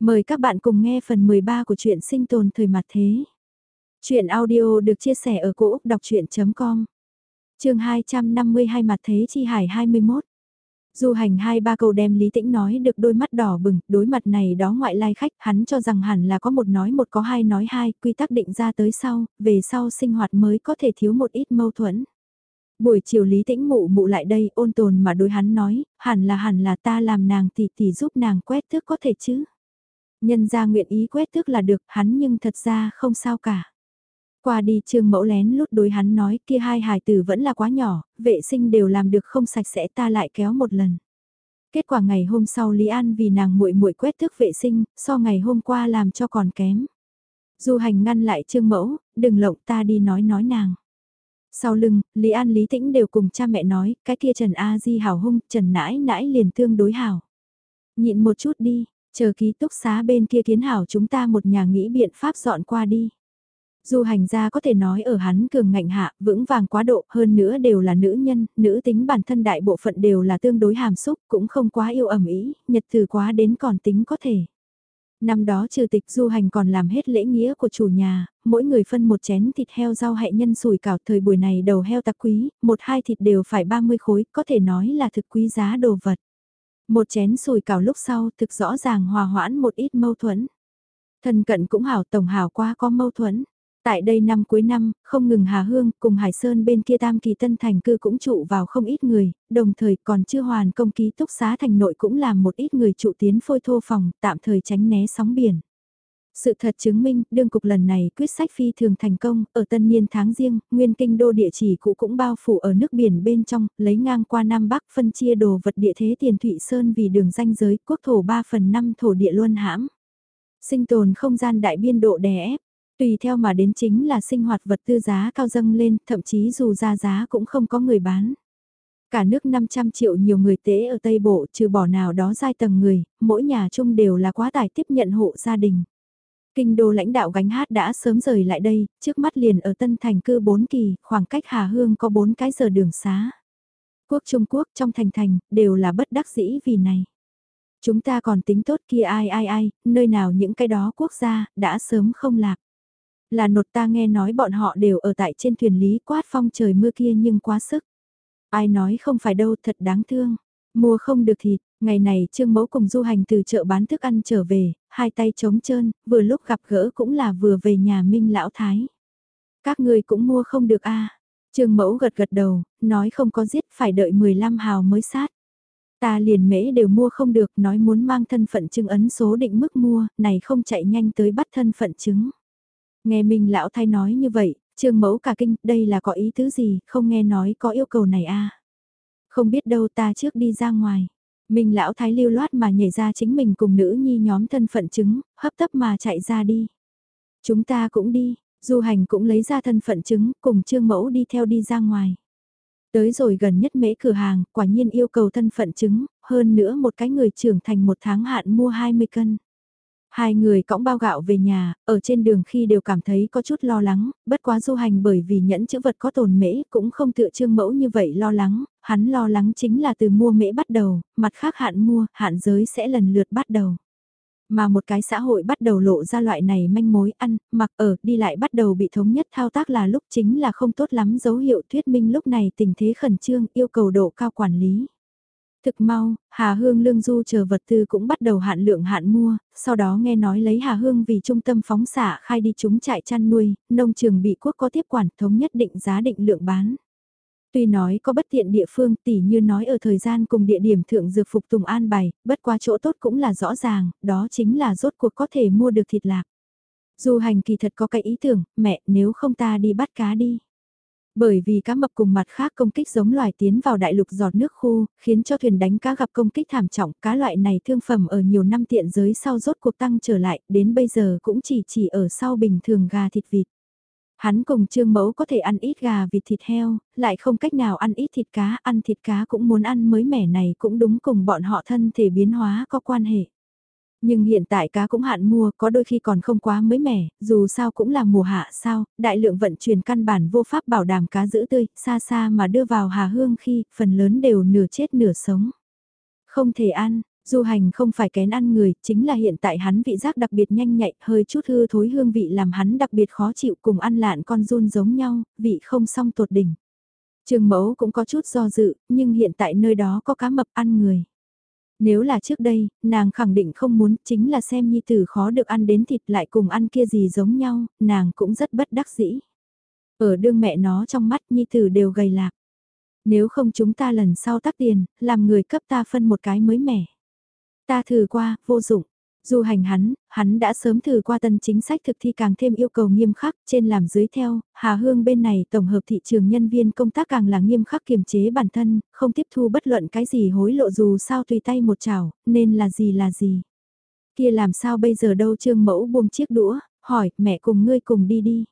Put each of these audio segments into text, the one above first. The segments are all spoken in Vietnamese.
Mời các bạn cùng nghe phần 13 của truyện sinh tồn thời mặt thế. Chuyện audio được chia sẻ ở cỗ đọc chuyện.com Trường 252 mặt thế chi hải 21 Du hành hai ba câu đem Lý Tĩnh nói được đôi mắt đỏ bừng, đối mặt này đó ngoại lai khách, hắn cho rằng hẳn là có một nói một có hai nói hai, quy tắc định ra tới sau, về sau sinh hoạt mới có thể thiếu một ít mâu thuẫn. Buổi chiều Lý Tĩnh mụ mụ lại đây ôn tồn mà đối hắn nói, hẳn là hẳn là ta làm nàng tỷ tỷ giúp nàng quét thước có thể chứ. Nhân ra nguyện ý quét thước là được hắn nhưng thật ra không sao cả. Qua đi trương mẫu lén lút đối hắn nói kia hai hài tử vẫn là quá nhỏ, vệ sinh đều làm được không sạch sẽ ta lại kéo một lần. Kết quả ngày hôm sau Lý An vì nàng muội muội quét thước vệ sinh, so ngày hôm qua làm cho còn kém. Du hành ngăn lại trương mẫu, đừng lộng ta đi nói nói nàng. Sau lưng, Lý An Lý Tĩnh đều cùng cha mẹ nói, cái kia Trần A Di hảo hung, Trần nãi nãi liền tương đối hảo. Nhịn một chút đi, chờ ký túc xá bên kia kiến hảo chúng ta một nhà nghĩ biện pháp dọn qua đi. Dù hành gia có thể nói ở hắn cường ngạnh hạ, vững vàng quá độ, hơn nữa đều là nữ nhân, nữ tính bản thân đại bộ phận đều là tương đối hàm xúc, cũng không quá yêu ẩm ý, nhật từ quá đến còn tính có thể. Năm đó trừ tịch du hành còn làm hết lễ nghĩa của chủ nhà, mỗi người phân một chén thịt heo rau hẹ nhân sủi cảo thời buổi này đầu heo tặc quý, một hai thịt đều phải 30 khối, có thể nói là thực quý giá đồ vật. Một chén sùi cảo lúc sau thực rõ ràng hòa hoãn một ít mâu thuẫn. thần cận cũng hảo tổng hảo qua có mâu thuẫn. Tại đây năm cuối năm, không ngừng Hà Hương cùng Hải Sơn bên kia Tam Kỳ Tân Thành cư cũng trụ vào không ít người, đồng thời còn chưa hoàn công ký túc xá thành nội cũng làm một ít người trụ tiến phôi thô phòng, tạm thời tránh né sóng biển. Sự thật chứng minh, đương cục lần này quyết sách phi thường thành công, ở tân niên tháng riêng, nguyên kinh đô địa chỉ cũ cũng bao phủ ở nước biển bên trong, lấy ngang qua Nam Bắc phân chia đồ vật địa thế tiền Thụy Sơn vì đường danh giới quốc thổ 3 phần 5 thổ địa luân hãm. Sinh tồn không gian đại biên độ đè ép, tùy theo mà đến chính là sinh hoạt vật tư giá cao dâng lên, thậm chí dù ra giá cũng không có người bán. Cả nước 500 triệu nhiều người tế ở Tây Bộ trừ bỏ nào đó giai tầng người, mỗi nhà chung đều là quá tải tiếp nhận hộ gia đình. Kinh đô lãnh đạo gánh hát đã sớm rời lại đây, trước mắt liền ở Tân Thành cư 4 kỳ, khoảng cách Hà Hương có 4 cái giờ đường xá. Quốc Trung Quốc trong thành thành, đều là bất đắc dĩ vì này. Chúng ta còn tính tốt kia ai ai ai, nơi nào những cái đó quốc gia, đã sớm không lạc. Là nột ta nghe nói bọn họ đều ở tại trên thuyền lý quát phong trời mưa kia nhưng quá sức. Ai nói không phải đâu thật đáng thương. Mua không được thịt, ngày này Trương Mẫu cùng du hành từ chợ bán thức ăn trở về, hai tay trống trơn, vừa lúc gặp gỡ cũng là vừa về nhà Minh Lão Thái. Các người cũng mua không được a Trương Mẫu gật gật đầu, nói không có giết phải đợi 15 hào mới sát. Ta liền mễ đều mua không được, nói muốn mang thân phận chứng ấn số định mức mua, này không chạy nhanh tới bắt thân phận chứng. Nghe Minh Lão Thái nói như vậy, Trương Mẫu cả kinh, đây là có ý tứ gì, không nghe nói có yêu cầu này a Không biết đâu ta trước đi ra ngoài. Minh lão thái lưu loát mà nhảy ra chính mình cùng nữ nhi nhóm thân phận chứng, hấp tấp mà chạy ra đi. Chúng ta cũng đi, du hành cũng lấy ra thân phận chứng, cùng trương mẫu đi theo đi ra ngoài. Tới rồi gần nhất mễ cửa hàng, quả nhiên yêu cầu thân phận chứng, hơn nữa một cái người trưởng thành một tháng hạn mua 20 cân. Hai người cõng bao gạo về nhà, ở trên đường khi đều cảm thấy có chút lo lắng, bất quá du hành bởi vì nhẫn chữ vật có tồn mễ cũng không tựa trương mẫu như vậy lo lắng, hắn lo lắng chính là từ mua mễ bắt đầu, mặt khác hạn mua, hạn giới sẽ lần lượt bắt đầu. Mà một cái xã hội bắt đầu lộ ra loại này manh mối ăn, mặc ở, đi lại bắt đầu bị thống nhất thao tác là lúc chính là không tốt lắm dấu hiệu thuyết minh lúc này tình thế khẩn trương yêu cầu độ cao quản lý. Thực mau, Hà Hương lương du chờ vật tư cũng bắt đầu hạn lượng hạn mua, sau đó nghe nói lấy Hà Hương vì trung tâm phóng xạ khai đi chúng trại chăn nuôi, nông trường bị quốc có tiếp quản thống nhất định giá định lượng bán. Tuy nói có bất tiện địa phương tỉ như nói ở thời gian cùng địa điểm thượng dược phục tùng an bày, bất quá chỗ tốt cũng là rõ ràng, đó chính là rốt cuộc có thể mua được thịt lạc. Du hành kỳ thật có cái ý tưởng, mẹ nếu không ta đi bắt cá đi. Bởi vì cá mập cùng mặt khác công kích giống loài tiến vào đại lục giọt nước khu, khiến cho thuyền đánh cá gặp công kích thảm trọng, cá loại này thương phẩm ở nhiều năm tiện giới sau rốt cuộc tăng trở lại, đến bây giờ cũng chỉ chỉ ở sau bình thường gà thịt vịt. Hắn cùng Trương Mẫu có thể ăn ít gà vịt thịt heo, lại không cách nào ăn ít thịt cá, ăn thịt cá cũng muốn ăn mới mẻ này cũng đúng cùng bọn họ thân thể biến hóa có quan hệ. Nhưng hiện tại cá cũng hạn mua, có đôi khi còn không quá mới mẻ, dù sao cũng là mùa hạ sao, đại lượng vận chuyển căn bản vô pháp bảo đảm cá giữ tươi, xa xa mà đưa vào hà hương khi phần lớn đều nửa chết nửa sống. Không thể ăn, Du hành không phải kén ăn người, chính là hiện tại hắn vị giác đặc biệt nhanh nhạy, hơi chút hư thối hương vị làm hắn đặc biệt khó chịu cùng ăn lạn con run giống nhau, vị không song tột đỉnh. Trường mẫu cũng có chút do dự, nhưng hiện tại nơi đó có cá mập ăn người. Nếu là trước đây, nàng khẳng định không muốn, chính là xem nhi tử khó được ăn đến thịt lại cùng ăn kia gì giống nhau, nàng cũng rất bất đắc dĩ. Ở đương mẹ nó trong mắt nhi tử đều gầy lạc. Nếu không chúng ta lần sau tắt tiền, làm người cấp ta phân một cái mới mẻ. Ta thử qua, vô dụng. Dù hành hắn, hắn đã sớm thử qua tân chính sách thực thi càng thêm yêu cầu nghiêm khắc, trên làm dưới theo, Hà Hương bên này tổng hợp thị trường nhân viên công tác càng là nghiêm khắc kiềm chế bản thân, không tiếp thu bất luận cái gì hối lộ dù sao tùy tay một chảo, nên là gì là gì. Kia làm sao bây giờ đâu trương mẫu buông chiếc đũa, hỏi, mẹ cùng ngươi cùng đi đi.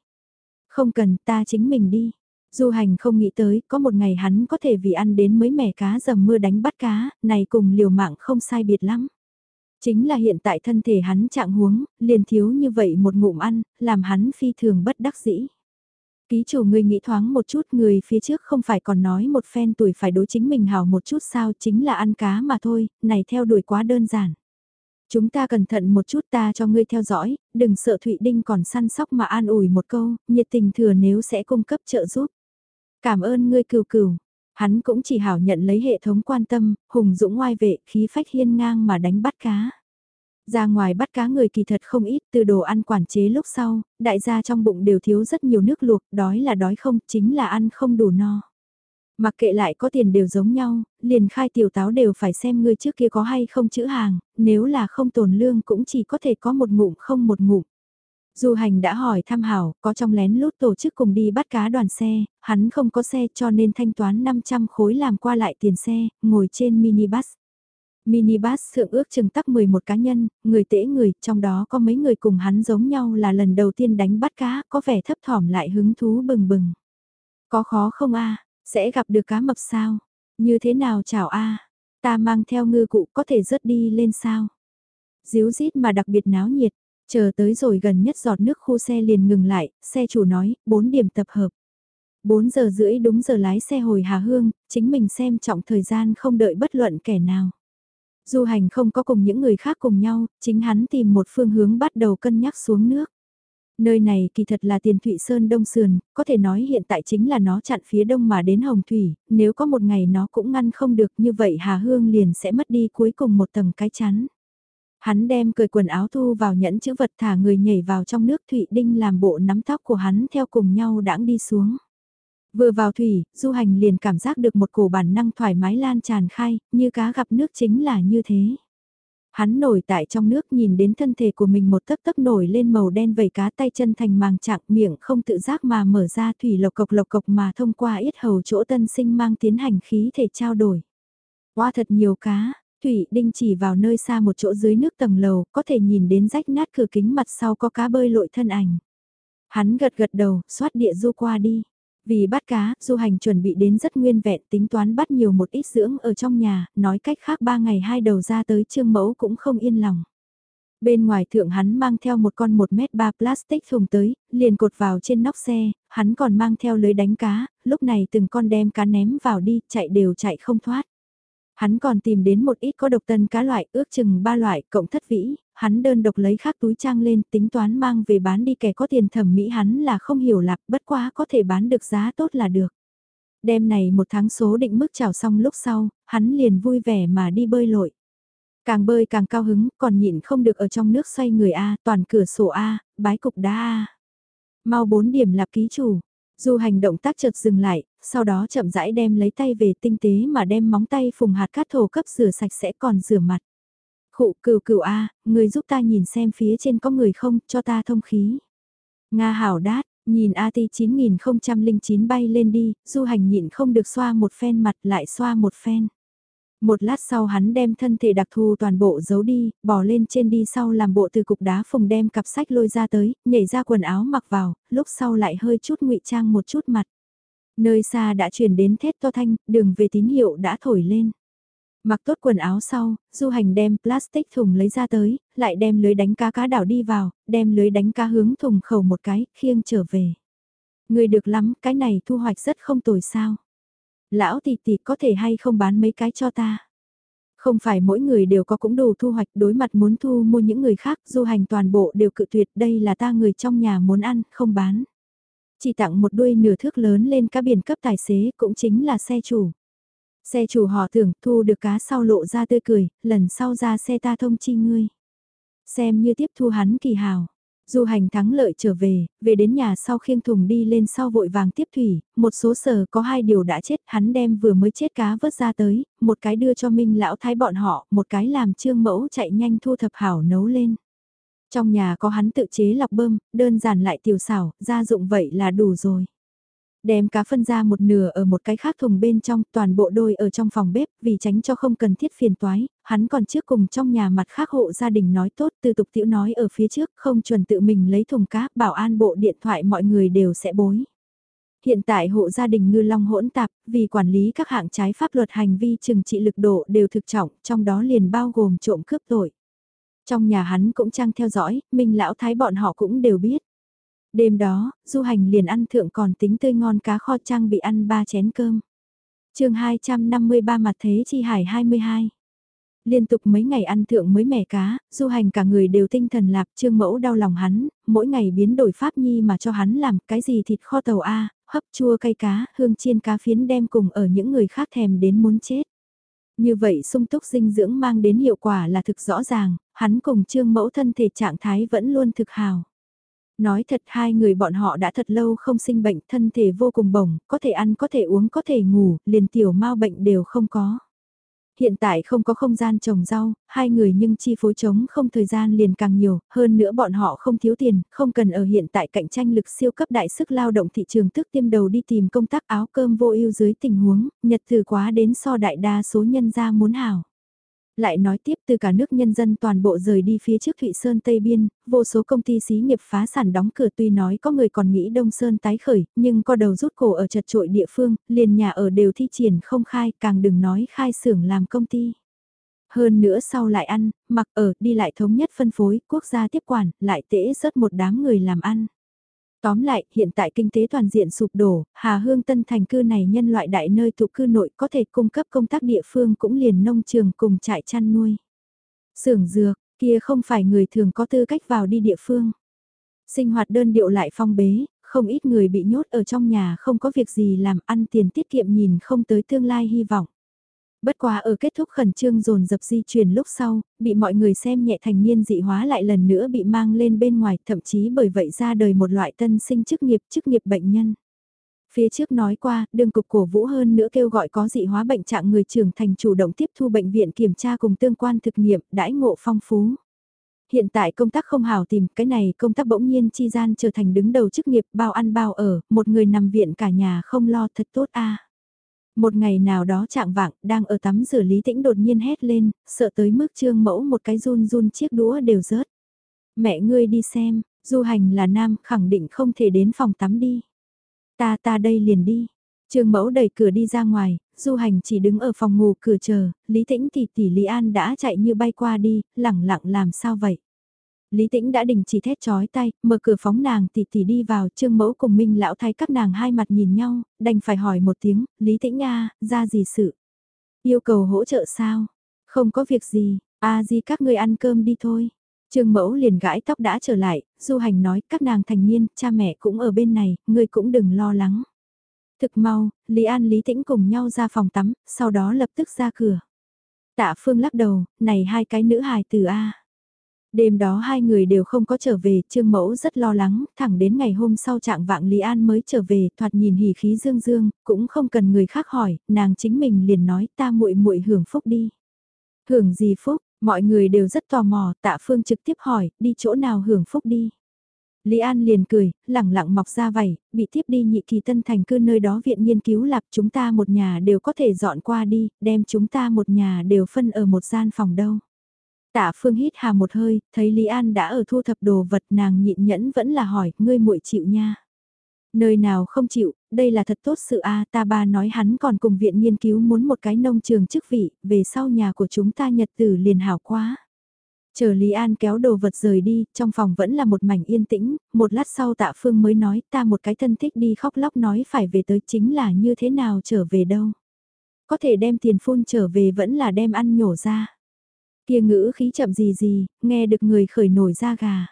Không cần, ta chính mình đi. Du hành không nghĩ tới, có một ngày hắn có thể vì ăn đến mấy mẻ cá dầm mưa đánh bắt cá, này cùng liều mạng không sai biệt lắm. Chính là hiện tại thân thể hắn trạng huống, liền thiếu như vậy một ngụm ăn, làm hắn phi thường bất đắc dĩ. Ký chủ người nghĩ thoáng một chút người phía trước không phải còn nói một phen tuổi phải đối chính mình hào một chút sao chính là ăn cá mà thôi, này theo đuổi quá đơn giản. Chúng ta cẩn thận một chút ta cho ngươi theo dõi, đừng sợ Thụy Đinh còn săn sóc mà an ủi một câu, nhiệt tình thừa nếu sẽ cung cấp trợ giúp. Cảm ơn ngươi cừu cừu. Hắn cũng chỉ hảo nhận lấy hệ thống quan tâm, hùng dũng ngoai vệ, khí phách hiên ngang mà đánh bắt cá. Ra ngoài bắt cá người kỳ thật không ít từ đồ ăn quản chế lúc sau, đại gia trong bụng đều thiếu rất nhiều nước luộc, đói là đói không, chính là ăn không đủ no. Mặc kệ lại có tiền đều giống nhau, liền khai tiểu táo đều phải xem người trước kia có hay không chữ hàng, nếu là không tồn lương cũng chỉ có thể có một ngụm không một ngụm. Du hành đã hỏi thăm hảo, có trong lén lút tổ chức cùng đi bắt cá đoàn xe, hắn không có xe cho nên thanh toán 500 khối làm qua lại tiền xe, ngồi trên minibus. Minibus thượng ước chừng tắc 11 cá nhân, người tễ người, trong đó có mấy người cùng hắn giống nhau là lần đầu tiên đánh bắt cá, có vẻ thấp thỏm lại hứng thú bừng bừng. Có khó không a sẽ gặp được cá mập sao? Như thế nào chào a Ta mang theo ngư cụ có thể rớt đi lên sao? Díu rít mà đặc biệt náo nhiệt, Chờ tới rồi gần nhất giọt nước khu xe liền ngừng lại, xe chủ nói, 4 điểm tập hợp. 4 giờ rưỡi đúng giờ lái xe hồi Hà Hương, chính mình xem trọng thời gian không đợi bất luận kẻ nào. Du hành không có cùng những người khác cùng nhau, chính hắn tìm một phương hướng bắt đầu cân nhắc xuống nước. Nơi này kỳ thật là tiền Thụy Sơn Đông Sườn, có thể nói hiện tại chính là nó chặn phía đông mà đến Hồng Thủy, nếu có một ngày nó cũng ngăn không được như vậy Hà Hương liền sẽ mất đi cuối cùng một tầng cái chắn. Hắn đem cười quần áo thu vào nhẫn chữ vật thả người nhảy vào trong nước Thụy Đinh làm bộ nắm tóc của hắn theo cùng nhau đãng đi xuống. Vừa vào thủy, du hành liền cảm giác được một cổ bản năng thoải mái lan tràn khai, như cá gặp nước chính là như thế. Hắn nổi tại trong nước nhìn đến thân thể của mình một tấc tấc nổi lên màu đen vầy cá tay chân thành màng trạng miệng không tự giác mà mở ra thủy lộc cộc lộc cộc mà thông qua yết hầu chỗ tân sinh mang tiến hành khí thể trao đổi. Qua thật nhiều cá, Thủy Đinh chỉ vào nơi xa một chỗ dưới nước tầng lầu, có thể nhìn đến rách nát cửa kính mặt sau có cá bơi lội thân ảnh. Hắn gật gật đầu, xoát địa du qua đi. Vì bắt cá, du hành chuẩn bị đến rất nguyên vẹn tính toán bắt nhiều một ít dưỡng ở trong nhà, nói cách khác ba ngày hai đầu ra tới trương mẫu cũng không yên lòng. Bên ngoài thượng hắn mang theo một con 1 mét 3 plastic thùng tới, liền cột vào trên nóc xe, hắn còn mang theo lưới đánh cá, lúc này từng con đem cá ném vào đi, chạy đều chạy không thoát. Hắn còn tìm đến một ít có độc tân cá loại ước chừng ba loại cộng thất vĩ, hắn đơn độc lấy khác túi trang lên tính toán mang về bán đi kẻ có tiền thẩm mỹ hắn là không hiểu lạc bất quá có thể bán được giá tốt là được. Đêm này một tháng số định mức chào xong lúc sau, hắn liền vui vẻ mà đi bơi lội. Càng bơi càng cao hứng, còn nhịn không được ở trong nước xoay người A, toàn cửa sổ A, bái cục đá A. Mau bốn điểm lạp ký chủ, Du hành động tác chợt dừng lại, sau đó chậm rãi đem lấy tay về tinh tế mà đem móng tay phùng hạt cát thổ cấp rửa sạch sẽ còn rửa mặt. Khụ cừu cừu A, người giúp ta nhìn xem phía trên có người không, cho ta thông khí. Nga hảo đát, nhìn AT 9009 bay lên đi, du hành nhịn không được xoa một phen mặt lại xoa một phen. Một lát sau hắn đem thân thể đặc thù toàn bộ giấu đi, bỏ lên trên đi sau làm bộ từ cục đá phùng đem cặp sách lôi ra tới, nhảy ra quần áo mặc vào, lúc sau lại hơi chút ngụy trang một chút mặt. Nơi xa đã chuyển đến thét to thanh, đường về tín hiệu đã thổi lên. Mặc tốt quần áo sau, du hành đem plastic thùng lấy ra tới, lại đem lưới đánh cá cá đảo đi vào, đem lưới đánh cá hướng thùng khẩu một cái, khiêng trở về. Người được lắm, cái này thu hoạch rất không tồi sao. Lão tỷ tỷ có thể hay không bán mấy cái cho ta. Không phải mỗi người đều có cũng đủ thu hoạch đối mặt muốn thu mua những người khác, du hành toàn bộ đều cự tuyệt đây là ta người trong nhà muốn ăn, không bán. Chỉ tặng một đuôi nửa thước lớn lên cá biển cấp tài xế cũng chính là xe chủ. Xe chủ họ tưởng thu được cá sau lộ ra tươi cười, lần sau ra xe ta thông chi ngươi. Xem như tiếp thu hắn kỳ hào. Du hành thắng lợi trở về, về đến nhà sau khiêng thùng đi lên sau vội vàng tiếp thủy, một số sở có hai điều đã chết, hắn đem vừa mới chết cá vớt ra tới, một cái đưa cho Minh lão thái bọn họ, một cái làm trương mẫu chạy nhanh thu thập hảo nấu lên. Trong nhà có hắn tự chế lọc bơm, đơn giản lại tiểu xảo, gia dụng vậy là đủ rồi. Đem cá phân ra một nửa ở một cái khác thùng bên trong, toàn bộ đôi ở trong phòng bếp, vì tránh cho không cần thiết phiền toái, hắn còn trước cùng trong nhà mặt khác hộ gia đình nói tốt từ tục tiểu nói ở phía trước, không chuẩn tự mình lấy thùng cá, bảo an bộ điện thoại mọi người đều sẽ bối. Hiện tại hộ gia đình ngư long hỗn tạp, vì quản lý các hạng trái pháp luật hành vi trừng trị lực độ đều thực trọng, trong đó liền bao gồm trộm cướp tội. Trong nhà hắn cũng trang theo dõi, minh lão thái bọn họ cũng đều biết. Đêm đó, du hành liền ăn thượng còn tính tươi ngon cá kho trang bị ăn ba chén cơm. chương 253 mặt thế chi hải 22. Liên tục mấy ngày ăn thượng mới mẻ cá, du hành cả người đều tinh thần lạc trương mẫu đau lòng hắn, mỗi ngày biến đổi pháp nhi mà cho hắn làm cái gì thịt kho tàu A, hấp chua cay cá, hương chiên cá phiến đem cùng ở những người khác thèm đến muốn chết. Như vậy sung túc dinh dưỡng mang đến hiệu quả là thực rõ ràng, hắn cùng trương mẫu thân thể trạng thái vẫn luôn thực hào. Nói thật hai người bọn họ đã thật lâu không sinh bệnh, thân thể vô cùng bổng, có thể ăn, có thể uống, có thể ngủ, liền tiểu mau bệnh đều không có. Hiện tại không có không gian trồng rau, hai người nhưng chi phối chống không thời gian liền càng nhiều, hơn nữa bọn họ không thiếu tiền, không cần ở hiện tại cạnh tranh lực siêu cấp đại sức lao động thị trường tức tiêm đầu đi tìm công tác áo cơm vô ưu dưới tình huống, nhật thử quá đến so đại đa số nhân gia muốn hảo lại nói tiếp từ cả nước nhân dân toàn bộ rời đi phía trước Thụy Sơn Tây Biên, vô số công ty xí nghiệp phá sản đóng cửa tuy nói có người còn nghĩ Đông Sơn tái khởi, nhưng có đầu rút cổ ở chật trội địa phương, liền nhà ở đều thi triển không khai, càng đừng nói khai xưởng làm công ty. Hơn nữa sau lại ăn, mặc ở, đi lại thống nhất phân phối, quốc gia tiếp quản, lại tễ rớt một đám người làm ăn. Tóm lại, hiện tại kinh tế toàn diện sụp đổ, Hà Hương Tân thành cư này nhân loại đại nơi tụ cư nội có thể cung cấp công tác địa phương cũng liền nông trường cùng trại chăn nuôi. xưởng dược, kia không phải người thường có tư cách vào đi địa phương. Sinh hoạt đơn điệu lại phong bế, không ít người bị nhốt ở trong nhà không có việc gì làm ăn tiền tiết kiệm nhìn không tới tương lai hy vọng. Bất quá ở kết thúc khẩn trương dồn dập di chuyển lúc sau, bị mọi người xem nhẹ thành niên dị hóa lại lần nữa bị mang lên bên ngoài, thậm chí bởi vậy ra đời một loại tân sinh chức nghiệp, chức nghiệp bệnh nhân. Phía trước nói qua, đường cục cổ vũ hơn nữa kêu gọi có dị hóa bệnh trạng người trưởng thành chủ động tiếp thu bệnh viện kiểm tra cùng tương quan thực nghiệm, đãi ngộ phong phú. Hiện tại công tác không hào tìm, cái này công tác bỗng nhiên chi gian trở thành đứng đầu chức nghiệp bao ăn bao ở, một người nằm viện cả nhà không lo thật tốt a một ngày nào đó trạng vạng, đang ở tắm rửa Lý Tĩnh đột nhiên hét lên, sợ tới mức trương mẫu một cái run run chiếc đũa đều rớt. Mẹ ngươi đi xem, du hành là nam, khẳng định không thể đến phòng tắm đi. Ta ta đây liền đi. Trương mẫu đẩy cửa đi ra ngoài, du hành chỉ đứng ở phòng ngủ cửa chờ, Lý Tĩnh thì tỷ Lý An đã chạy như bay qua đi, lẳng lặng làm sao vậy. Lý Tĩnh đã đình chỉ thét chói tay, mở cửa phóng nàng tỷ tỷ đi vào, trương mẫu cùng minh lão Thái các nàng hai mặt nhìn nhau, đành phải hỏi một tiếng, Lý Tĩnh a ra gì sự? Yêu cầu hỗ trợ sao? Không có việc gì, a di các ngươi ăn cơm đi thôi. Trương mẫu liền gãi tóc đã trở lại, du hành nói các nàng thành niên, cha mẹ cũng ở bên này, ngươi cũng đừng lo lắng. Thực mau, Lý An Lý Tĩnh cùng nhau ra phòng tắm, sau đó lập tức ra cửa. Tạ Phương lắc đầu, này hai cái nữ hài từ A. Đêm đó hai người đều không có trở về, Trương Mẫu rất lo lắng, thẳng đến ngày hôm sau trạng vạng Lý An mới trở về, thoạt nhìn hỉ khí dương dương, cũng không cần người khác hỏi, nàng chính mình liền nói ta muội muội hưởng phúc đi. Hưởng gì phúc, mọi người đều rất tò mò, tạ phương trực tiếp hỏi, đi chỗ nào hưởng phúc đi. Lý An liền cười, lẳng lặng mọc ra vảy, bị tiếp đi nhị kỳ tân thành cư nơi đó viện nghiên cứu lạp chúng ta một nhà đều có thể dọn qua đi, đem chúng ta một nhà đều phân ở một gian phòng đâu. Tạ Phương hít hà một hơi, thấy Lý An đã ở thu thập đồ vật nàng nhịn nhẫn vẫn là hỏi, ngươi muội chịu nha. Nơi nào không chịu, đây là thật tốt sự a ta ba nói hắn còn cùng viện nghiên cứu muốn một cái nông trường chức vị, về sau nhà của chúng ta nhật tử liền hảo quá. Chờ Lý An kéo đồ vật rời đi, trong phòng vẫn là một mảnh yên tĩnh, một lát sau tạ phương mới nói ta một cái thân thích đi khóc lóc nói phải về tới chính là như thế nào trở về đâu. có thể đem tiền phun trở về vẫn là đem ăn nhổ ra. Kia ngữ khí chậm gì gì, nghe được người khởi nổi da gà.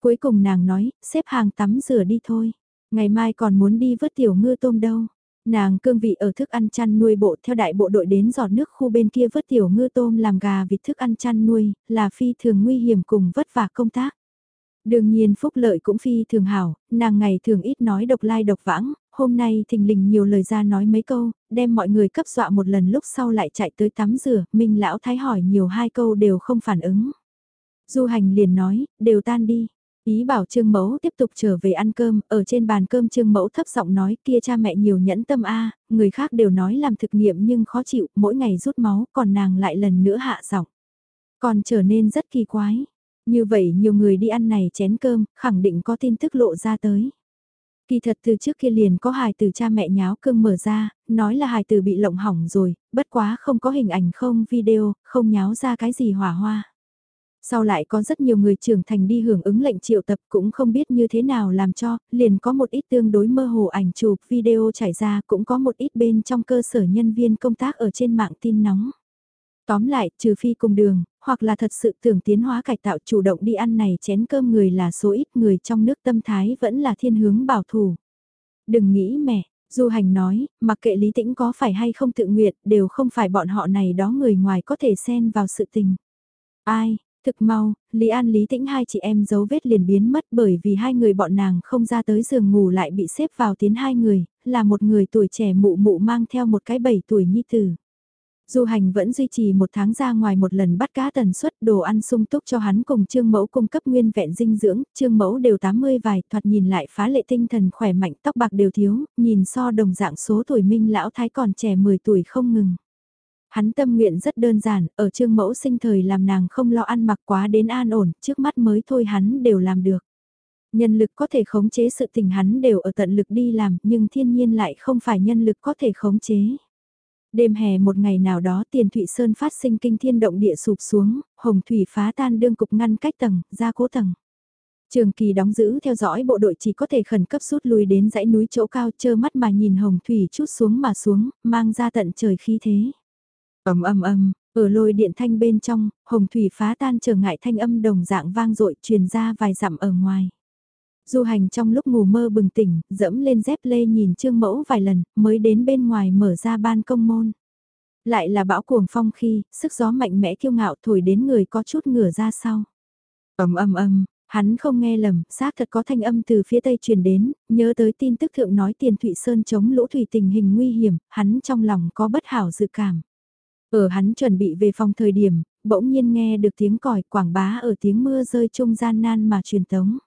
Cuối cùng nàng nói, xếp hàng tắm rửa đi thôi. Ngày mai còn muốn đi vớt tiểu ngư tôm đâu. Nàng cương vị ở thức ăn chăn nuôi bộ theo đại bộ đội đến giọt nước khu bên kia vớt tiểu ngư tôm làm gà vịt thức ăn chăn nuôi, là phi thường nguy hiểm cùng vất vả công tác. Đương nhiên phúc lợi cũng phi thường hảo, nàng ngày thường ít nói độc lai độc vãng, hôm nay thình lình nhiều lời ra nói mấy câu, đem mọi người cấp dọa một lần lúc sau lại chạy tới tắm rửa, minh lão thái hỏi nhiều hai câu đều không phản ứng. Du hành liền nói, đều tan đi. Ý bảo Trương Mẫu tiếp tục trở về ăn cơm, ở trên bàn cơm Trương Mẫu thấp giọng nói kia cha mẹ nhiều nhẫn tâm a, người khác đều nói làm thực nghiệm nhưng khó chịu, mỗi ngày rút máu, còn nàng lại lần nữa hạ giọng. Còn trở nên rất kỳ quái. Như vậy nhiều người đi ăn này chén cơm, khẳng định có tin tức lộ ra tới. Kỳ thật từ trước kia liền có hài từ cha mẹ nháo cương mở ra, nói là hài từ bị lộng hỏng rồi, bất quá không có hình ảnh không video, không nháo ra cái gì hỏa hoa. Sau lại có rất nhiều người trưởng thành đi hưởng ứng lệnh triệu tập cũng không biết như thế nào làm cho, liền có một ít tương đối mơ hồ ảnh chụp video chảy ra cũng có một ít bên trong cơ sở nhân viên công tác ở trên mạng tin nóng. Tóm lại, trừ phi cùng đường, hoặc là thật sự tưởng tiến hóa cải tạo chủ động đi ăn này chén cơm người là số ít người trong nước tâm thái vẫn là thiên hướng bảo thủ. Đừng nghĩ mẹ, Du Hành nói, mặc kệ Lý Tĩnh có phải hay không tự nguyện, đều không phải bọn họ này đó người ngoài có thể xen vào sự tình. Ai, thực mau, Lý An Lý Tĩnh hai chị em dấu vết liền biến mất bởi vì hai người bọn nàng không ra tới giường ngủ lại bị xếp vào tiến hai người, là một người tuổi trẻ mụ mụ mang theo một cái bảy tuổi nhi tử. Du hành vẫn duy trì một tháng ra ngoài một lần bắt cá tần suất đồ ăn sung túc cho hắn cùng trương mẫu cung cấp nguyên vẹn dinh dưỡng, trương mẫu đều 80 vài, thoạt nhìn lại phá lệ tinh thần khỏe mạnh tóc bạc đều thiếu, nhìn so đồng dạng số tuổi minh lão thái còn trẻ 10 tuổi không ngừng. Hắn tâm nguyện rất đơn giản, ở trương mẫu sinh thời làm nàng không lo ăn mặc quá đến an ổn, trước mắt mới thôi hắn đều làm được. Nhân lực có thể khống chế sự tình hắn đều ở tận lực đi làm, nhưng thiên nhiên lại không phải nhân lực có thể khống chế. Đêm hè một ngày nào đó tiền thụy sơn phát sinh kinh thiên động địa sụp xuống, hồng thủy phá tan đương cục ngăn cách tầng, ra cố tầng. Trường kỳ đóng giữ theo dõi bộ đội chỉ có thể khẩn cấp rút lui đến dãy núi chỗ cao chơ mắt mà nhìn hồng thủy chút xuống mà xuống, mang ra tận trời khí thế. ầm ầm ầm, ở lôi điện thanh bên trong, hồng thủy phá tan trở ngại thanh âm đồng dạng vang dội truyền ra vài dặm ở ngoài. Du hành trong lúc ngủ mơ bừng tỉnh, dẫm lên dép lê nhìn trương mẫu vài lần, mới đến bên ngoài mở ra ban công môn. Lại là bão cuồng phong khi, sức gió mạnh mẽ kiêu ngạo thổi đến người có chút ngửa ra sau. ầm ầm ầm, hắn không nghe lầm, xác thật có thanh âm từ phía tây truyền đến, nhớ tới tin tức thượng nói tiền Thụy Sơn chống lũ thủy tình hình nguy hiểm, hắn trong lòng có bất hảo dự cảm. Ở hắn chuẩn bị về phòng thời điểm, bỗng nhiên nghe được tiếng còi quảng bá ở tiếng mưa rơi trung gian nan mà truyền tống.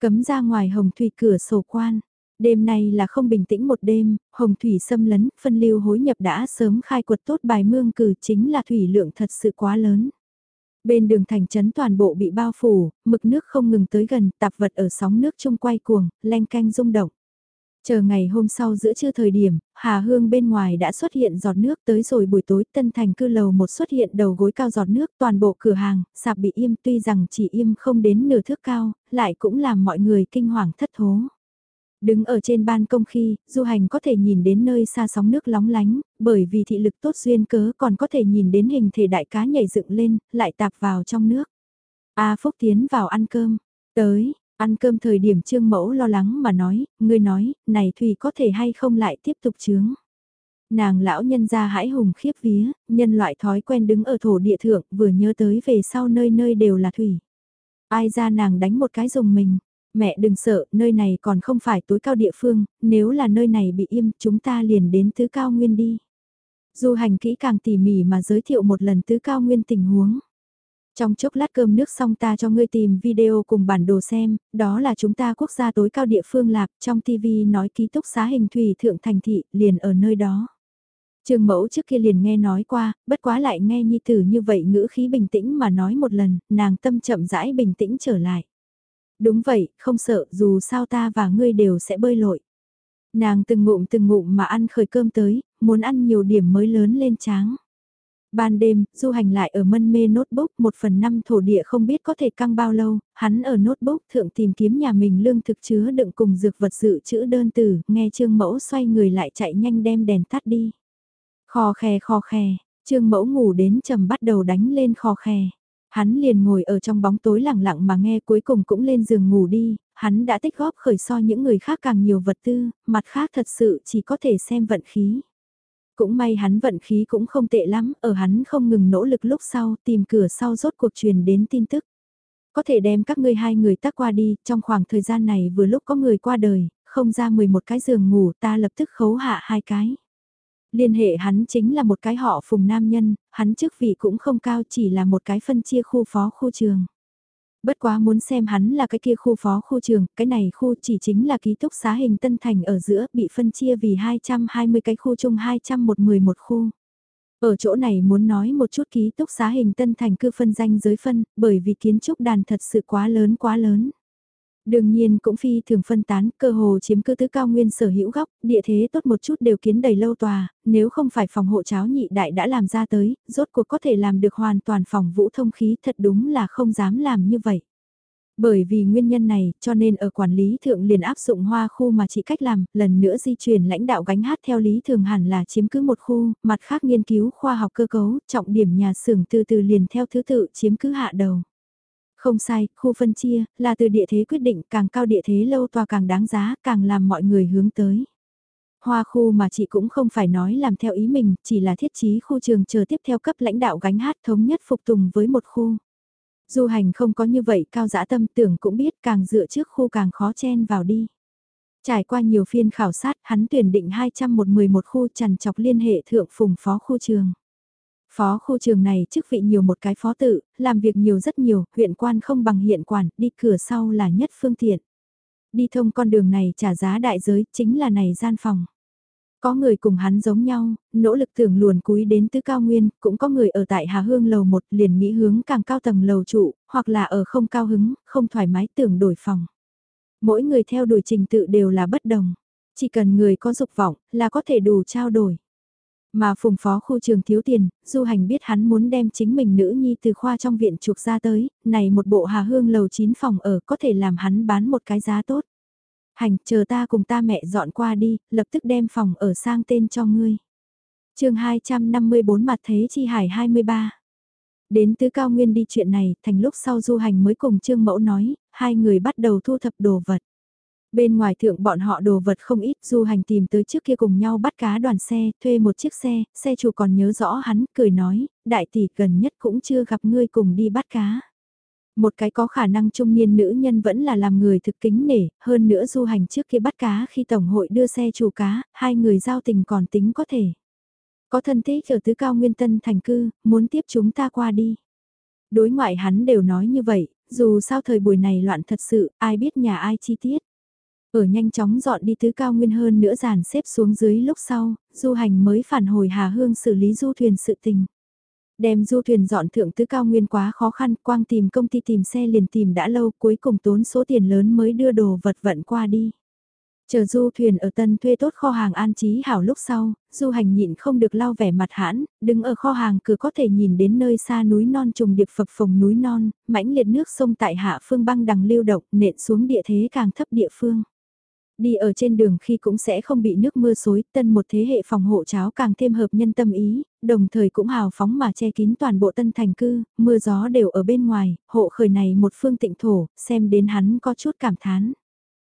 Cấm ra ngoài hồng thủy cửa sổ quan. Đêm nay là không bình tĩnh một đêm, hồng thủy xâm lấn, phân lưu hối nhập đã sớm khai quật tốt bài mương cử chính là thủy lượng thật sự quá lớn. Bên đường thành trấn toàn bộ bị bao phủ, mực nước không ngừng tới gần, tạp vật ở sóng nước chung quay cuồng, len canh rung động. Chờ ngày hôm sau giữa trưa thời điểm, Hà Hương bên ngoài đã xuất hiện giọt nước tới rồi buổi tối tân thành cư lầu một xuất hiện đầu gối cao giọt nước toàn bộ cửa hàng, sạp bị im tuy rằng chỉ im không đến nửa thước cao, lại cũng làm mọi người kinh hoàng thất thố. Đứng ở trên ban công khi, du hành có thể nhìn đến nơi xa sóng nước lóng lánh, bởi vì thị lực tốt duyên cớ còn có thể nhìn đến hình thể đại cá nhảy dựng lên, lại tạp vào trong nước. A Phúc tiến vào ăn cơm, tới, Ăn cơm thời điểm trương mẫu lo lắng mà nói, ngươi nói, này Thủy có thể hay không lại tiếp tục chướng. Nàng lão nhân ra hãi hùng khiếp vía, nhân loại thói quen đứng ở thổ địa thượng vừa nhớ tới về sau nơi nơi đều là Thủy. Ai ra nàng đánh một cái dùng mình, mẹ đừng sợ, nơi này còn không phải tối cao địa phương, nếu là nơi này bị im chúng ta liền đến tứ cao nguyên đi. Du hành kỹ càng tỉ mỉ mà giới thiệu một lần tứ cao nguyên tình huống. Trong chốc lát cơm nước xong ta cho ngươi tìm video cùng bản đồ xem, đó là chúng ta quốc gia tối cao địa phương lạc, trong TV nói ký túc xá hình thủy thượng thành thị, liền ở nơi đó. Trường mẫu trước kia liền nghe nói qua, bất quá lại nghe nhi tử như vậy ngữ khí bình tĩnh mà nói một lần, nàng tâm chậm rãi bình tĩnh trở lại. Đúng vậy, không sợ, dù sao ta và ngươi đều sẽ bơi lội. Nàng từng ngụm từng ngụm mà ăn khởi cơm tới, muốn ăn nhiều điểm mới lớn lên tráng. Ban đêm, du hành lại ở mân mê notebook, một phần năm thổ địa không biết có thể căng bao lâu, hắn ở notebook thượng tìm kiếm nhà mình lương thực chứa đựng cùng dược vật dự trữ đơn từ, nghe trương mẫu xoay người lại chạy nhanh đem đèn tắt đi. Khò khè khò khè, trương mẫu ngủ đến trầm bắt đầu đánh lên khò khè. Hắn liền ngồi ở trong bóng tối lặng lặng mà nghe cuối cùng cũng lên giường ngủ đi, hắn đã tích góp khởi so những người khác càng nhiều vật tư, mặt khác thật sự chỉ có thể xem vận khí. Cũng may hắn vận khí cũng không tệ lắm, ở hắn không ngừng nỗ lực lúc sau tìm cửa sau rốt cuộc truyền đến tin tức. Có thể đem các ngươi hai người tác qua đi, trong khoảng thời gian này vừa lúc có người qua đời, không ra 11 cái giường ngủ ta lập tức khấu hạ hai cái. Liên hệ hắn chính là một cái họ phùng nam nhân, hắn chức vị cũng không cao chỉ là một cái phân chia khu phó khu trường. Bất quá muốn xem hắn là cái kia khu phó khu trường, cái này khu chỉ chính là ký túc xá hình Tân Thành ở giữa bị phân chia vì 220 cái khu chung 211 một khu. Ở chỗ này muốn nói một chút ký túc xá hình Tân Thành cư phân danh giới phân, bởi vì kiến trúc đàn thật sự quá lớn quá lớn. Đương nhiên cũng phi thường phân tán, cơ hồ chiếm cư tứ cao nguyên sở hữu góc, địa thế tốt một chút đều kiến đầy lâu tòa, nếu không phải phòng hộ cháo nhị đại đã làm ra tới, rốt cuộc có thể làm được hoàn toàn phòng vũ thông khí thật đúng là không dám làm như vậy. Bởi vì nguyên nhân này, cho nên ở quản lý thượng liền áp dụng hoa khu mà chỉ cách làm, lần nữa di chuyển lãnh đạo gánh hát theo lý thường hẳn là chiếm cứ một khu, mặt khác nghiên cứu khoa học cơ cấu, trọng điểm nhà xưởng từ từ liền theo thứ tự chiếm cứ hạ đầu. Không sai, khu phân chia, là từ địa thế quyết định càng cao địa thế lâu tòa càng đáng giá, càng làm mọi người hướng tới. Hoa khu mà chị cũng không phải nói làm theo ý mình, chỉ là thiết trí khu trường chờ tiếp theo cấp lãnh đạo gánh hát thống nhất phục tùng với một khu. Du hành không có như vậy cao dã tâm tưởng cũng biết càng dựa trước khu càng khó chen vào đi. Trải qua nhiều phiên khảo sát, hắn tuyển định 211 khu trằn chọc liên hệ thượng phùng phó khu trường. Phó khu trường này chức vị nhiều một cái phó tự, làm việc nhiều rất nhiều, huyện quan không bằng hiện quản, đi cửa sau là nhất phương tiện. Đi thông con đường này trả giá đại giới, chính là này gian phòng. Có người cùng hắn giống nhau, nỗ lực tưởng luồn cúi đến tứ cao nguyên, cũng có người ở tại Hà Hương lầu 1 liền nghĩ hướng càng cao tầng lầu trụ, hoặc là ở không cao hứng, không thoải mái tưởng đổi phòng. Mỗi người theo đuổi trình tự đều là bất đồng. Chỉ cần người có dục vọng là có thể đủ trao đổi. Mà phùng phó khu trường thiếu tiền, du hành biết hắn muốn đem chính mình nữ nhi từ khoa trong viện chuộc ra tới, này một bộ hà hương lầu 9 phòng ở có thể làm hắn bán một cái giá tốt. Hành, chờ ta cùng ta mẹ dọn qua đi, lập tức đem phòng ở sang tên cho ngươi. chương 254 mặt thế chi hải 23 Đến tứ cao nguyên đi chuyện này, thành lúc sau du hành mới cùng Trương Mẫu nói, hai người bắt đầu thu thập đồ vật. Bên ngoài thượng bọn họ đồ vật không ít, du hành tìm tới trước kia cùng nhau bắt cá đoàn xe, thuê một chiếc xe, xe chủ còn nhớ rõ hắn, cười nói, đại tỷ gần nhất cũng chưa gặp ngươi cùng đi bắt cá. Một cái có khả năng trung niên nữ nhân vẫn là làm người thực kính nể, hơn nữa du hành trước kia bắt cá khi Tổng hội đưa xe chủ cá, hai người giao tình còn tính có thể. Có thân thích ở tứ cao nguyên tân thành cư, muốn tiếp chúng ta qua đi. Đối ngoại hắn đều nói như vậy, dù sao thời buổi này loạn thật sự, ai biết nhà ai chi tiết. Ở nhanh chóng dọn đi thứ cao nguyên hơn nữa dàn xếp xuống dưới lúc sau, du hành mới phản hồi Hà Hương xử lý du thuyền sự tình. Đem du thuyền dọn thượng tứ cao nguyên quá khó khăn, quang tìm công ty tìm xe liền tìm đã lâu cuối cùng tốn số tiền lớn mới đưa đồ vật vận qua đi. Chờ du thuyền ở tân thuê tốt kho hàng an trí hảo lúc sau, du hành nhịn không được lau vẻ mặt hãn, đứng ở kho hàng cứ có thể nhìn đến nơi xa núi non trùng điệp phập phồng núi non, mãnh liệt nước sông tại hạ phương băng đằng lưu động nện xuống địa thế càng thấp địa phương. Đi ở trên đường khi cũng sẽ không bị nước mưa xối, tân một thế hệ phòng hộ cháo càng thêm hợp nhân tâm ý, đồng thời cũng hào phóng mà che kín toàn bộ tân thành cư, mưa gió đều ở bên ngoài, hộ khởi này một phương tịnh thổ, xem đến hắn có chút cảm thán.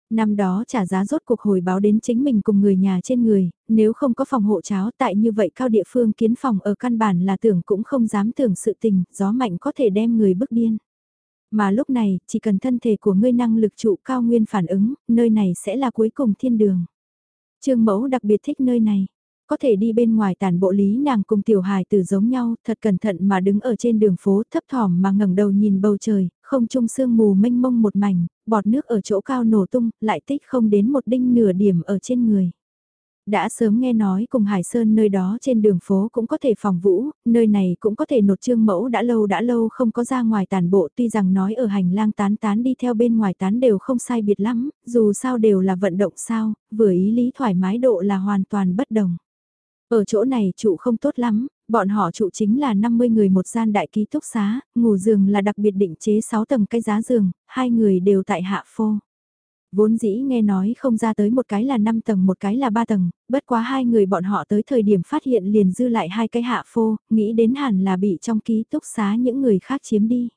Năm đó trả giá rốt cuộc hồi báo đến chính mình cùng người nhà trên người, nếu không có phòng hộ cháo tại như vậy cao địa phương kiến phòng ở căn bản là tưởng cũng không dám tưởng sự tình, gió mạnh có thể đem người bức điên. Mà lúc này, chỉ cần thân thể của ngươi năng lực trụ cao nguyên phản ứng, nơi này sẽ là cuối cùng thiên đường. Trương mẫu đặc biệt thích nơi này. Có thể đi bên ngoài tàn bộ lý nàng cùng tiểu hài từ giống nhau, thật cẩn thận mà đứng ở trên đường phố thấp thỏm mà ngẩng đầu nhìn bầu trời, không trung sương mù mênh mông một mảnh, bọt nước ở chỗ cao nổ tung, lại tích không đến một đinh nửa điểm ở trên người. Đã sớm nghe nói cùng Hải Sơn nơi đó trên đường phố cũng có thể phòng vũ, nơi này cũng có thể nột trương mẫu đã lâu đã lâu không có ra ngoài tàn bộ tuy rằng nói ở hành lang tán tán đi theo bên ngoài tán đều không sai biệt lắm, dù sao đều là vận động sao, vừa ý lý thoải mái độ là hoàn toàn bất đồng. Ở chỗ này trụ không tốt lắm, bọn họ trụ chính là 50 người một gian đại ký túc xá, ngủ giường là đặc biệt định chế 6 tầng cái giá giường, hai người đều tại hạ phô. Vốn dĩ nghe nói không ra tới một cái là 5 tầng một cái là 3 tầng, bất quá hai người bọn họ tới thời điểm phát hiện liền dư lại hai cái hạ phô, nghĩ đến hẳn là bị trong ký túc xá những người khác chiếm đi.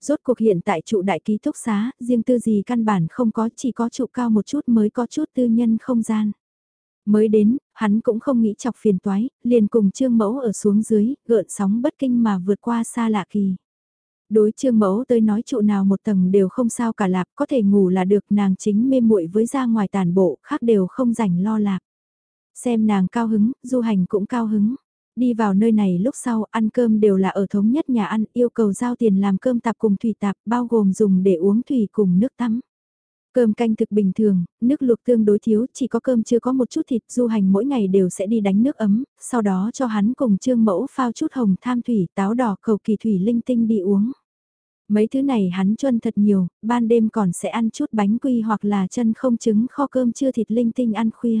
Rốt cuộc hiện tại trụ đại ký túc xá, riêng tư gì căn bản không có chỉ có trụ cao một chút mới có chút tư nhân không gian. Mới đến, hắn cũng không nghĩ chọc phiền toái, liền cùng trương mẫu ở xuống dưới, gợn sóng bất kinh mà vượt qua xa lạ kỳ. Đối trương mẫu tới nói trụ nào một tầng đều không sao cả lạp, có thể ngủ là được nàng chính mê muội với ra ngoài tàn bộ, khác đều không rảnh lo lạp. Xem nàng cao hứng, du hành cũng cao hứng. Đi vào nơi này lúc sau ăn cơm đều là ở thống nhất nhà ăn, yêu cầu giao tiền làm cơm tạp cùng thủy tạp, bao gồm dùng để uống thủy cùng nước tắm. Cơm canh thực bình thường, nước luộc tương đối thiếu, chỉ có cơm chưa có một chút thịt, du hành mỗi ngày đều sẽ đi đánh nước ấm, sau đó cho hắn cùng trương mẫu phao chút hồng tham thủy, táo đỏ cầu kỳ thủy linh tinh đi uống. Mấy thứ này hắn chuân thật nhiều, ban đêm còn sẽ ăn chút bánh quy hoặc là chân không trứng kho cơm chưa thịt linh tinh ăn khuya.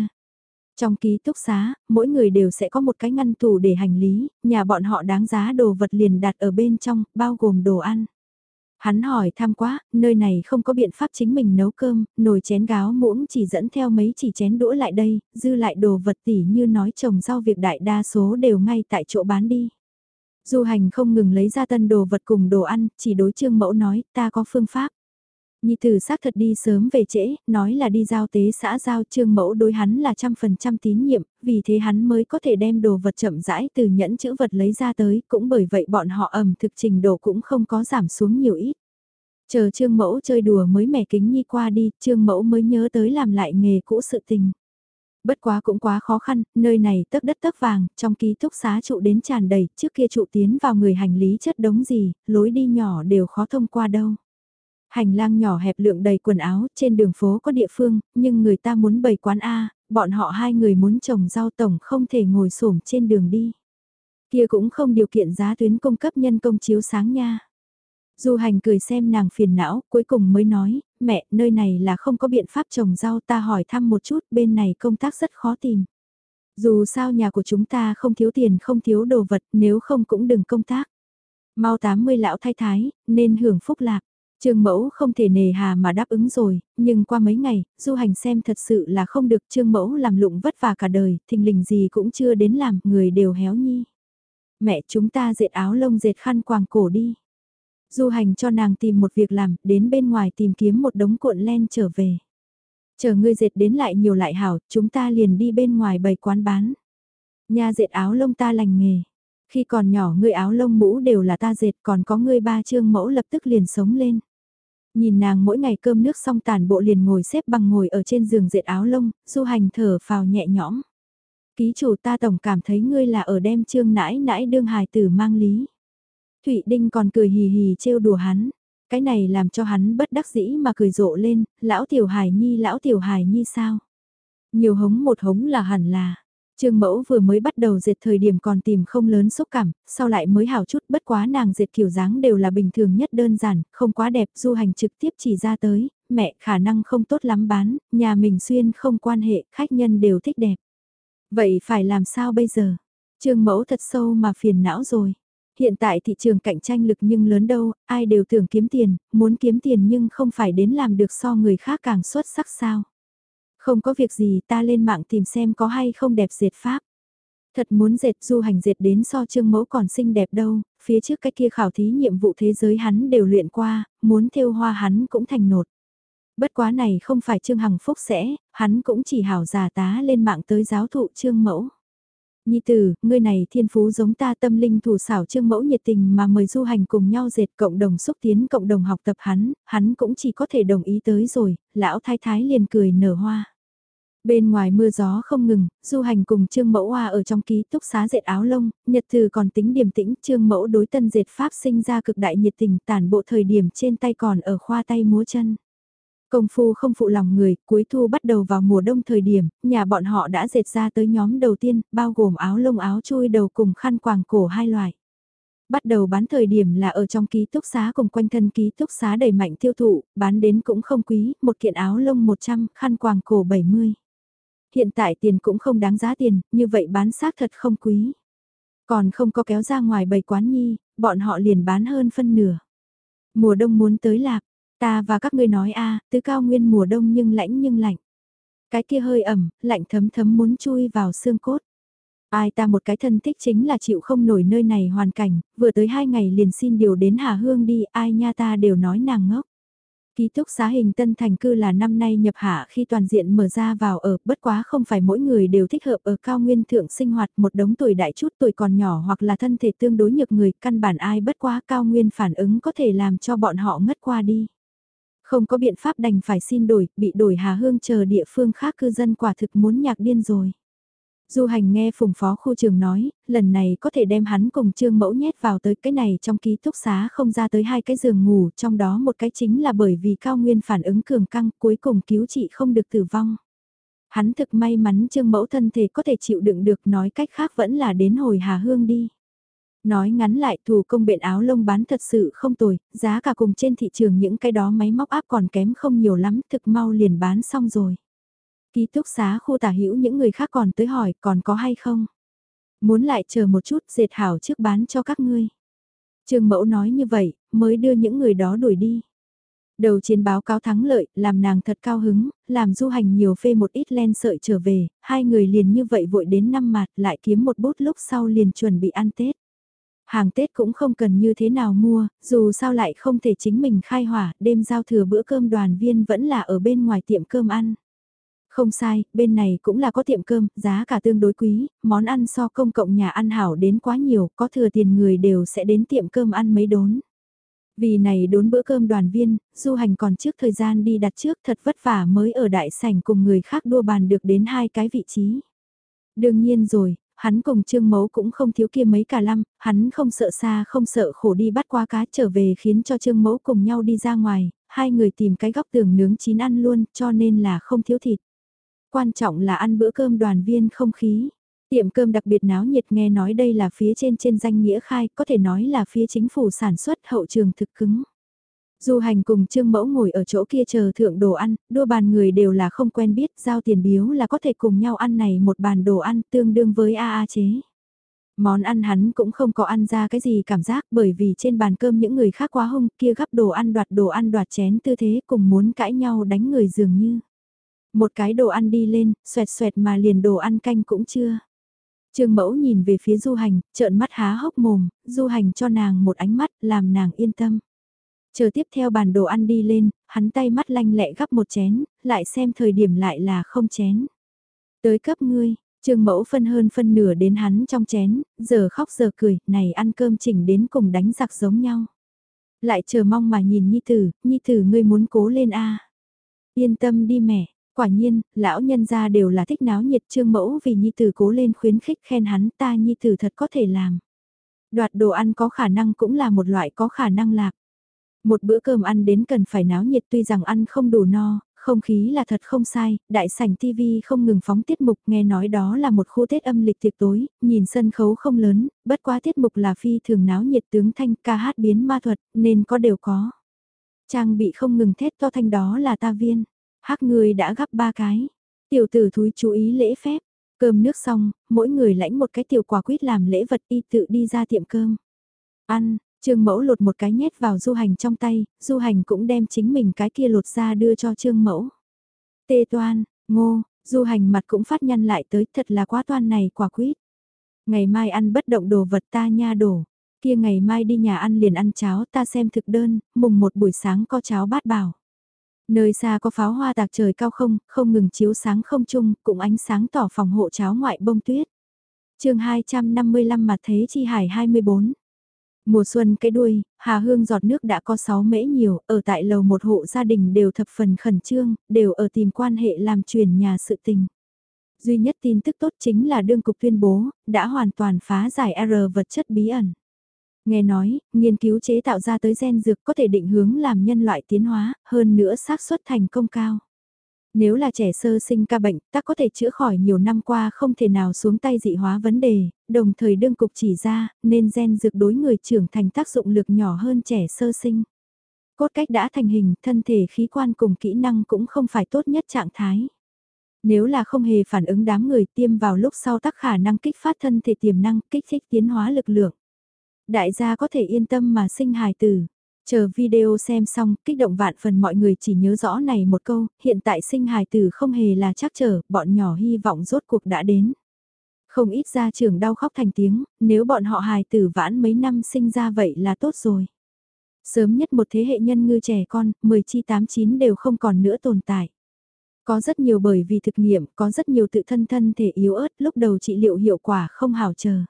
Trong ký túc xá, mỗi người đều sẽ có một cái ngăn tủ để hành lý, nhà bọn họ đáng giá đồ vật liền đặt ở bên trong, bao gồm đồ ăn. Hắn hỏi tham quá, nơi này không có biện pháp chính mình nấu cơm, nồi chén gáo muỗng chỉ dẫn theo mấy chỉ chén đũa lại đây, dư lại đồ vật tỉ như nói trồng rau việc đại đa số đều ngay tại chỗ bán đi. Du hành không ngừng lấy ra tân đồ vật cùng đồ ăn, chỉ đối trương mẫu nói, ta có phương pháp. Nhi tử xác thật đi sớm về trễ, nói là đi giao tế xã giao trương mẫu đối hắn là trăm phần trăm tín nhiệm, vì thế hắn mới có thể đem đồ vật chậm rãi từ nhẫn chữ vật lấy ra tới, cũng bởi vậy bọn họ ẩm thực trình độ cũng không có giảm xuống nhiều ít. Chờ trương mẫu chơi đùa mới mẻ kính nhi qua đi, trương mẫu mới nhớ tới làm lại nghề cũ sự tình. Bất quá cũng quá khó khăn, nơi này tấc đất tấc vàng, trong ký túc xá trụ đến tràn đầy, trước kia trụ tiến vào người hành lý chất đống gì, lối đi nhỏ đều khó thông qua đâu. Hành lang nhỏ hẹp lượng đầy quần áo, trên đường phố có địa phương, nhưng người ta muốn bày quán A, bọn họ hai người muốn trồng rau tổng không thể ngồi xổm trên đường đi. Kia cũng không điều kiện giá tuyến cung cấp nhân công chiếu sáng nha. Du hành cười xem nàng phiền não, cuối cùng mới nói, mẹ, nơi này là không có biện pháp trồng rau ta hỏi thăm một chút, bên này công tác rất khó tìm. Dù sao nhà của chúng ta không thiếu tiền không thiếu đồ vật, nếu không cũng đừng công tác. Mau 80 lão thay thái, nên hưởng phúc lạc. Trương Mẫu không thể nề hà mà đáp ứng rồi, nhưng qua mấy ngày, du hành xem thật sự là không được Trương Mẫu làm lụng vất vả cả đời, thình lình gì cũng chưa đến làm, người đều héo nhi. Mẹ chúng ta dệt áo lông dệt khăn quàng cổ đi. Du hành cho nàng tìm một việc làm, đến bên ngoài tìm kiếm một đống cuộn len trở về. Chờ ngươi dệt đến lại nhiều lại hảo, chúng ta liền đi bên ngoài bày quán bán. Nhà dệt áo lông ta lành nghề. Khi còn nhỏ ngươi áo lông mũ đều là ta dệt còn có ngươi ba trương mẫu lập tức liền sống lên. Nhìn nàng mỗi ngày cơm nước xong tàn bộ liền ngồi xếp bằng ngồi ở trên giường dệt áo lông, du hành thở phào nhẹ nhõm. Ký chủ ta tổng cảm thấy ngươi là ở đem trương nãi nãi đương hài tử mang lý. Thụy Đinh còn cười hì hì trêu đùa hắn. Cái này làm cho hắn bất đắc dĩ mà cười rộ lên, lão tiểu hài nhi lão tiểu hài nhi sao? Nhiều hống một hống là hẳn là. Trương mẫu vừa mới bắt đầu dệt thời điểm còn tìm không lớn xúc cảm, sau lại mới hảo chút bất quá nàng dệt kiểu dáng đều là bình thường nhất đơn giản, không quá đẹp du hành trực tiếp chỉ ra tới, mẹ khả năng không tốt lắm bán, nhà mình xuyên không quan hệ, khách nhân đều thích đẹp. Vậy phải làm sao bây giờ? Trương mẫu thật sâu mà phiền não rồi. Hiện tại thị trường cạnh tranh lực nhưng lớn đâu, ai đều tưởng kiếm tiền, muốn kiếm tiền nhưng không phải đến làm được so người khác càng xuất sắc sao. Không có việc gì ta lên mạng tìm xem có hay không đẹp dệt pháp. Thật muốn dệt du hành dệt đến so trương mẫu còn xinh đẹp đâu, phía trước cái kia khảo thí nhiệm vụ thế giới hắn đều luyện qua, muốn thêu hoa hắn cũng thành nột. Bất quá này không phải Trương Hằng Phúc sẽ, hắn cũng chỉ hảo giả tá lên mạng tới giáo thụ Trương Mẫu. Nhi tử, ngươi này thiên phú giống ta tâm linh thủ xảo trương mẫu nhiệt tình mà mời du hành cùng nhau dệt cộng đồng xúc tiến cộng đồng học tập hắn, hắn cũng chỉ có thể đồng ý tới rồi, lão thái thái liền cười nở hoa. Bên ngoài mưa gió không ngừng, du hành cùng trương mẫu hoa ở trong ký túc xá dệt áo lông, nhật từ còn tính điềm tĩnh, trương mẫu đối tân dệt pháp sinh ra cực đại nhiệt tình tản bộ thời điểm trên tay còn ở khoa tay múa chân. Công phu không phụ lòng người, cuối thu bắt đầu vào mùa đông thời điểm, nhà bọn họ đã dệt ra tới nhóm đầu tiên, bao gồm áo lông áo chui đầu cùng khăn quàng cổ hai loại. Bắt đầu bán thời điểm là ở trong ký túc xá cùng quanh thân ký túc xá đầy mạnh tiêu thụ, bán đến cũng không quý, một kiện áo lông 100, khăn quàng cổ 70. Hiện tại tiền cũng không đáng giá tiền, như vậy bán xác thật không quý. Còn không có kéo ra ngoài bầy quán nhi, bọn họ liền bán hơn phân nửa. Mùa đông muốn tới lạc, Ta và các ngươi nói a tứ cao nguyên mùa đông nhưng lãnh nhưng lạnh. Cái kia hơi ẩm, lạnh thấm thấm muốn chui vào xương cốt. Ai ta một cái thân thích chính là chịu không nổi nơi này hoàn cảnh, vừa tới hai ngày liền xin điều đến Hà Hương đi, ai nha ta đều nói nàng ngốc. Ký túc xá hình tân thành cư là năm nay nhập hạ khi toàn diện mở ra vào ở, bất quá không phải mỗi người đều thích hợp ở cao nguyên thượng sinh hoạt một đống tuổi đại chút tuổi còn nhỏ hoặc là thân thể tương đối nhược người, căn bản ai bất quá cao nguyên phản ứng có thể làm cho bọn họ ngất qua đi. Không có biện pháp đành phải xin đổi, bị đổi Hà Hương chờ địa phương khác cư dân quả thực muốn nhạc điên rồi. Du hành nghe phùng phó khu trường nói, lần này có thể đem hắn cùng trương mẫu nhét vào tới cái này trong ký túc xá không ra tới hai cái giường ngủ, trong đó một cái chính là bởi vì cao nguyên phản ứng cường căng cuối cùng cứu trị không được tử vong. Hắn thực may mắn trương mẫu thân thể có thể chịu đựng được nói cách khác vẫn là đến hồi Hà Hương đi. Nói ngắn lại thủ công biện áo lông bán thật sự không tồi, giá cả cùng trên thị trường những cái đó máy móc áp còn kém không nhiều lắm, thực mau liền bán xong rồi. Ký túc xá khu tả hữu những người khác còn tới hỏi còn có hay không? Muốn lại chờ một chút dệt hảo trước bán cho các ngươi. Trương mẫu nói như vậy, mới đưa những người đó đuổi đi. Đầu chiến báo cáo thắng lợi, làm nàng thật cao hứng, làm du hành nhiều phê một ít len sợi trở về, hai người liền như vậy vội đến năm mặt lại kiếm một bút lúc sau liền chuẩn bị ăn Tết. Hàng Tết cũng không cần như thế nào mua, dù sao lại không thể chính mình khai hỏa, đêm giao thừa bữa cơm đoàn viên vẫn là ở bên ngoài tiệm cơm ăn. Không sai, bên này cũng là có tiệm cơm, giá cả tương đối quý, món ăn so công cộng nhà ăn hảo đến quá nhiều, có thừa tiền người đều sẽ đến tiệm cơm ăn mấy đốn. Vì này đốn bữa cơm đoàn viên, du hành còn trước thời gian đi đặt trước thật vất vả mới ở đại sảnh cùng người khác đua bàn được đến hai cái vị trí. Đương nhiên rồi, hắn cùng Trương Mấu cũng không thiếu kia mấy cả lăm, hắn không sợ xa không sợ khổ đi bắt qua cá trở về khiến cho Trương Mấu cùng nhau đi ra ngoài, hai người tìm cái góc tường nướng chín ăn luôn cho nên là không thiếu thịt. Quan trọng là ăn bữa cơm đoàn viên không khí. Tiệm cơm đặc biệt náo nhiệt nghe nói đây là phía trên trên danh nghĩa khai, có thể nói là phía chính phủ sản xuất hậu trường thực cứng. Du hành cùng Trương Mẫu ngồi ở chỗ kia chờ thượng đồ ăn, đua bàn người đều là không quen biết, giao tiền biếu là có thể cùng nhau ăn này một bàn đồ ăn tương đương với a a chế. Món ăn hắn cũng không có ăn ra cái gì cảm giác bởi vì trên bàn cơm những người khác quá hung kia gắp đồ ăn đoạt đồ ăn đoạt chén tư thế cùng muốn cãi nhau đánh người dường như. Một cái đồ ăn đi lên, xoẹt xoẹt mà liền đồ ăn canh cũng chưa. Trương mẫu nhìn về phía du hành, trợn mắt há hốc mồm, du hành cho nàng một ánh mắt, làm nàng yên tâm. Chờ tiếp theo bàn đồ ăn đi lên, hắn tay mắt lanh lẹ gắp một chén, lại xem thời điểm lại là không chén. Tới cấp ngươi, Trương mẫu phân hơn phân nửa đến hắn trong chén, giờ khóc giờ cười, này ăn cơm chỉnh đến cùng đánh giặc giống nhau. Lại chờ mong mà nhìn Nhi Tử, Nhi Tử ngươi muốn cố lên a Yên tâm đi mẹ, Quả nhiên, lão nhân gia đều là thích náo nhiệt trương mẫu vì nhi tử cố lên khuyến khích khen hắn ta nhi tử thật có thể làm. Đoạt đồ ăn có khả năng cũng là một loại có khả năng lạc. Một bữa cơm ăn đến cần phải náo nhiệt tuy rằng ăn không đủ no, không khí là thật không sai, đại sảnh TV không ngừng phóng tiết mục nghe nói đó là một khu Tết âm lịch tiệc tối, nhìn sân khấu không lớn, bất quá tiết mục là phi thường náo nhiệt tướng thanh ca hát biến ma thuật, nên có đều có. Trang bị không ngừng thét to thanh đó là ta viên. Hắc người đã gấp ba cái. Tiểu tử thúi chú ý lễ phép. Cơm nước xong, mỗi người lãnh một cái tiểu quả quýt làm lễ vật y tự đi ra tiệm cơm. Ăn, Trương Mẫu lột một cái nhét vào du hành trong tay, du hành cũng đem chính mình cái kia lột ra đưa cho Trương Mẫu. Tê toan, ngô, du hành mặt cũng phát nhăn lại tới thật là quá toan này quả quýt. Ngày mai ăn bất động đồ vật ta nha đổ, kia ngày mai đi nhà ăn liền ăn cháo ta xem thực đơn, mùng một buổi sáng có cháo bát bảo. Nơi xa có pháo hoa tạc trời cao không, không ngừng chiếu sáng không chung, cũng ánh sáng tỏ phòng hộ cháo ngoại bông tuyết. chương 255 mặt thế chi hải 24. Mùa xuân cái đuôi, Hà Hương giọt nước đã có 6 mễ nhiều, ở tại lầu một hộ gia đình đều thập phần khẩn trương, đều ở tìm quan hệ làm truyền nhà sự tình. Duy nhất tin tức tốt chính là đương cục tuyên bố, đã hoàn toàn phá giải R vật chất bí ẩn. Nghe nói, nghiên cứu chế tạo ra tới gen dược có thể định hướng làm nhân loại tiến hóa, hơn nữa xác suất thành công cao. Nếu là trẻ sơ sinh ca bệnh, ta có thể chữa khỏi nhiều năm qua không thể nào xuống tay dị hóa vấn đề, đồng thời đương cục chỉ ra, nên gen dược đối người trưởng thành tác dụng lực nhỏ hơn trẻ sơ sinh. Cốt cách đã thành hình, thân thể khí quan cùng kỹ năng cũng không phải tốt nhất trạng thái. Nếu là không hề phản ứng đám người tiêm vào lúc sau tác khả năng kích phát thân thể tiềm năng, kích thích tiến hóa lực lượng. Đại gia có thể yên tâm mà sinh hài tử. Chờ video xem xong, kích động vạn phần mọi người chỉ nhớ rõ này một câu, hiện tại sinh hài tử không hề là chắc trở, bọn nhỏ hy vọng rốt cuộc đã đến. Không ít gia trưởng đau khóc thành tiếng, nếu bọn họ hài tử vãn mấy năm sinh ra vậy là tốt rồi. Sớm nhất một thế hệ nhân ngư trẻ con, 10 chi 8 chín đều không còn nữa tồn tại. Có rất nhiều bởi vì thực nghiệm, có rất nhiều tự thân thân thể yếu ớt, lúc đầu trị liệu hiệu quả không hào chờ.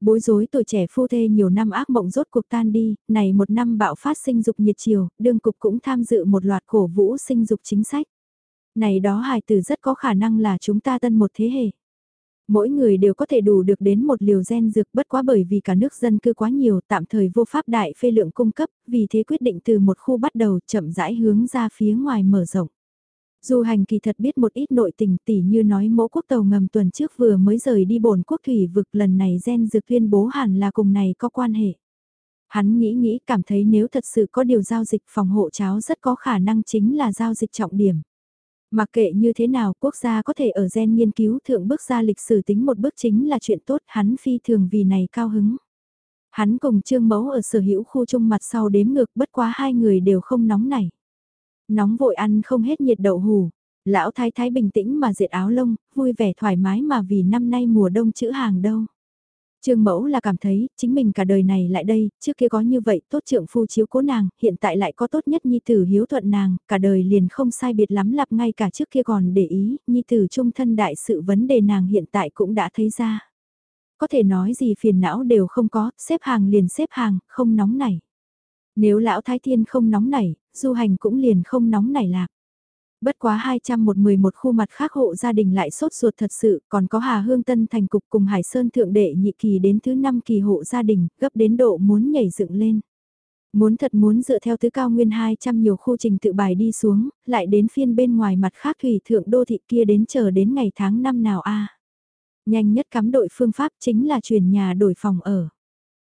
Bối rối tuổi trẻ phu thê nhiều năm ác mộng rốt cuộc tan đi, này một năm bạo phát sinh dục nhiệt chiều, đương cục cũng tham dự một loạt cổ vũ sinh dục chính sách. Này đó hài tử rất có khả năng là chúng ta tân một thế hệ. Mỗi người đều có thể đủ được đến một liều gen dược bất quá bởi vì cả nước dân cư quá nhiều tạm thời vô pháp đại phê lượng cung cấp, vì thế quyết định từ một khu bắt đầu chậm rãi hướng ra phía ngoài mở rộng. Du hành kỳ thật biết một ít nội tình tỉ như nói mẫu quốc tàu ngầm tuần trước vừa mới rời đi bổn quốc thủy vực lần này gen dược tuyên bố hẳn là cùng này có quan hệ. Hắn nghĩ nghĩ cảm thấy nếu thật sự có điều giao dịch phòng hộ cháo rất có khả năng chính là giao dịch trọng điểm. Mặc kệ như thế nào quốc gia có thể ở gen nghiên cứu thượng bước ra lịch sử tính một bước chính là chuyện tốt hắn phi thường vì này cao hứng. Hắn cùng trương mẫu ở sở hữu khu trung mặt sau đếm ngược bất quá hai người đều không nóng nảy. Nóng vội ăn không hết nhiệt đậu hủ. Lão thái thái bình tĩnh mà diệt áo lông, vui vẻ thoải mái mà vì năm nay mùa đông chữ hàng đâu. Trương mẫu là cảm thấy, chính mình cả đời này lại đây, trước kia có như vậy, tốt trượng phu chiếu cố nàng, hiện tại lại có tốt nhất nhi tử hiếu thuận nàng, cả đời liền không sai biệt lắm lặp ngay cả trước kia còn để ý, nhi tử trung thân đại sự vấn đề nàng hiện tại cũng đã thấy ra. Có thể nói gì phiền não đều không có, xếp hàng liền xếp hàng, không nóng nảy. Nếu lão thái thiên không nóng nảy, du hành cũng liền không nóng nảy lạc. Bất quá 211 khu mặt khác hộ gia đình lại sốt ruột thật sự, còn có Hà Hương Tân thành cục cùng Hải Sơn thượng đệ nhị kỳ đến thứ 5 kỳ hộ gia đình, gấp đến độ muốn nhảy dựng lên. Muốn thật muốn dựa theo thứ cao nguyên 200 nhiều khu trình tự bài đi xuống, lại đến phiên bên ngoài mặt khác thủy thượng đô thị kia đến chờ đến ngày tháng năm nào a Nhanh nhất cắm đội phương pháp chính là chuyển nhà đổi phòng ở.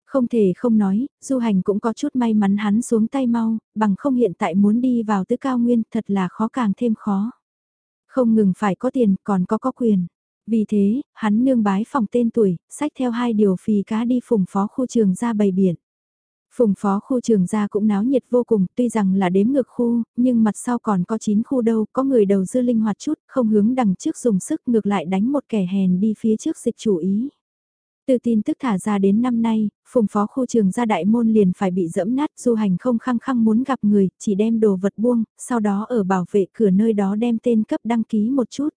Không thể không nói, du hành cũng có chút may mắn hắn xuống tay mau, bằng không hiện tại muốn đi vào tứ cao nguyên thật là khó càng thêm khó. Không ngừng phải có tiền, còn có có quyền. Vì thế, hắn nương bái phòng tên tuổi, sách theo hai điều phì cá đi phùng phó khu trường ra bày biển. Phùng phó khu trường gia cũng náo nhiệt vô cùng, tuy rằng là đếm ngược khu, nhưng mặt sau còn có 9 khu đâu, có người đầu dư linh hoạt chút, không hướng đằng trước dùng sức ngược lại đánh một kẻ hèn đi phía trước dịch chủ ý. Từ tin tức thả ra đến năm nay, phùng phó khu trường gia đại môn liền phải bị dẫm nát du hành không khăng khăng muốn gặp người, chỉ đem đồ vật buông, sau đó ở bảo vệ cửa nơi đó đem tên cấp đăng ký một chút.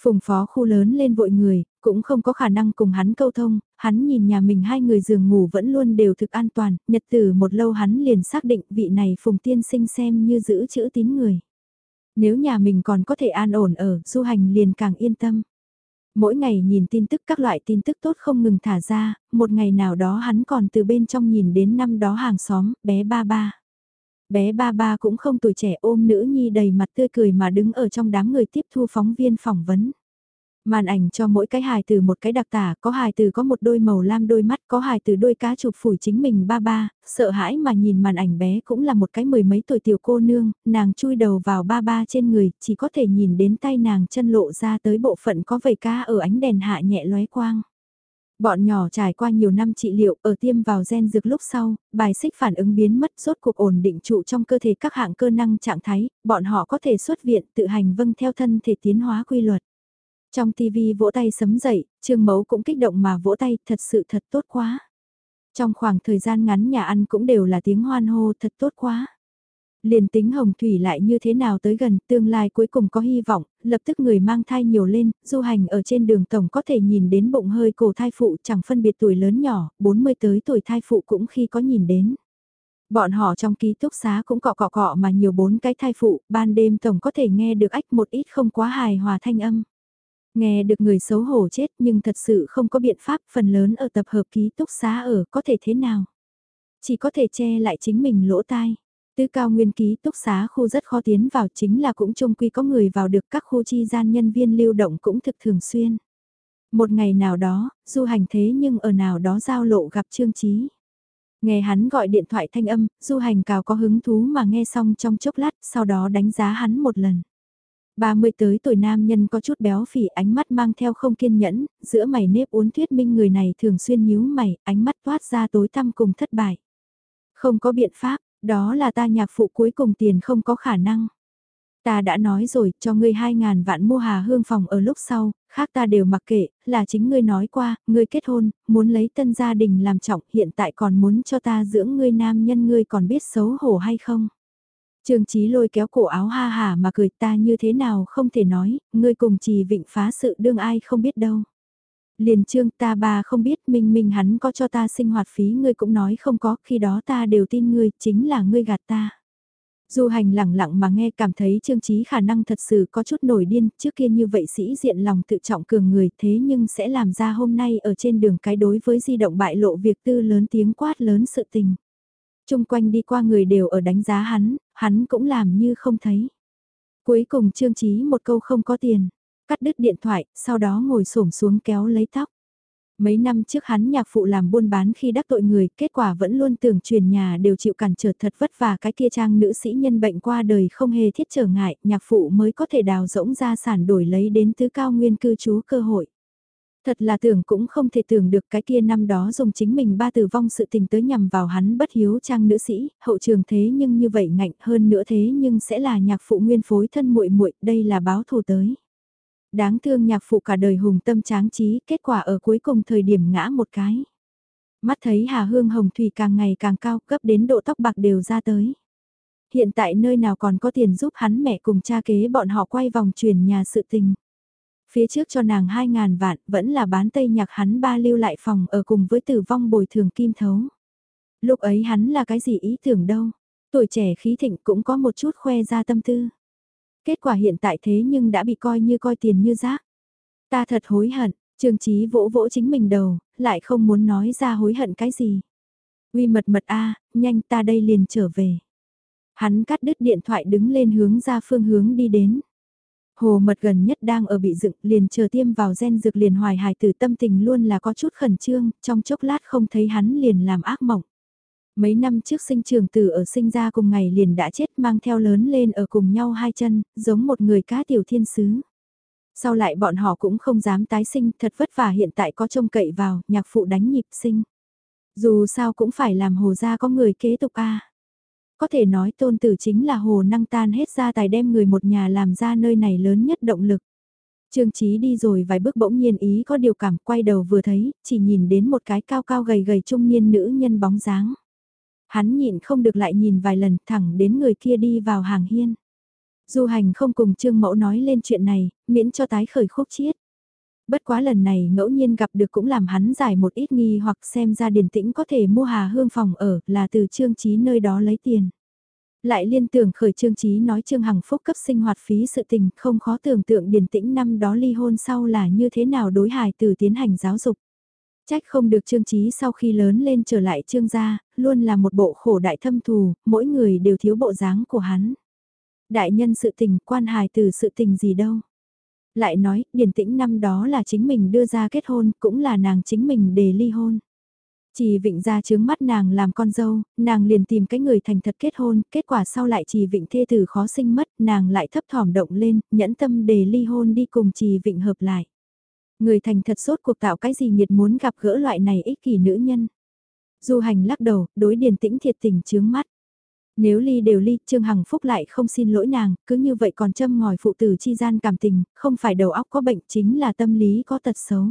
Phùng phó khu lớn lên vội người, cũng không có khả năng cùng hắn câu thông, hắn nhìn nhà mình hai người giường ngủ vẫn luôn đều thực an toàn, nhật tử một lâu hắn liền xác định vị này phùng tiên sinh xem như giữ chữ tín người. Nếu nhà mình còn có thể an ổn ở, du hành liền càng yên tâm. Mỗi ngày nhìn tin tức các loại tin tức tốt không ngừng thả ra, một ngày nào đó hắn còn từ bên trong nhìn đến năm đó hàng xóm, bé ba ba. Bé ba ba cũng không tuổi trẻ ôm nữ nhi đầy mặt tươi cười mà đứng ở trong đám người tiếp thu phóng viên phỏng vấn. Màn ảnh cho mỗi cái hài từ một cái đặc tả, có hài từ có một đôi màu lam đôi mắt, có hài từ đôi cá chụp phủi chính mình ba ba, sợ hãi mà nhìn màn ảnh bé cũng là một cái mười mấy tuổi tiểu cô nương, nàng chui đầu vào ba ba trên người, chỉ có thể nhìn đến tay nàng chân lộ ra tới bộ phận có vầy cá ở ánh đèn hạ nhẹ lóe quang. Bọn nhỏ trải qua nhiều năm trị liệu ở tiêm vào gen dược lúc sau, bài xích phản ứng biến mất rốt cuộc ổn định trụ trong cơ thể các hạng cơ năng trạng thái, bọn họ có thể xuất viện tự hành vâng theo thân thể tiến hóa quy luật. Trong TV vỗ tay sấm dậy, Trương Mấu cũng kích động mà vỗ tay, thật sự thật tốt quá. Trong khoảng thời gian ngắn nhà ăn cũng đều là tiếng hoan hô thật tốt quá. Liền tính hồng thủy lại như thế nào tới gần, tương lai cuối cùng có hy vọng, lập tức người mang thai nhiều lên, du hành ở trên đường tổng có thể nhìn đến bụng hơi cổ thai phụ chẳng phân biệt tuổi lớn nhỏ, 40 tới tuổi thai phụ cũng khi có nhìn đến. Bọn họ trong ký túc xá cũng cọ cọ cọ mà nhiều bốn cái thai phụ, ban đêm tổng có thể nghe được ách một ít không quá hài hòa thanh âm. Nghe được người xấu hổ chết nhưng thật sự không có biện pháp phần lớn ở tập hợp ký túc xá ở có thể thế nào. Chỉ có thể che lại chính mình lỗ tai. Tứ cao nguyên ký túc xá khu rất khó tiến vào chính là cũng trông quy có người vào được các khu chi gian nhân viên lưu động cũng thực thường xuyên. Một ngày nào đó, du hành thế nhưng ở nào đó giao lộ gặp Trương Trí. Nghe hắn gọi điện thoại thanh âm, du hành cào có hứng thú mà nghe xong trong chốc lát, sau đó đánh giá hắn một lần. 30 tới tuổi nam nhân có chút béo phì ánh mắt mang theo không kiên nhẫn, giữa mày nếp uốn thuyết minh người này thường xuyên nhíu mày, ánh mắt toát ra tối tăm cùng thất bại. Không có biện pháp, Đó là ta nhạc phụ cuối cùng tiền không có khả năng. Ta đã nói rồi, cho ngươi hai ngàn vạn mua hà hương phòng ở lúc sau, khác ta đều mặc kệ, là chính ngươi nói qua, ngươi kết hôn, muốn lấy tân gia đình làm trọng, hiện tại còn muốn cho ta dưỡng ngươi nam nhân ngươi còn biết xấu hổ hay không? Trương Chí lôi kéo cổ áo ha hà mà cười ta như thế nào không thể nói, ngươi cùng trì vịnh phá sự đương ai không biết đâu. Liền trương ta bà không biết minh minh hắn có cho ta sinh hoạt phí ngươi cũng nói không có, khi đó ta đều tin ngươi, chính là ngươi gạt ta. Du hành lẳng lặng mà nghe cảm thấy trương trí khả năng thật sự có chút nổi điên, trước kia như vậy sĩ diện lòng tự trọng cường người thế nhưng sẽ làm ra hôm nay ở trên đường cái đối với di động bại lộ việc tư lớn tiếng quát lớn sự tình chung quanh đi qua người đều ở đánh giá hắn, hắn cũng làm như không thấy. Cuối cùng trương trí một câu không có tiền, cắt đứt điện thoại, sau đó ngồi xổm xuống kéo lấy tóc. Mấy năm trước hắn nhạc phụ làm buôn bán khi đắc tội người, kết quả vẫn luôn tưởng truyền nhà đều chịu cản trở thật vất vả cái kia trang nữ sĩ nhân bệnh qua đời không hề thiết trở ngại, nhạc phụ mới có thể đào rỗng ra sản đổi lấy đến tứ cao nguyên cư trú cơ hội. Thật là tưởng cũng không thể tưởng được cái kia năm đó dùng chính mình ba tử vong sự tình tới nhằm vào hắn bất hiếu trang nữ sĩ, hậu trường thế nhưng như vậy ngạnh hơn nữa thế nhưng sẽ là nhạc phụ nguyên phối thân muội muội đây là báo thù tới. Đáng thương nhạc phụ cả đời hùng tâm tráng trí, kết quả ở cuối cùng thời điểm ngã một cái. Mắt thấy Hà Hương Hồng Thủy càng ngày càng cao, cấp đến độ tóc bạc đều ra tới. Hiện tại nơi nào còn có tiền giúp hắn mẹ cùng cha kế bọn họ quay vòng chuyển nhà sự tình. Phía trước cho nàng 2.000 vạn vẫn là bán tây nhạc hắn ba lưu lại phòng ở cùng với tử vong bồi thường kim thấu. Lúc ấy hắn là cái gì ý tưởng đâu. Tuổi trẻ khí thịnh cũng có một chút khoe ra tâm tư. Kết quả hiện tại thế nhưng đã bị coi như coi tiền như rác. Ta thật hối hận, Trương Chí vỗ vỗ chính mình đầu, lại không muốn nói ra hối hận cái gì. Uy mật mật a, nhanh ta đây liền trở về. Hắn cắt đứt điện thoại đứng lên hướng ra phương hướng đi đến. Hồ mật gần nhất đang ở bị dựng liền chờ tiêm vào gen dược liền hoài hài tử tâm tình luôn là có chút khẩn trương, trong chốc lát không thấy hắn liền làm ác mộng. Mấy năm trước sinh trường tử ở sinh ra cùng ngày liền đã chết mang theo lớn lên ở cùng nhau hai chân, giống một người cá tiểu thiên sứ. Sau lại bọn họ cũng không dám tái sinh, thật vất vả hiện tại có trông cậy vào, nhạc phụ đánh nhịp sinh. Dù sao cũng phải làm hồ gia có người kế tục a có thể nói tôn tử chính là hồ năng tan hết gia tài đem người một nhà làm ra nơi này lớn nhất động lực. Trương Chí đi rồi vài bước bỗng nhiên ý có điều cảm quay đầu vừa thấy, chỉ nhìn đến một cái cao cao gầy gầy trung niên nữ nhân bóng dáng. Hắn nhịn không được lại nhìn vài lần thẳng đến người kia đi vào hàng hiên. Du hành không cùng Trương Mẫu nói lên chuyện này, miễn cho tái khởi khúc chiết. Bất quá lần này ngẫu nhiên gặp được cũng làm hắn giải một ít nghi hoặc xem ra điển tĩnh có thể mua hà hương phòng ở là từ Trương Chí nơi đó lấy tiền. Lại liên tưởng khởi Trương Chí nói Trương Hằng Phúc cấp sinh hoạt phí sự tình không khó tưởng tượng điển tĩnh năm đó ly hôn sau là như thế nào đối hài từ tiến hành giáo dục. Trách không được Trương Chí sau khi lớn lên trở lại Trương gia, luôn là một bộ khổ đại thâm thù, mỗi người đều thiếu bộ dáng của hắn. Đại nhân sự tình, quan hài từ sự tình gì đâu. Lại nói, điển tĩnh năm đó là chính mình đưa ra kết hôn, cũng là nàng chính mình để ly hôn. Chỉ vịnh ra chướng mắt nàng làm con dâu, nàng liền tìm cái người thành thật kết hôn, kết quả sau lại chỉ vịnh thê tử khó sinh mất, nàng lại thấp thỏm động lên, nhẫn tâm để ly hôn đi cùng chỉ vịnh hợp lại. Người thành thật sốt cuộc tạo cái gì nhiệt muốn gặp gỡ loại này ích kỷ nữ nhân. Du hành lắc đầu, đối điền tĩnh thiệt tình chướng mắt. Nếu ly đều ly, Trương Hằng Phúc lại không xin lỗi nàng, cứ như vậy còn châm ngòi phụ tử chi gian cảm tình, không phải đầu óc có bệnh chính là tâm lý có tật xấu.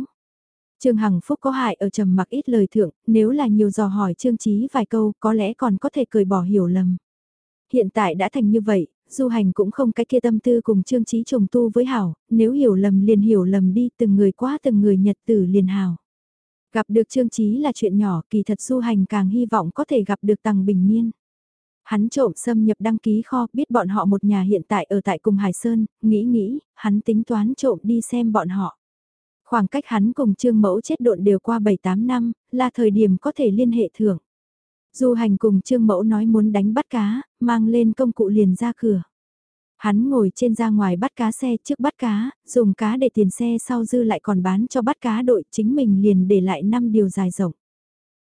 Trương Hằng Phúc có hại ở trầm mặc ít lời thượng, nếu là nhiều dò hỏi Trương Chí vài câu có lẽ còn có thể cười bỏ hiểu lầm. Hiện tại đã thành như vậy, du hành cũng không cái kia tâm tư cùng trương chí trùng tu với hảo, nếu hiểu lầm liền hiểu lầm đi từng người quá từng người nhật tử liền hảo. Gặp được trương chí là chuyện nhỏ kỳ thật du hành càng hy vọng có thể gặp được tăng bình niên. Hắn trộm xâm nhập đăng ký kho biết bọn họ một nhà hiện tại ở tại cùng Hải Sơn, nghĩ nghĩ, hắn tính toán trộm đi xem bọn họ. Khoảng cách hắn cùng trương mẫu chết độn đều qua 7-8 năm, là thời điểm có thể liên hệ thưởng. Du hành cùng Trương Mẫu nói muốn đánh bắt cá, mang lên công cụ liền ra cửa. Hắn ngồi trên ra ngoài bắt cá xe trước bắt cá, dùng cá để tiền xe sau dư lại còn bán cho bắt cá đội chính mình liền để lại 5 điều dài rộng.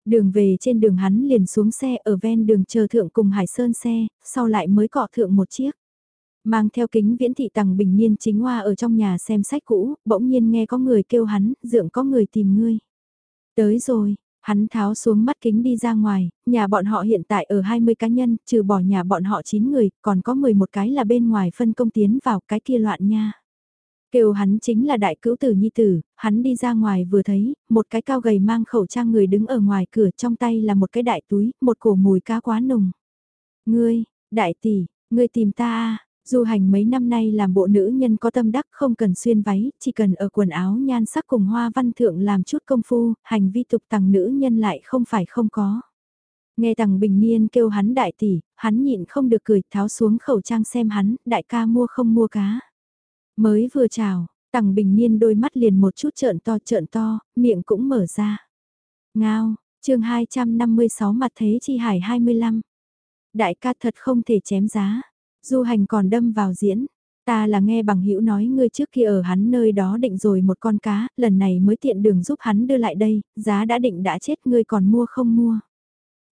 Đường về trên đường hắn liền xuống xe ở ven đường chờ thượng cùng Hải Sơn xe, sau lại mới cọ thượng một chiếc. Mang theo kính viễn thị tầng bình niên chính hoa ở trong nhà xem sách cũ, bỗng nhiên nghe có người kêu hắn, dượng có người tìm ngươi. Tới rồi, Hắn tháo xuống mắt kính đi ra ngoài, nhà bọn họ hiện tại ở 20 cá nhân, trừ bỏ nhà bọn họ 9 người, còn có 11 cái là bên ngoài phân công tiến vào cái kia loạn nha. Kêu hắn chính là đại cữu tử nhi tử, hắn đi ra ngoài vừa thấy, một cái cao gầy mang khẩu trang người đứng ở ngoài cửa trong tay là một cái đại túi, một cổ mùi cá quá nồng. Ngươi, đại tỷ, ngươi tìm ta à, Du hành mấy năm nay làm bộ nữ nhân có tâm đắc không cần xuyên váy, chỉ cần ở quần áo nhan sắc cùng hoa văn thượng làm chút công phu, hành vi tục tằng nữ nhân lại không phải không có. Nghe tằng bình niên kêu hắn đại tỷ, hắn nhịn không được cười tháo xuống khẩu trang xem hắn, đại ca mua không mua cá. Mới vừa chào, tằng bình niên đôi mắt liền một chút trợn to trợn to, miệng cũng mở ra. Ngao, chương 256 mặt thế chi hải 25. Đại ca thật không thể chém giá. Du hành còn đâm vào diễn. Ta là nghe bằng hữu nói ngươi trước kia ở hắn nơi đó định rồi một con cá, lần này mới tiện đường giúp hắn đưa lại đây, giá đã định đã chết ngươi còn mua không mua.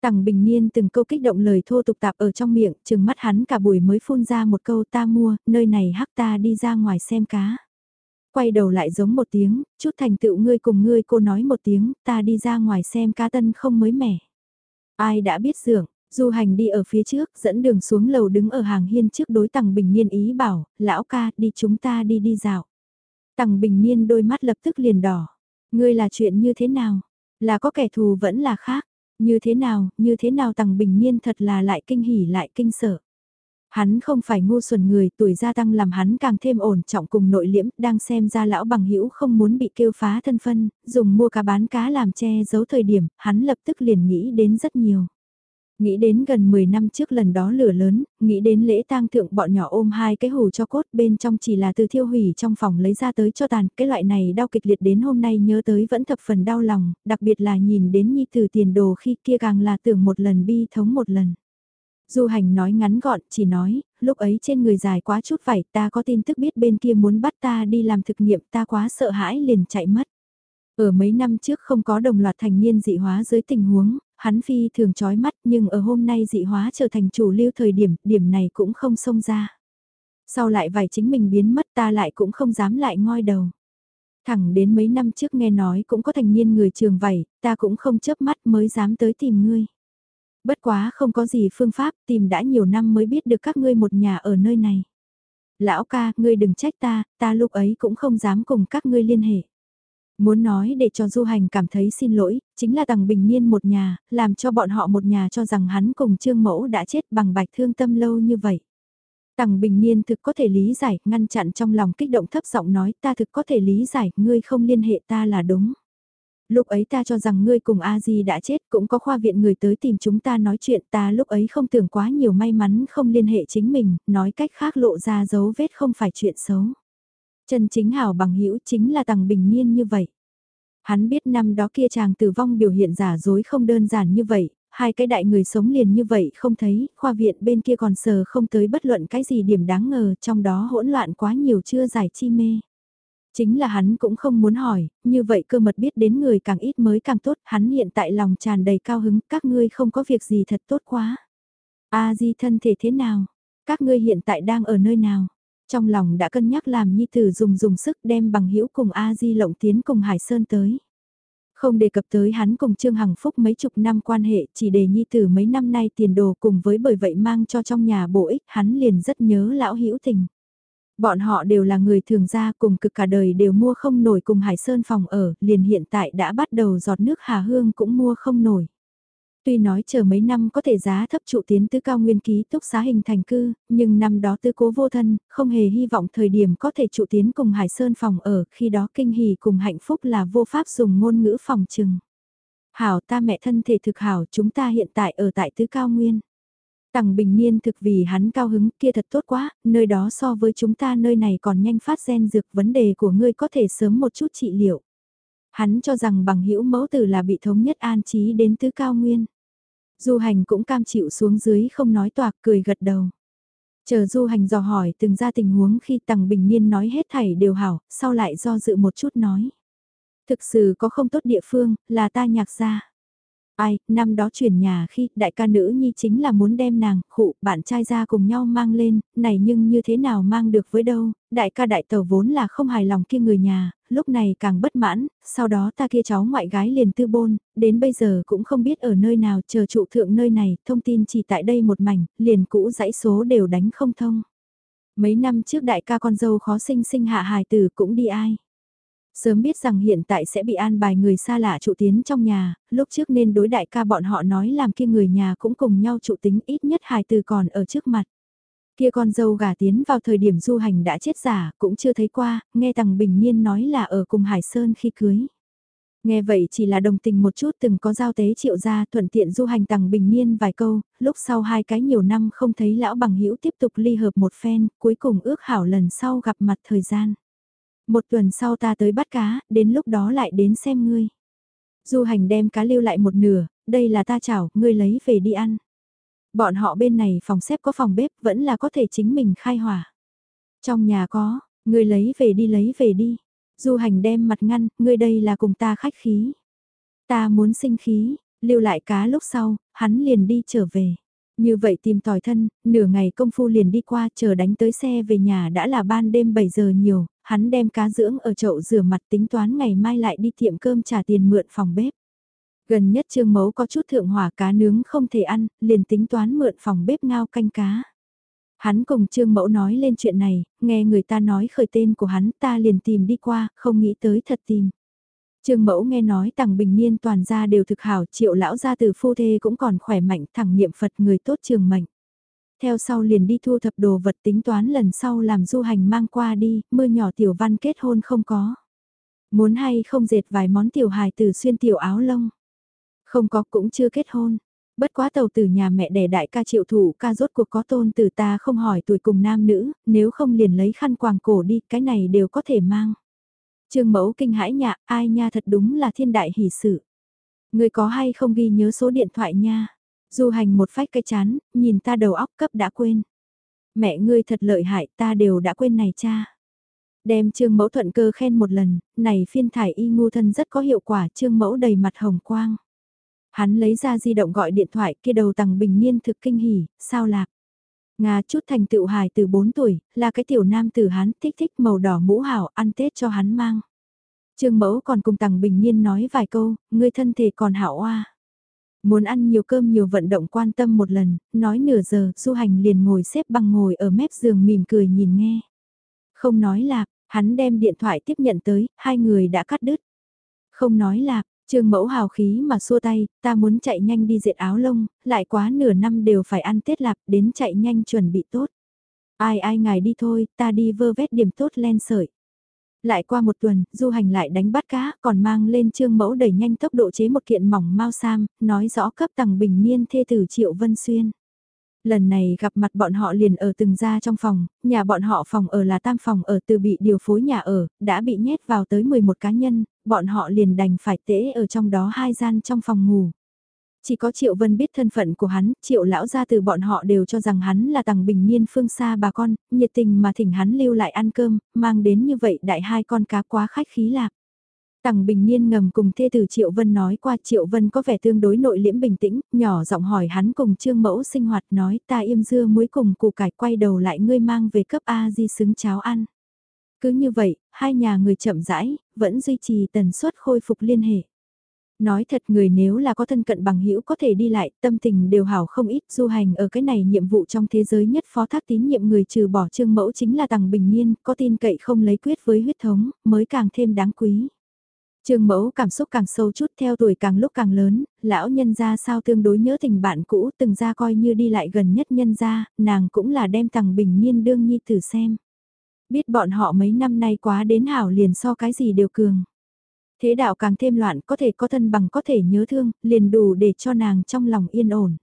Tằng bình niên từng câu kích động lời thô tục tạp ở trong miệng, chừng mắt hắn cả buổi mới phun ra một câu ta mua, nơi này hắc ta đi ra ngoài xem cá. Quay đầu lại giống một tiếng, chút thành tựu ngươi cùng ngươi cô nói một tiếng, ta đi ra ngoài xem cá tân không mới mẻ. Ai đã biết dưỡng, Du hành đi ở phía trước, dẫn đường xuống lầu đứng ở hàng hiên trước đối Tằng bình niên ý bảo, lão ca, đi chúng ta đi đi dạo. Tằng bình niên đôi mắt lập tức liền đỏ. Ngươi là chuyện như thế nào? Là có kẻ thù vẫn là khác. Như thế nào, như thế nào tăng bình niên thật là lại kinh hỉ lại kinh sợ. Hắn không phải ngu xuẩn người, tuổi gia tăng làm hắn càng thêm ổn trọng cùng nội liễm, đang xem ra lão bằng hữu không muốn bị kêu phá thân phân, dùng mua cá bán cá làm che giấu thời điểm, hắn lập tức liền nghĩ đến rất nhiều. Nghĩ đến gần 10 năm trước lần đó lửa lớn, nghĩ đến lễ tang thượng bọn nhỏ ôm hai cái hồ cho cốt bên trong chỉ là từ thiêu hủy trong phòng lấy ra tới cho tàn, cái loại này đau kịch liệt đến hôm nay nhớ tới vẫn thập phần đau lòng, đặc biệt là nhìn đến nhi từ tiền đồ khi kia càng là tưởng một lần bi thống một lần. Du hành nói ngắn gọn, chỉ nói, lúc ấy trên người dài quá chút vải ta có tin tức biết bên kia muốn bắt ta đi làm thực nghiệm ta quá sợ hãi liền chạy mất. Ở mấy năm trước không có đồng loạt thành niên dị hóa dưới tình huống, hắn phi thường trói mắt nhưng ở hôm nay dị hóa trở thành chủ lưu thời điểm, điểm này cũng không xông ra. Sau lại vài chính mình biến mất ta lại cũng không dám lại ngoi đầu. Thẳng đến mấy năm trước nghe nói cũng có thành niên người trường vảy, ta cũng không chớp mắt mới dám tới tìm ngươi. Bất quá không có gì phương pháp, tìm đã nhiều năm mới biết được các ngươi một nhà ở nơi này. Lão ca, ngươi đừng trách ta, ta lúc ấy cũng không dám cùng các ngươi liên hệ. Muốn nói để cho du hành cảm thấy xin lỗi, chính là tằng bình niên một nhà, làm cho bọn họ một nhà cho rằng hắn cùng trương mẫu đã chết bằng bạch thương tâm lâu như vậy. Tằng bình niên thực có thể lý giải, ngăn chặn trong lòng kích động thấp giọng nói ta thực có thể lý giải, ngươi không liên hệ ta là đúng. Lúc ấy ta cho rằng ngươi cùng A-di đã chết cũng có khoa viện người tới tìm chúng ta nói chuyện ta lúc ấy không tưởng quá nhiều may mắn không liên hệ chính mình, nói cách khác lộ ra dấu vết không phải chuyện xấu. Chân chính hảo bằng hữu chính là tầng bình niên như vậy. Hắn biết năm đó kia chàng tử vong biểu hiện giả dối không đơn giản như vậy, hai cái đại người sống liền như vậy không thấy, khoa viện bên kia còn sờ không tới bất luận cái gì điểm đáng ngờ trong đó hỗn loạn quá nhiều chưa giải chi mê. Chính là hắn cũng không muốn hỏi, như vậy cơ mật biết đến người càng ít mới càng tốt, hắn hiện tại lòng tràn đầy cao hứng, các ngươi không có việc gì thật tốt quá. A di thân thể thế nào? Các ngươi hiện tại đang ở nơi nào? Trong lòng đã cân nhắc làm Nhi Tử dùng dùng sức đem bằng hữu cùng A Di lộng tiến cùng Hải Sơn tới. Không đề cập tới hắn cùng Trương Hằng Phúc mấy chục năm quan hệ, chỉ để Nhi Tử mấy năm nay tiền đồ cùng với bởi vậy mang cho trong nhà bổ ích, hắn liền rất nhớ lão hữu tình. Bọn họ đều là người thường gia cùng cực cả đời đều mua không nổi cùng Hải Sơn phòng ở, liền hiện tại đã bắt đầu giọt nước Hà Hương cũng mua không nổi. Tuy nói chờ mấy năm có thể giá thấp trụ tiến tứ cao nguyên ký túc xá hình thành cư, nhưng năm đó tư cố vô thân, không hề hy vọng thời điểm có thể trụ tiến cùng Hải Sơn phòng ở, khi đó kinh hỉ cùng hạnh phúc là vô pháp dùng ngôn ngữ phòng trừng. Hảo ta mẹ thân thể thực hảo chúng ta hiện tại ở tại tứ cao nguyên. Tằng bình niên thực vì hắn cao hứng kia thật tốt quá, nơi đó so với chúng ta nơi này còn nhanh phát gen dược vấn đề của ngươi có thể sớm một chút trị liệu. Hắn cho rằng bằng hữu mẫu tử là bị thống nhất an trí đến tứ cao nguyên. Du hành cũng cam chịu xuống dưới không nói toạc cười gật đầu. Chờ du hành dò hỏi từng ra tình huống khi tằng bình niên nói hết thảy đều hảo, sau lại do dự một chút nói. Thực sự có không tốt địa phương, là ta nhạc ra. Ai, năm đó chuyển nhà khi đại ca nữ nhi chính là muốn đem nàng, khụ, bạn trai ra cùng nhau mang lên, này nhưng như thế nào mang được với đâu, đại ca đại tàu vốn là không hài lòng kia người nhà, lúc này càng bất mãn, sau đó ta kia cháu ngoại gái liền tư bôn, đến bây giờ cũng không biết ở nơi nào chờ trụ thượng nơi này, thông tin chỉ tại đây một mảnh, liền cũ dãy số đều đánh không thông. Mấy năm trước đại ca con dâu khó sinh sinh hạ hài tử cũng đi ai. Sớm biết rằng hiện tại sẽ bị an bài người xa lạ trụ tiến trong nhà, lúc trước nên đối đại ca bọn họ nói làm kia người nhà cũng cùng nhau trụ tính ít nhất hài từ còn ở trước mặt. Kia con dâu gả tiến vào thời điểm du hành đã chết giả, cũng chưa thấy qua, nghe Tằng Bình Niên nói là ở cùng Hải Sơn khi cưới. Nghe vậy chỉ là đồng tình một chút từng có giao tế triệu ra thuận tiện du hành Tằng Bình Niên vài câu, lúc sau hai cái nhiều năm không thấy lão bằng hữu tiếp tục ly hợp một phen, cuối cùng ước hảo lần sau gặp mặt thời gian. Một tuần sau ta tới bắt cá, đến lúc đó lại đến xem ngươi. Du hành đem cá lưu lại một nửa, đây là ta chảo, ngươi lấy về đi ăn. Bọn họ bên này phòng xếp có phòng bếp vẫn là có thể chính mình khai hỏa. Trong nhà có, ngươi lấy về đi lấy về đi. Du hành đem mặt ngăn, ngươi đây là cùng ta khách khí. Ta muốn sinh khí, lưu lại cá lúc sau, hắn liền đi trở về. Như vậy tìm tòi thân, nửa ngày công phu liền đi qua chờ đánh tới xe về nhà đã là ban đêm 7 giờ nhiều, hắn đem cá dưỡng ở chậu rửa mặt tính toán ngày mai lại đi tiệm cơm trả tiền mượn phòng bếp. Gần nhất trương mấu có chút thượng hỏa cá nướng không thể ăn, liền tính toán mượn phòng bếp ngao canh cá. Hắn cùng trương mẫu nói lên chuyện này, nghe người ta nói khởi tên của hắn ta liền tìm đi qua, không nghĩ tới thật tìm. Trương mẫu nghe nói tàng bình niên toàn gia đều thực hảo triệu lão gia từ phu thê cũng còn khỏe mạnh thẳng niệm Phật người tốt trường mệnh. Theo sau liền đi thu thập đồ vật tính toán lần sau làm du hành mang qua đi, mưa nhỏ tiểu văn kết hôn không có. Muốn hay không dệt vài món tiểu hài từ xuyên tiểu áo lông. Không có cũng chưa kết hôn. Bất quá tàu từ nhà mẹ đẻ đại ca triệu thủ ca rốt cuộc có tôn từ ta không hỏi tuổi cùng nam nữ, nếu không liền lấy khăn quàng cổ đi, cái này đều có thể mang. Trương mẫu kinh hãi nhạ, ai nha thật đúng là thiên đại hỷ sự. Người có hay không ghi nhớ số điện thoại nha. Du hành một phách cái chán, nhìn ta đầu óc cấp đã quên. Mẹ ngươi thật lợi hại ta đều đã quên này cha. Đem trương mẫu thuận cơ khen một lần, này phiên thải y ngu thân rất có hiệu quả trương mẫu đầy mặt hồng quang. Hắn lấy ra di động gọi điện thoại kia đầu tầng bình niên thực kinh hỉ, sao lạc. Nga chút thành tựu hài từ 4 tuổi, là cái tiểu nam tử hắn thích thích màu đỏ mũ hảo ăn Tết cho hắn mang. Trương mẫu còn cùng tằng bình nhiên nói vài câu, người thân thể còn hảo oa. Muốn ăn nhiều cơm nhiều vận động quan tâm một lần, nói nửa giờ, du hành liền ngồi xếp bằng ngồi ở mép giường mỉm cười nhìn nghe. Không nói lạc, hắn đem điện thoại tiếp nhận tới, hai người đã cắt đứt. Không nói lạc, Trương mẫu hào khí mà xua tay, ta muốn chạy nhanh đi diệt áo lông, lại quá nửa năm đều phải ăn Tết lạp, đến chạy nhanh chuẩn bị tốt. Ai ai ngài đi thôi, ta đi vơ vét điểm tốt len sợi. Lại qua một tuần, du hành lại đánh bắt cá, còn mang lên trương mẫu đẩy nhanh tốc độ chế một kiện mỏng mau sam, nói rõ cấp tầng bình niên thê tử Triệu Vân Xuyên. Lần này gặp mặt bọn họ liền ở từng gia trong phòng, nhà bọn họ phòng ở là tam phòng ở từ bị điều phối nhà ở, đã bị nhét vào tới 11 cá nhân, bọn họ liền đành phải tễ ở trong đó hai gian trong phòng ngủ. Chỉ có Triệu Vân biết thân phận của hắn, Triệu lão gia từ bọn họ đều cho rằng hắn là tầng bình niên phương xa bà con, nhiệt tình mà thỉnh hắn lưu lại ăn cơm, mang đến như vậy đại hai con cá quá khách khí lạc. Tằng Bình Niên ngầm cùng thê tử Triệu Vân nói qua Triệu Vân có vẻ tương đối nội liễm bình tĩnh, nhỏ giọng hỏi hắn cùng Trương Mẫu sinh hoạt nói ta im dưa muối cùng củ cải quay đầu lại ngươi mang về cấp A di xứng cháo ăn. Cứ như vậy, hai nhà người chậm rãi, vẫn duy trì tần suất khôi phục liên hệ. Nói thật người nếu là có thân cận bằng hữu có thể đi lại, tâm tình đều hảo không ít, du hành ở cái này nhiệm vụ trong thế giới nhất phó thác tín nhiệm người trừ bỏ trương mẫu chính là tầng bình niên, có tin cậy không lấy quyết với huyết thống, mới càng thêm đáng quý. Trương mẫu cảm xúc càng sâu chút theo tuổi càng lúc càng lớn, lão nhân gia sao tương đối nhớ tình bạn cũ từng ra coi như đi lại gần nhất nhân gia, nàng cũng là đem tầng bình niên đương nhi thử xem. Biết bọn họ mấy năm nay quá đến hảo liền so cái gì đều cường. Thế đạo càng thêm loạn có thể có thân bằng có thể nhớ thương, liền đủ để cho nàng trong lòng yên ổn.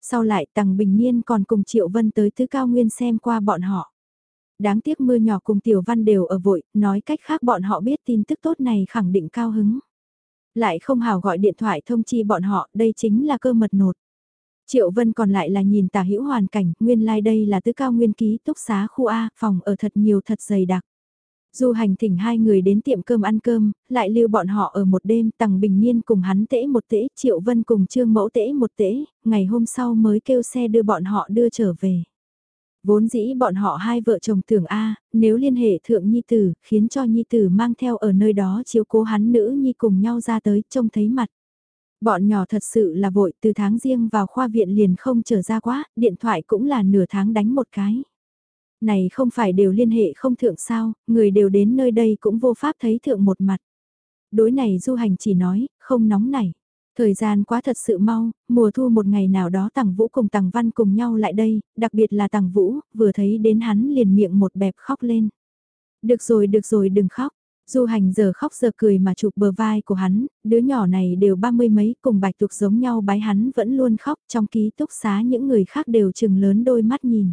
Sau lại tầng bình niên còn cùng Triệu Vân tới tứ cao nguyên xem qua bọn họ. Đáng tiếc mưa nhỏ cùng Tiểu Văn đều ở vội, nói cách khác bọn họ biết tin tức tốt này khẳng định cao hứng. Lại không hào gọi điện thoại thông chi bọn họ, đây chính là cơ mật nột. Triệu Vân còn lại là nhìn tả hữu hoàn cảnh, nguyên lai like đây là tứ cao nguyên ký túc xá khu A, phòng ở thật nhiều thật dày đặc. Du hành thỉnh hai người đến tiệm cơm ăn cơm, lại lưu bọn họ ở một đêm, Tằng Bình niên cùng hắn tễ một tễ, Triệu Vân cùng Trương Mẫu tễ một tễ, ngày hôm sau mới kêu xe đưa bọn họ đưa trở về. Vốn dĩ bọn họ hai vợ chồng tưởng A, nếu liên hệ thượng Nhi Tử, khiến cho Nhi Tử mang theo ở nơi đó chiếu cố hắn nữ Nhi cùng nhau ra tới, trông thấy mặt. Bọn nhỏ thật sự là vội, từ tháng riêng vào khoa viện liền không trở ra quá, điện thoại cũng là nửa tháng đánh một cái. Này không phải đều liên hệ không thượng sao, người đều đến nơi đây cũng vô pháp thấy thượng một mặt. Đối này du hành chỉ nói, không nóng nảy. Thời gian quá thật sự mau, mùa thu một ngày nào đó Tằng Vũ cùng Tằng Văn cùng nhau lại đây, đặc biệt là Tằng Vũ, vừa thấy đến hắn liền miệng một bẹp khóc lên. Được rồi được rồi đừng khóc, Du hành giờ khóc giờ cười mà chụp bờ vai của hắn, đứa nhỏ này đều ba mươi mấy cùng bạch tục giống nhau bái hắn vẫn luôn khóc trong ký túc xá những người khác đều chừng lớn đôi mắt nhìn.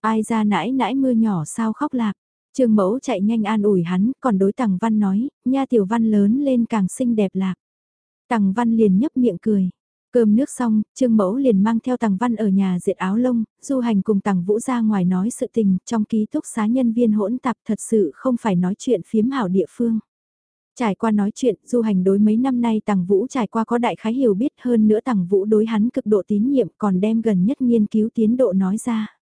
Ai ra nãi nãi mưa nhỏ sao khóc lạc. Trương mẫu chạy nhanh an ủi hắn, còn đối tằng văn nói, nha tiểu văn lớn lên càng xinh đẹp lạc. Tằng văn liền nhấp miệng cười. Cơm nước xong, Trương Mẫu liền mang theo Tằng Văn ở nhà diệt áo lông, du hành cùng Tằng Vũ ra ngoài nói sự tình, trong ký túc xá nhân viên hỗn tạp thật sự không phải nói chuyện phiếm hảo địa phương. Trải qua nói chuyện, du hành đối mấy năm nay Tằng Vũ trải qua có đại khái hiểu biết hơn nữa Tằng Vũ đối hắn cực độ tín nhiệm còn đem gần nhất nghiên cứu tiến độ nói ra.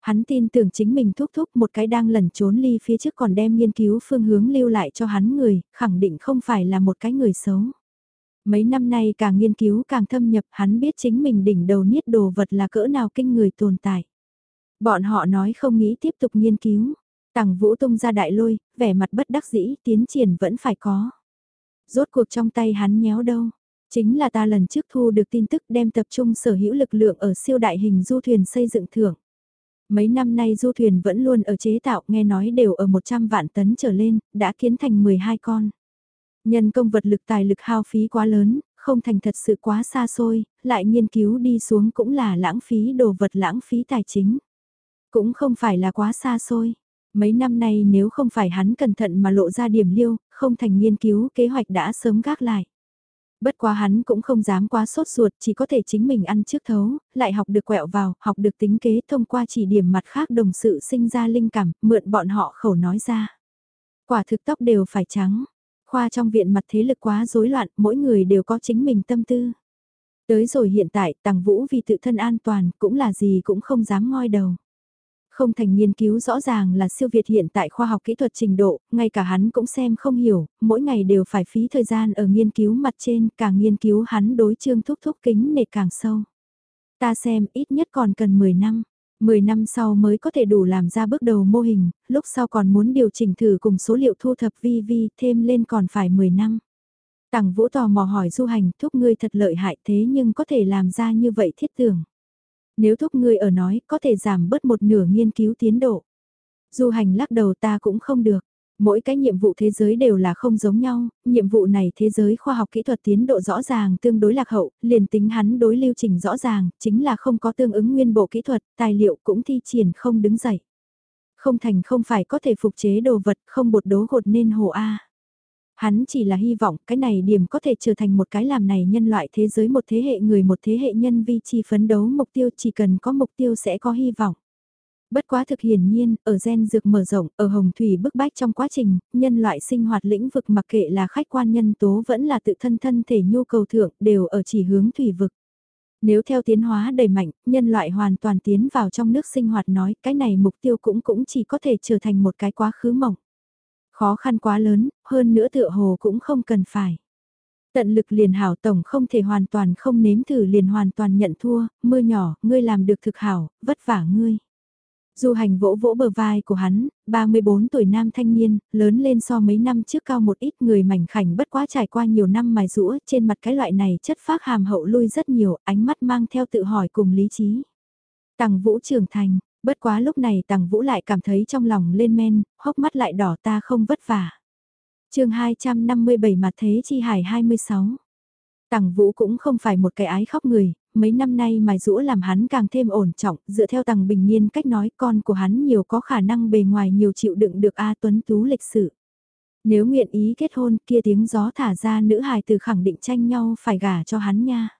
Hắn tin tưởng chính mình thúc thúc một cái đang lẩn trốn ly phía trước còn đem nghiên cứu phương hướng lưu lại cho hắn người, khẳng định không phải là một cái người xấu. Mấy năm nay càng nghiên cứu càng thâm nhập hắn biết chính mình đỉnh đầu niết đồ vật là cỡ nào kinh người tồn tại. Bọn họ nói không nghĩ tiếp tục nghiên cứu. Tằng Vũ tung ra đại lôi, vẻ mặt bất đắc dĩ, tiến triển vẫn phải có. Rốt cuộc trong tay hắn nhéo đâu. Chính là ta lần trước thu được tin tức đem tập trung sở hữu lực lượng ở siêu đại hình du thuyền xây dựng thưởng. Mấy năm nay du thuyền vẫn luôn ở chế tạo nghe nói đều ở 100 vạn tấn trở lên, đã kiến thành 12 con. Nhân công vật lực tài lực hao phí quá lớn, không thành thật sự quá xa xôi, lại nghiên cứu đi xuống cũng là lãng phí đồ vật lãng phí tài chính. Cũng không phải là quá xa xôi. Mấy năm nay nếu không phải hắn cẩn thận mà lộ ra điểm liêu, không thành nghiên cứu kế hoạch đã sớm gác lại. Bất quá hắn cũng không dám quá sốt ruột, chỉ có thể chính mình ăn trước thấu, lại học được quẹo vào, học được tính kế thông qua chỉ điểm mặt khác đồng sự sinh ra linh cảm, mượn bọn họ khẩu nói ra. Quả thực tóc đều phải trắng, Khoa trong viện mặt thế lực quá rối loạn, mỗi người đều có chính mình tâm tư. Tới rồi hiện tại, Tằng Vũ vì tự thân an toàn, cũng là gì cũng không dám ngoi đầu. Không thành nghiên cứu rõ ràng là siêu việt hiện tại khoa học kỹ thuật trình độ, ngay cả hắn cũng xem không hiểu, mỗi ngày đều phải phí thời gian ở nghiên cứu mặt trên, càng nghiên cứu hắn đối chương thúc thúc kính nệ càng sâu. Ta xem ít nhất còn cần 10 năm. 10 năm sau mới có thể đủ làm ra bước đầu mô hình, lúc sau còn muốn điều chỉnh thử cùng số liệu thu thập vi vi thêm lên còn phải 10 năm. Tằng Vũ tò mò hỏi du hành thúc ngươi thật lợi hại thế nhưng có thể làm ra như vậy thiết tưởng. Nếu thúc ngươi ở nói có thể giảm bớt một nửa nghiên cứu tiến độ. Du hành lắc đầu ta cũng không được. Mỗi cái nhiệm vụ thế giới đều là không giống nhau, nhiệm vụ này thế giới khoa học kỹ thuật tiến độ rõ ràng tương đối lạc hậu, liền tính hắn đối lưu trình rõ ràng, chính là không có tương ứng nguyên bộ kỹ thuật, tài liệu cũng thi triển không đứng dậy. Không thành không phải có thể phục chế đồ vật, không bột đố gột nên hồ A. Hắn chỉ là hy vọng cái này điểm có thể trở thành một cái làm này nhân loại thế giới một thế hệ người một thế hệ nhân vi chi phấn đấu mục tiêu chỉ cần có mục tiêu sẽ có hy vọng. Bất quá thực hiển nhiên, ở gen dược mở rộng, ở hồng thủy bức bách trong quá trình, nhân loại sinh hoạt lĩnh vực mặc kệ là khách quan nhân tố vẫn là tự thân thân thể nhu cầu thượng đều ở chỉ hướng thủy vực. Nếu theo tiến hóa đầy mạnh, nhân loại hoàn toàn tiến vào trong nước sinh hoạt nói cái này mục tiêu cũng cũng chỉ có thể trở thành một cái quá khứ mỏng. Khó khăn quá lớn, hơn nữa tựa hồ cũng không cần phải. Tận lực liền hảo tổng không thể hoàn toàn không nếm thử liền hoàn toàn nhận thua, mưa nhỏ, ngươi làm được thực hảo, vất vả ngươi. Du hành vỗ vỗ bờ vai của hắn, 34 tuổi nam thanh niên, lớn lên so mấy năm trước cao một ít người mảnh khảnh bất quá trải qua nhiều năm mài rũa trên mặt cái loại này chất phác hàm hậu lui rất nhiều, ánh mắt mang theo tự hỏi cùng lý trí. Tằng vũ trưởng thành, bất quá lúc này tằng vũ lại cảm thấy trong lòng lên men, hốc mắt lại đỏ ta không vất vả. chương 257 mặt thế chi hải 26 Tằng Vũ cũng không phải một cái ái khóc người, mấy năm nay mài rũa làm hắn càng thêm ổn trọng, dựa theo tầng Bình Nhiên cách nói con của hắn nhiều có khả năng bề ngoài nhiều chịu đựng được A Tuấn Tú lịch sử. Nếu nguyện ý kết hôn kia tiếng gió thả ra nữ hài từ khẳng định tranh nhau phải gả cho hắn nha.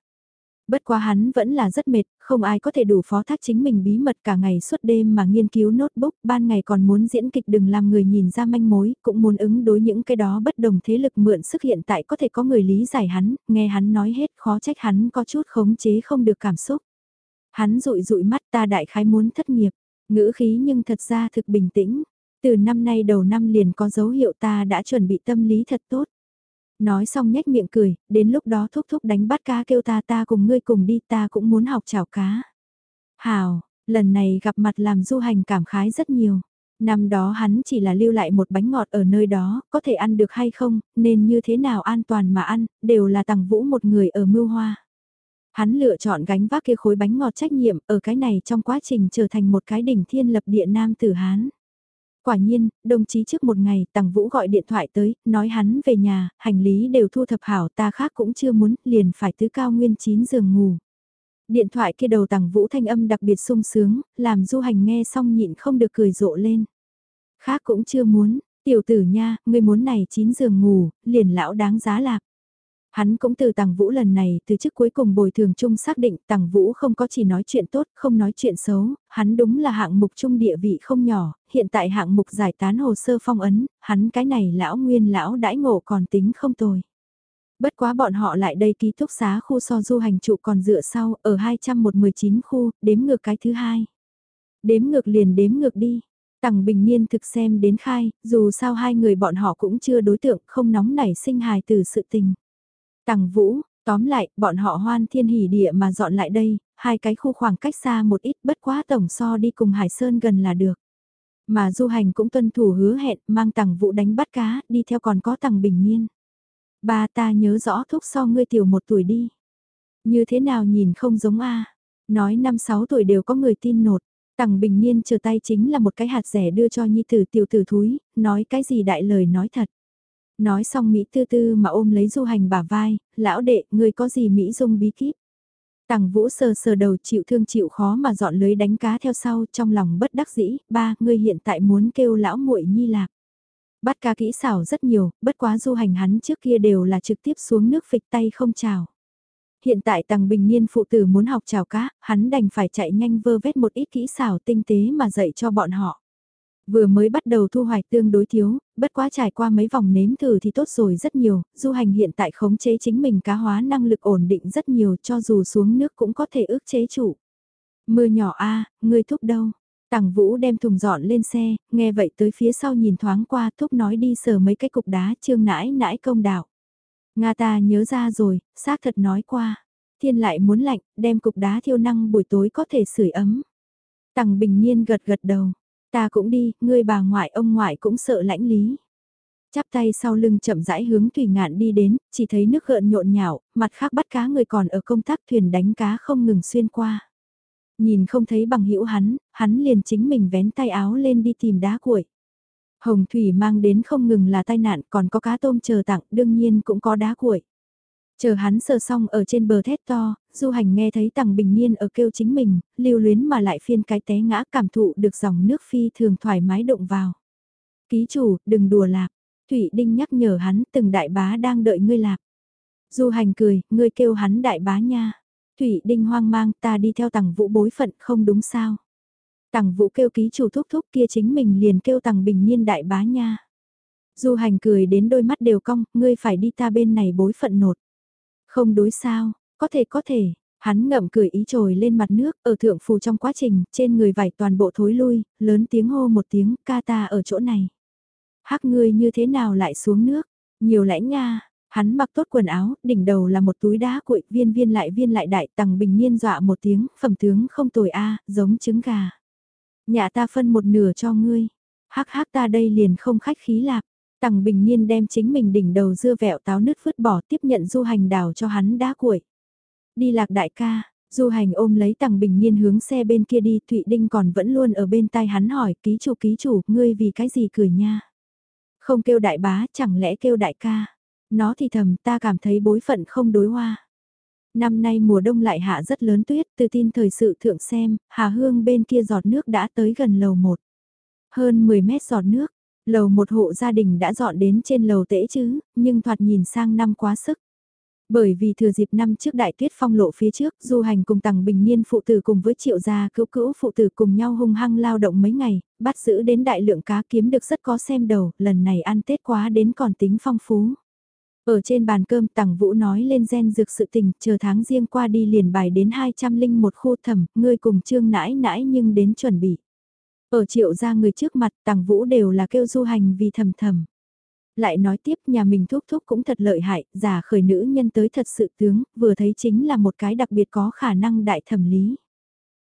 Bất quá hắn vẫn là rất mệt, không ai có thể đủ phó thác chính mình bí mật cả ngày suốt đêm mà nghiên cứu notebook, ban ngày còn muốn diễn kịch đừng làm người nhìn ra manh mối, cũng muốn ứng đối những cái đó bất đồng thế lực mượn sức hiện tại có thể có người lý giải hắn, nghe hắn nói hết khó trách hắn có chút khống chế không được cảm xúc. Hắn rụi rụi mắt ta đại khái muốn thất nghiệp, ngữ khí nhưng thật ra thực bình tĩnh, từ năm nay đầu năm liền có dấu hiệu ta đã chuẩn bị tâm lý thật tốt. Nói xong nhếch miệng cười, đến lúc đó thúc thúc đánh bắt cá kêu ta ta cùng ngươi cùng đi ta cũng muốn học chảo cá. Hào, lần này gặp mặt làm du hành cảm khái rất nhiều. Năm đó hắn chỉ là lưu lại một bánh ngọt ở nơi đó, có thể ăn được hay không, nên như thế nào an toàn mà ăn, đều là tàng vũ một người ở mưu hoa. Hắn lựa chọn gánh vác kia khối bánh ngọt trách nhiệm ở cái này trong quá trình trở thành một cái đỉnh thiên lập địa nam tử Hán. Quả nhiên, đồng chí trước một ngày, Tằng Vũ gọi điện thoại tới, nói hắn về nhà, hành lý đều thu thập hảo ta khác cũng chưa muốn, liền phải tứ cao nguyên chín giường ngủ. Điện thoại kia đầu Tằng Vũ thanh âm đặc biệt sung sướng, làm du hành nghe xong nhịn không được cười rộ lên. Khác cũng chưa muốn, tiểu tử nha, ngươi muốn này chín giường ngủ, liền lão đáng giá lạc. Hắn cũng từ Tằng Vũ lần này từ chức cuối cùng bồi thường chung xác định Tằng Vũ không có chỉ nói chuyện tốt, không nói chuyện xấu, hắn đúng là hạng mục chung địa vị không nhỏ, hiện tại hạng mục giải tán hồ sơ phong ấn, hắn cái này lão nguyên lão đãi ngộ còn tính không tồi. Bất quá bọn họ lại đây ký túc xá khu so du hành trụ còn dựa sau ở 219 khu, đếm ngược cái thứ hai. Đếm ngược liền đếm ngược đi. Tằng Bình Niên thực xem đến khai, dù sao hai người bọn họ cũng chưa đối tượng không nóng nảy sinh hài từ sự tình. Tằng Vũ, tóm lại, bọn họ hoan thiên hỉ địa mà dọn lại đây, hai cái khu khoảng cách xa một ít bất quá tổng so đi cùng Hải Sơn gần là được. Mà du hành cũng tuân thủ hứa hẹn mang tằng Vũ đánh bắt cá, đi theo còn có tằng Bình Niên. Ba ta nhớ rõ thúc so ngươi tiểu một tuổi đi. Như thế nào nhìn không giống a Nói năm sáu tuổi đều có người tin nột. Tằng Bình Niên chờ tay chính là một cái hạt rẻ đưa cho nhi tử tiểu tử thúi, nói cái gì đại lời nói thật. Nói xong Mỹ tư tư mà ôm lấy du hành bả vai, lão đệ, ngươi có gì Mỹ dung bí kíp? Tằng vũ sờ sờ đầu chịu thương chịu khó mà dọn lưới đánh cá theo sau trong lòng bất đắc dĩ, ba, ngươi hiện tại muốn kêu lão muội nhi lạc. Bắt cá kỹ xảo rất nhiều, bất quá du hành hắn trước kia đều là trực tiếp xuống nước phịch tay không chào. Hiện tại tàng bình niên phụ tử muốn học chào cá, hắn đành phải chạy nhanh vơ vét một ít kỹ xảo tinh tế mà dạy cho bọn họ. Vừa mới bắt đầu thu hoạch tương đối thiếu, bất quá trải qua mấy vòng nếm thử thì tốt rồi rất nhiều, du hành hiện tại khống chế chính mình cá hóa năng lực ổn định rất nhiều cho dù xuống nước cũng có thể ước chế chủ. Mưa nhỏ a à, ngươi thúc đâu? Tằng Vũ đem thùng dọn lên xe, nghe vậy tới phía sau nhìn thoáng qua thúc nói đi sờ mấy cái cục đá trương nãi nãi công đạo. Nga ta nhớ ra rồi, xác thật nói qua. Thiên lại muốn lạnh, đem cục đá thiêu năng buổi tối có thể sưởi ấm. Tằng bình nhiên gật gật đầu, Ta cũng đi, ngươi bà ngoại ông ngoại cũng sợ lãnh lý. Chắp tay sau lưng chậm rãi hướng thủy ngạn đi đến, chỉ thấy nước gợn nhộn nhạo, mặt khác bắt cá người còn ở công tác thuyền đánh cá không ngừng xuyên qua. Nhìn không thấy bằng hữu hắn, hắn liền chính mình vén tay áo lên đi tìm đá cuội. Hồng thủy mang đến không ngừng là tai nạn còn có cá tôm chờ tặng đương nhiên cũng có đá cuội. Chờ hắn sờ xong ở trên bờ thét to, du hành nghe thấy tằng bình niên ở kêu chính mình, lưu luyến mà lại phiên cái té ngã cảm thụ được dòng nước phi thường thoải mái động vào. Ký chủ, đừng đùa lạc. Thủy Đinh nhắc nhở hắn từng đại bá đang đợi ngươi lạc. Du hành cười, ngươi kêu hắn đại bá nha. Thủy Đinh hoang mang ta đi theo tằng vũ bối phận không đúng sao. Tằng vũ kêu ký chủ thúc thúc kia chính mình liền kêu tằng bình niên đại bá nha. Du hành cười đến đôi mắt đều cong, ngươi phải đi ta bên này bối phận nột. Không đối sao, có thể có thể, hắn ngậm cười ý trồi lên mặt nước, ở thượng phù trong quá trình, trên người vải toàn bộ thối lui, lớn tiếng hô một tiếng, ca ta ở chỗ này. Hắc ngươi như thế nào lại xuống nước, nhiều lãnh nga, hắn mặc tốt quần áo, đỉnh đầu là một túi đá cuội, viên viên lại viên lại đại, tầng bình nhiên dọa một tiếng, phẩm tướng không tồi a, giống trứng gà. Nhà ta phân một nửa cho ngươi, hắc hắc ta đây liền không khách khí lạp. Tằng Bình Niên đem chính mình đỉnh đầu dưa vẹo táo nứt vứt bỏ tiếp nhận du hành đào cho hắn đá cuội. Đi lạc đại ca, du hành ôm lấy Tằng Bình Niên hướng xe bên kia đi, Thụy Đinh còn vẫn luôn ở bên tai hắn hỏi, ký chủ ký chủ, ngươi vì cái gì cười nha? Không kêu đại bá, chẳng lẽ kêu đại ca? Nó thì thầm, ta cảm thấy bối phận không đối hoa. Năm nay mùa đông lại hạ rất lớn tuyết, từ tin thời sự thượng xem, Hà Hương bên kia giọt nước đã tới gần lầu một. Hơn 10 mét giọt nước, Lầu một hộ gia đình đã dọn đến trên lầu tễ chứ, nhưng thoạt nhìn sang năm quá sức. Bởi vì thừa dịp năm trước đại tuyết phong lộ phía trước, du hành cùng tầng bình niên phụ tử cùng với triệu gia cứu cữu phụ tử cùng nhau hung hăng lao động mấy ngày, bắt giữ đến đại lượng cá kiếm được rất có xem đầu, lần này ăn Tết quá đến còn tính phong phú. Ở trên bàn cơm tàng Vũ nói lên gen dược sự tình, chờ tháng riêng qua đi liền bài đến 200 linh một khu thẩm, ngươi cùng trương nãi nãi nhưng đến chuẩn bị. Ở triệu gia người trước mặt tằng Vũ đều là kêu du hành vì thầm thầm. Lại nói tiếp nhà mình thúc thúc cũng thật lợi hại, giả khởi nữ nhân tới thật sự tướng, vừa thấy chính là một cái đặc biệt có khả năng đại thẩm lý.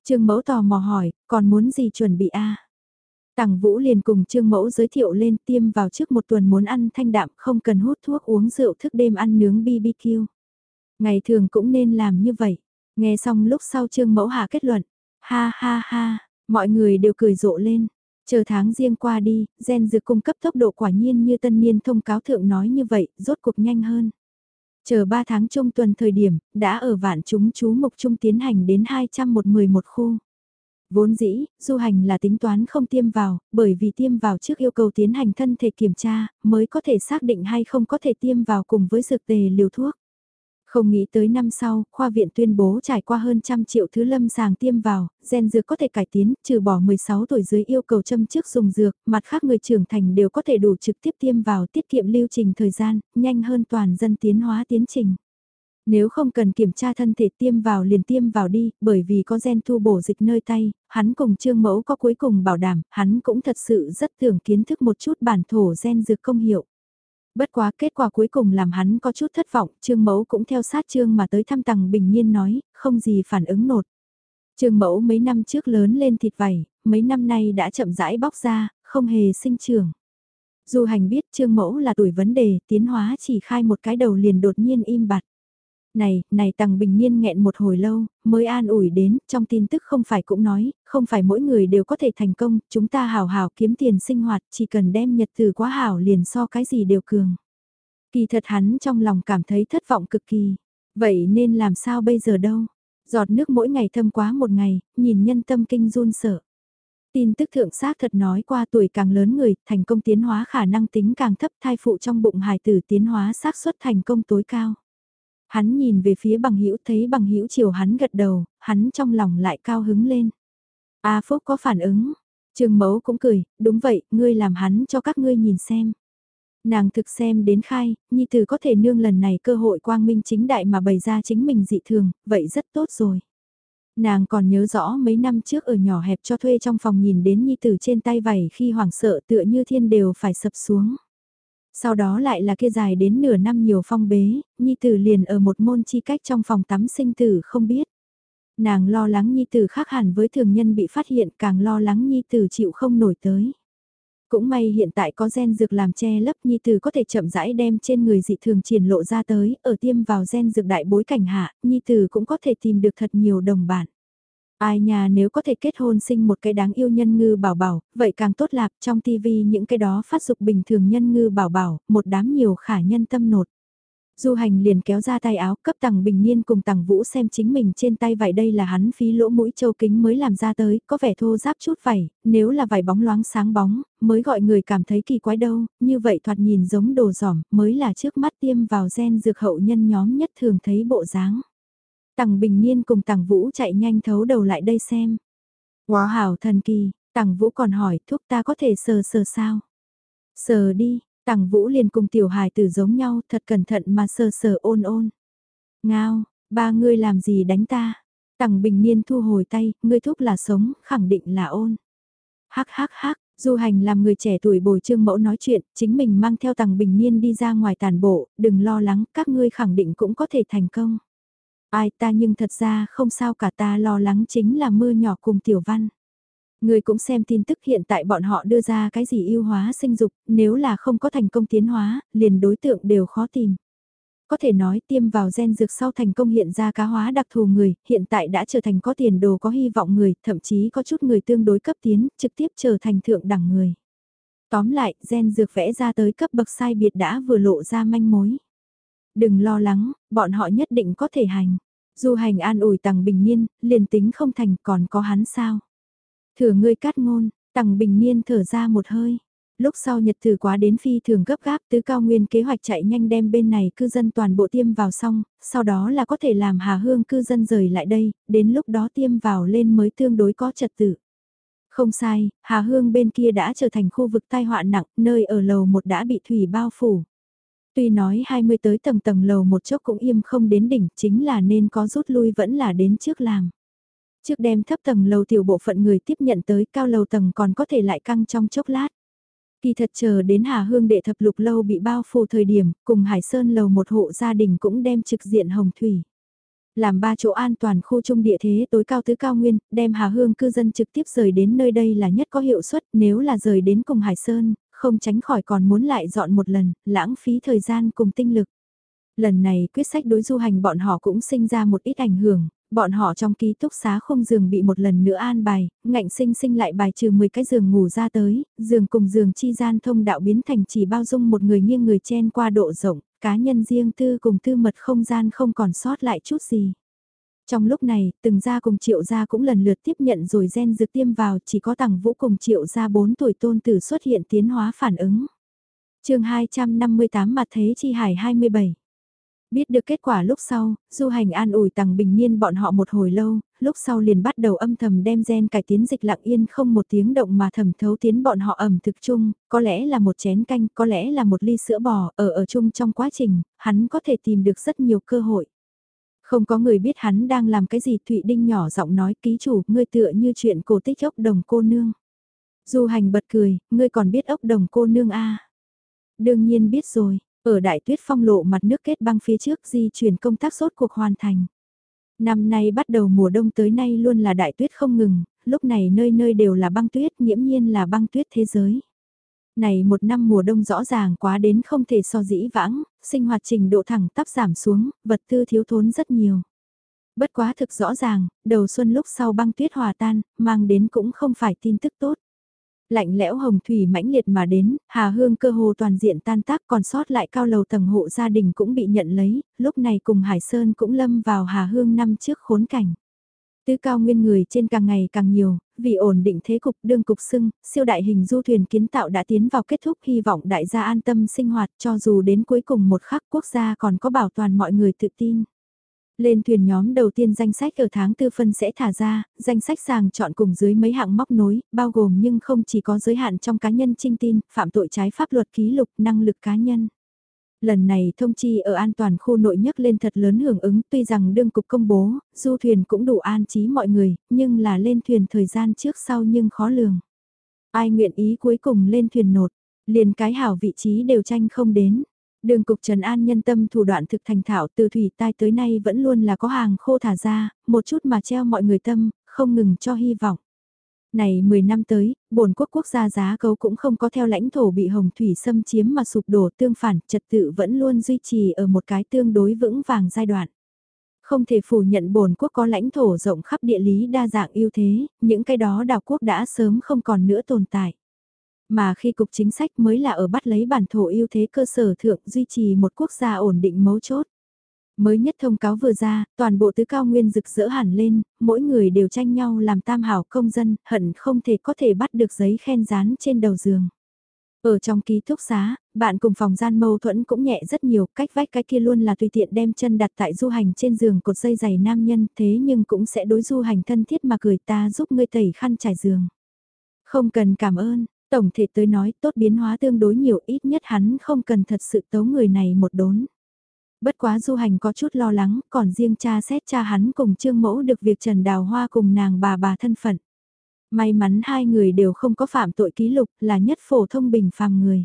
Trương mẫu tò mò hỏi, còn muốn gì chuẩn bị a Tằng Vũ liền cùng Trương Mẫu giới thiệu lên tiêm vào trước một tuần muốn ăn thanh đạm không cần hút thuốc uống rượu thức đêm ăn nướng BBQ. Ngày thường cũng nên làm như vậy. Nghe xong lúc sau Trương Mẫu hạ kết luận. Ha ha ha, mọi người đều cười rộ lên. Chờ tháng riêng qua đi, gen dược cung cấp tốc độ quả nhiên như tân niên thông cáo thượng nói như vậy, rốt cuộc nhanh hơn. Chờ 3 tháng trung tuần thời điểm, đã ở vạn chúng chú mục trung tiến hành đến 211 khu. Vốn dĩ, du hành là tính toán không tiêm vào, bởi vì tiêm vào trước yêu cầu tiến hành thân thể kiểm tra, mới có thể xác định hay không có thể tiêm vào cùng với dược tề liều thuốc. Không nghĩ tới năm sau, khoa viện tuyên bố trải qua hơn trăm triệu thứ lâm sàng tiêm vào, gen dược có thể cải tiến, trừ bỏ 16 tuổi dưới yêu cầu châm trước dùng dược, mặt khác người trưởng thành đều có thể đủ trực tiếp tiêm vào tiết kiệm lưu trình thời gian, nhanh hơn toàn dân tiến hóa tiến trình. Nếu không cần kiểm tra thân thể tiêm vào liền tiêm vào đi, bởi vì có gen thu bổ dịch nơi tay, hắn cùng trương mẫu có cuối cùng bảo đảm, hắn cũng thật sự rất tưởng kiến thức một chút bản thổ gen dược công hiệu. Bất quá kết quả cuối cùng làm hắn có chút thất vọng, trương mẫu cũng theo sát trương mà tới thăm tầng bình nhiên nói, không gì phản ứng nột. Trương mẫu mấy năm trước lớn lên thịt vảy, mấy năm nay đã chậm rãi bóc ra, không hề sinh trưởng. Dù hành biết trương mẫu là tuổi vấn đề, tiến hóa chỉ khai một cái đầu liền đột nhiên im bặt. Này, này Tằng Bình Niên nghẹn một hồi lâu, mới an ủi đến, trong tin tức không phải cũng nói, không phải mỗi người đều có thể thành công, chúng ta hào hào kiếm tiền sinh hoạt, chỉ cần đem nhật từ quá hảo liền so cái gì đều cường. Kỳ thật hắn trong lòng cảm thấy thất vọng cực kỳ. Vậy nên làm sao bây giờ đâu? Giọt nước mỗi ngày thâm quá một ngày, nhìn nhân tâm kinh run sợ. Tin tức thượng xác thật nói qua tuổi càng lớn người, thành công tiến hóa khả năng tính càng thấp thai phụ trong bụng hài tử tiến hóa xác suất thành công tối cao. Hắn nhìn về phía bằng hữu thấy bằng hữu chiều hắn gật đầu, hắn trong lòng lại cao hứng lên. A Phúc có phản ứng. Trương Mẫu cũng cười, đúng vậy, ngươi làm hắn cho các ngươi nhìn xem. Nàng thực xem đến khai, Nhi Tử có thể nương lần này cơ hội quang minh chính đại mà bày ra chính mình dị thường, vậy rất tốt rồi. Nàng còn nhớ rõ mấy năm trước ở nhỏ hẹp cho thuê trong phòng nhìn đến Nhi Tử trên tay vảy khi hoảng sợ tựa như thiên đều phải sập xuống. Sau đó lại là kia dài đến nửa năm nhiều phong bế, Nhi Tử liền ở một môn chi cách trong phòng tắm sinh tử không biết. Nàng lo lắng Nhi Tử khác hẳn với thường nhân bị phát hiện càng lo lắng Nhi Tử chịu không nổi tới. Cũng may hiện tại có gen dược làm che lấp Nhi Tử có thể chậm rãi đem trên người dị thường triển lộ ra tới, ở tiêm vào gen dược đại bối cảnh hạ, Nhi Tử cũng có thể tìm được thật nhiều đồng bạn. Ai nhà nếu có thể kết hôn sinh một cái đáng yêu nhân ngư bảo bảo, vậy càng tốt lạp trong tivi những cái đó phát dục bình thường nhân ngư bảo bảo, một đám nhiều khả nhân tâm nột. Du hành liền kéo ra tay áo cấp tầng bình niên cùng tầng vũ xem chính mình trên tay vải đây là hắn phí lỗ mũi châu kính mới làm ra tới, có vẻ thô giáp chút vải, nếu là vải bóng loáng sáng bóng, mới gọi người cảm thấy kỳ quái đâu, như vậy thoạt nhìn giống đồ giỏm, mới là trước mắt tiêm vào gen dược hậu nhân nhóm nhất thường thấy bộ dáng. Tằng Bình Niên cùng Tằng Vũ chạy nhanh thấu đầu lại đây xem. Quá hảo thần kỳ, Tằng Vũ còn hỏi thuốc ta có thể sờ sờ sao? Sờ đi, Tằng Vũ liền cùng tiểu hài tử giống nhau thật cẩn thận mà sờ sờ ôn ôn. Ngao, ba ngươi làm gì đánh ta? Tằng Bình Niên thu hồi tay, ngươi thuốc là sống, khẳng định là ôn. Hắc hắc hắc, Du hành làm người trẻ tuổi bồi trương mẫu nói chuyện, chính mình mang theo tàng bình niên đi ra ngoài tàn bộ, đừng lo lắng, các ngươi khẳng định cũng có thể thành công. Ai ta nhưng thật ra không sao cả ta lo lắng chính là mưa nhỏ cùng tiểu văn. Người cũng xem tin tức hiện tại bọn họ đưa ra cái gì yêu hóa sinh dục, nếu là không có thành công tiến hóa, liền đối tượng đều khó tìm. Có thể nói tiêm vào gen dược sau thành công hiện ra cá hóa đặc thù người, hiện tại đã trở thành có tiền đồ có hy vọng người, thậm chí có chút người tương đối cấp tiến, trực tiếp trở thành thượng đẳng người. Tóm lại, gen dược vẽ ra tới cấp bậc sai biệt đã vừa lộ ra manh mối. Đừng lo lắng, bọn họ nhất định có thể hành. Du hành an ủi tằng bình niên, liền tính không thành còn có hắn sao. Thừa ngươi cát ngôn, tằng bình niên thở ra một hơi. Lúc sau nhật từ quá đến phi thường gấp gáp tứ cao nguyên kế hoạch chạy nhanh đem bên này cư dân toàn bộ tiêm vào xong, sau đó là có thể làm Hà Hương cư dân rời lại đây, đến lúc đó tiêm vào lên mới tương đối có trật tự. Không sai, Hà Hương bên kia đã trở thành khu vực tai họa nặng, nơi ở lầu một đã bị thủy bao phủ. Tuy nói 20 tới tầng tầng lầu một chốc cũng im không đến đỉnh, chính là nên có rút lui vẫn là đến trước làm. Trước đem thấp tầng lầu tiểu bộ phận người tiếp nhận tới cao lầu tầng còn có thể lại căng trong chốc lát. Kỳ thật chờ đến Hà Hương đệ thập lục lâu bị bao phủ thời điểm, cùng Hải Sơn lầu một hộ gia đình cũng đem trực diện hồng thủy. Làm ba chỗ an toàn khu trung địa thế tối cao tứ cao nguyên, đem Hà Hương cư dân trực tiếp rời đến nơi đây là nhất có hiệu suất nếu là rời đến cùng Hải Sơn, không tránh khỏi còn muốn lại dọn một lần, lãng phí thời gian cùng tinh lực. Lần này quyết sách đối du hành bọn họ cũng sinh ra một ít ảnh hưởng, bọn họ trong ký túc xá không giường bị một lần nữa an bài, ngạnh sinh sinh lại bài trừ 10 cái giường ngủ ra tới, giường cùng giường chi gian thông đạo biến thành chỉ bao dung một người nghiêng người chen qua độ rộng, cá nhân riêng tư cùng tư mật không gian không còn sót lại chút gì. Trong lúc này, từng gia cùng triệu gia cũng lần lượt tiếp nhận rồi gen dược tiêm vào chỉ có tặng vũ cùng triệu gia 4 tuổi tôn tử xuất hiện tiến hóa phản ứng. chương 258 mặt thế chi hải 27 Biết được kết quả lúc sau, du hành an ủi tàng bình niên bọn họ một hồi lâu, lúc sau liền bắt đầu âm thầm đem gen cải tiến dịch lặng yên không một tiếng động mà thầm thấu tiến bọn họ ẩm thực chung, có lẽ là một chén canh, có lẽ là một ly sữa bò, ở ở chung trong quá trình, hắn có thể tìm được rất nhiều cơ hội. Không có người biết hắn đang làm cái gì Thụy Đinh nhỏ giọng nói ký chủ, ngươi tựa như chuyện cổ tích ốc đồng cô nương. Du hành bật cười, ngươi còn biết ốc đồng cô nương a Đương nhiên biết rồi, ở đại tuyết phong lộ mặt nước kết băng phía trước di chuyển công tác sốt cuộc hoàn thành. Năm nay bắt đầu mùa đông tới nay luôn là đại tuyết không ngừng, lúc này nơi nơi đều là băng tuyết, nghiễm nhiên là băng tuyết thế giới. Này một năm mùa đông rõ ràng quá đến không thể so dĩ vãng, sinh hoạt trình độ thẳng tắp giảm xuống, vật tư thiếu thốn rất nhiều. Bất quá thực rõ ràng, đầu xuân lúc sau băng tuyết hòa tan, mang đến cũng không phải tin tức tốt lạnh lẽo hồng thủy mãnh liệt mà đến, Hà Hương cơ hồ toàn diện tan tác còn sót lại cao lầu tầng hộ gia đình cũng bị nhận lấy, lúc này cùng Hải Sơn cũng lâm vào Hà Hương năm trước khốn cảnh. Tứ cao nguyên người trên càng ngày càng nhiều, vì ổn định thế cục đương cục sưng siêu đại hình du thuyền kiến tạo đã tiến vào kết thúc hy vọng đại gia an tâm sinh hoạt cho dù đến cuối cùng một khắc quốc gia còn có bảo toàn mọi người tự tin. Lên thuyền nhóm đầu tiên danh sách ở tháng tư phân sẽ thả ra, danh sách sàng chọn cùng dưới mấy hạng móc nối, bao gồm nhưng không chỉ có giới hạn trong cá nhân trinh tin, phạm tội trái pháp luật ký lục, năng lực cá nhân. Lần này thông chi ở an toàn khu nội nhất lên thật lớn hưởng ứng tuy rằng đương cục công bố, du thuyền cũng đủ an trí mọi người, nhưng là lên thuyền thời gian trước sau nhưng khó lường. Ai nguyện ý cuối cùng lên thuyền nột, liền cái hảo vị trí đều tranh không đến. Đường cục Trần An nhân tâm thủ đoạn thực thành thạo từ thủy tai tới nay vẫn luôn là có hàng khô thả ra, một chút mà treo mọi người tâm, không ngừng cho hy vọng. Này 10 năm tới, bổn quốc quốc gia giá cấu cũng không có theo lãnh thổ bị hồng thủy xâm chiếm mà sụp đổ tương phản, trật tự vẫn luôn duy trì ở một cái tương đối vững vàng giai đoạn. Không thể phủ nhận bổn quốc có lãnh thổ rộng khắp địa lý đa dạng ưu thế, những cái đó đảo quốc đã sớm không còn nữa tồn tại. Mà khi cục chính sách mới là ở bắt lấy bản thổ ưu thế cơ sở thượng duy trì một quốc gia ổn định mấu chốt. Mới nhất thông cáo vừa ra, toàn bộ tứ cao nguyên rực rỡ hẳn lên, mỗi người đều tranh nhau làm tam hảo công dân, hận không thể có thể bắt được giấy khen dán trên đầu giường. Ở trong ký túc xá, bạn cùng phòng gian mâu thuẫn cũng nhẹ rất nhiều, cách vách cái kia luôn là tùy tiện đem chân đặt tại du hành trên giường cột dây giày nam nhân, thế nhưng cũng sẽ đối du hành thân thiết mà cười ta giúp ngươi tẩy khăn trải giường. Không cần cảm ơn, tổng thể tới nói tốt biến hóa tương đối nhiều ít nhất hắn không cần thật sự tấu người này một đốn. Bất quá du hành có chút lo lắng, còn riêng cha xét cha hắn cùng trương mẫu được việc Trần Đào Hoa cùng nàng bà bà thân phận. May mắn hai người đều không có phạm tội ký lục là nhất phổ thông bình phàm người.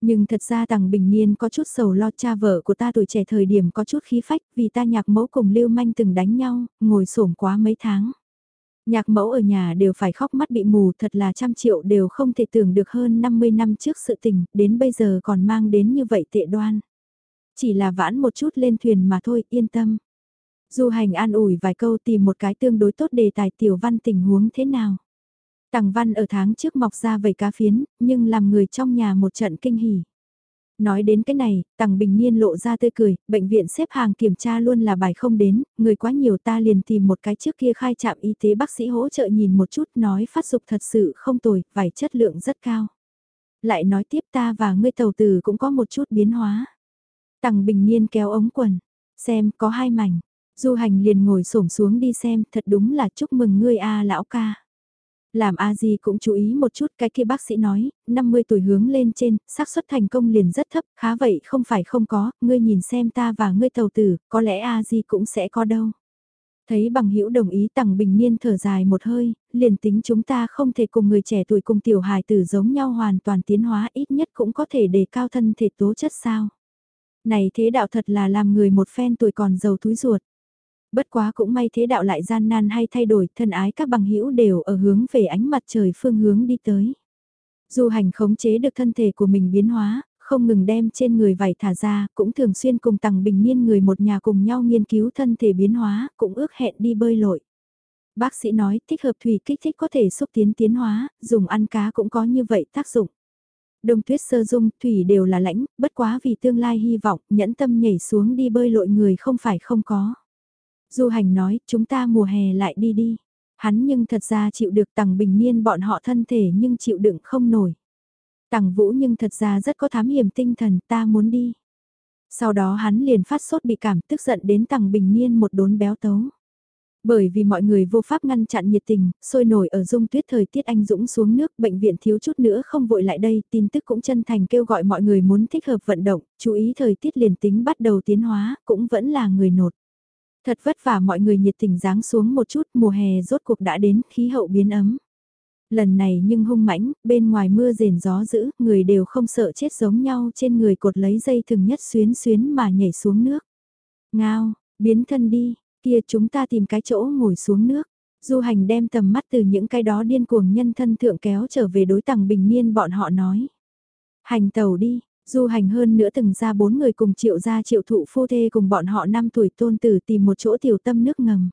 Nhưng thật ra tàng bình niên có chút sầu lo cha vợ của ta tuổi trẻ thời điểm có chút khí phách vì ta nhạc mẫu cùng lưu manh từng đánh nhau, ngồi xổm quá mấy tháng. Nhạc mẫu ở nhà đều phải khóc mắt bị mù thật là trăm triệu đều không thể tưởng được hơn 50 năm trước sự tình, đến bây giờ còn mang đến như vậy tệ đoan. Chỉ là vãn một chút lên thuyền mà thôi, yên tâm. Du hành an ủi vài câu tìm một cái tương đối tốt đề tài tiểu văn tình huống thế nào. Tằng văn ở tháng trước mọc ra vầy cá phiến, nhưng làm người trong nhà một trận kinh hỉ. Nói đến cái này, Tằng Bình Niên lộ ra tươi cười, bệnh viện xếp hàng kiểm tra luôn là bài không đến, người quá nhiều ta liền tìm một cái trước kia khai trạm y tế bác sĩ hỗ trợ nhìn một chút nói phát dục thật sự không tồi, vải chất lượng rất cao. Lại nói tiếp ta và ngươi tàu tử cũng có một chút biến hóa. Tằng bình niên kéo ống quần, xem có hai mảnh. Du hành liền ngồi xổm xuống đi xem, thật đúng là chúc mừng ngươi a lão ca. Làm a di cũng chú ý một chút cái kia bác sĩ nói, 50 tuổi hướng lên trên, xác suất thành công liền rất thấp, khá vậy không phải không có, ngươi nhìn xem ta và ngươi tàu tử, có lẽ a di cũng sẽ có đâu. Thấy bằng hữu đồng ý tặng bình niên thở dài một hơi, liền tính chúng ta không thể cùng người trẻ tuổi cùng tiểu hài tử giống nhau hoàn toàn tiến hóa ít nhất cũng có thể đề cao thân thể tố chất sao. Này thế đạo thật là làm người một phen tuổi còn giàu túi ruột. Bất quá cũng may thế đạo lại gian nan hay thay đổi, thân ái các bằng hữu đều ở hướng về ánh mặt trời phương hướng đi tới. Dù hành khống chế được thân thể của mình biến hóa, không ngừng đem trên người vải thả ra, cũng thường xuyên cùng tầng bình niên người một nhà cùng nhau nghiên cứu thân thể biến hóa, cũng ước hẹn đi bơi lội. Bác sĩ nói thích hợp thủy kích thích có thể xúc tiến tiến hóa, dùng ăn cá cũng có như vậy tác dụng. Đông tuyết sơ dung, thủy đều là lãnh, bất quá vì tương lai hy vọng, nhẫn tâm nhảy xuống đi bơi lội người không phải không có. Du hành nói, chúng ta mùa hè lại đi đi. Hắn nhưng thật ra chịu được tầng bình niên bọn họ thân thể nhưng chịu đựng không nổi. Tằng Vũ nhưng thật ra rất có thám hiểm tinh thần ta muốn đi. Sau đó hắn liền phát sốt bị cảm tức giận đến Tằng Bình Niên một đốn béo tấu. Bởi vì mọi người vô pháp ngăn chặn nhiệt tình, sôi nổi ở dung tuyết thời tiết anh dũng xuống nước, bệnh viện thiếu chút nữa không vội lại đây, tin tức cũng chân thành kêu gọi mọi người muốn thích hợp vận động, chú ý thời tiết liền tính bắt đầu tiến hóa, cũng vẫn là người nột. Thật vất vả mọi người nhiệt tình dáng xuống một chút, mùa hè rốt cuộc đã đến, khí hậu biến ấm lần này nhưng hung mãnh, bên ngoài mưa rền gió dữ, người đều không sợ chết giống nhau trên người cột lấy dây thừng nhất xuyến xuyến mà nhảy xuống nước. Ngao, biến thân đi, kia chúng ta tìm cái chỗ ngồi xuống nước. Du hành đem tầm mắt từ những cái đó điên cuồng nhân thân thượng kéo trở về đối tầng bình niên bọn họ nói. Hành tàu đi, du hành hơn nữa từng ra bốn người cùng triệu gia triệu thụ phu thê cùng bọn họ năm tuổi tôn tử tìm một chỗ tiểu tâm nước ngầm.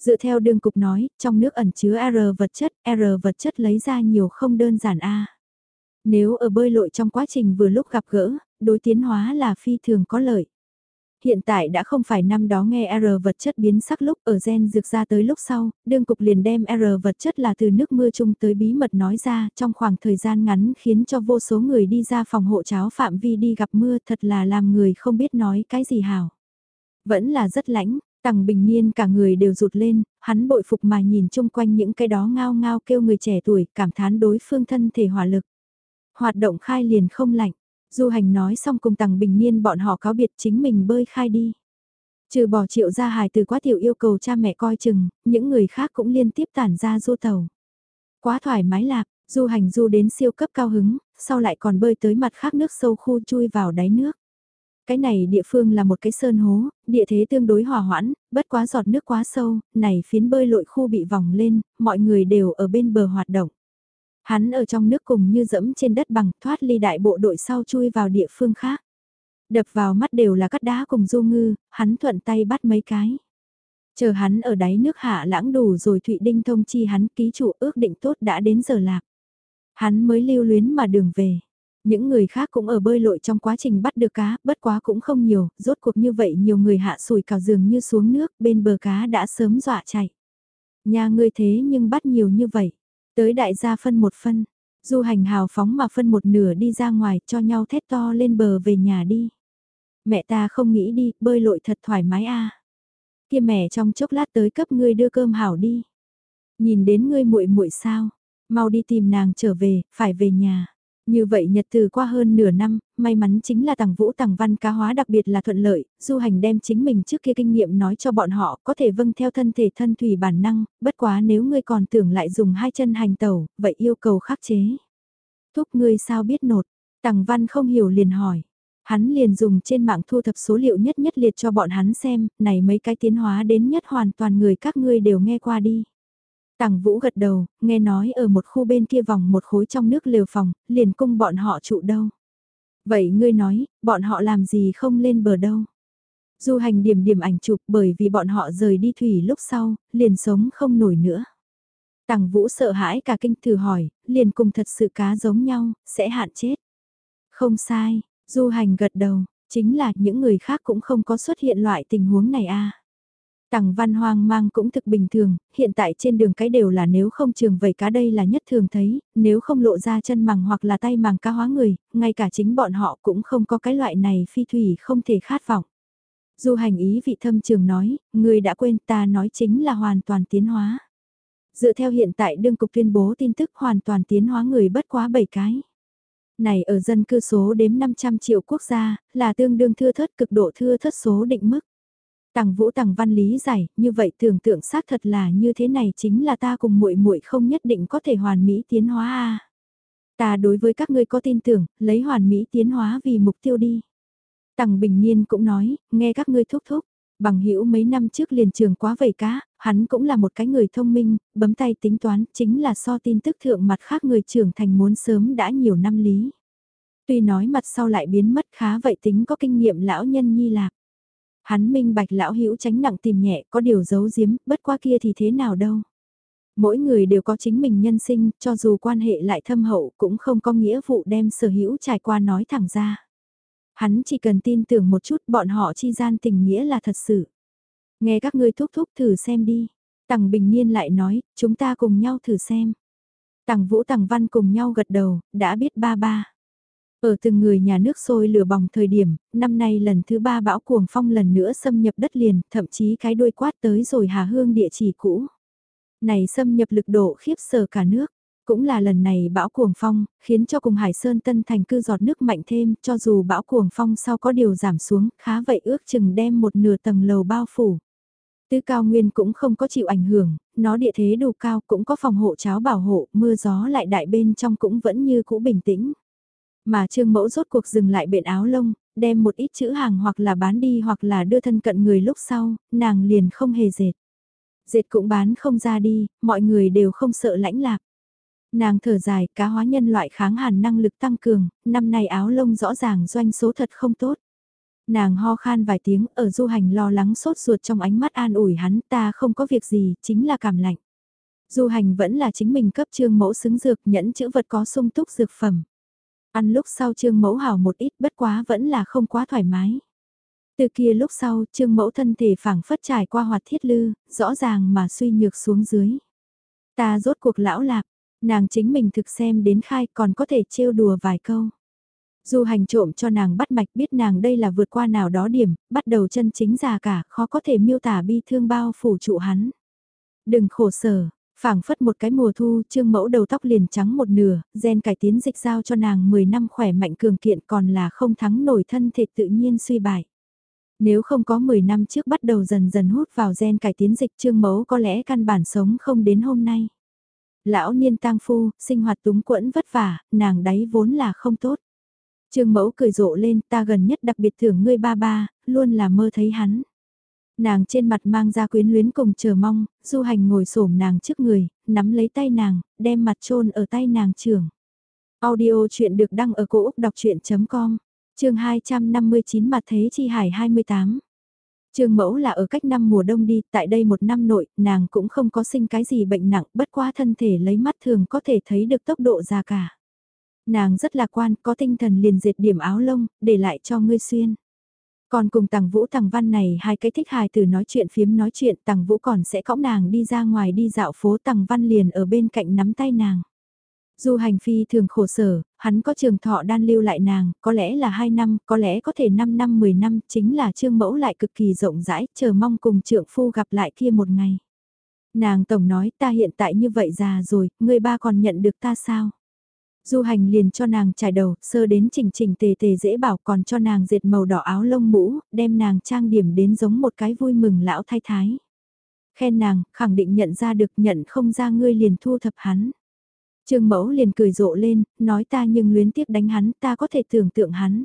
Dựa theo đường cục nói, trong nước ẩn chứa R vật chất, R vật chất lấy ra nhiều không đơn giản A. Nếu ở bơi lội trong quá trình vừa lúc gặp gỡ, đối tiến hóa là phi thường có lợi. Hiện tại đã không phải năm đó nghe R vật chất biến sắc lúc ở gen dược ra tới lúc sau, đương cục liền đem R vật chất là từ nước mưa chung tới bí mật nói ra trong khoảng thời gian ngắn khiến cho vô số người đi ra phòng hộ cháo phạm vi đi gặp mưa thật là làm người không biết nói cái gì hảo. Vẫn là rất lãnh, Tằng bình niên cả người đều rụt lên, hắn bội phục mà nhìn chung quanh những cái đó ngao ngao kêu người trẻ tuổi cảm thán đối phương thân thể hỏa lực. Hoạt động khai liền không lạnh, du hành nói xong cùng tằng bình niên bọn họ cáo biệt chính mình bơi khai đi. Trừ bỏ triệu ra hài từ quá tiểu yêu cầu cha mẹ coi chừng, những người khác cũng liên tiếp tản ra du tàu. Quá thoải mái lạc, du hành du đến siêu cấp cao hứng, sau lại còn bơi tới mặt khác nước sâu khu chui vào đáy nước. Cái này địa phương là một cái sơn hố, địa thế tương đối hòa hoãn, bất quá giọt nước quá sâu, này phiến bơi lội khu bị vòng lên, mọi người đều ở bên bờ hoạt động. Hắn ở trong nước cùng như dẫm trên đất bằng thoát ly đại bộ đội sau chui vào địa phương khác. Đập vào mắt đều là cắt đá cùng du ngư, hắn thuận tay bắt mấy cái. Chờ hắn ở đáy nước hạ lãng đủ rồi Thụy Đinh thông chi hắn ký chủ ước định tốt đã đến giờ lạc. Hắn mới lưu luyến mà đường về. Những người khác cũng ở bơi lội trong quá trình bắt được cá, bất quá cũng không nhiều, rốt cuộc như vậy nhiều người hạ sùi cào giường như xuống nước, bên bờ cá đã sớm dọa chạy. Nhà ngươi thế nhưng bắt nhiều như vậy, tới đại gia phân một phân, du hành hào phóng mà phân một nửa đi ra ngoài cho nhau thét to lên bờ về nhà đi. Mẹ ta không nghĩ đi, bơi lội thật thoải mái a. À. Kia mẹ trong chốc lát tới cấp ngươi đưa cơm hảo đi. Nhìn đến ngươi muội muội sao? Mau đi tìm nàng trở về, phải về nhà. Như vậy nhật từ qua hơn nửa năm, may mắn chính là tàng vũ tàng văn cá hóa đặc biệt là thuận lợi, du hành đem chính mình trước kia kinh nghiệm nói cho bọn họ có thể vâng theo thân thể thân thủy bản năng, bất quá nếu ngươi còn tưởng lại dùng hai chân hành tẩu, vậy yêu cầu khắc chế. Thúc ngươi sao biết nột, tàng văn không hiểu liền hỏi. Hắn liền dùng trên mạng thu thập số liệu nhất nhất liệt cho bọn hắn xem, này mấy cái tiến hóa đến nhất hoàn toàn người các ngươi đều nghe qua đi. Tàng Vũ gật đầu, nghe nói ở một khu bên kia vòng một khối trong nước lều phòng, liền cung bọn họ trụ đâu. Vậy ngươi nói, bọn họ làm gì không lên bờ đâu? Du hành điểm điểm ảnh chụp bởi vì bọn họ rời đi thủy lúc sau, liền sống không nổi nữa. Tàng Vũ sợ hãi cả kinh thử hỏi, liền cùng thật sự cá giống nhau, sẽ hạn chết. Không sai, Du hành gật đầu, chính là những người khác cũng không có xuất hiện loại tình huống này a. À. Tằng văn hoang mang cũng thực bình thường, hiện tại trên đường cái đều là nếu không trường vầy cá đây là nhất thường thấy, nếu không lộ ra chân màng hoặc là tay màng cá hóa người, ngay cả chính bọn họ cũng không có cái loại này phi thủy không thể khát vọng. Du hành ý vị thâm trường nói, người đã quên ta nói chính là hoàn toàn tiến hóa. Dựa theo hiện tại đương cục tuyên bố tin tức hoàn toàn tiến hóa người bất quá 7 cái. Này ở dân cư số đếm 500 triệu quốc gia, là tương đương thưa thất cực độ thưa thất số định mức. Tằng Vũ Tằng Văn lý giải, như vậy tưởng tượng xác thật là như thế này chính là ta cùng muội muội không nhất định có thể hoàn mỹ tiến hóa a. Ta đối với các ngươi có tin tưởng, lấy hoàn mỹ tiến hóa vì mục tiêu đi. Tằng Bình Nhiên cũng nói, nghe các ngươi thúc thúc, bằng hữu mấy năm trước liền trường quá vầy cá, hắn cũng là một cái người thông minh, bấm tay tính toán, chính là so tin tức thượng mặt khác người trưởng thành muốn sớm đã nhiều năm lý. Tuy nói mặt sau lại biến mất khá vậy tính có kinh nghiệm lão nhân nhi lạc. Hắn minh bạch lão hữu tránh nặng tìm nhẹ có điều giấu giếm, bất qua kia thì thế nào đâu. Mỗi người đều có chính mình nhân sinh, cho dù quan hệ lại thâm hậu cũng không có nghĩa vụ đem sở hữu trải qua nói thẳng ra. Hắn chỉ cần tin tưởng một chút bọn họ chi gian tình nghĩa là thật sự. Nghe các ngươi thúc thúc thử xem đi. Tằng Bình Niên lại nói, chúng ta cùng nhau thử xem. Tằng Vũ Tằng Văn cùng nhau gật đầu, đã biết ba ba. Ở từng người nhà nước sôi lửa bỏng thời điểm, năm nay lần thứ ba bão cuồng phong lần nữa xâm nhập đất liền, thậm chí cái đuôi quát tới rồi Hà Hương địa chỉ cũ. Này xâm nhập lực độ khiếp sở cả nước. Cũng là lần này bão cuồng phong, khiến cho cùng Hải Sơn Tân thành cư giọt nước mạnh thêm, cho dù bão cuồng phong sau có điều giảm xuống, khá vậy ước chừng đem một nửa tầng lầu bao phủ. Tứ cao nguyên cũng không có chịu ảnh hưởng, nó địa thế đủ cao cũng có phòng hộ cháo bảo hộ, mưa gió lại đại bên trong cũng vẫn như cũ bình tĩnh. Mà trương mẫu rốt cuộc dừng lại bện áo lông, đem một ít chữ hàng hoặc là bán đi hoặc là đưa thân cận người lúc sau, nàng liền không hề dệt. Dệt cũng bán không ra đi, mọi người đều không sợ lãnh lạc. Nàng thở dài, cá hóa nhân loại kháng hàn năng lực tăng cường, năm nay áo lông rõ ràng doanh số thật không tốt. Nàng ho khan vài tiếng ở du hành lo lắng sốt ruột trong ánh mắt an ủi hắn ta không có việc gì, chính là cảm lạnh. Du hành vẫn là chính mình cấp trương mẫu xứng dược nhẫn chữ vật có sung túc dược phẩm. Ăn lúc sau trương mẫu hảo một ít bất quá vẫn là không quá thoải mái. Từ kia lúc sau trương mẫu thân thể phảng phất trải qua hoạt thiết lư, rõ ràng mà suy nhược xuống dưới. Ta rốt cuộc lão lạc, nàng chính mình thực xem đến khai còn có thể trêu đùa vài câu. Du hành trộm cho nàng bắt mạch biết nàng đây là vượt qua nào đó điểm, bắt đầu chân chính già cả, khó có thể miêu tả bi thương bao phủ trụ hắn. Đừng khổ sở, phảng phất một cái mùa thu, trương mẫu đầu tóc liền trắng một nửa, gen cải tiến dịch giao cho nàng 10 năm khỏe mạnh cường kiện còn là không thắng nổi thân thể tự nhiên suy bại. Nếu không có 10 năm trước bắt đầu dần dần hút vào gen cải tiến dịch trương mẫu có lẽ căn bản sống không đến hôm nay. Lão niên tang phu, sinh hoạt túng quẫn vất vả, nàng đáy vốn là không tốt. Trương mẫu cười rộ lên, ta gần nhất đặc biệt thưởng ngươi ba ba, luôn là mơ thấy hắn. Nàng trên mặt mang ra quyến luyến cùng chờ mong, du hành ngồi xổm nàng trước người, nắm lấy tay nàng, đem mặt trôn ở tay nàng trưởng. Audio chuyện được đăng ở cổ Úc đọc chuyện.com, trường 259 mặt thế chi hải 28. Trương mẫu là ở cách năm mùa đông đi, tại đây một năm nội, nàng cũng không có sinh cái gì bệnh nặng, bất quá thân thể lấy mắt thường có thể thấy được tốc độ già cả. Nàng rất lạc quan, có tinh thần liền diệt điểm áo lông, để lại cho ngươi xuyên. Còn cùng tàng vũ tàng văn này hai cái thích hài từ nói chuyện phiếm nói chuyện tàng vũ còn sẽ cõng nàng đi ra ngoài đi dạo phố tàng văn liền ở bên cạnh nắm tay nàng. du hành phi thường khổ sở, hắn có trường thọ đan lưu lại nàng, có lẽ là 2 năm, có lẽ có thể 5 năm 10 năm, chính là trương mẫu lại cực kỳ rộng rãi, chờ mong cùng trượng phu gặp lại kia một ngày. Nàng tổng nói ta hiện tại như vậy già rồi, người ba còn nhận được ta sao? Du hành liền cho nàng trải đầu, sơ đến chỉnh chỉnh tề tề dễ bảo còn cho nàng dệt màu đỏ áo lông mũ, đem nàng trang điểm đến giống một cái vui mừng lão thái thái. Khen nàng, khẳng định nhận ra được nhận không ra ngươi liền thu thập hắn. Trương mẫu liền cười rộ lên, nói ta nhưng luyến tiếc đánh hắn, ta có thể tưởng tượng hắn.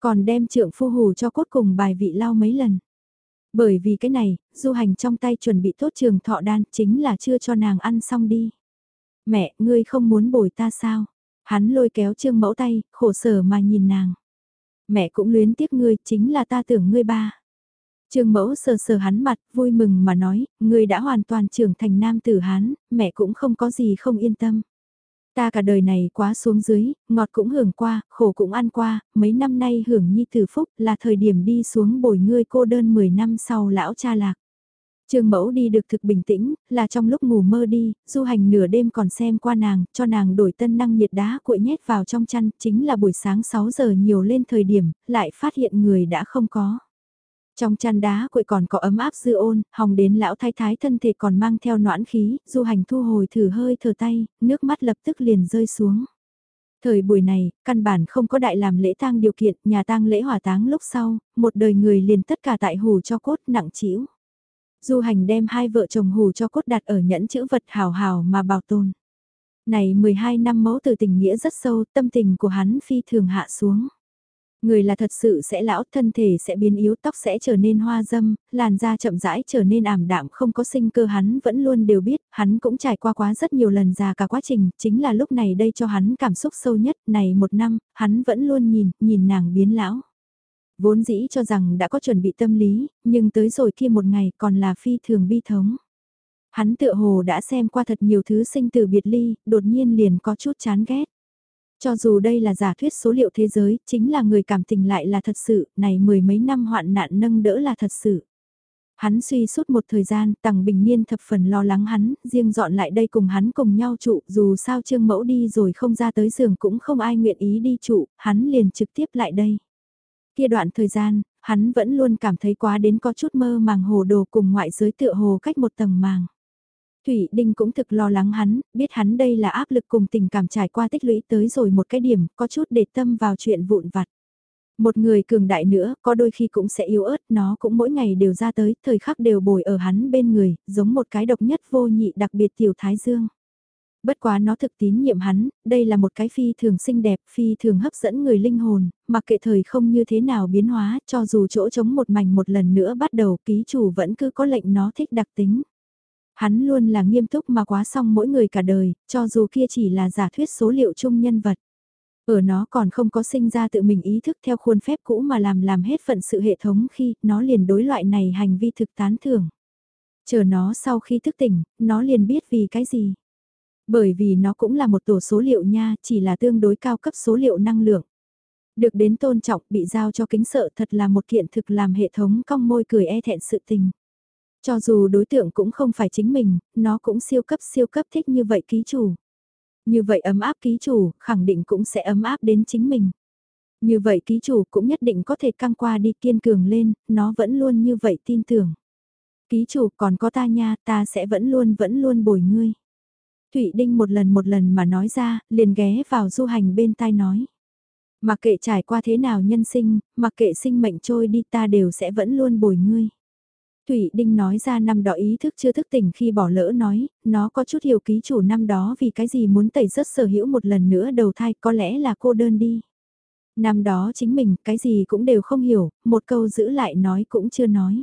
Còn đem trượng phu hù cho cốt cùng bài vị lao mấy lần. Bởi vì cái này, du hành trong tay chuẩn bị tốt trường thọ đan chính là chưa cho nàng ăn xong đi. Mẹ, ngươi không muốn bồi ta sao? Hắn lôi kéo trương mẫu tay, khổ sở mà nhìn nàng. Mẹ cũng luyến tiếc ngươi, chính là ta tưởng ngươi ba. Trương mẫu sờ sờ hắn mặt, vui mừng mà nói, ngươi đã hoàn toàn trưởng thành nam tử hán, mẹ cũng không có gì không yên tâm. Ta cả đời này quá xuống dưới, ngọt cũng hưởng qua, khổ cũng ăn qua, mấy năm nay hưởng nhi tử phúc là thời điểm đi xuống bồi ngươi cô đơn 10 năm sau lão cha lạc. Trương mẫu đi được thực bình tĩnh, là trong lúc ngủ mơ đi, du hành nửa đêm còn xem qua nàng, cho nàng đổi tân năng nhiệt đá cuội nhét vào trong chăn, chính là buổi sáng 6 giờ nhiều lên thời điểm, lại phát hiện người đã không có. Trong chăn đá cuội còn có ấm áp dư ôn, hòng đến lão thái thái thân thể còn mang theo noãn khí, du hành thu hồi thử hơi thở tay, nước mắt lập tức liền rơi xuống. Thời buổi này, căn bản không có đại làm lễ tang điều kiện, nhà tang lễ hỏa táng lúc sau, một đời người liền tất cả tại hù cho cốt nặng chịu. Du hành đem hai vợ chồng hù cho cốt đặt ở nhẫn chữ vật hào hào mà bảo tồn. Này 12 năm mẫu từ tình nghĩa rất sâu, tâm tình của hắn phi thường hạ xuống. Người là thật sự sẽ lão, thân thể sẽ biến yếu, tóc sẽ trở nên hoa dâm, làn da chậm rãi trở nên ảm đạm không có sinh cơ hắn vẫn luôn đều biết, hắn cũng trải qua quá rất nhiều lần già cả quá trình, chính là lúc này đây cho hắn cảm xúc sâu nhất, này một năm, hắn vẫn luôn nhìn, nhìn nàng biến lão. Vốn dĩ cho rằng đã có chuẩn bị tâm lý, nhưng tới rồi kia một ngày còn là phi thường bi thống. Hắn tựa hồ đã xem qua thật nhiều thứ sinh từ biệt ly, đột nhiên liền có chút chán ghét. Cho dù đây là giả thuyết số liệu thế giới, chính là người cảm tình lại là thật sự, này mười mấy năm hoạn nạn nâng đỡ là thật sự. Hắn suy suốt một thời gian, Tằng Bình Niên thập phần lo lắng hắn, riêng dọn lại đây cùng hắn cùng nhau trụ, dù sao Trương Mẫu đi rồi không ra tới giường cũng không ai nguyện ý đi trụ, hắn liền trực tiếp lại đây. Kia đoạn thời gian, hắn vẫn luôn cảm thấy quá đến có chút mơ màng hồ đồ cùng ngoại giới tựa hồ cách một tầng màng. Thủy Đinh cũng thực lo lắng hắn, biết hắn đây là áp lực cùng tình cảm trải qua tích lũy tới rồi một cái điểm, có chút để tâm vào chuyện vụn vặt. Một người cường đại nữa, có đôi khi cũng sẽ yếu ớt, nó cũng mỗi ngày đều ra tới, thời khắc đều bồi ở hắn bên người, giống một cái độc nhất vô nhị đặc biệt tiểu thái dương. Bất quá nó thực tín nhiệm hắn, đây là một cái phi thường xinh đẹp, phi thường hấp dẫn người linh hồn, mặc kệ thời không như thế nào biến hóa, cho dù chỗ chống một mảnh một lần nữa bắt đầu, ký chủ vẫn cứ có lệnh nó thích đặc tính. Hắn luôn là nghiêm túc mà quá xong mỗi người cả đời, cho dù kia chỉ là giả thuyết số liệu chung nhân vật. Ở nó còn không có sinh ra tự mình ý thức theo khuôn phép cũ mà làm làm hết phận sự hệ thống khi nó liền đối loại này hành vi thực tán thưởng. Chờ nó sau khi thức tỉnh, nó liền biết vì cái gì. Bởi vì nó cũng là một tổ số liệu nha, chỉ là tương đối cao cấp số liệu năng lượng. Được đến tôn trọng bị giao cho kính sợ thật là một kiện thực làm hệ thống cong môi cười e thẹn sự tình. Cho dù đối tượng cũng không phải chính mình, nó cũng siêu cấp siêu cấp thích như vậy ký chủ. Như vậy ấm áp ký chủ, khẳng định cũng sẽ ấm áp đến chính mình. Như vậy ký chủ cũng nhất định có thể căng qua đi kiên cường lên, nó vẫn luôn như vậy tin tưởng. Ký chủ còn có ta nha, ta sẽ vẫn luôn vẫn luôn bồi ngươi. Thụy Đinh một lần một lần mà nói ra, liền ghé vào du hành bên tai nói. Mặc kệ trải qua thế nào nhân sinh, mặc kệ sinh mệnh trôi đi ta đều sẽ vẫn luôn bồi ngươi. Thủy Đinh nói ra năm đó ý thức chưa thức tỉnh khi bỏ lỡ nói, nó có chút hiểu ký chủ năm đó vì cái gì muốn tẩy rất sở hữu một lần nữa đầu thai có lẽ là cô đơn đi. Năm đó chính mình cái gì cũng đều không hiểu, một câu giữ lại nói cũng chưa nói.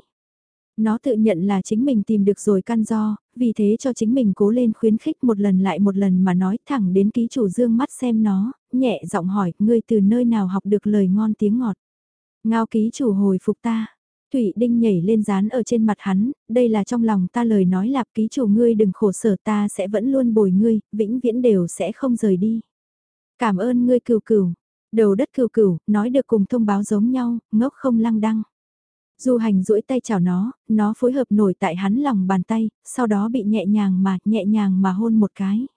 Nó tự nhận là chính mình tìm được rồi căn do, vì thế cho chính mình cố lên khuyến khích một lần lại một lần mà nói thẳng đến ký chủ dương mắt xem nó, nhẹ giọng hỏi, ngươi từ nơi nào học được lời ngon tiếng ngọt. Ngao ký chủ hồi phục ta, Thủy Đinh nhảy lên dán ở trên mặt hắn, đây là trong lòng ta lời nói lạp ký chủ ngươi đừng khổ sở ta sẽ vẫn luôn bồi ngươi, vĩnh viễn đều sẽ không rời đi. Cảm ơn ngươi cừu cừu, đầu đất cừu cừu, nói được cùng thông báo giống nhau, ngốc không lăng đăng. Du hành duỗi tay chào nó, nó phối hợp nổi tại hắn lòng bàn tay, sau đó bị nhẹ nhàng mà, nhẹ nhàng mà hôn một cái.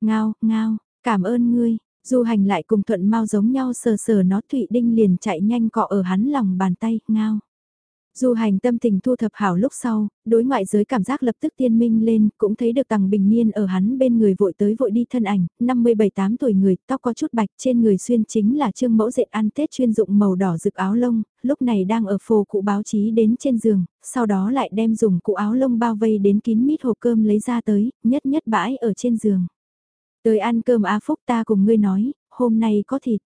Ngao, ngao, cảm ơn ngươi, du hành lại cùng thuận mau giống nhau sờ sờ nó Thụy Đinh liền chạy nhanh cọ ở hắn lòng bàn tay, ngao. Du hành tâm tình thu thập hảo lúc sau, đối ngoại giới cảm giác lập tức tiên minh lên, cũng thấy được tằng bình niên ở hắn bên người vội tới vội đi thân ảnh, 57-8 tuổi người, tóc có chút bạch trên người xuyên chính là trương mẫu dệt ăn Tết chuyên dụng màu đỏ rực áo lông, lúc này đang ở phô cụ báo chí đến trên giường, sau đó lại đem dùng cụ áo lông bao vây đến kín mít hộp cơm lấy ra tới, nhất nhất bãi ở trên giường. Tới ăn cơm A Phúc ta cùng ngươi nói, hôm nay có thịt.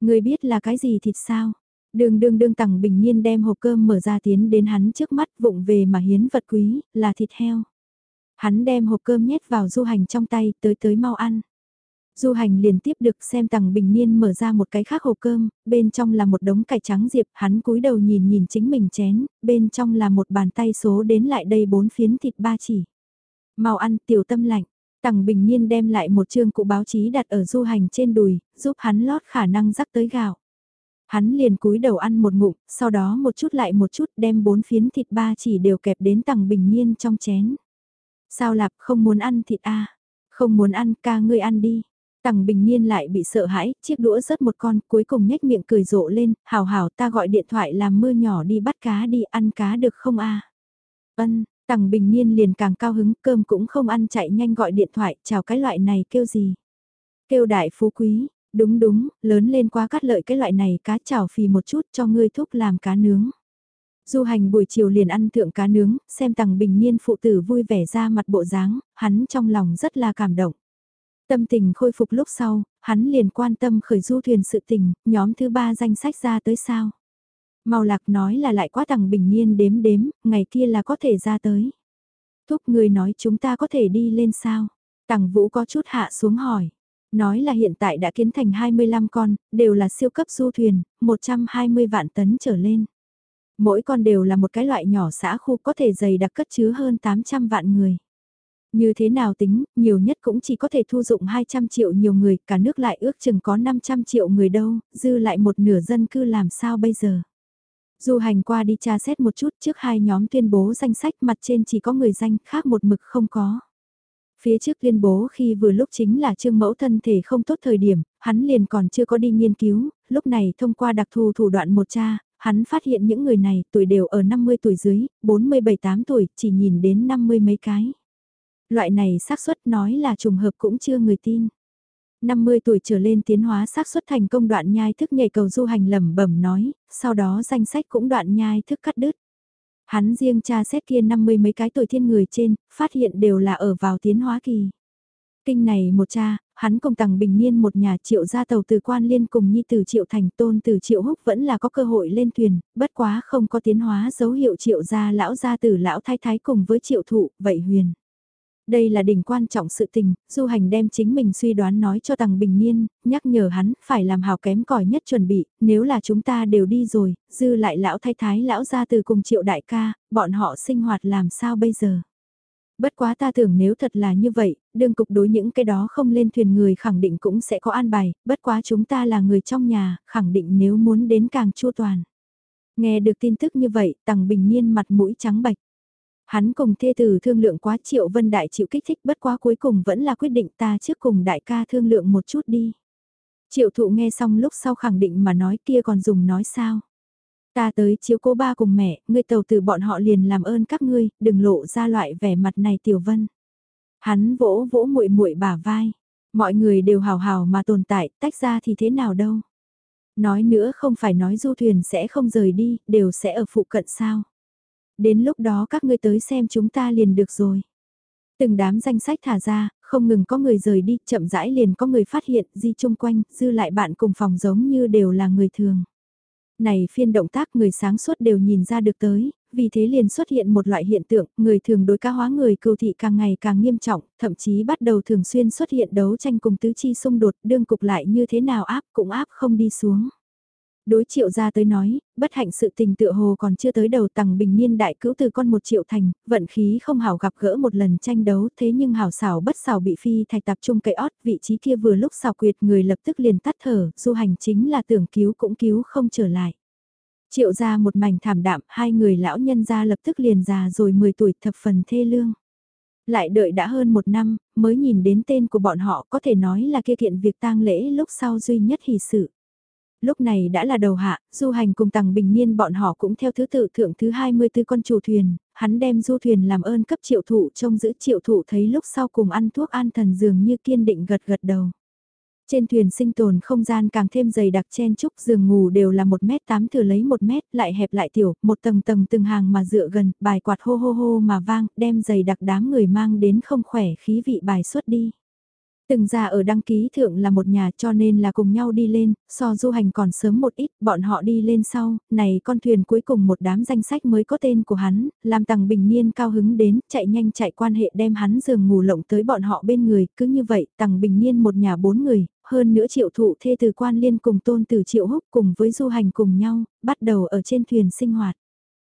Ngươi biết là cái gì thịt sao? Đường đường đương tặng bình nhiên đem hộp cơm mở ra tiến đến hắn trước mắt vụng về mà hiến vật quý, là thịt heo. Hắn đem hộp cơm nhét vào du hành trong tay, tới tới mau ăn. Du hành liền tiếp được xem tặng bình niên mở ra một cái khác hộp cơm, bên trong là một đống cải trắng diệp, hắn cúi đầu nhìn nhìn chính mình chén, bên trong là một bàn tay số đến lại đây bốn phiến thịt ba chỉ. Mau ăn tiểu tâm lạnh, tặng bình niên đem lại một chương cụ báo chí đặt ở du hành trên đùi, giúp hắn lót khả năng rắc tới gạo. Hắn liền cúi đầu ăn một ngụm, sau đó một chút lại một chút đem bốn phiến thịt ba chỉ đều kẹp đến tầng bình nhiên trong chén. Sao lạp không muốn ăn thịt a Không muốn ăn ca ngươi ăn đi. Tằng bình nhiên lại bị sợ hãi, chiếc đũa rớt một con, cuối cùng nhếch miệng cười rộ lên, hào hào ta gọi điện thoại làm mưa nhỏ đi bắt cá đi ăn cá được không à? a Ân, tằng bình nhiên liền càng cao hứng, cơm cũng không ăn chạy nhanh gọi điện thoại, chào cái loại này kêu gì. Kêu đại phú quý, đúng đúng, lớn lên quá cắt lợi cái loại này cá chảo phì một chút cho ngươi thúc làm cá nướng. Du hành buổi chiều liền ăn thượng cá nướng, xem tằng bình niên phụ tử vui vẻ ra mặt bộ dáng, hắn trong lòng rất là cảm động. Tâm tình khôi phục lúc sau, hắn liền quan tâm khởi du thuyền sự tình, nhóm thứ ba danh sách ra tới sao. Màu lạc nói là lại quá tằng bình niên đếm đếm, ngày kia là có thể ra tới. Thúc người nói chúng ta có thể đi lên sao. Tằng vũ có chút hạ xuống hỏi. Nói là hiện tại đã kiến thành 25 con, đều là siêu cấp du thuyền, 120 vạn tấn trở lên. Mỗi con đều là một cái loại nhỏ xã khu có thể dày đặc cất chứa hơn 800 vạn người. Như thế nào tính, nhiều nhất cũng chỉ có thể thu dụng 200 triệu nhiều người, cả nước lại ước chừng có 500 triệu người đâu, dư lại một nửa dân cư làm sao bây giờ. Du hành qua đi tra xét một chút trước hai nhóm tuyên bố danh sách mặt trên chỉ có người danh khác một mực không có. Phía trước tuyên bố khi vừa lúc chính là trương mẫu thân thể không tốt thời điểm, hắn liền còn chưa có đi nghiên cứu, lúc này thông qua đặc thù thủ đoạn một cha, hắn phát hiện những người này tuổi đều ở 50 tuổi dưới, 47-8 tuổi, chỉ nhìn đến 50 mấy cái. Loại này xác suất nói là trùng hợp cũng chưa người tin. 50 tuổi trở lên tiến hóa xác suất thành công đoạn nhai thức nhảy cầu du hành lẩm bẩm nói, sau đó danh sách cũng đoạn nhai thức cắt đứt. Hắn riêng tra xét kia 50 mấy cái tuổi thiên người trên, phát hiện đều là ở vào tiến hóa kỳ. Kinh này một cha, hắn cùng tằng bình niên một nhà triệu gia tàu từ quan liên cùng nhi từ triệu thành tôn từ triệu húc vẫn là có cơ hội lên thuyền, bất quá không có tiến hóa dấu hiệu triệu gia lão gia tử lão thái thái cùng với triệu thụ, vậy huyền. Đây là đỉnh quan trọng sự tình, du hành đem chính mình suy đoán nói cho tầng bình niên, nhắc nhở hắn phải làm hào kém cỏi nhất chuẩn bị, nếu là chúng ta đều đi rồi, dư lại lão thái thái lão gia từ cùng triệu đại ca, bọn họ sinh hoạt làm sao bây giờ. Bất quá ta tưởng nếu thật là như vậy, đương cục đối những cái đó không lên thuyền người khẳng định cũng sẽ có an bài, bất quá chúng ta là người trong nhà, khẳng định nếu muốn đến càng chua toàn. Nghe được tin tức như vậy, tầng bình niên mặt mũi trắng bạch. Hắn cùng thê tử thương lượng quá triệu vân đại chịu kích thích bất quá cuối cùng vẫn là quyết định ta trước cùng đại ca thương lượng một chút đi. Triệu thụ nghe xong lúc sau khẳng định mà nói kia còn dùng nói sao. Ta tới chiếu cô ba cùng mẹ, ngươi tàu từ bọn họ liền làm ơn các ngươi, đừng lộ ra loại vẻ mặt này tiểu vân. Hắn vỗ vỗ muội muội bả vai, mọi người đều hào hào mà tồn tại, tách ra thì thế nào đâu. Nói nữa không phải nói du thuyền sẽ không rời đi, đều sẽ ở phụ cận sao. Đến lúc đó các ngươi tới xem chúng ta liền được rồi. Từng đám danh sách thả ra, không ngừng có người rời đi, chậm rãi liền có người phát hiện, di chung quanh, dư lại bạn cùng phòng giống như đều là người thường. Này phiên động tác người sáng suốt đều nhìn ra được tới, vì thế liền xuất hiện một loại hiện tượng, người thường đối ca hóa người cưu thị càng ngày càng nghiêm trọng, thậm chí bắt đầu thường xuyên xuất hiện đấu tranh cùng tứ chi xung đột, đương cục lại như thế nào áp cũng áp không đi xuống. Đối triệu ra tới nói, bất hạnh sự tình tựa hồ còn chưa tới đầu tầng bình niên đại cứu từ con một triệu thành, vận khí không hảo gặp gỡ một lần tranh đấu thế nhưng hảo xảo bất xảo bị phi thạch tập trung cây ót vị trí kia vừa lúc xảo quyệt người lập tức liền tắt thở, du hành chính là tưởng cứu cũng cứu không trở lại. Triệu ra một mảnh thảm đạm, hai người lão nhân ra lập tức liền già rồi 10 tuổi thập phần thê lương. Lại đợi đã hơn một năm, mới nhìn đến tên của bọn họ có thể nói là kia kiện việc tang lễ lúc sau duy nhất hỷ sự. Lúc này đã là đầu hạ, du hành cùng tầng bình niên bọn họ cũng theo thứ tự thượng thứ 24 con chủ thuyền, hắn đem du thuyền làm ơn cấp triệu thụ trông giữ triệu thụ thấy lúc sau cùng ăn thuốc an thần dường như kiên định gật gật đầu. Trên thuyền sinh tồn không gian càng thêm dày đặc chen trúc giường ngủ đều là 1 mét 8 thừa lấy 1 mét lại hẹp lại tiểu, một tầng tầng từng hàng mà dựa gần, bài quạt hô hô hô mà vang, đem dày đặc đám người mang đến không khỏe khí vị bài xuất đi. Từng ra ở đăng ký thượng là một nhà cho nên là cùng nhau đi lên, so du hành còn sớm một ít, bọn họ đi lên sau, này con thuyền cuối cùng một đám danh sách mới có tên của hắn, làm tầng bình niên cao hứng đến, chạy nhanh chạy quan hệ đem hắn giường ngủ lộng tới bọn họ bên người, cứ như vậy, tầng bình niên một nhà bốn người, hơn nữa triệu thụ thê từ quan liên cùng tôn từ triệu húc cùng với du hành cùng nhau, bắt đầu ở trên thuyền sinh hoạt.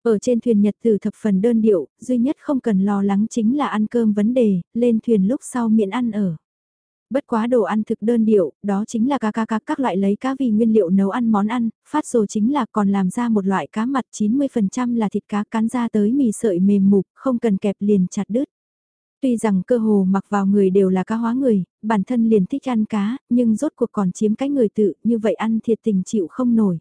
Ở trên thuyền nhật từ thập phần đơn điệu, duy nhất không cần lo lắng chính là ăn cơm vấn đề, lên thuyền lúc sau miễn ăn ở. Bất quá đồ ăn thực đơn điệu, đó chính là cá cá cá các loại lấy cá vì nguyên liệu nấu ăn món ăn, phát rồi chính là còn làm ra một loại cá mặt 90% là thịt cá cán ra tới mì sợi mềm mục, không cần kẹp liền chặt đứt. Tuy rằng cơ hồ mặc vào người đều là cá hóa người, bản thân liền thích ăn cá, nhưng rốt cuộc còn chiếm cái người tự, như vậy ăn thiệt tình chịu không nổi.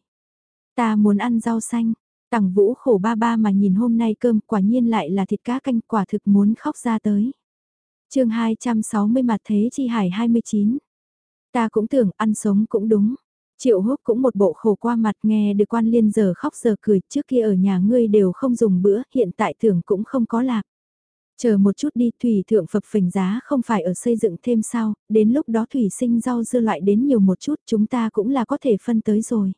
Ta muốn ăn rau xanh, tằng vũ khổ ba ba mà nhìn hôm nay cơm quả nhiên lại là thịt cá canh quả thực muốn khóc ra tới chương 260 mặt thế chi hải 29. Ta cũng tưởng ăn sống cũng đúng. Triệu húc cũng một bộ khổ qua mặt nghe được quan liên giờ khóc giờ cười trước kia ở nhà ngươi đều không dùng bữa hiện tại tưởng cũng không có lạc. Chờ một chút đi, thủy thượng phập phình giá không phải ở xây dựng thêm sao, đến lúc đó thủy sinh rau dưa loại đến nhiều một chút chúng ta cũng là có thể phân tới rồi.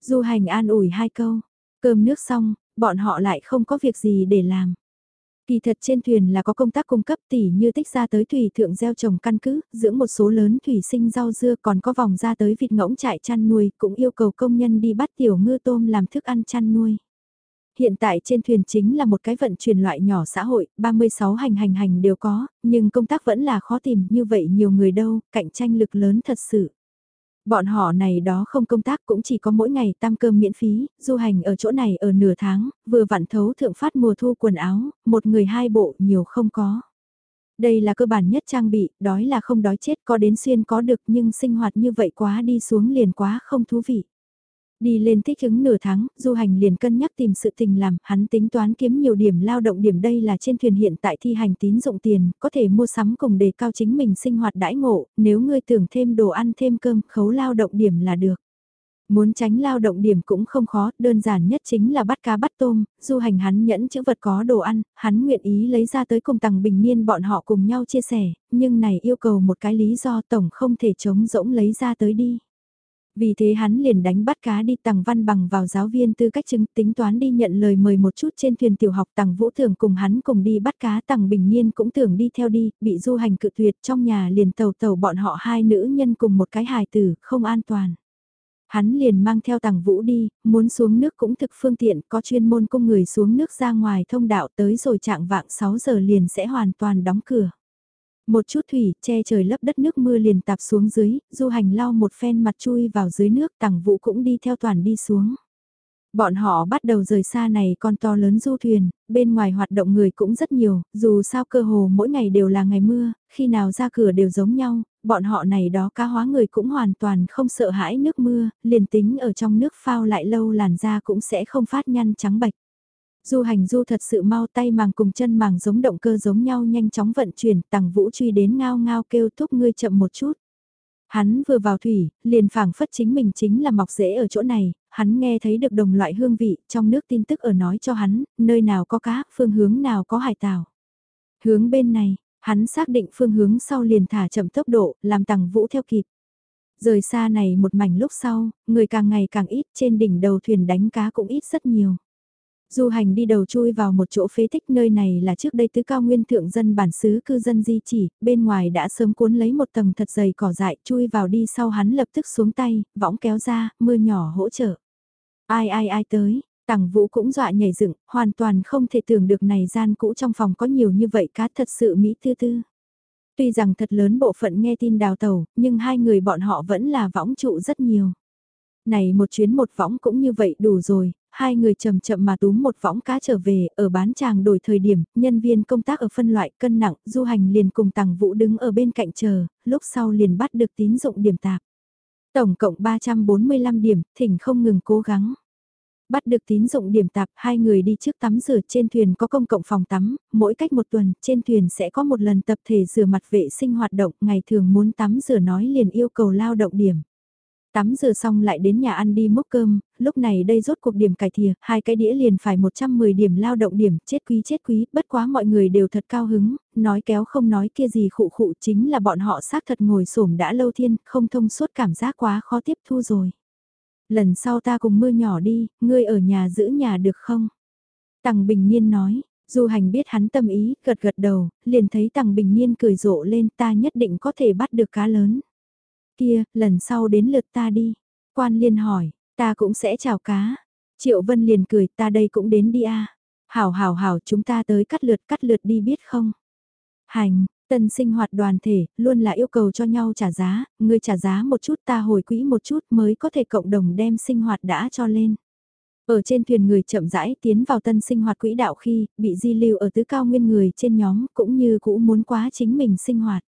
Du hành an ủi hai câu, cơm nước xong, bọn họ lại không có việc gì để làm. Kỳ thật trên thuyền là có công tác cung cấp tỉ như tích ra tới thủy thượng gieo trồng căn cứ, dưỡng một số lớn thủy sinh rau dưa còn có vòng ra tới vịt ngỗng trại chăn nuôi, cũng yêu cầu công nhân đi bắt tiểu ngư tôm làm thức ăn chăn nuôi. Hiện tại trên thuyền chính là một cái vận chuyển loại nhỏ xã hội, 36 hành hành hành đều có, nhưng công tác vẫn là khó tìm như vậy nhiều người đâu, cạnh tranh lực lớn thật sự. Bọn họ này đó không công tác cũng chỉ có mỗi ngày tam cơm miễn phí, du hành ở chỗ này ở nửa tháng, vừa vặn thấu thượng phát mùa thu quần áo, một người hai bộ nhiều không có. Đây là cơ bản nhất trang bị, đói là không đói chết có đến xuyên có được nhưng sinh hoạt như vậy quá đi xuống liền quá không thú vị. Đi lên thích ứng nửa tháng, du hành liền cân nhắc tìm sự tình làm, hắn tính toán kiếm nhiều điểm lao động điểm đây là trên thuyền hiện tại thi hành tín dụng tiền, có thể mua sắm cùng đề cao chính mình sinh hoạt đãi ngộ, nếu ngươi tưởng thêm đồ ăn thêm cơm khấu lao động điểm là được. Muốn tránh lao động điểm cũng không khó, đơn giản nhất chính là bắt cá bắt tôm, du hành hắn nhẫn chữ vật có đồ ăn, hắn nguyện ý lấy ra tới cùng tầng bình niên bọn họ cùng nhau chia sẻ, nhưng này yêu cầu một cái lý do tổng không thể chống rỗng lấy ra tới đi. Vì thế hắn liền đánh bắt cá đi tặng văn bằng vào giáo viên tư cách chứng tính toán đi nhận lời mời một chút trên thuyền tiểu học tặng vũ thường cùng hắn cùng đi bắt cá tặng bình nhiên cũng tưởng đi theo đi, bị du hành cự tuyệt trong nhà liền tàu tàu bọn họ hai nữ nhân cùng một cái hài tử, không an toàn. Hắn liền mang theo tàng vũ đi, muốn xuống nước cũng thực phương tiện, có chuyên môn cung người xuống nước ra ngoài thông đạo tới rồi trạng vạng 6 giờ liền sẽ hoàn toàn đóng cửa. Một chút thủy, che trời lấp đất nước mưa liền tạp xuống dưới, du hành lau một phen mặt chui vào dưới nước tàng vũ cũng đi theo toàn đi xuống. Bọn họ bắt đầu rời xa này con to lớn du thuyền, bên ngoài hoạt động người cũng rất nhiều, dù sao cơ hồ mỗi ngày đều là ngày mưa, khi nào ra cửa đều giống nhau, bọn họ này đó cá hóa người cũng hoàn toàn không sợ hãi nước mưa, liền tính ở trong nước phao lại lâu làn da cũng sẽ không phát nhăn trắng bạch. Du hành du thật sự mau tay màng cùng chân màng giống động cơ giống nhau nhanh chóng vận chuyển, tàng vũ truy đến ngao ngao kêu thúc ngươi chậm một chút. Hắn vừa vào thủy, liền phảng phất chính mình chính là mọc rễ ở chỗ này, hắn nghe thấy được đồng loại hương vị, trong nước tin tức ở nói cho hắn, nơi nào có cá, phương hướng nào có hải tảo. Hướng bên này, hắn xác định phương hướng sau liền thả chậm tốc độ, làm tàng vũ theo kịp. Rời xa này một mảnh lúc sau, người càng ngày càng ít trên đỉnh đầu thuyền đánh cá cũng ít rất nhiều. Du hành đi đầu chui vào một chỗ phế tích nơi này là trước đây tứ cao nguyên thượng dân bản xứ cư dân di chỉ, bên ngoài đã sớm cuốn lấy một tầng thật dày cỏ dại chui vào đi sau hắn lập tức xuống tay, võng kéo ra, mưa nhỏ hỗ trợ. Ai ai ai tới, tàng vũ cũng dọa nhảy dựng, hoàn toàn không thể tưởng được này gian cũ trong phòng có nhiều như vậy cá thật sự mỹ tư tư. Tuy rằng thật lớn bộ phận nghe tin đào tàu, nhưng hai người bọn họ vẫn là võng trụ rất nhiều. Này một chuyến một võng cũng như vậy đủ rồi, hai người chậm chậm mà túm một võng cá trở về, ở bán chàng đổi thời điểm, nhân viên công tác ở phân loại cân nặng, du hành liền cùng tàng vũ đứng ở bên cạnh chờ, lúc sau liền bắt được tín dụng điểm tạp. Tổng cộng 345 điểm, thỉnh không ngừng cố gắng. Bắt được tín dụng điểm tạp, hai người đi trước tắm rửa trên thuyền có công cộng phòng tắm, mỗi cách một tuần, trên thuyền sẽ có một lần tập thể rửa mặt vệ sinh hoạt động, ngày thường muốn tắm rửa nói liền yêu cầu lao động điểm. Tắm rửa xong lại đến nhà ăn đi múc cơm, lúc này đây rốt cuộc điểm cải thìa, hai cái đĩa liền phải 110 điểm lao động điểm, chết quý chết quý, bất quá mọi người đều thật cao hứng, nói kéo không nói kia gì khụ khụ chính là bọn họ xác thật ngồi xổm đã lâu thiên, không thông suốt cảm giác quá khó tiếp thu rồi. Lần sau ta cùng mưa nhỏ đi, ngươi ở nhà giữ nhà được không? Tằng Bình Niên nói, Du hành biết hắn tâm ý, gật gật đầu, liền thấy Tằng Bình Niên cười rộ lên ta nhất định có thể bắt được cá lớn. Kia, lần sau đến lượt ta đi. Quan liên hỏi, ta cũng sẽ chào cá. Triệu Vân liền cười, ta đây cũng đến đi a. À. Hảo hảo hảo chúng ta tới cắt lượt cắt lượt đi biết không? Hành, Tân sinh hoạt đoàn thể, luôn là yêu cầu cho nhau trả giá, người trả giá một chút ta hồi quỹ một chút mới có thể cộng đồng đem sinh hoạt đã cho lên. Ở trên thuyền người chậm rãi tiến vào tân sinh hoạt quỹ đạo khi, bị di lưu ở tứ cao nguyên người trên nhóm cũng như cũ muốn quá chính mình sinh hoạt.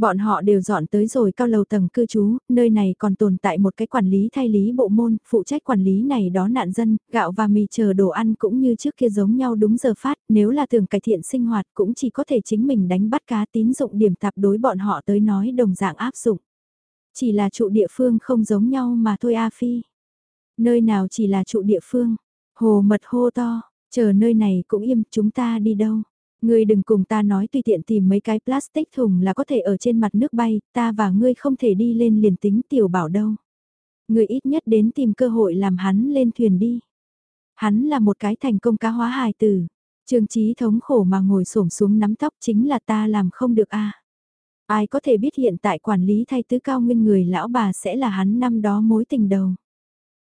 Bọn họ đều dọn tới rồi cao lầu tầng cư trú, nơi này còn tồn tại một cái quản lý thay lý bộ môn, phụ trách quản lý này đó nạn dân, gạo và mì chờ đồ ăn cũng như trước kia giống nhau đúng giờ phát, nếu là tưởng cải thiện sinh hoạt cũng chỉ có thể chính mình đánh bắt cá tín dụng điểm tạp đối bọn họ tới nói đồng dạng áp dụng. Chỉ là trụ địa phương không giống nhau mà thôi A Phi. Nơi nào chỉ là trụ địa phương, hồ mật hô to, chờ nơi này cũng im chúng ta đi đâu. Ngươi đừng cùng ta nói tùy tiện tìm mấy cái plastic thùng là có thể ở trên mặt nước bay, ta và ngươi không thể đi lên liền tính tiểu bảo đâu. Ngươi ít nhất đến tìm cơ hội làm hắn lên thuyền đi. Hắn là một cái thành công cá hóa hài tử. Trương trí thống khổ mà ngồi xổm xuống nắm tóc chính là ta làm không được a. À. Ai có thể biết hiện tại quản lý thay tứ cao nguyên người lão bà sẽ là hắn năm đó mối tình đầu.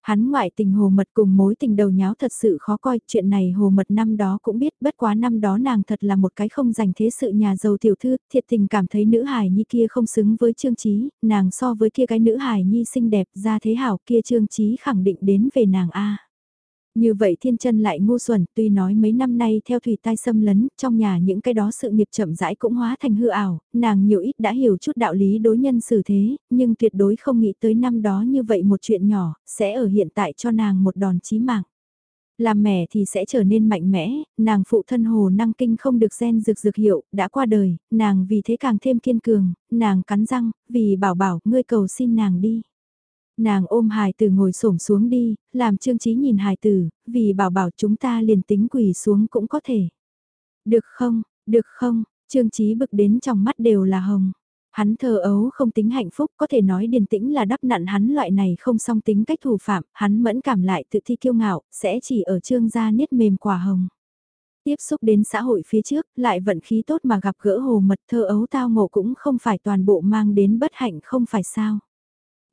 Hắn ngoại tình hồ mật cùng mối tình đầu nháo thật sự khó coi, chuyện này hồ mật năm đó cũng biết, bất quá năm đó nàng thật là một cái không dành thế sự nhà giàu tiểu thư, thiệt tình cảm thấy nữ hài nhi kia không xứng với trương trí, nàng so với kia cái nữ hài nhi xinh đẹp ra thế hảo kia trương trí khẳng định đến về nàng A. Như vậy thiên chân lại ngu xuẩn, tuy nói mấy năm nay theo thủy tai xâm lấn, trong nhà những cái đó sự nghiệp chậm rãi cũng hóa thành hư ảo, nàng nhiều ít đã hiểu chút đạo lý đối nhân xử thế, nhưng tuyệt đối không nghĩ tới năm đó như vậy một chuyện nhỏ, sẽ ở hiện tại cho nàng một đòn chí mạng. Làm mẹ thì sẽ trở nên mạnh mẽ, nàng phụ thân hồ năng kinh không được gen rực rực hiệu, đã qua đời, nàng vì thế càng thêm kiên cường, nàng cắn răng, vì bảo bảo, ngươi cầu xin nàng đi. Nàng ôm hài tử ngồi xổm xuống đi, làm trương trí nhìn hài tử, vì bảo bảo chúng ta liền tính quỳ xuống cũng có thể. Được không, được không, trương trí bực đến trong mắt đều là hồng. Hắn thờ ấu không tính hạnh phúc có thể nói điền tĩnh là đắp nặn hắn loại này không song tính cách thủ phạm, hắn mẫn cảm lại tự thi kiêu ngạo, sẽ chỉ ở trương gia niết mềm quả hồng. Tiếp xúc đến xã hội phía trước, lại vận khí tốt mà gặp gỡ hồ mật thơ ấu tao ngộ cũng không phải toàn bộ mang đến bất hạnh không phải sao.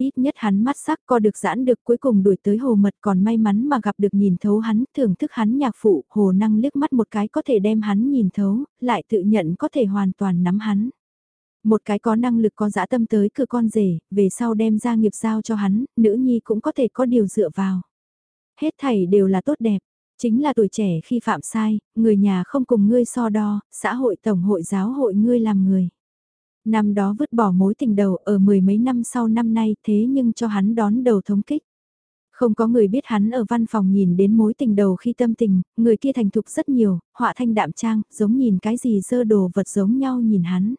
Ít nhất hắn mắt sắc co được giãn được cuối cùng đuổi tới hồ mật còn may mắn mà gặp được nhìn thấu hắn, thưởng thức hắn nhạc phụ, hồ năng liếc mắt một cái có thể đem hắn nhìn thấu, lại tự nhận có thể hoàn toàn nắm hắn. Một cái có năng lực có dã tâm tới cửa con rể, về sau đem ra nghiệp giao cho hắn, nữ nhi cũng có thể có điều dựa vào. Hết thảy đều là tốt đẹp, chính là tuổi trẻ khi phạm sai, người nhà không cùng ngươi so đo, xã hội tổng hội giáo hội ngươi làm người. Năm đó vứt bỏ mối tình đầu ở mười mấy năm sau năm nay thế nhưng cho hắn đón đầu thống kích. Không có người biết hắn ở văn phòng nhìn đến mối tình đầu khi tâm tình, người kia thành thục rất nhiều, họa thanh đạm trang, giống nhìn cái gì dơ đồ vật giống nhau nhìn hắn.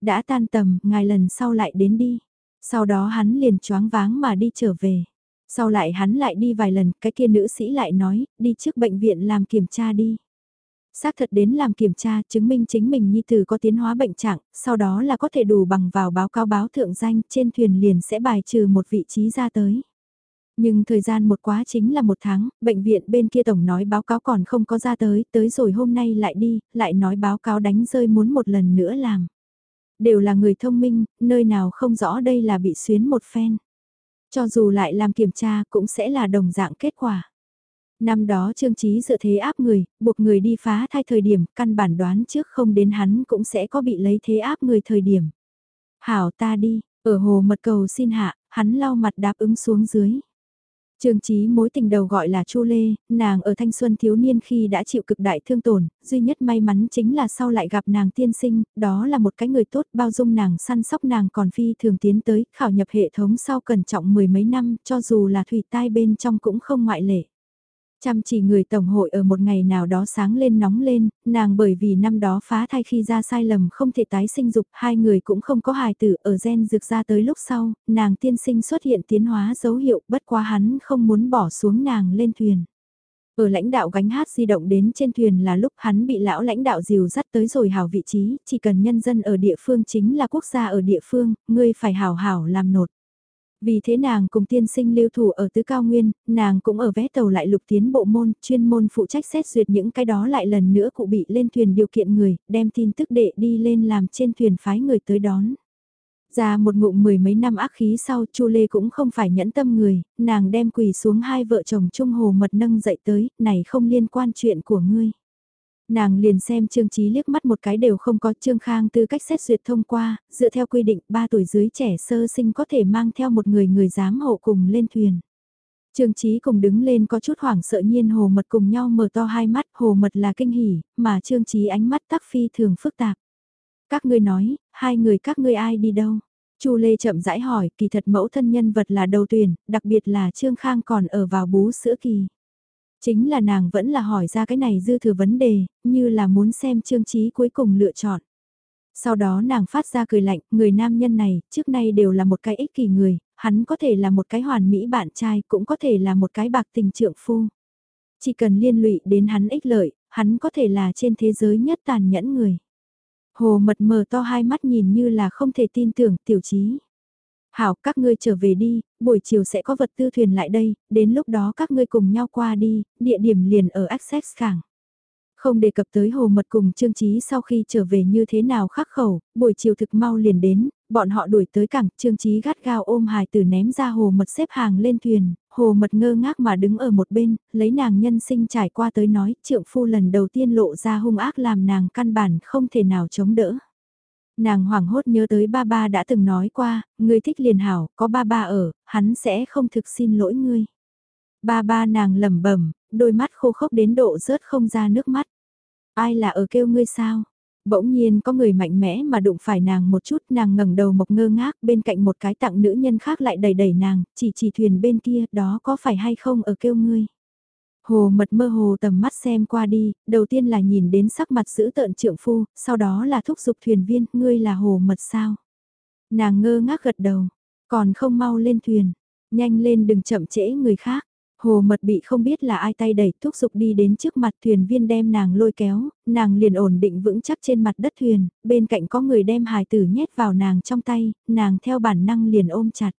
Đã tan tầm, ngài lần sau lại đến đi. Sau đó hắn liền choáng váng mà đi trở về. Sau lại hắn lại đi vài lần, cái kia nữ sĩ lại nói, đi trước bệnh viện làm kiểm tra đi. Xác thật đến làm kiểm tra chứng minh chính mình nhi tử có tiến hóa bệnh trạng, sau đó là có thể đủ bằng vào báo cáo báo thượng danh trên thuyền liền sẽ bài trừ một vị trí ra tới. Nhưng thời gian một quá chính là một tháng, bệnh viện bên kia tổng nói báo cáo còn không có ra tới, tới rồi hôm nay lại đi, lại nói báo cáo đánh rơi muốn một lần nữa làm. Đều là người thông minh, nơi nào không rõ đây là bị xuyến một phen. Cho dù lại làm kiểm tra cũng sẽ là đồng dạng kết quả. Năm đó Trương Chí dựa thế áp người, buộc người đi phá thai thời điểm, căn bản đoán trước không đến hắn cũng sẽ có bị lấy thế áp người thời điểm. Hảo ta đi, ở hồ mật cầu xin hạ, hắn lau mặt đáp ứng xuống dưới. Trương Chí mối tình đầu gọi là Chu Lê, nàng ở thanh xuân thiếu niên khi đã chịu cực đại thương tổn, duy nhất may mắn chính là sau lại gặp nàng tiên sinh, đó là một cái người tốt bao dung nàng săn sóc nàng còn phi thường tiến tới, khảo nhập hệ thống sau cẩn trọng mười mấy năm, cho dù là thủy tai bên trong cũng không ngoại lệ. Chăm chỉ người tổng hội ở một ngày nào đó sáng lên nóng lên, nàng bởi vì năm đó phá thai khi ra sai lầm không thể tái sinh dục, hai người cũng không có hài tử ở gen dược ra tới lúc sau, nàng tiên sinh xuất hiện tiến hóa dấu hiệu bất quá hắn không muốn bỏ xuống nàng lên thuyền. Ở lãnh đạo gánh hát di động đến trên thuyền là lúc hắn bị lão lãnh đạo dìu dắt tới rồi hào vị trí, chỉ cần nhân dân ở địa phương chính là quốc gia ở địa phương, ngươi phải hào hảo làm nột. Vì thế nàng cùng tiên sinh lưu thủ ở tứ cao nguyên, nàng cũng ở vé tàu lại lục tiến bộ môn, chuyên môn phụ trách xét duyệt những cái đó lại lần nữa cụ bị lên thuyền điều kiện người, đem tin tức đệ đi lên làm trên thuyền phái người tới đón. Ra một ngụm mười mấy năm ác khí sau Chu Lê cũng không phải nhẫn tâm người, nàng đem quỳ xuống hai vợ chồng Trung Hồ mật nâng dậy tới, này không liên quan chuyện của ngươi. Nàng liền xem Trương Chí liếc mắt một cái đều không có Trương Khang tư cách xét duyệt thông qua, dựa theo quy định 3 tuổi dưới trẻ sơ sinh có thể mang theo một người người giám hộ cùng lên thuyền. Trương Chí cùng đứng lên có chút hoảng sợ nhiên hồ mật cùng nhau mở to hai mắt, hồ mật là kinh hỉ, mà Trương Chí ánh mắt tắc phi thường phức tạp. Các ngươi nói, hai người các ngươi ai đi đâu? Chu Lê chậm rãi hỏi, kỳ thật mẫu thân nhân vật là đầu tuyển, đặc biệt là Trương Khang còn ở vào bú sữa kỳ. Chính là nàng vẫn là hỏi ra cái này dư thừa vấn đề, như là muốn xem Trương trí cuối cùng lựa chọn. Sau đó nàng phát ra cười lạnh, người nam nhân này, trước nay đều là một cái ích kỷ người, hắn có thể là một cái hoàn mỹ bạn trai, cũng có thể là một cái bạc tình trượng phu. Chỉ cần liên lụy đến hắn ích lợi, hắn có thể là trên thế giới nhất tàn nhẫn người. Hồ mật mờ to hai mắt nhìn như là không thể tin tưởng tiểu trí Hảo, các ngươi trở về đi, buổi chiều sẽ có vật tư thuyền lại đây, đến lúc đó các ngươi cùng nhau qua đi, địa điểm liền ở Access cảng. Không đề cập tới hồ mật cùng Trương Chí sau khi trở về như thế nào khắc khẩu, buổi chiều thực mau liền đến, bọn họ đuổi tới cảng, Trương Chí gắt gao ôm hài tử ném ra hồ mật xếp hàng lên thuyền, hồ mật ngơ ngác mà đứng ở một bên, lấy nàng nhân sinh trải qua tới nói, trượng phu lần đầu tiên lộ ra hung ác làm nàng căn bản không thể nào chống đỡ. Nàng hoảng hốt nhớ tới ba ba đã từng nói qua, người thích liền hảo, có ba ba ở, hắn sẽ không thực xin lỗi ngươi. Ba ba nàng lẩm bẩm, đôi mắt khô khốc đến độ rớt không ra nước mắt. Ai là ở kêu ngươi sao? Bỗng nhiên có người mạnh mẽ mà đụng phải nàng một chút nàng ngẩng đầu mộc ngơ ngác bên cạnh một cái tặng nữ nhân khác lại đẩy đẩy nàng, chỉ chỉ thuyền bên kia đó có phải hay không ở kêu ngươi. Hồ mật mơ hồ tầm mắt xem qua đi, đầu tiên là nhìn đến sắc mặt giữ tợn trượng phu, sau đó là thúc giục thuyền viên, ngươi là hồ mật sao. Nàng ngơ ngác gật đầu, còn không mau lên thuyền, nhanh lên đừng chậm trễ người khác. Hồ mật bị không biết là ai tay đẩy thúc giục đi đến trước mặt thuyền viên đem nàng lôi kéo, nàng liền ổn định vững chắc trên mặt đất thuyền, bên cạnh có người đem hài tử nhét vào nàng trong tay, nàng theo bản năng liền ôm chặt.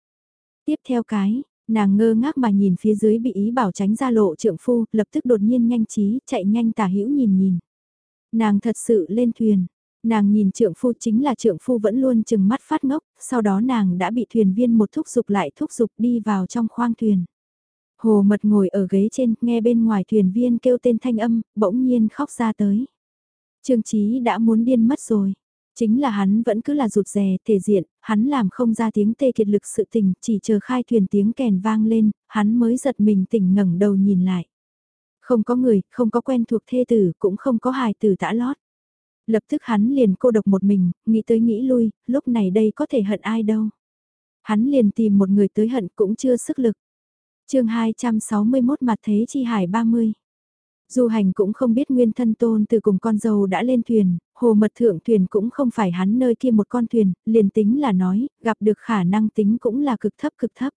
Tiếp theo cái, nàng ngơ ngác mà nhìn phía dưới bị ý bảo tránh ra lộ trượng phu, lập tức đột nhiên nhanh trí, chạy nhanh tả hữu nhìn nhìn. Nàng thật sự lên thuyền, nàng nhìn trượng phu chính là trượng phu vẫn luôn chừng mắt phát ngốc, sau đó nàng đã bị thuyền viên một thúc giục lại thúc giục đi vào trong khoang thuyền. Hồ mật ngồi ở ghế trên, nghe bên ngoài thuyền viên kêu tên thanh âm, bỗng nhiên khóc ra tới. Trương Chí đã muốn điên mất rồi. Chính là hắn vẫn cứ là rụt rè, thể diện, hắn làm không ra tiếng tê kiệt lực sự tình, chỉ chờ khai thuyền tiếng kèn vang lên, hắn mới giật mình tỉnh ngẩng đầu nhìn lại. Không có người, không có quen thuộc thê tử, cũng không có hài tử tã lót. Lập tức hắn liền cô độc một mình, nghĩ tới nghĩ lui, lúc này đây có thể hận ai đâu. Hắn liền tìm một người tới hận cũng chưa sức lực chương 261 mặt thế chi hải 30. Du hành cũng không biết nguyên thân tôn từ cùng con dâu đã lên thuyền, hồ mật thượng thuyền cũng không phải hắn nơi kia một con thuyền, liền tính là nói, gặp được khả năng tính cũng là cực thấp cực thấp.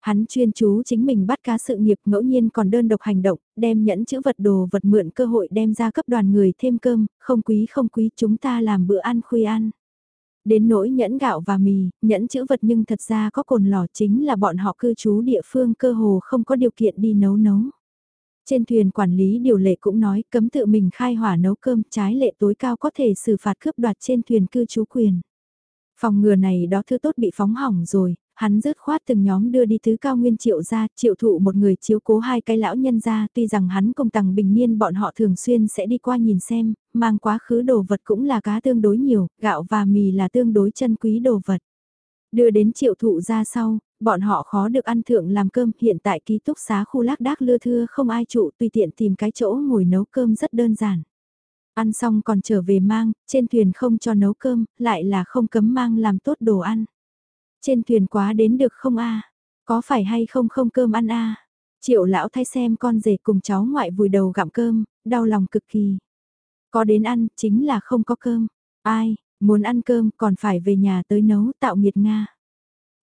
Hắn chuyên chú chính mình bắt cá sự nghiệp ngẫu nhiên còn đơn độc hành động, đem nhẫn chữ vật đồ vật mượn cơ hội đem ra cấp đoàn người thêm cơm, không quý không quý chúng ta làm bữa ăn khuya ăn. Đến nỗi nhẫn gạo và mì, nhẫn chữ vật nhưng thật ra có cồn lò chính là bọn họ cư trú địa phương cơ hồ không có điều kiện đi nấu nấu. Trên thuyền quản lý điều lệ cũng nói cấm tự mình khai hỏa nấu cơm trái lệ tối cao có thể xử phạt cướp đoạt trên thuyền cư trú quyền. Phòng ngừa này đó thứ tốt bị phóng hỏng rồi, hắn rớt khoát từng nhóm đưa đi thứ cao nguyên triệu ra, triệu thụ một người chiếu cố hai cái lão nhân ra, tuy rằng hắn cùng tầng bình niên bọn họ thường xuyên sẽ đi qua nhìn xem, mang quá khứ đồ vật cũng là cá tương đối nhiều, gạo và mì là tương đối chân quý đồ vật. Đưa đến triệu thụ ra sau, bọn họ khó được ăn thượng làm cơm, hiện tại ký túc xá khu lác đác lưa thưa không ai trụ tùy tiện tìm cái chỗ ngồi nấu cơm rất đơn giản. Ăn xong còn trở về mang, trên thuyền không cho nấu cơm, lại là không cấm mang làm tốt đồ ăn. Trên thuyền quá đến được không a Có phải hay không không cơm ăn a Triệu lão thay xem con rể cùng cháu ngoại vùi đầu gặm cơm, đau lòng cực kỳ. Có đến ăn, chính là không có cơm. Ai, muốn ăn cơm còn phải về nhà tới nấu tạo nghiệt Nga.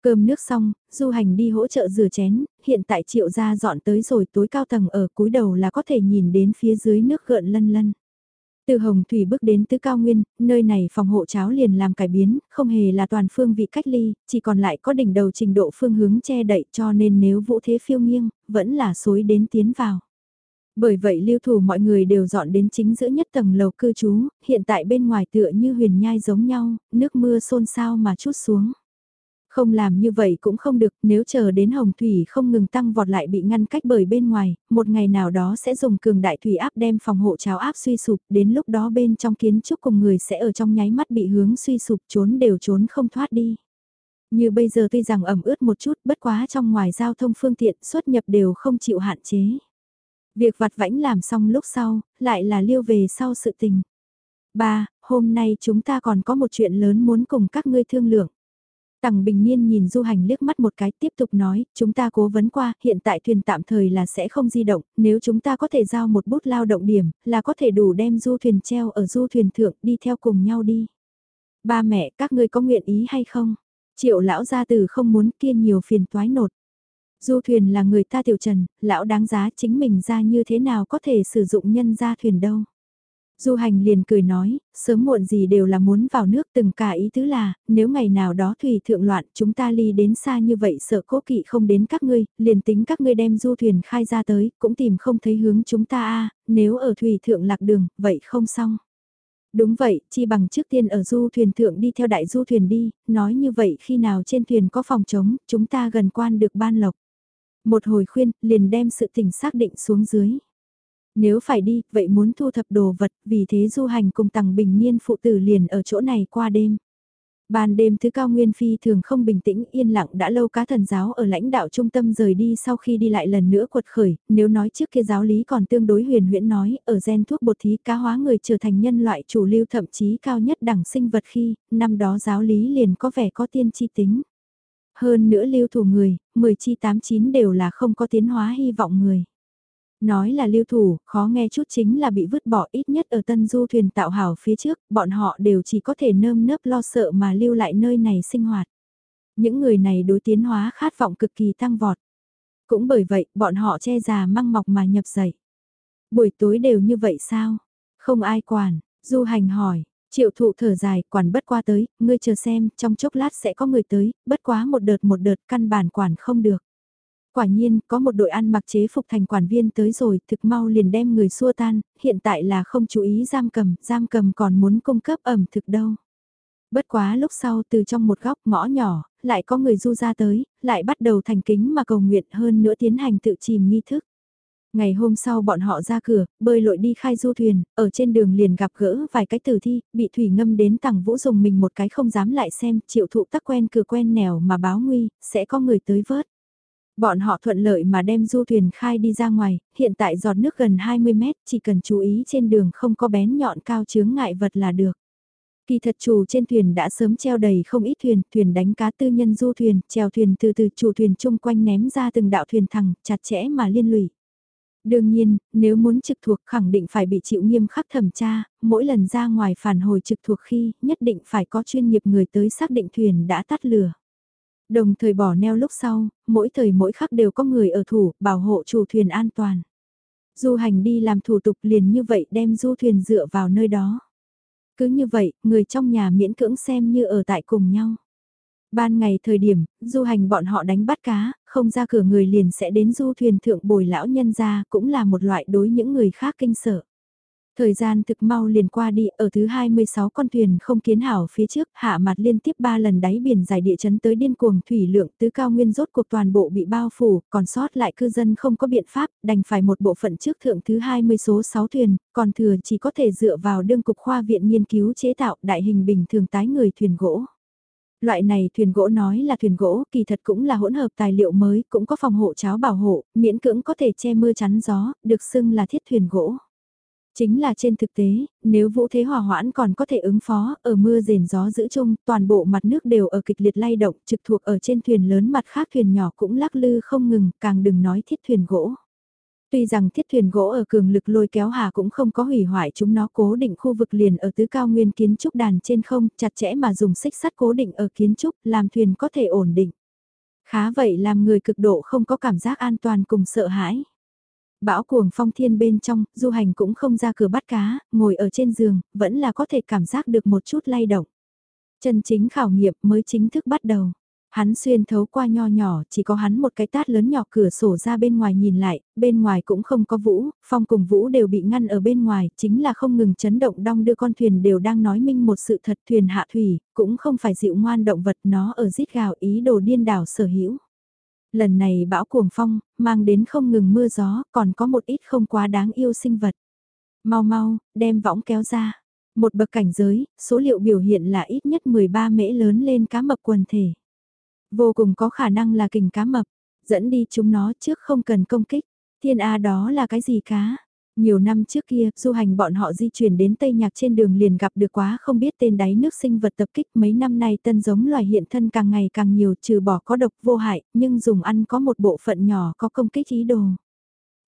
Cơm nước xong, du hành đi hỗ trợ rửa chén, hiện tại triệu gia dọn tới rồi tối cao tầng ở cuối đầu là có thể nhìn đến phía dưới nước gợn lân lân. Từ Hồng Thủy bước đến Tứ Cao Nguyên, nơi này phòng hộ cháo liền làm cải biến, không hề là toàn phương vị cách ly, chỉ còn lại có đỉnh đầu trình độ phương hướng che đậy cho nên nếu vũ thế phiêu nghiêng, vẫn là xối đến tiến vào. Bởi vậy lưu thủ mọi người đều dọn đến chính giữa nhất tầng lầu cư trú, hiện tại bên ngoài tựa như huyền nhai giống nhau, nước mưa xôn xao mà chút xuống. Không làm như vậy cũng không được, nếu chờ đến hồng thủy không ngừng tăng vọt lại bị ngăn cách bởi bên ngoài, một ngày nào đó sẽ dùng cường đại thủy áp đem phòng hộ cháo áp suy sụp, đến lúc đó bên trong kiến trúc cùng người sẽ ở trong nháy mắt bị hướng suy sụp trốn đều trốn không thoát đi. Như bây giờ tuy rằng ẩm ướt một chút bất quá trong ngoài giao thông phương tiện xuất nhập đều không chịu hạn chế. Việc vặt vãnh làm xong lúc sau, lại là liêu về sau sự tình. Ba, hôm nay chúng ta còn có một chuyện lớn muốn cùng các ngươi thương lượng. Tằng Bình Niên nhìn du hành liếc mắt một cái tiếp tục nói, chúng ta cố vấn qua, hiện tại thuyền tạm thời là sẽ không di động, nếu chúng ta có thể giao một bút lao động điểm, là có thể đủ đem du thuyền treo ở du thuyền thượng đi theo cùng nhau đi. Ba mẹ, các ngươi có nguyện ý hay không? Triệu lão gia tử không muốn kia nhiều phiền toái nột. Du thuyền là người ta tiểu trần, lão đáng giá chính mình ra như thế nào có thể sử dụng nhân ra thuyền đâu. Du hành liền cười nói, sớm muộn gì đều là muốn vào nước từng cả ý tứ là, nếu ngày nào đó thủy thượng loạn chúng ta ly đến xa như vậy sợ cố kỵ không đến các ngươi, liền tính các ngươi đem du thuyền khai ra tới, cũng tìm không thấy hướng chúng ta a nếu ở thủy thượng lạc đường, vậy không xong. Đúng vậy, chi bằng trước tiên ở du thuyền thượng đi theo đại du thuyền đi, nói như vậy khi nào trên thuyền có phòng trống, chúng ta gần quan được ban lộc. Một hồi khuyên, liền đem sự tình xác định xuống dưới. Nếu phải đi, vậy muốn thu thập đồ vật, vì thế du hành cùng tầng bình niên phụ tử liền ở chỗ này qua đêm. Ban đêm thứ cao nguyên phi thường không bình tĩnh yên lặng đã lâu cá thần giáo ở lãnh đạo trung tâm rời đi sau khi đi lại lần nữa quật khởi, nếu nói trước kia giáo lý còn tương đối huyền huyễn nói, ở gen thuốc bột thí cá hóa người trở thành nhân loại chủ lưu thậm chí cao nhất đẳng sinh vật khi, năm đó giáo lý liền có vẻ có tiên tri tính. Hơn nữa lưu thủ người, 10 chi 89 đều là không có tiến hóa hy vọng người. Nói là lưu thủ, khó nghe chút chính là bị vứt bỏ ít nhất ở tân du thuyền tạo hảo phía trước, bọn họ đều chỉ có thể nơm nớp lo sợ mà lưu lại nơi này sinh hoạt. Những người này đối tiến hóa khát vọng cực kỳ tăng vọt. Cũng bởi vậy, bọn họ che già măng mọc mà nhập dậy. Buổi tối đều như vậy sao? Không ai quản, du hành hỏi, triệu thụ thở dài, quản bất qua tới, ngươi chờ xem, trong chốc lát sẽ có người tới, bất quá một đợt một đợt căn bản quản không được. Quả nhiên, có một đội ăn mặc chế phục thành quản viên tới rồi, thực mau liền đem người xua tan, hiện tại là không chú ý giam cầm, giam cầm còn muốn cung cấp ẩm thực đâu. Bất quá lúc sau từ trong một góc ngõ nhỏ, lại có người du ra tới, lại bắt đầu thành kính mà cầu nguyện hơn nữa tiến hành tự chìm nghi thức. Ngày hôm sau bọn họ ra cửa, bơi lội đi khai du thuyền, ở trên đường liền gặp gỡ vài cái tử thi, bị thủy ngâm đến tặng vũ dùng mình một cái không dám lại xem, chịu thụ tắc quen cửa quen nẻo mà báo nguy, sẽ có người tới vớt. Bọn họ thuận lợi mà đem du thuyền khai đi ra ngoài, hiện tại giọt nước gần 20 mét, chỉ cần chú ý trên đường không có bén nhọn cao chướng ngại vật là được. Kỳ thật chủ trên thuyền đã sớm treo đầy không ít thuyền, thuyền đánh cá tư nhân du thuyền, treo thuyền từ từ chủ thuyền chung quanh ném ra từng đạo thuyền thẳng, chặt chẽ mà liên lụy. Đương nhiên, nếu muốn trực thuộc khẳng định phải bị chịu nghiêm khắc thẩm tra, mỗi lần ra ngoài phản hồi trực thuộc khi nhất định phải có chuyên nghiệp người tới xác định thuyền đã tắt lửa. Đồng thời bỏ neo lúc sau, mỗi thời mỗi khắc đều có người ở thủ, bảo hộ chủ thuyền an toàn. Du hành đi làm thủ tục liền như vậy đem du thuyền dựa vào nơi đó. Cứ như vậy, người trong nhà miễn cưỡng xem như ở tại cùng nhau. Ban ngày thời điểm, du hành bọn họ đánh bắt cá, không ra cửa người liền sẽ đến du thuyền thượng bồi lão nhân ra cũng là một loại đối những người khác kinh sợ. Thời gian thực mau liền qua đi, ở thứ 26 con thuyền không kiến hảo phía trước, hạ mặt liên tiếp 3 lần đáy biển dài địa chấn tới điên cuồng thủy lượng tứ cao nguyên rốt cuộc toàn bộ bị bao phủ, còn sót lại cư dân không có biện pháp, đành phải một bộ phận trước thượng thứ 20 số 6 thuyền, còn thừa chỉ có thể dựa vào đương cục khoa viện nghiên cứu chế tạo đại hình bình thường tái người thuyền gỗ. Loại này thuyền gỗ nói là thuyền gỗ, kỳ thật cũng là hỗn hợp tài liệu mới, cũng có phòng hộ cháo bảo hộ, miễn cưỡng có thể che mưa chắn gió, được xưng là thiết thuyền gỗ. Chính là trên thực tế, nếu vũ thế hỏa hoãn còn có thể ứng phó, ở mưa rền gió giữ chung, toàn bộ mặt nước đều ở kịch liệt lay động, trực thuộc ở trên thuyền lớn mặt khác thuyền nhỏ cũng lắc lư không ngừng, càng đừng nói thiết thuyền gỗ. Tuy rằng thiết thuyền gỗ ở cường lực lôi kéo hà cũng không có hủy hoại chúng nó cố định khu vực liền ở tứ cao nguyên kiến trúc đàn trên không, chặt chẽ mà dùng xích sắt cố định ở kiến trúc, làm thuyền có thể ổn định. Khá vậy làm người cực độ không có cảm giác an toàn cùng sợ hãi. Bão cuồng phong thiên bên trong, du hành cũng không ra cửa bắt cá, ngồi ở trên giường, vẫn là có thể cảm giác được một chút lay động. Chân chính khảo nghiệm mới chính thức bắt đầu. Hắn xuyên thấu qua nho nhỏ, chỉ có hắn một cái tát lớn nhỏ cửa sổ ra bên ngoài nhìn lại, bên ngoài cũng không có Vũ, Phong cùng Vũ đều bị ngăn ở bên ngoài, chính là không ngừng chấn động đong đưa con thuyền đều đang nói minh một sự thật thuyền hạ thủy, cũng không phải dịu ngoan động vật nó ở rít gào ý đồ điên đảo sở hữu. Lần này bão cuồng phong, mang đến không ngừng mưa gió, còn có một ít không quá đáng yêu sinh vật. Mau mau, đem võng kéo ra. Một bậc cảnh giới, số liệu biểu hiện là ít nhất 13 mễ lớn lên cá mập quần thể. Vô cùng có khả năng là kình cá mập, dẫn đi chúng nó trước không cần công kích. Thiên A đó là cái gì cá? Nhiều năm trước kia, du hành bọn họ di chuyển đến Tây Nhạc trên đường liền gặp được quá không biết tên đáy nước sinh vật tập kích mấy năm nay tân giống loài hiện thân càng ngày càng nhiều trừ bỏ có độc vô hại, nhưng dùng ăn có một bộ phận nhỏ có công kích ý đồ.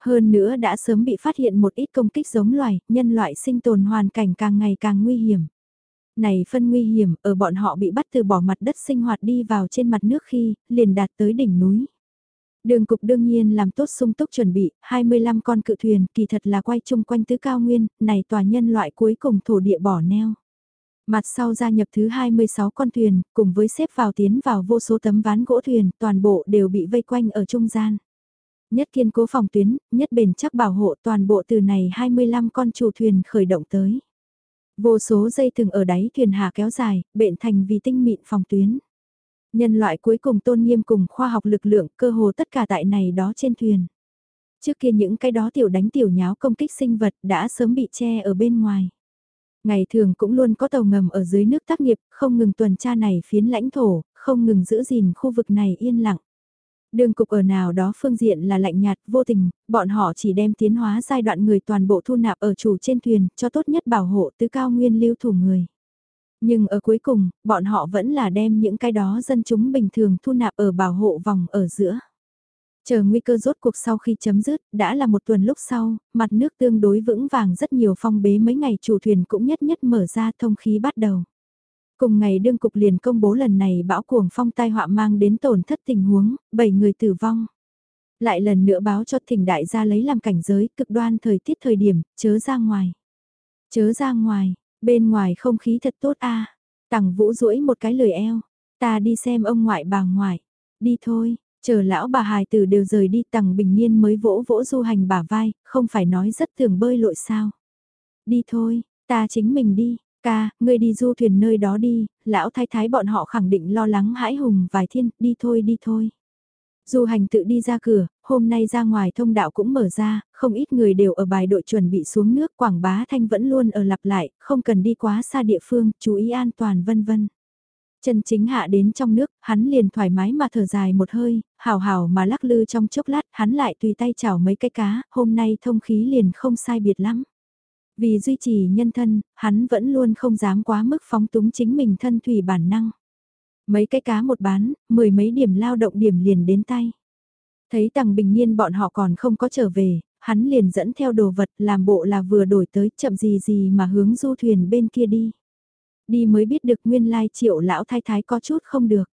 Hơn nữa đã sớm bị phát hiện một ít công kích giống loài, nhân loại sinh tồn hoàn cảnh càng ngày càng nguy hiểm này phân nguy hiểm ở bọn họ bị bắt từ bỏ mặt đất sinh hoạt đi vào trên mặt nước khi, liền đạt tới đỉnh núi. Đường cục đương nhiên làm tốt sung túc chuẩn bị, 25 con cự thuyền kỳ thật là quay chung quanh tứ cao nguyên, này tòa nhân loại cuối cùng thổ địa bỏ neo. Mặt sau gia nhập thứ 26 con thuyền, cùng với xếp vào tiến vào vô số tấm ván gỗ thuyền, toàn bộ đều bị vây quanh ở trung gian. Nhất kiên cố phòng tuyến, nhất bền chắc bảo hộ toàn bộ từ này 25 con chủ thuyền khởi động tới. Vô số dây thừng ở đáy thuyền hạ kéo dài, bện thành vì tinh mịn phòng tuyến. Nhân loại cuối cùng tôn nghiêm cùng khoa học lực lượng cơ hồ tất cả tại này đó trên thuyền. Trước kia những cái đó tiểu đánh tiểu nháo công kích sinh vật đã sớm bị che ở bên ngoài. Ngày thường cũng luôn có tàu ngầm ở dưới nước tác nghiệp, không ngừng tuần tra này phiến lãnh thổ, không ngừng giữ gìn khu vực này yên lặng. Đường cục ở nào đó phương diện là lạnh nhạt, vô tình, bọn họ chỉ đem tiến hóa giai đoạn người toàn bộ thu nạp ở chủ trên thuyền, cho tốt nhất bảo hộ tứ cao nguyên lưu thủ người. Nhưng ở cuối cùng, bọn họ vẫn là đem những cái đó dân chúng bình thường thu nạp ở bảo hộ vòng ở giữa. Chờ nguy cơ rốt cuộc sau khi chấm dứt, đã là một tuần lúc sau, mặt nước tương đối vững vàng rất nhiều phong bế mấy ngày chủ thuyền cũng nhất nhất mở ra thông khí bắt đầu. Cùng ngày đương cục liền công bố lần này bão cuồng phong tai họa mang đến tổn thất tình huống, 7 người tử vong. Lại lần nữa báo cho thỉnh đại gia lấy làm cảnh giới cực đoan thời tiết thời điểm, chớ ra ngoài. Chớ ra ngoài, bên ngoài không khí thật tốt a Tằng vũ duỗi một cái lời eo, ta đi xem ông ngoại bà ngoại. Đi thôi, chờ lão bà hài tử đều rời đi tằng bình niên mới vỗ vỗ du hành bả vai, không phải nói rất thường bơi lội sao. Đi thôi, ta chính mình đi, Ca, ngươi đi du thuyền nơi đó đi, lão thái thái bọn họ khẳng định lo lắng hãi hùng vài thiên, đi thôi đi thôi. Du hành tự đi ra cửa, hôm nay ra ngoài thông đạo cũng mở ra, không ít người đều ở bài đội chuẩn bị xuống nước, quảng bá thanh vẫn luôn ở lặp lại, không cần đi quá xa địa phương, chú ý an toàn vân vân. Chân chính hạ đến trong nước, hắn liền thoải mái mà thở dài một hơi, hào hào mà lắc lư trong chốc lát, hắn lại tùy tay chảo mấy cái cá, hôm nay thông khí liền không sai biệt lắm. Vì duy trì nhân thân, hắn vẫn luôn không dám quá mức phóng túng chính mình thân thủy bản năng. Mấy cái cá một bán, mười mấy điểm lao động điểm liền đến tay. Thấy Tằng bình nhiên bọn họ còn không có trở về, hắn liền dẫn theo đồ vật làm bộ là vừa đổi tới chậm gì gì mà hướng du thuyền bên kia đi. Đi mới biết được nguyên lai triệu lão thái thái có chút không được.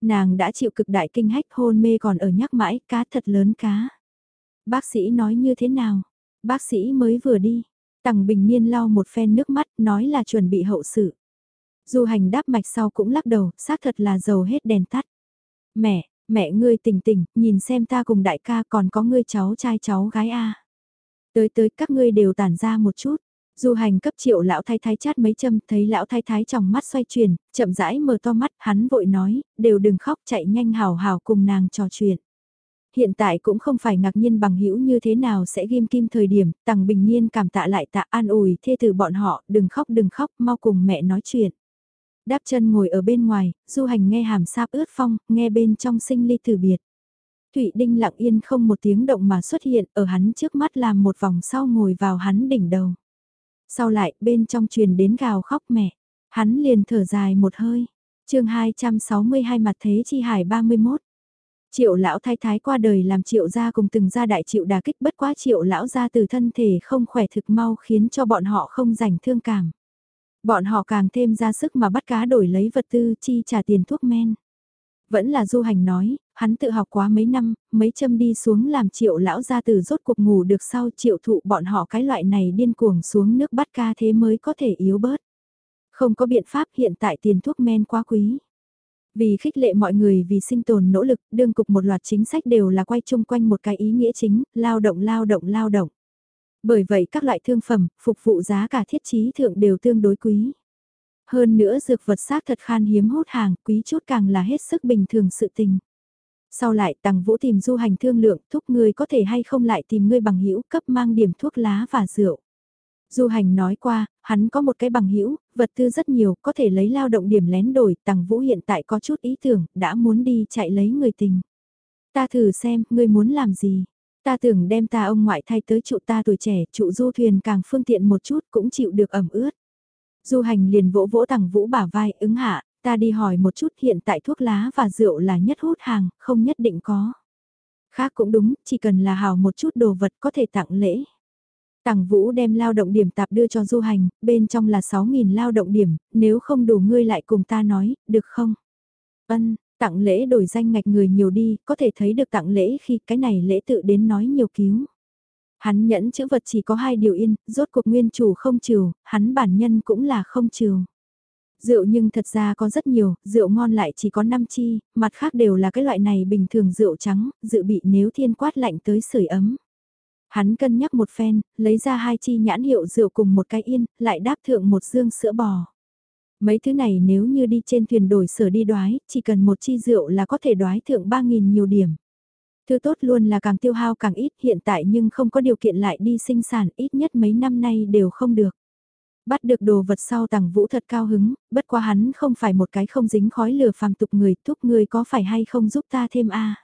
Nàng đã chịu cực đại kinh hách hôn mê còn ở nhắc mãi cá thật lớn cá. Bác sĩ nói như thế nào? Bác sĩ mới vừa đi, Tằng Bình Niên lau một phen nước mắt, nói là chuẩn bị hậu sự. Du hành đáp mạch sau cũng lắc đầu, xác thật là dầu hết đèn tắt. Mẹ, mẹ ngươi tỉnh tỉnh, nhìn xem ta cùng đại ca còn có ngươi cháu trai cháu gái a. Tới tới các ngươi đều tản ra một chút. Du hành cấp triệu lão thái thái chát mấy châm, thấy lão thái thái trong mắt xoay chuyển, chậm rãi mở to mắt, hắn vội nói, đều đừng khóc chạy nhanh hào hào cùng nàng trò chuyện hiện tại cũng không phải ngạc nhiên bằng hữu như thế nào sẽ ghim kim thời điểm, tằng bình nhiên cảm tạ lại tạ an ủi thê từ bọn họ, đừng khóc đừng khóc, mau cùng mẹ nói chuyện. Đáp chân ngồi ở bên ngoài, du hành nghe hàm sáp ướt phong, nghe bên trong sinh ly từ biệt. Thụy Đinh lặng yên không một tiếng động mà xuất hiện ở hắn trước mắt làm một vòng sau ngồi vào hắn đỉnh đầu. Sau lại bên trong truyền đến gào khóc mẹ, hắn liền thở dài một hơi. chương 262 mặt thế chi hải 31 Triệu lão thái thái qua đời làm triệu gia cùng từng gia đại triệu đà kích bất quá triệu lão gia từ thân thể không khỏe thực mau khiến cho bọn họ không rảnh thương cảm. Bọn họ càng thêm ra sức mà bắt cá đổi lấy vật tư chi trả tiền thuốc men. Vẫn là du hành nói, hắn tự học quá mấy năm, mấy châm đi xuống làm triệu lão ra từ rốt cuộc ngủ được sau triệu thụ bọn họ cái loại này điên cuồng xuống nước bắt ca thế mới có thể yếu bớt. Không có biện pháp hiện tại tiền thuốc men quá quý. Vì khích lệ mọi người vì sinh tồn nỗ lực, đương cục một loạt chính sách đều là quay chung quanh một cái ý nghĩa chính, lao động lao động lao động. Bởi vậy các loại thương phẩm, phục vụ giá cả thiết trí thượng đều tương đối quý. Hơn nữa dược vật xác thật khan hiếm hốt hàng, quý chút càng là hết sức bình thường sự tình. Sau lại tàng vũ tìm du hành thương lượng thúc người có thể hay không lại tìm ngươi bằng hữu cấp mang điểm thuốc lá và rượu. Du hành nói qua, hắn có một cái bằng hữu vật tư rất nhiều, có thể lấy lao động điểm lén đổi, tàng vũ hiện tại có chút ý tưởng, đã muốn đi chạy lấy người tình. Ta thử xem, ngươi muốn làm gì? Ta tưởng đem ta ông ngoại thay tới trụ ta tuổi trẻ, trụ du thuyền càng phương tiện một chút cũng chịu được ẩm ướt. Du hành liền vỗ vỗ tàng vũ bả vai, ứng hạ, ta đi hỏi một chút hiện tại thuốc lá và rượu là nhất hút hàng, không nhất định có. Khác cũng đúng, chỉ cần là hào một chút đồ vật có thể tặng lễ. Tặng Vũ đem lao động điểm tạp đưa cho du hành, bên trong là 6.000 lao động điểm, nếu không đủ ngươi lại cùng ta nói, được không? Ân, tặng lễ đổi danh ngạch người nhiều đi, có thể thấy được tặng lễ khi cái này lễ tự đến nói nhiều cứu. Hắn nhẫn chữ vật chỉ có hai điều yên, rốt cuộc nguyên chủ không trừ, hắn bản nhân cũng là không trừ. Rượu nhưng thật ra có rất nhiều, rượu ngon lại chỉ có 5 chi, mặt khác đều là cái loại này bình thường rượu trắng, dự bị nếu thiên quát lạnh tới sưởi ấm. Hắn cân nhắc một phen, lấy ra hai chi nhãn hiệu rượu cùng một cái yên, lại đáp thượng một dương sữa bò. Mấy thứ này nếu như đi trên thuyền đổi sở đi đoái, chỉ cần một chi rượu là có thể đoái thượng 3.000 nhiều điểm. Thứ tốt luôn là càng tiêu hao càng ít hiện tại nhưng không có điều kiện lại đi sinh sản ít nhất mấy năm nay đều không được. Bắt được đồ vật sau tàng vũ thật cao hứng, bất quá hắn không phải một cái không dính khói lửa phàm tục người, thúc người có phải hay không giúp ta thêm a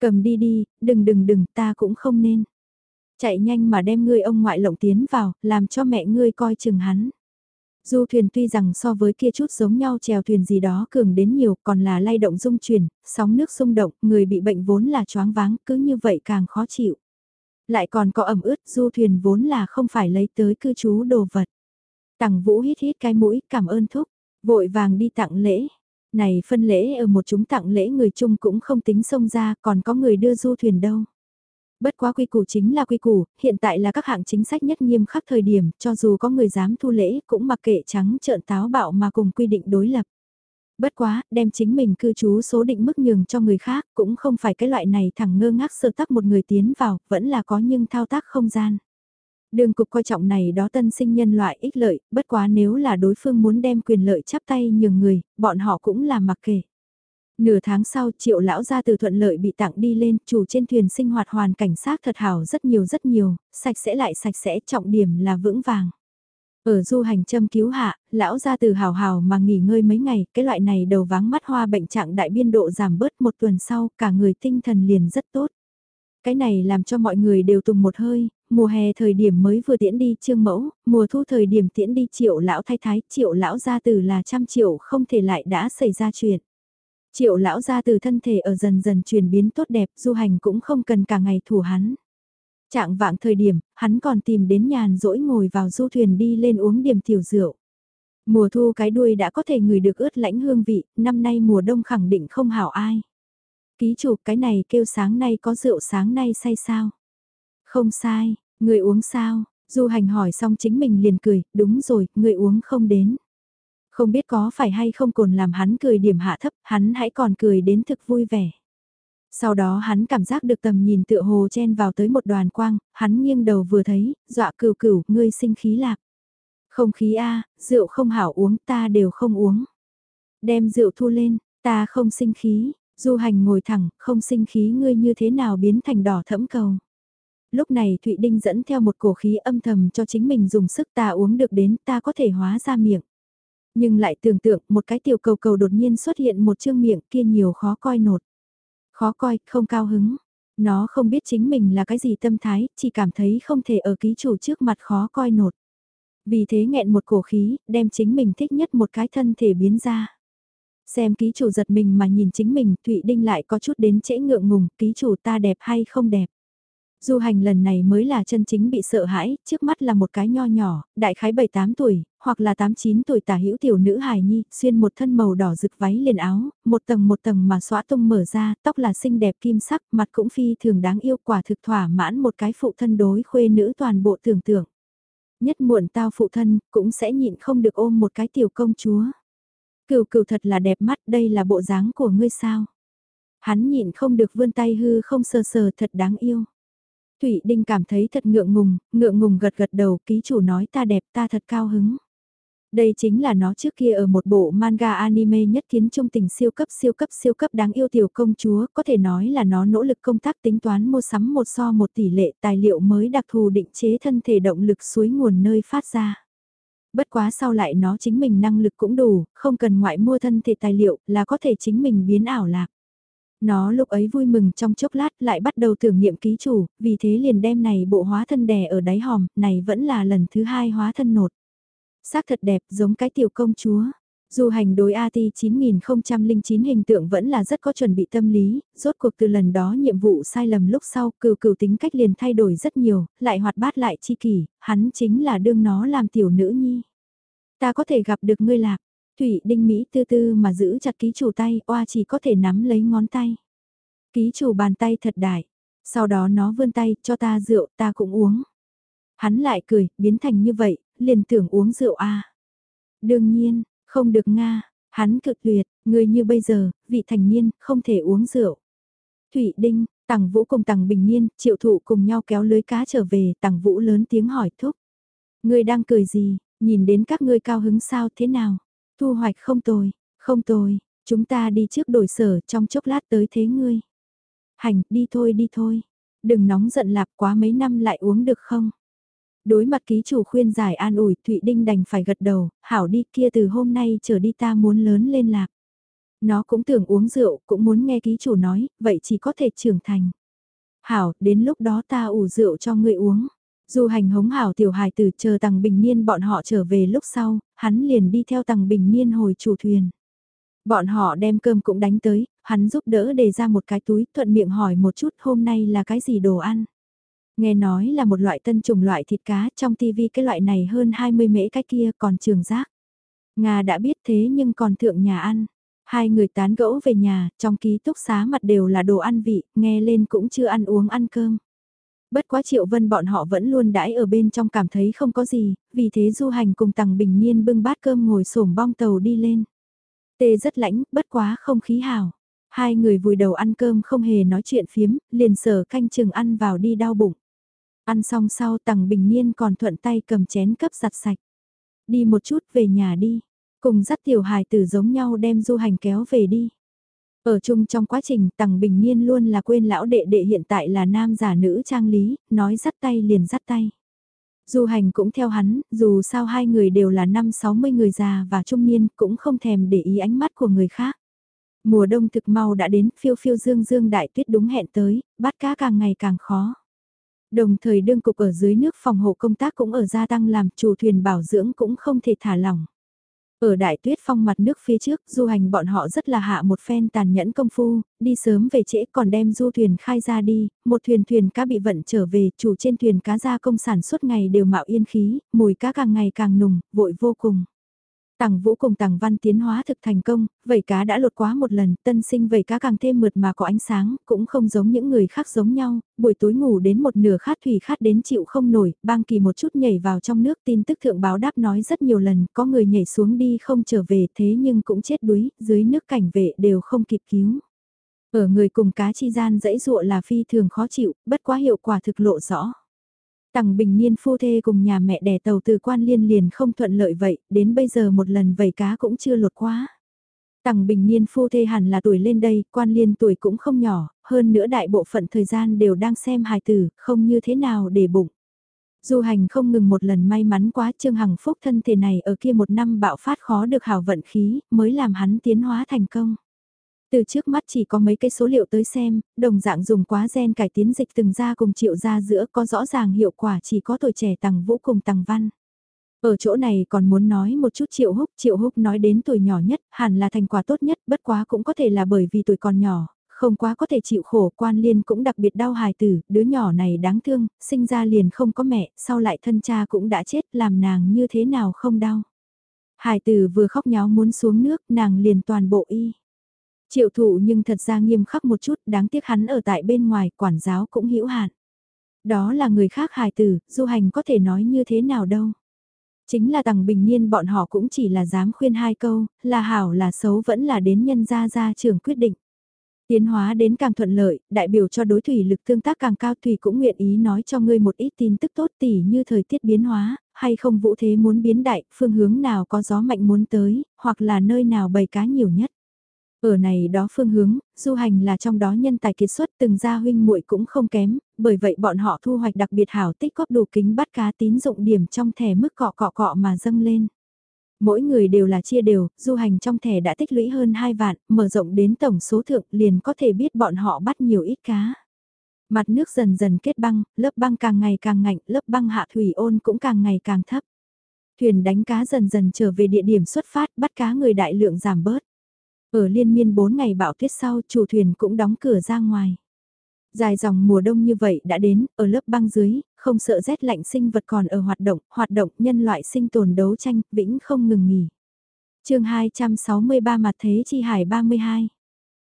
Cầm đi đi, đừng đừng đừng, ta cũng không nên. Chạy nhanh mà đem ngươi ông ngoại lộng tiến vào, làm cho mẹ ngươi coi chừng hắn. Du thuyền tuy rằng so với kia chút giống nhau chèo thuyền gì đó cường đến nhiều còn là lay động dung chuyển, sóng nước xung động, người bị bệnh vốn là choáng váng, cứ như vậy càng khó chịu. Lại còn có ẩm ướt, du thuyền vốn là không phải lấy tới cư trú đồ vật. Tằng vũ hít hít cái mũi, cảm ơn thúc, vội vàng đi tặng lễ. Này phân lễ ở một chúng tặng lễ người chung cũng không tính xông ra, còn có người đưa du thuyền đâu. Bất quá quy củ chính là quy củ, hiện tại là các hạng chính sách nhất nghiêm khắc thời điểm, cho dù có người dám thu lễ cũng mặc kệ trắng trợn táo bạo mà cùng quy định đối lập. Bất quá, đem chính mình cư trú số định mức nhường cho người khác cũng không phải cái loại này thẳng ngơ ngác sơ tắc một người tiến vào, vẫn là có nhưng thao tác không gian. Đường cục coi trọng này đó tân sinh nhân loại ích lợi, bất quá nếu là đối phương muốn đem quyền lợi chắp tay nhường người, bọn họ cũng là mặc kệ. Nửa tháng sau triệu lão gia từ thuận lợi bị tặng đi lên, chủ trên thuyền sinh hoạt hoàn cảnh sát thật hảo rất nhiều rất nhiều, sạch sẽ lại sạch sẽ trọng điểm là vững vàng. Ở du hành châm cứu hạ, lão gia từ hào hào mà nghỉ ngơi mấy ngày, cái loại này đầu váng mắt hoa bệnh trạng đại biên độ giảm bớt một tuần sau, cả người tinh thần liền rất tốt. Cái này làm cho mọi người đều tùng một hơi, mùa hè thời điểm mới vừa tiễn đi trương mẫu, mùa thu thời điểm tiễn đi triệu lão thay thái, triệu lão gia từ là trăm triệu không thể lại đã xảy ra chuyện. Triệu lão ra từ thân thể ở dần dần chuyển biến tốt đẹp, du hành cũng không cần cả ngày thủ hắn. Trạng vạng thời điểm, hắn còn tìm đến nhàn rỗi ngồi vào du thuyền đi lên uống điểm tiểu rượu. Mùa thu cái đuôi đã có thể ngửi được ướt lãnh hương vị, năm nay mùa đông khẳng định không hảo ai. Ký chủ cái này kêu sáng nay có rượu sáng nay say sao? Không sai, người uống sao? Du hành hỏi xong chính mình liền cười, đúng rồi, người uống không đến. Không biết có phải hay không còn làm hắn cười điểm hạ thấp, hắn hãy còn cười đến thực vui vẻ. Sau đó hắn cảm giác được tầm nhìn tựa hồ chen vào tới một đoàn quang, hắn nghiêng đầu vừa thấy, dọa cừu cừu, ngươi sinh khí lạc. Không khí a, rượu không hảo uống ta đều không uống. Đem rượu thu lên, ta không sinh khí, du hành ngồi thẳng, không sinh khí ngươi như thế nào biến thành đỏ thẫm cầu. Lúc này Thụy Đinh dẫn theo một cổ khí âm thầm cho chính mình dùng sức ta uống được đến ta có thể hóa ra miệng. Nhưng lại tưởng tượng một cái tiểu cầu cầu đột nhiên xuất hiện một chương miệng kia nhiều khó coi nột. Khó coi, không cao hứng. Nó không biết chính mình là cái gì tâm thái, chỉ cảm thấy không thể ở ký chủ trước mặt khó coi nột. Vì thế nghẹn một cổ khí, đem chính mình thích nhất một cái thân thể biến ra. Xem ký chủ giật mình mà nhìn chính mình, Thụy Đinh lại có chút đến trễ ngượng ngùng, ký chủ ta đẹp hay không đẹp. Du hành lần này mới là chân chính bị sợ hãi, trước mắt là một cái nho nhỏ, đại khái 7-8 tuổi, hoặc là 8-9 tuổi tả hữu tiểu nữ hài nhi, xuyên một thân màu đỏ rực váy liền áo, một tầng một tầng mà xóa tung mở ra, tóc là xinh đẹp kim sắc, mặt cũng phi thường đáng yêu quả thực thỏa mãn một cái phụ thân đối khuê nữ toàn bộ tưởng tượng. Nhất muộn tao phụ thân, cũng sẽ nhịn không được ôm một cái tiểu công chúa. Cửu cửu thật là đẹp mắt, đây là bộ dáng của ngươi sao? Hắn nhịn không được vươn tay hư không sờ sờ thật đáng yêu. Thụy Đinh cảm thấy thật ngượng ngùng, ngượng ngùng gật gật đầu, ký chủ nói ta đẹp ta thật cao hứng. Đây chính là nó trước kia ở một bộ manga anime nhất kiến trung tình siêu cấp siêu cấp siêu cấp đáng yêu tiểu công chúa, có thể nói là nó nỗ lực công tác tính toán mua sắm một so một tỷ lệ tài liệu mới đặc thù định chế thân thể động lực suối nguồn nơi phát ra. Bất quá sau lại nó chính mình năng lực cũng đủ, không cần ngoại mua thân thể tài liệu là có thể chính mình biến ảo lạc. Nó lúc ấy vui mừng trong chốc lát lại bắt đầu thử nghiệm ký chủ, vì thế liền đem này bộ hóa thân đè ở đáy hòm, này vẫn là lần thứ hai hóa thân nột. Xác thật đẹp giống cái tiểu công chúa. Dù hành đối AT 9009 hình tượng vẫn là rất có chuẩn bị tâm lý, rốt cuộc từ lần đó nhiệm vụ sai lầm lúc sau cừu cừu tính cách liền thay đổi rất nhiều, lại hoạt bát lại chi kỷ, hắn chính là đương nó làm tiểu nữ nhi. Ta có thể gặp được ngươi lạc, Thủy Đinh Mỹ tư tư mà giữ chặt ký chủ tay, oa chỉ có thể nắm lấy ngón tay. Ký chủ bàn tay thật đại, sau đó nó vươn tay, cho ta rượu, ta cũng uống. Hắn lại cười, biến thành như vậy, liền tưởng uống rượu a. Đương nhiên, không được nga, hắn cực tuyệt, người như bây giờ, vị thành niên, không thể uống rượu. Thủy Đinh, Tằng Vũ cùng Tằng Bình Niên, triệu thụ cùng nhau kéo lưới cá trở về, Tằng Vũ lớn tiếng hỏi thúc. Người đang cười gì, nhìn đến các ngươi cao hứng sao thế nào? Thu hoạch không tồi, không tồi, chúng ta đi trước đổi sở trong chốc lát tới thế ngươi. Hành, đi thôi đi thôi. Đừng nóng giận lạp quá mấy năm lại uống được không? Đối mặt ký chủ khuyên giải an ủi Thụy Đinh đành phải gật đầu, hảo đi kia từ hôm nay trở đi ta muốn lớn lên lạc. Nó cũng tưởng uống rượu, cũng muốn nghe ký chủ nói, vậy chỉ có thể trưởng thành. Hảo, đến lúc đó ta ủ rượu cho ngươi uống. Du hành hống hảo tiểu hài tử chờ tàng bình niên bọn họ trở về lúc sau, hắn liền đi theo tàng bình niên hồi chủ thuyền. Bọn họ đem cơm cũng đánh tới, hắn giúp đỡ đề ra một cái túi thuận miệng hỏi một chút hôm nay là cái gì đồ ăn. Nghe nói là một loại tân trùng loại thịt cá trong tivi cái loại này hơn 20 mễ cái kia còn trường giác. Nga đã biết thế nhưng còn thượng nhà ăn. Hai người tán gẫu về nhà, trong ký túc xá mặt đều là đồ ăn vị, nghe lên cũng chưa ăn uống ăn cơm. Bất quá Triệu Vân bọn họ vẫn luôn đãi ở bên trong cảm thấy không có gì, vì thế du hành cùng Tằng Bình Nhiên bưng bát cơm ngồi xổm bong tàu đi lên. Tê rất lãnh, bất quá không khí hào. Hai người vùi đầu ăn cơm không hề nói chuyện phiếm, liền sở canh chừng ăn vào đi đau bụng. Ăn xong sau Tằng Bình Nhiên còn thuận tay cầm chén cấp giặt sạch. Đi một chút về nhà đi, cùng dắt tiểu hài tử giống nhau đem du hành kéo về đi. Ở chung trong quá trình Tằng Bình Niên luôn là quên lão đệ đệ hiện tại là nam giả nữ trang lý, nói dắt tay liền dắt tay. Du hành cũng theo hắn, dù sao hai người đều là năm 60 người già và trung niên cũng không thèm để ý ánh mắt của người khác. Mùa đông thực mau đã đến, phiêu phiêu dương dương đại tuyết đúng hẹn tới, bắt cá càng ngày càng khó. Đồng thời đương cục ở dưới nước phòng hộ công tác cũng ở gia tăng làm chủ thuyền bảo dưỡng cũng không thể thả lỏng. Ở đại tuyết phong mặt nước phía trước, du hành bọn họ rất là hạ một phen tàn nhẫn công phu, đi sớm về trễ còn đem du thuyền khai ra đi, một thuyền thuyền cá bị vận trở về, chủ trên thuyền cá gia công sản suốt ngày đều mạo yên khí, mùi cá càng ngày càng nùng, vội vô cùng. Tằng Vũ cùng Tằng Văn tiến hóa thực thành công, vẩy cá đã lột quá một lần, tân sinh vẩy cá càng thêm mượt mà có ánh sáng, cũng không giống những người khác giống nhau, buổi tối ngủ đến một nửa khát thủy khát đến chịu không nổi, bang kỳ một chút nhảy vào trong nước tin tức thượng báo đáp nói rất nhiều lần, có người nhảy xuống đi không trở về thế nhưng cũng chết đuối, dưới nước cảnh vệ đều không kịp cứu. Ở người cùng cá chi gian dãy dụa là phi thường khó chịu, bất quá hiệu quả thực lộ rõ. Tằng bình niên phu thê cùng nhà mẹ đẻ tàu từ quan liên liền không thuận lợi vậy, đến bây giờ một lần vẩy cá cũng chưa lột quá. Tằng bình niên phu thê hẳn là tuổi lên đây, quan liên tuổi cũng không nhỏ, hơn nữa đại bộ phận thời gian đều đang xem hài tử, không như thế nào để bụng. Du hành không ngừng một lần may mắn quá Trương Hằng Phúc thân thể này ở kia một năm bạo phát khó được hào vận khí, mới làm hắn tiến hóa thành công. Từ trước mắt chỉ có mấy cái số liệu tới xem, đồng dạng dùng quá gen cải tiến dịch từng ra cùng triệu ra giữa có rõ ràng hiệu quả chỉ có tuổi trẻ tầng vũ cùng tầng văn. Ở chỗ này còn muốn nói một chút Triệu Húc, Triệu Húc nói đến tuổi nhỏ nhất, hẳn là thành quả tốt nhất, bất quá cũng có thể là bởi vì tuổi còn nhỏ, không quá có thể chịu khổ, quan liên cũng đặc biệt đau hài tử, đứa nhỏ này đáng thương, sinh ra liền không có mẹ, sau lại thân cha cũng đã chết, làm nàng như thế nào không đau. Hài tử vừa khóc nháo muốn xuống nước, nàng liền toàn bộ y. Triệu thụ nhưng thật ra nghiêm khắc một chút, đáng tiếc hắn ở tại bên ngoài, quản giáo cũng hữu hạn. Đó là người khác hài tử, du hành có thể nói như thế nào đâu. Chính là tầng bình niên bọn họ cũng chỉ là dám khuyên hai câu, là hảo là xấu vẫn là đến nhân gia gia trưởng quyết định. Tiến hóa đến càng thuận lợi, đại biểu cho đối thủy lực tương tác càng cao thủy cũng nguyện ý nói cho ngươi một ít tin tức tốt tỉ như thời tiết biến hóa, hay không vũ thế muốn biến đại, phương hướng nào có gió mạnh muốn tới, hoặc là nơi nào bầy cá nhiều nhất. Ở này đó phương hướng, du hành là trong đó nhân tài kiệt xuất từng gia huynh muội cũng không kém, bởi vậy bọn họ thu hoạch đặc biệt hảo tích góp đủ kính bắt cá tín dụng điểm trong thẻ mức cọ cọ cọ mà dâng lên. Mỗi người đều là chia đều, du hành trong thẻ đã tích lũy hơn 2 vạn, mở rộng đến tổng số thượng liền có thể biết bọn họ bắt nhiều ít cá. Mặt nước dần dần kết băng, lớp băng càng ngày càng ngạnh, lớp băng hạ thủy ôn cũng càng ngày càng thấp. Thuyền đánh cá dần dần trở về địa điểm xuất phát, bắt cá người đại lượng giảm bớt. Ở liên miên 4 ngày bão tuyết sau, chủ thuyền cũng đóng cửa ra ngoài. Dài dòng mùa đông như vậy đã đến, ở lớp băng dưới, không sợ rét lạnh sinh vật còn ở hoạt động, hoạt động nhân loại sinh tồn đấu tranh, vĩnh không ngừng nghỉ. chương 263 mặt thế chi hải 32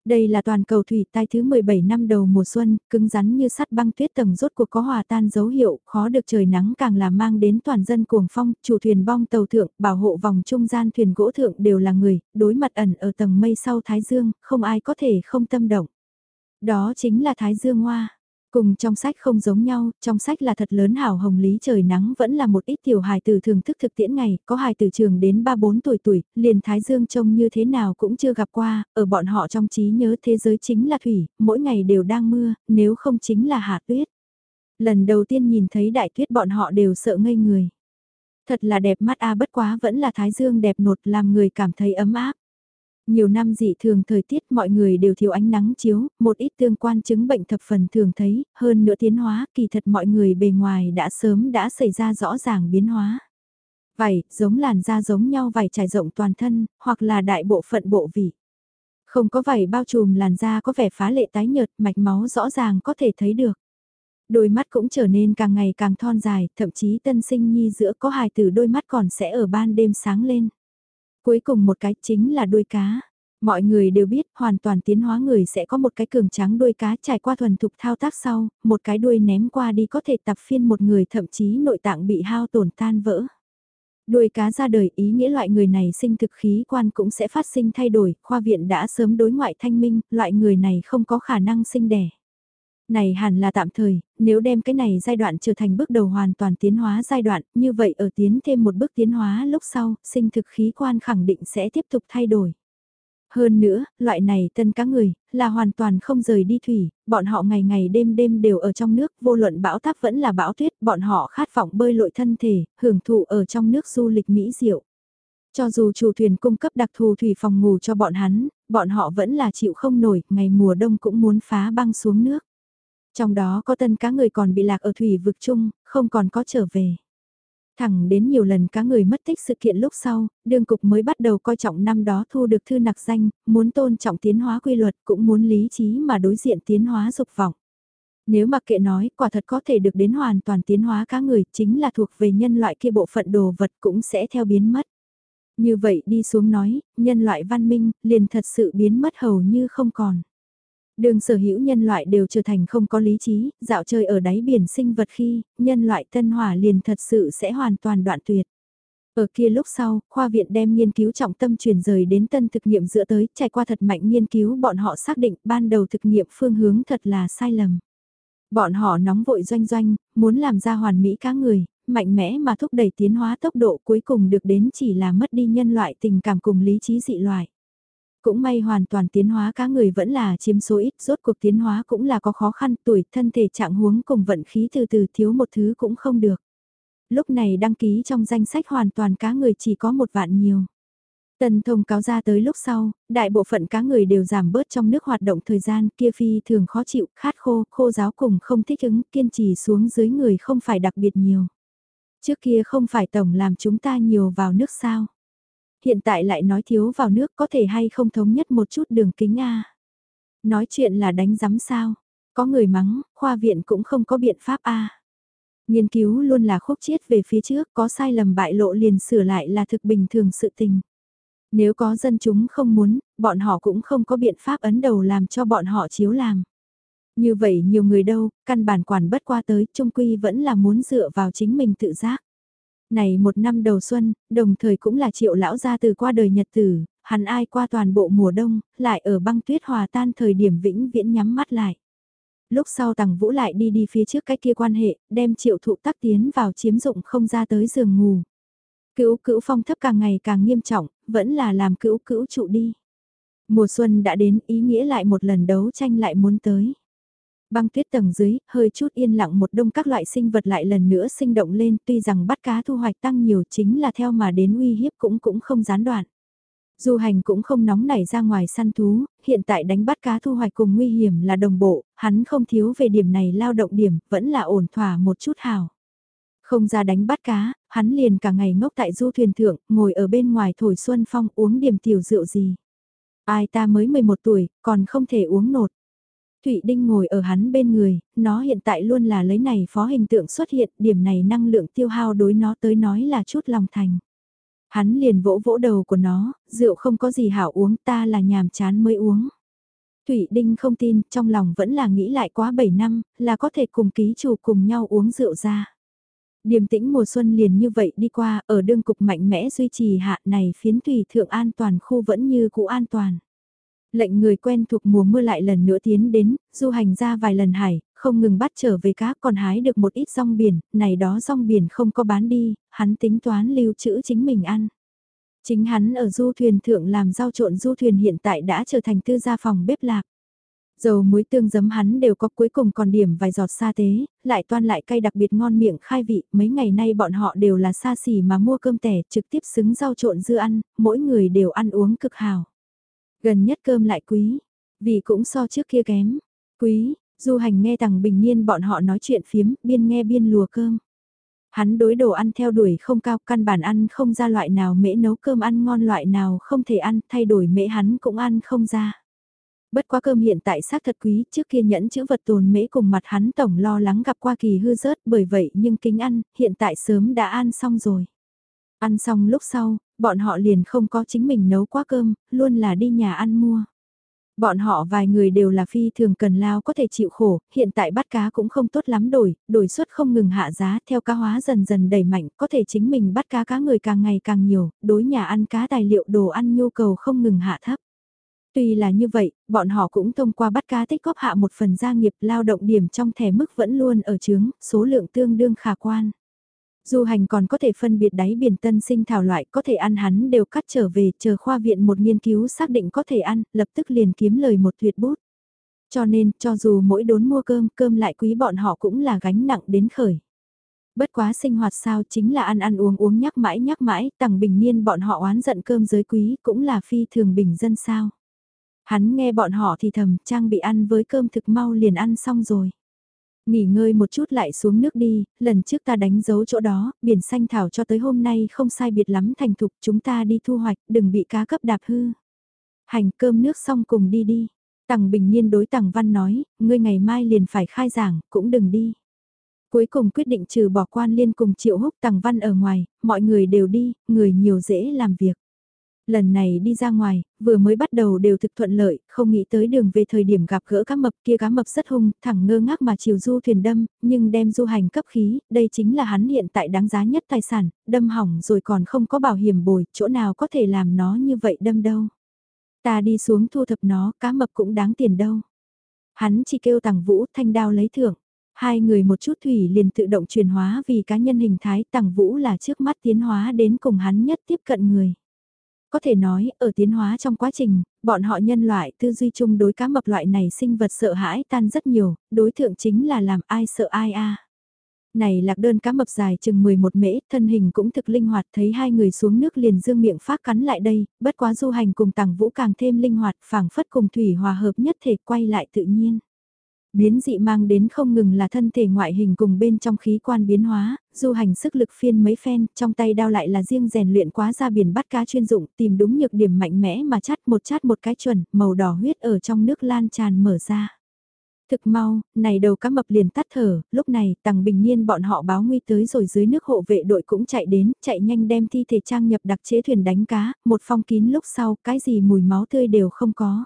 đây là toàn cầu thủy tai thứ 17 năm đầu mùa xuân, cứng rắn như sắt băng tuyết tầng rốt cuộc có hòa tan dấu hiệu, khó được trời nắng càng là mang đến toàn dân cuồng phong, chủ thuyền bong tàu thượng, bảo hộ vòng trung gian thuyền gỗ thượng đều là người, đối mặt ẩn ở tầng mây sau Thái Dương, không ai có thể không tâm động. Đó chính là Thái Dương Hoa. Cùng trong sách không giống nhau, trong sách là thật lớn hảo hồng lý trời nắng vẫn là một ít tiểu hài tử thường thức thực tiễn ngày, có hài tử trường đến 3-4 tuổi tuổi, liền Thái Dương trông như thế nào cũng chưa gặp qua, ở bọn họ trong trí nhớ thế giới chính là thủy, mỗi ngày đều đang mưa, nếu không chính là hạ tuyết. Lần đầu tiên nhìn thấy đại tuyết bọn họ đều sợ ngây người. Thật là đẹp mắt a bất quá vẫn là Thái Dương đẹp nột làm người cảm thấy ấm áp. Nhiều năm dị thường thời tiết mọi người đều thiếu ánh nắng chiếu, một ít tương quan chứng bệnh thập phần thường thấy, hơn nữa tiến hóa, kỳ thật mọi người bề ngoài đã sớm đã xảy ra rõ ràng biến hóa. Vảy, giống làn da giống nhau vảy trải rộng toàn thân, hoặc là đại bộ phận bộ vị. Không có vảy bao trùm làn da có vẻ phá lệ tái nhợt, mạch máu rõ ràng có thể thấy được. Đôi mắt cũng trở nên càng ngày càng thon dài, thậm chí tân sinh nhi giữa có hài tử đôi mắt còn sẽ ở ban đêm sáng lên. Cuối cùng một cái chính là đuôi cá. Mọi người đều biết hoàn toàn tiến hóa người sẽ có một cái cường trắng đuôi cá trải qua thuần thục thao tác sau, một cái đuôi ném qua đi có thể tập phiên một người thậm chí nội tạng bị hao tổn tan vỡ. Đuôi cá ra đời ý nghĩa loại người này sinh thực khí quan cũng sẽ phát sinh thay đổi, khoa viện đã sớm đối ngoại thanh minh, loại người này không có khả năng sinh đẻ này hẳn là tạm thời, nếu đem cái này giai đoạn trở thành bước đầu hoàn toàn tiến hóa giai đoạn, như vậy ở tiến thêm một bước tiến hóa lúc sau, sinh thực khí quan khẳng định sẽ tiếp tục thay đổi. Hơn nữa, loại này tân cá người, là hoàn toàn không rời đi thủy, bọn họ ngày ngày đêm đêm đều ở trong nước, vô luận bão táp vẫn là bão tuyết, bọn họ khát vọng bơi lội thân thể, hưởng thụ ở trong nước du lịch mỹ diệu. Cho dù chủ thuyền cung cấp đặc thù thủy phòng ngủ cho bọn hắn, bọn họ vẫn là chịu không nổi, ngày mùa đông cũng muốn phá băng xuống nước. Trong đó có tân cá người còn bị lạc ở thủy vực chung, không còn có trở về. Thẳng đến nhiều lần cá người mất tích sự kiện lúc sau, đương cục mới bắt đầu coi trọng năm đó thu được thư nặc danh, muốn tôn trọng tiến hóa quy luật cũng muốn lý trí mà đối diện tiến hóa dục vọng. Nếu mặc kệ nói, quả thật có thể được đến hoàn toàn tiến hóa cá người, chính là thuộc về nhân loại kia bộ phận đồ vật cũng sẽ theo biến mất. Như vậy đi xuống nói, nhân loại văn minh, liền thật sự biến mất hầu như không còn. Đường sở hữu nhân loại đều trở thành không có lý trí, dạo chơi ở đáy biển sinh vật khi, nhân loại tân hỏa liền thật sự sẽ hoàn toàn đoạn tuyệt. Ở kia lúc sau, khoa viện đem nghiên cứu trọng tâm chuyển rời đến tân thực nghiệm dựa tới, trải qua thật mạnh nghiên cứu bọn họ xác định ban đầu thực nghiệm phương hướng thật là sai lầm. Bọn họ nóng vội doanh doanh, muốn làm ra hoàn mỹ cá người, mạnh mẽ mà thúc đẩy tiến hóa tốc độ cuối cùng được đến chỉ là mất đi nhân loại tình cảm cùng lý trí dị loại. Cũng may hoàn toàn tiến hóa cá người vẫn là chiếm số ít, rốt cuộc tiến hóa cũng là có khó khăn, tuổi, thân thể trạng huống cùng vận khí từ từ thiếu một thứ cũng không được. Lúc này đăng ký trong danh sách hoàn toàn cá người chỉ có một vạn nhiều. Tần thông cáo ra tới lúc sau, đại bộ phận cá người đều giảm bớt trong nước hoạt động thời gian kia phi thường khó chịu, khát khô, khô giáo cùng không thích ứng, kiên trì xuống dưới người không phải đặc biệt nhiều. Trước kia không phải tổng làm chúng ta nhiều vào nước sao hiện tại lại nói thiếu vào nước có thể hay không thống nhất một chút đường kính A. Nói chuyện là đánh giám sao, có người mắng, khoa viện cũng không có biện pháp A. Nghiên cứu luôn là khúc chiết về phía trước, có sai lầm bại lộ liền sửa lại là thực bình thường sự tình. Nếu có dân chúng không muốn, bọn họ cũng không có biện pháp ấn đầu làm cho bọn họ chiếu làm. Như vậy nhiều người đâu, căn bản quản bất qua tới, trung quy vẫn là muốn dựa vào chính mình tự giác. Này một năm đầu xuân, đồng thời cũng là triệu lão gia từ qua đời nhật tử, hắn ai qua toàn bộ mùa đông, lại ở băng tuyết hòa tan thời điểm vĩnh viễn nhắm mắt lại. Lúc sau tàng vũ lại đi đi phía trước cái kia quan hệ, đem triệu thụ tắc tiến vào chiếm dụng không ra tới giường ngủ. Cữu cữu phong thấp càng ngày càng nghiêm trọng, vẫn là làm cữu cữu trụ đi. Mùa xuân đã đến ý nghĩa lại một lần đấu tranh lại muốn tới. Băng tuyết tầng dưới, hơi chút yên lặng một đông các loại sinh vật lại lần nữa sinh động lên tuy rằng bắt cá thu hoạch tăng nhiều chính là theo mà đến uy hiếp cũng cũng không gián đoạn. Du hành cũng không nóng nảy ra ngoài săn thú, hiện tại đánh bắt cá thu hoạch cùng nguy hiểm là đồng bộ, hắn không thiếu về điểm này lao động điểm, vẫn là ổn thỏa một chút hào. Không ra đánh bắt cá, hắn liền cả ngày ngốc tại du thuyền thượng, ngồi ở bên ngoài thổi xuân phong uống điểm tiểu rượu gì. Ai ta mới 11 tuổi, còn không thể uống nột. Thụy Đinh ngồi ở hắn bên người, nó hiện tại luôn là lấy này phó hình tượng xuất hiện, điểm này năng lượng tiêu hao đối nó tới nói là chút lòng thành. Hắn liền vỗ vỗ đầu của nó, rượu không có gì hảo uống ta là nhàm chán mới uống. Thụy Đinh không tin, trong lòng vẫn là nghĩ lại quá 7 năm, là có thể cùng ký chủ cùng nhau uống rượu ra. Điềm tĩnh mùa xuân liền như vậy đi qua, ở đương cục mạnh mẽ duy trì hạ này phiến thủy thượng an toàn khu vẫn như cũ an toàn. Lệnh người quen thuộc mùa mưa lại lần nữa tiến đến, du hành ra vài lần hải, không ngừng bắt trở về cá còn hái được một ít rong biển, này đó rong biển không có bán đi, hắn tính toán lưu trữ chính mình ăn. Chính hắn ở du thuyền thượng làm rau trộn du thuyền hiện tại đã trở thành tư gia phòng bếp lạc. Dầu muối tương giấm hắn đều có cuối cùng còn điểm vài giọt sa tế, lại toan lại cay đặc biệt ngon miệng khai vị, mấy ngày nay bọn họ đều là xa xỉ mà mua cơm tẻ trực tiếp xứng rau trộn dưa ăn, mỗi người đều ăn uống cực hào. Gần nhất cơm lại quý, vì cũng so trước kia kém. Quý, du hành nghe tằng bình nhiên bọn họ nói chuyện phiếm, biên nghe biên lùa cơm. Hắn đối đồ ăn theo đuổi không cao, căn bản ăn không ra loại nào mễ nấu cơm ăn ngon loại nào không thể ăn, thay đổi mễ hắn cũng ăn không ra. Bất quá cơm hiện tại xác thật quý, trước kia nhẫn chữ vật tồn mễ cùng mặt hắn tổng lo lắng gặp qua kỳ hư rớt bởi vậy nhưng kính ăn, hiện tại sớm đã ăn xong rồi. Ăn xong lúc sau, bọn họ liền không có chính mình nấu quá cơm, luôn là đi nhà ăn mua. Bọn họ vài người đều là phi thường cần lao có thể chịu khổ, hiện tại bắt cá cũng không tốt lắm đổi, đổi suất không ngừng hạ giá theo cá hóa dần dần đẩy mạnh, có thể chính mình bắt cá cá người càng ngày càng nhiều, đối nhà ăn cá tài liệu đồ ăn nhu cầu không ngừng hạ thấp. Tuy là như vậy, bọn họ cũng thông qua bắt cá tích góp hạ một phần gia nghiệp lao động điểm trong thẻ mức vẫn luôn ở trướng số lượng tương đương khả quan. Du hành còn có thể phân biệt đáy biển tân sinh thảo loại có thể ăn hắn đều cắt trở về chờ khoa viện một nghiên cứu xác định có thể ăn, lập tức liền kiếm lời một tuyệt bút. Cho nên, cho dù mỗi đốn mua cơm, cơm lại quý bọn họ cũng là gánh nặng đến khởi. Bất quá sinh hoạt sao chính là ăn ăn uống uống nhắc mãi nhắc mãi, tầng bình niên bọn họ oán giận cơm giới quý cũng là phi thường bình dân sao. Hắn nghe bọn họ thì thầm trang bị ăn với cơm thực mau liền ăn xong rồi. Nghỉ ngơi một chút lại xuống nước đi, lần trước ta đánh dấu chỗ đó, biển xanh thảo cho tới hôm nay không sai biệt lắm thành thục chúng ta đi thu hoạch, đừng bị cá cấp đạp hư. Hành cơm nước xong cùng đi đi. Tằng Bình Nhiên đối Tằng Văn nói, ngươi ngày mai liền phải khai giảng, cũng đừng đi. Cuối cùng quyết định trừ bỏ quan liên cùng Triệu Húc Tằng Văn ở ngoài, mọi người đều đi, người nhiều dễ làm việc lần này đi ra ngoài, vừa mới bắt đầu đều thực thuận lợi, không nghĩ tới đường về thời điểm gặp gỡ cá mập kia cá mập rất hung, thẳng ngơ ngác mà chiều du thuyền đâm, nhưng đem du hành cấp khí, đây chính là hắn hiện tại đáng giá nhất tài sản, đâm hỏng rồi còn không có bảo hiểm bồi, chỗ nào có thể làm nó như vậy đâm đâu. Ta đi xuống thu thập nó, cá mập cũng đáng tiền đâu. Hắn chỉ kêu tàng vũ thanh đao lấy thưởng. Hai người một chút thủy liền tự động chuyển hóa vì cá nhân hình thái tàng vũ là trước mắt tiến hóa đến cùng hắn nhất tiếp cận người. Có thể nói, ở tiến hóa trong quá trình, bọn họ nhân loại tư duy chung đối cá mập loại này sinh vật sợ hãi tan rất nhiều, đối tượng chính là làm ai sợ ai a. Này lạc đơn cá mập dài chừng 11 mễ, thân hình cũng thực linh hoạt thấy hai người xuống nước liền dương miệng phát cắn lại đây, bất quá du hành cùng tàng vũ càng thêm linh hoạt, phảng phất cùng thủy hòa hợp nhất thể quay lại tự nhiên. Biến dị mang đến không ngừng là thân thể ngoại hình cùng bên trong khí quan biến hóa, du hành sức lực phiên mấy phen, trong tay đao lại là riêng rèn luyện quá ra biển bắt cá chuyên dụng, tìm đúng nhược điểm mạnh mẽ mà chắt một chát một cái chuẩn, màu đỏ huyết ở trong nước lan tràn mở ra. Thực mau, này đầu cá mập liền tắt thở, lúc này tầng bình nhiên bọn họ báo nguy tới rồi dưới nước hộ vệ đội cũng chạy đến, chạy nhanh đem thi thể trang nhập đặc chế thuyền đánh cá, một phong kín lúc sau, cái gì mùi máu tươi đều không có.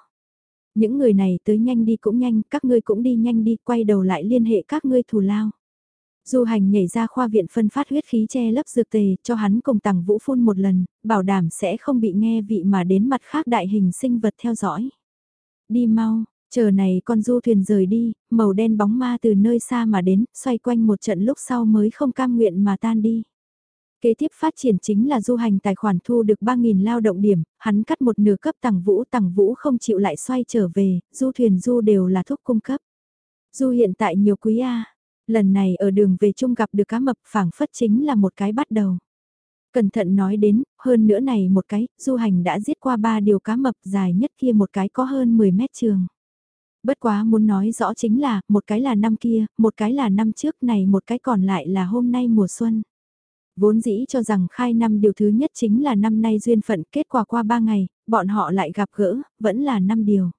Những người này tới nhanh đi cũng nhanh, các ngươi cũng đi nhanh đi, quay đầu lại liên hệ các ngươi thù lao. Du hành nhảy ra khoa viện phân phát huyết khí che lấp dược tề cho hắn cùng tàng vũ phun một lần, bảo đảm sẽ không bị nghe vị mà đến mặt khác đại hình sinh vật theo dõi. Đi mau, chờ này con du thuyền rời đi, màu đen bóng ma từ nơi xa mà đến, xoay quanh một trận lúc sau mới không cam nguyện mà tan đi. Kế tiếp phát triển chính là du hành tài khoản thu được 3.000 lao động điểm, hắn cắt một nửa cấp tàng vũ, tàng vũ không chịu lại xoay trở về, du thuyền du đều là thuốc cung cấp. Du hiện tại nhiều quý A, lần này ở đường về chung gặp được cá mập phảng phất chính là một cái bắt đầu. Cẩn thận nói đến, hơn nữa này một cái, du hành đã giết qua ba điều cá mập dài nhất kia một cái có hơn 10 mét trường. Bất quá muốn nói rõ chính là, một cái là năm kia, một cái là năm trước này một cái còn lại là hôm nay mùa xuân. Vốn dĩ cho rằng khai năm điều thứ nhất chính là năm nay duyên phận kết quả qua ba ngày, bọn họ lại gặp gỡ, vẫn là năm điều.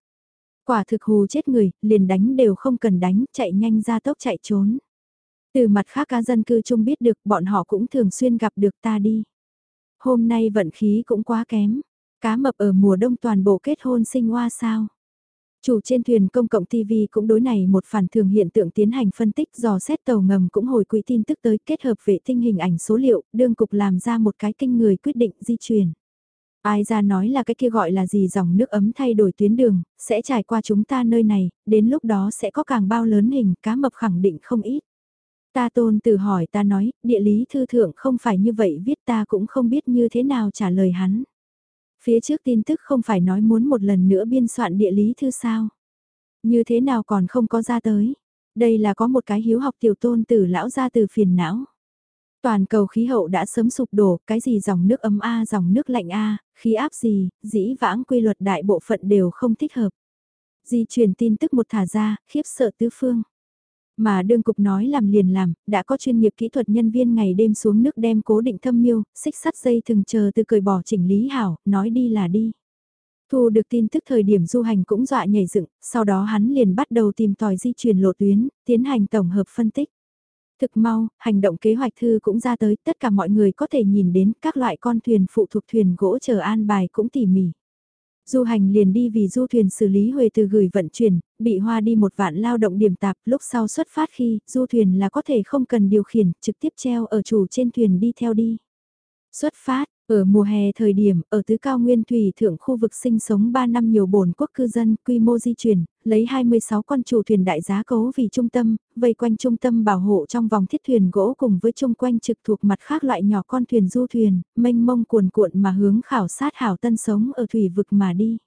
Quả thực hù chết người, liền đánh đều không cần đánh, chạy nhanh ra tốc chạy trốn. Từ mặt khác cá dân cư chung biết được bọn họ cũng thường xuyên gặp được ta đi. Hôm nay vận khí cũng quá kém, cá mập ở mùa đông toàn bộ kết hôn sinh hoa sao. Chủ trên thuyền công cộng TV cũng đối này một phản thường hiện tượng tiến hành phân tích dò xét tàu ngầm cũng hồi quỹ tin tức tới kết hợp vệ tinh hình ảnh số liệu, đương cục làm ra một cái kinh người quyết định di chuyển. Ai ra nói là cái kia gọi là gì dòng nước ấm thay đổi tuyến đường, sẽ trải qua chúng ta nơi này, đến lúc đó sẽ có càng bao lớn hình cá mập khẳng định không ít. Ta tôn từ hỏi ta nói, địa lý thư thượng không phải như vậy viết ta cũng không biết như thế nào trả lời hắn. Phía trước tin tức không phải nói muốn một lần nữa biên soạn địa lý thư sao. Như thế nào còn không có ra tới. Đây là có một cái hiếu học tiểu tôn từ lão ra từ phiền não. Toàn cầu khí hậu đã sớm sụp đổ, cái gì dòng nước ấm A dòng nước lạnh A, khí áp gì, dĩ vãng quy luật đại bộ phận đều không thích hợp. Di truyền tin tức một thả ra, khiếp sợ tứ phương. Mà đương cục nói làm liền làm, đã có chuyên nghiệp kỹ thuật nhân viên ngày đêm xuống nước đem cố định thâm miêu, xích sắt dây thường chờ từ cởi bỏ chỉnh lý hảo, nói đi là đi. Thu được tin tức thời điểm du hành cũng dọa nhảy dựng, sau đó hắn liền bắt đầu tìm tòi di chuyển lộ tuyến, tiến hành tổng hợp phân tích. Thực mau, hành động kế hoạch thư cũng ra tới, tất cả mọi người có thể nhìn đến các loại con thuyền phụ thuộc thuyền gỗ chờ an bài cũng tỉ mỉ. Du hành liền đi vì du thuyền xử lý huề từ gửi vận chuyển, bị hoa đi một vạn lao động điểm tạp lúc sau xuất phát khi du thuyền là có thể không cần điều khiển trực tiếp treo ở chủ trên thuyền đi theo đi. Xuất phát, ở mùa hè thời điểm, ở tứ cao nguyên thủy thượng khu vực sinh sống 3 năm nhiều bổn quốc cư dân, quy mô di chuyển, lấy 26 con chủ thuyền đại giá cấu vì trung tâm, vây quanh trung tâm bảo hộ trong vòng thiết thuyền gỗ cùng với chung quanh trực thuộc mặt khác loại nhỏ con thuyền du thuyền, mênh mông cuồn cuộn mà hướng khảo sát hảo tân sống ở thủy vực mà đi.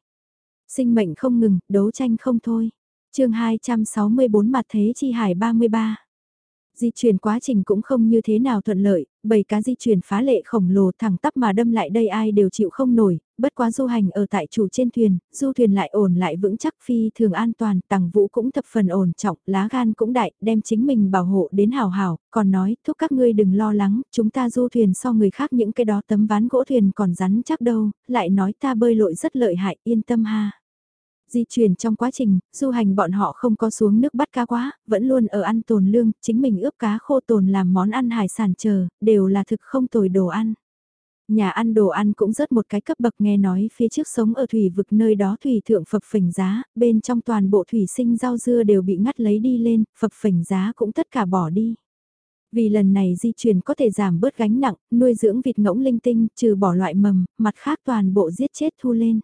Sinh mệnh không ngừng, đấu tranh không thôi. chương 264 mặt thế chi hải 33 di chuyển quá trình cũng không như thế nào thuận lợi, bầy cá di chuyển phá lệ khổng lồ thẳng tắp mà đâm lại đây ai đều chịu không nổi, bất quá du hành ở tại chủ trên thuyền, du thuyền lại ổn lại vững chắc phi thường an toàn, tàng vũ cũng thập phần ổn trọng, lá gan cũng đại, đem chính mình bảo hộ đến hào hào, còn nói, thúc các ngươi đừng lo lắng, chúng ta du thuyền so người khác những cái đó tấm ván gỗ thuyền còn rắn chắc đâu, lại nói ta bơi lội rất lợi hại, yên tâm ha. Di chuyển trong quá trình, du hành bọn họ không có xuống nước bắt cá quá, vẫn luôn ở ăn tồn lương, chính mình ướp cá khô tồn làm món ăn hải sản chờ, đều là thực không tồi đồ ăn. Nhà ăn đồ ăn cũng rất một cái cấp bậc nghe nói phía trước sống ở thủy vực nơi đó thủy thượng phập phình giá, bên trong toàn bộ thủy sinh rau dưa đều bị ngắt lấy đi lên, phập phình giá cũng tất cả bỏ đi. Vì lần này di chuyển có thể giảm bớt gánh nặng, nuôi dưỡng vịt ngỗng linh tinh, trừ bỏ loại mầm, mặt khác toàn bộ giết chết thu lên.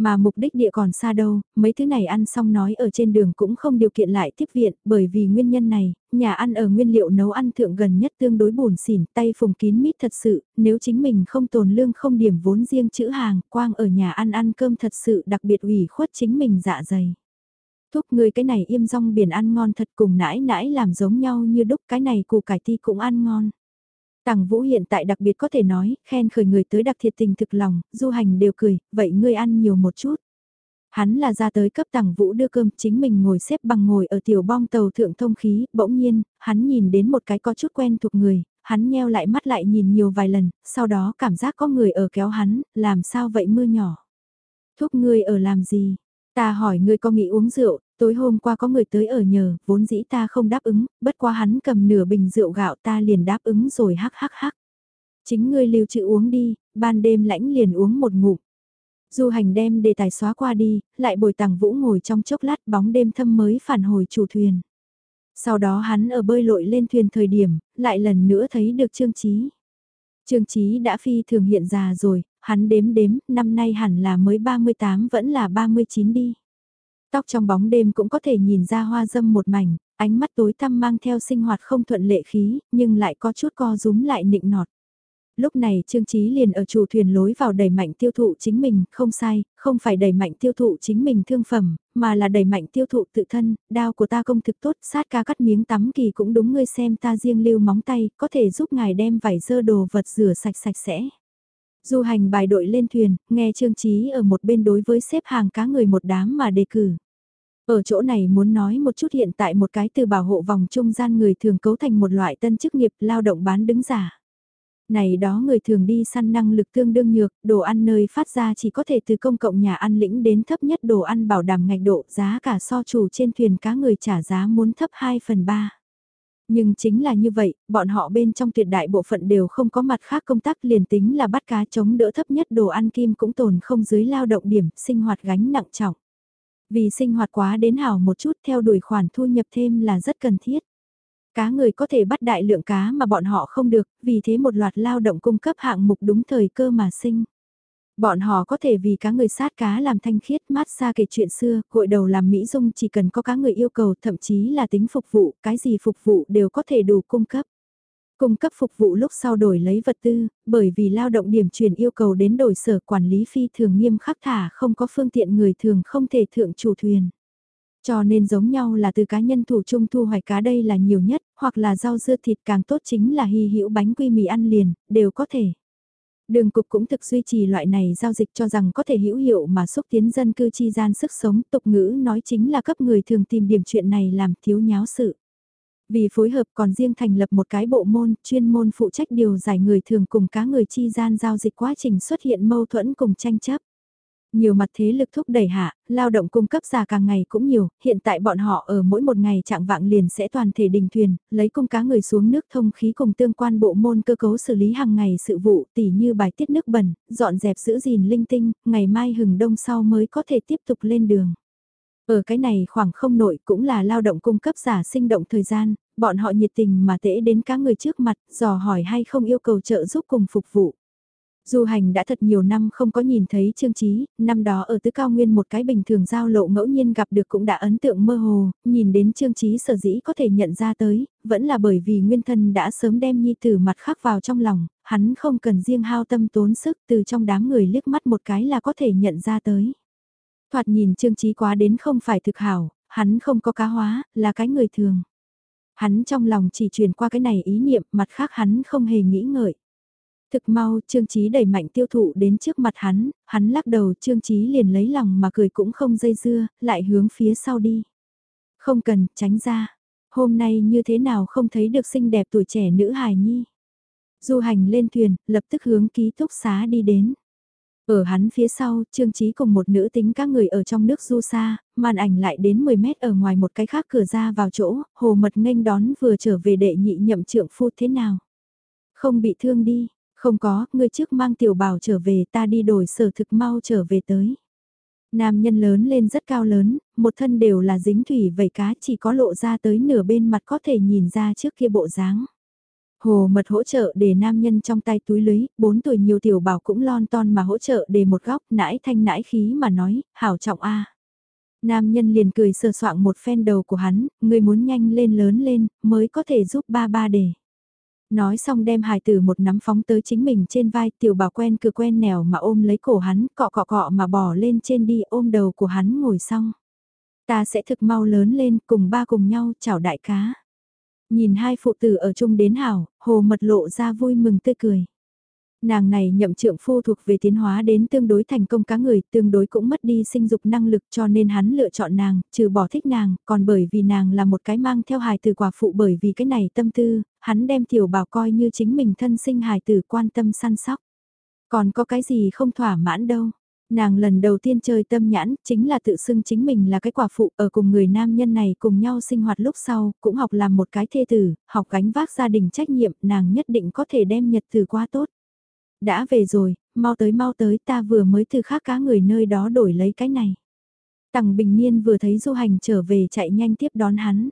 Mà mục đích địa còn xa đâu, mấy thứ này ăn xong nói ở trên đường cũng không điều kiện lại tiếp viện, bởi vì nguyên nhân này, nhà ăn ở nguyên liệu nấu ăn thượng gần nhất tương đối buồn xỉn, tay phùng kín mít thật sự, nếu chính mình không tồn lương không điểm vốn riêng chữ hàng, quang ở nhà ăn ăn cơm thật sự đặc biệt ủy khuất chính mình dạ dày. Thúc người cái này im rong biển ăn ngon thật cùng nãi nãi làm giống nhau như đúc cái này củ cải ti cũng ăn ngon. Tằng Vũ hiện tại đặc biệt có thể nói, khen khởi người tới đặc thiệt tình thực lòng, du hành đều cười, vậy ngươi ăn nhiều một chút. Hắn là ra tới cấp Tằng Vũ đưa cơm, chính mình ngồi xếp bằng ngồi ở tiểu bong tàu thượng thông khí, bỗng nhiên, hắn nhìn đến một cái có chút quen thuộc người, hắn nheo lại mắt lại nhìn nhiều vài lần, sau đó cảm giác có người ở kéo hắn, làm sao vậy mưa nhỏ. Thúc ngươi ở làm gì? Ta hỏi ngươi có nghĩ uống rượu, tối hôm qua có người tới ở nhờ, vốn dĩ ta không đáp ứng, bất quá hắn cầm nửa bình rượu gạo ta liền đáp ứng rồi hắc hắc hắc. Chính ngươi lưu trữ uống đi, ban đêm lãnh liền uống một ngụm. Du hành đem đề tài xóa qua đi, lại bồi tàng vũ ngồi trong chốc lát bóng đêm thâm mới phản hồi chủ thuyền. Sau đó hắn ở bơi lội lên thuyền thời điểm, lại lần nữa thấy được Trương Chí. Trương Chí đã phi thường hiện già rồi, hắn đếm đếm, năm nay hẳn là mới 38 vẫn là 39 đi. Tóc trong bóng đêm cũng có thể nhìn ra hoa dâm một mảnh, ánh mắt tối tăm mang theo sinh hoạt không thuận lệ khí, nhưng lại có chút co rúm lại nịnh nọt. Lúc này Trương Chí liền ở chủ thuyền lối vào đẩy mạnh tiêu thụ chính mình, không sai, không phải đẩy mạnh tiêu thụ chính mình thương phẩm, mà là đẩy mạnh tiêu thụ tự thân, đao của ta công thực tốt, sát ca cắt miếng tắm kỳ cũng đúng ngươi xem ta riêng lưu móng tay, có thể giúp ngài đem vải dơ đồ vật rửa sạch sạch sẽ. Du hành bài đội lên thuyền, nghe Trương Chí ở một bên đối với xếp hàng cá người một đám mà đề cử. Ở chỗ này muốn nói một chút hiện tại một cái từ bảo hộ vòng trung gian người thường cấu thành một loại tân chức nghiệp lao động bán đứng giả. Này đó người thường đi săn năng lực tương đương nhược, đồ ăn nơi phát ra chỉ có thể từ công cộng nhà ăn lĩnh đến thấp nhất đồ ăn bảo đảm ngạch độ giá cả so chủ trên thuyền cá người trả giá muốn thấp 2 phần 3. Nhưng chính là như vậy, bọn họ bên trong tuyệt đại bộ phận đều không có mặt khác công tác liền tính là bắt cá chống đỡ thấp nhất đồ ăn kim cũng tồn không dưới lao động điểm, sinh hoạt gánh nặng trọng. Vì sinh hoạt quá đến hảo một chút theo đuổi khoản thu nhập thêm là rất cần thiết. Cá người có thể bắt đại lượng cá mà bọn họ không được, vì thế một loạt lao động cung cấp hạng mục đúng thời cơ mà sinh. Bọn họ có thể vì cá người sát cá làm thanh khiết mát xa kể chuyện xưa, gội đầu làm Mỹ Dung chỉ cần có cá người yêu cầu thậm chí là tính phục vụ, cái gì phục vụ đều có thể đủ cung cấp. Cung cấp phục vụ lúc sau đổi lấy vật tư, bởi vì lao động điểm chuyển yêu cầu đến đổi sở quản lý phi thường nghiêm khắc thả không có phương tiện người thường không thể thượng chủ thuyền. Cho nên giống nhau là từ cá nhân thủ chung thu hoạch cá đây là nhiều nhất, hoặc là rau dưa thịt càng tốt chính là hy hữu bánh quy mì ăn liền, đều có thể. Đường cục cũng thực duy trì loại này giao dịch cho rằng có thể hữu hiệu mà xúc tiến dân cư chi gian sức sống, tục ngữ nói chính là cấp người thường tìm điểm chuyện này làm thiếu nháo sự. Vì phối hợp còn riêng thành lập một cái bộ môn, chuyên môn phụ trách điều giải người thường cùng cá người chi gian giao dịch quá trình xuất hiện mâu thuẫn cùng tranh chấp. Nhiều mặt thế lực thúc đẩy hạ, lao động cung cấp giả càng ngày cũng nhiều, hiện tại bọn họ ở mỗi một ngày trạng vạng liền sẽ toàn thể đình thuyền, lấy cung cá người xuống nước thông khí cùng tương quan bộ môn cơ cấu xử lý hàng ngày sự vụ tỉ như bài tiết nước bẩn, dọn dẹp giữ gìn linh tinh, ngày mai hừng đông sau mới có thể tiếp tục lên đường. Ở cái này khoảng không nội cũng là lao động cung cấp giả sinh động thời gian, bọn họ nhiệt tình mà tễ đến cá người trước mặt, dò hỏi hay không yêu cầu trợ giúp cùng phục vụ. Du hành đã thật nhiều năm không có nhìn thấy Trương Chí, năm đó ở tứ cao nguyên một cái bình thường giao lộ ngẫu nhiên gặp được cũng đã ấn tượng mơ hồ, nhìn đến Trương Chí sở dĩ có thể nhận ra tới, vẫn là bởi vì nguyên thân đã sớm đem nhi tử mặt khắc vào trong lòng, hắn không cần riêng hao tâm tốn sức từ trong đám người liếc mắt một cái là có thể nhận ra tới. Thoạt nhìn Trương Chí quá đến không phải thực hảo, hắn không có cá hóa, là cái người thường. Hắn trong lòng chỉ truyền qua cái này ý niệm, mặt khác hắn không hề nghĩ ngợi. Thực mau, Trương Chí đẩy mạnh tiêu thụ đến trước mặt hắn, hắn lắc đầu Trương Chí liền lấy lòng mà cười cũng không dây dưa, lại hướng phía sau đi. Không cần, tránh ra. Hôm nay như thế nào không thấy được xinh đẹp tuổi trẻ nữ hài nhi. Du hành lên thuyền, lập tức hướng ký túc xá đi đến. Ở hắn phía sau, Trương Chí cùng một nữ tính các người ở trong nước du xa, màn ảnh lại đến 10 mét ở ngoài một cái khác cửa ra vào chỗ, hồ mật nghênh đón vừa trở về đệ nhị nhậm trượng phu thế nào. Không bị thương đi, không có, ngươi trước mang tiểu bảo trở về ta đi đổi sở thực mau trở về tới. Nam nhân lớn lên rất cao lớn, một thân đều là dính thủy vẩy cá chỉ có lộ ra tới nửa bên mặt có thể nhìn ra trước kia bộ dáng. Hồ mật hỗ trợ để nam nhân trong tay túi lưới, bốn tuổi nhiều tiểu bảo cũng lon ton mà hỗ trợ để một góc nãi thanh nãi khí mà nói, hảo trọng a Nam nhân liền cười sờ soạng một phen đầu của hắn, người muốn nhanh lên lớn lên, mới có thể giúp ba ba để. Nói xong đem hài tử một nắm phóng tới chính mình trên vai tiểu bảo quen cứ quen nẻo mà ôm lấy cổ hắn cọ cọ cọ mà bỏ lên trên đi ôm đầu của hắn ngồi xong. Ta sẽ thực mau lớn lên cùng ba cùng nhau chào đại cá. Nhìn hai phụ tử ở chung đến hảo, hồ mật lộ ra vui mừng tươi cười. Nàng này nhậm trượng phu thuộc về tiến hóa đến tương đối thành công cá người, tương đối cũng mất đi sinh dục năng lực cho nên hắn lựa chọn nàng, trừ bỏ thích nàng, còn bởi vì nàng là một cái mang theo hài từ quả phụ bởi vì cái này tâm tư, hắn đem tiểu bảo coi như chính mình thân sinh hài tử quan tâm săn sóc. Còn có cái gì không thỏa mãn đâu. Nàng lần đầu tiên chơi tâm nhãn, chính là tự xưng chính mình là cái quả phụ ở cùng người nam nhân này cùng nhau sinh hoạt lúc sau, cũng học làm một cái thê tử, học gánh vác gia đình trách nhiệm, nàng nhất định có thể đem nhật từ qua tốt. Đã về rồi, mau tới mau tới ta vừa mới từ khác cá người nơi đó đổi lấy cái này. Tằng Bình Niên vừa thấy du hành trở về chạy nhanh tiếp đón hắn.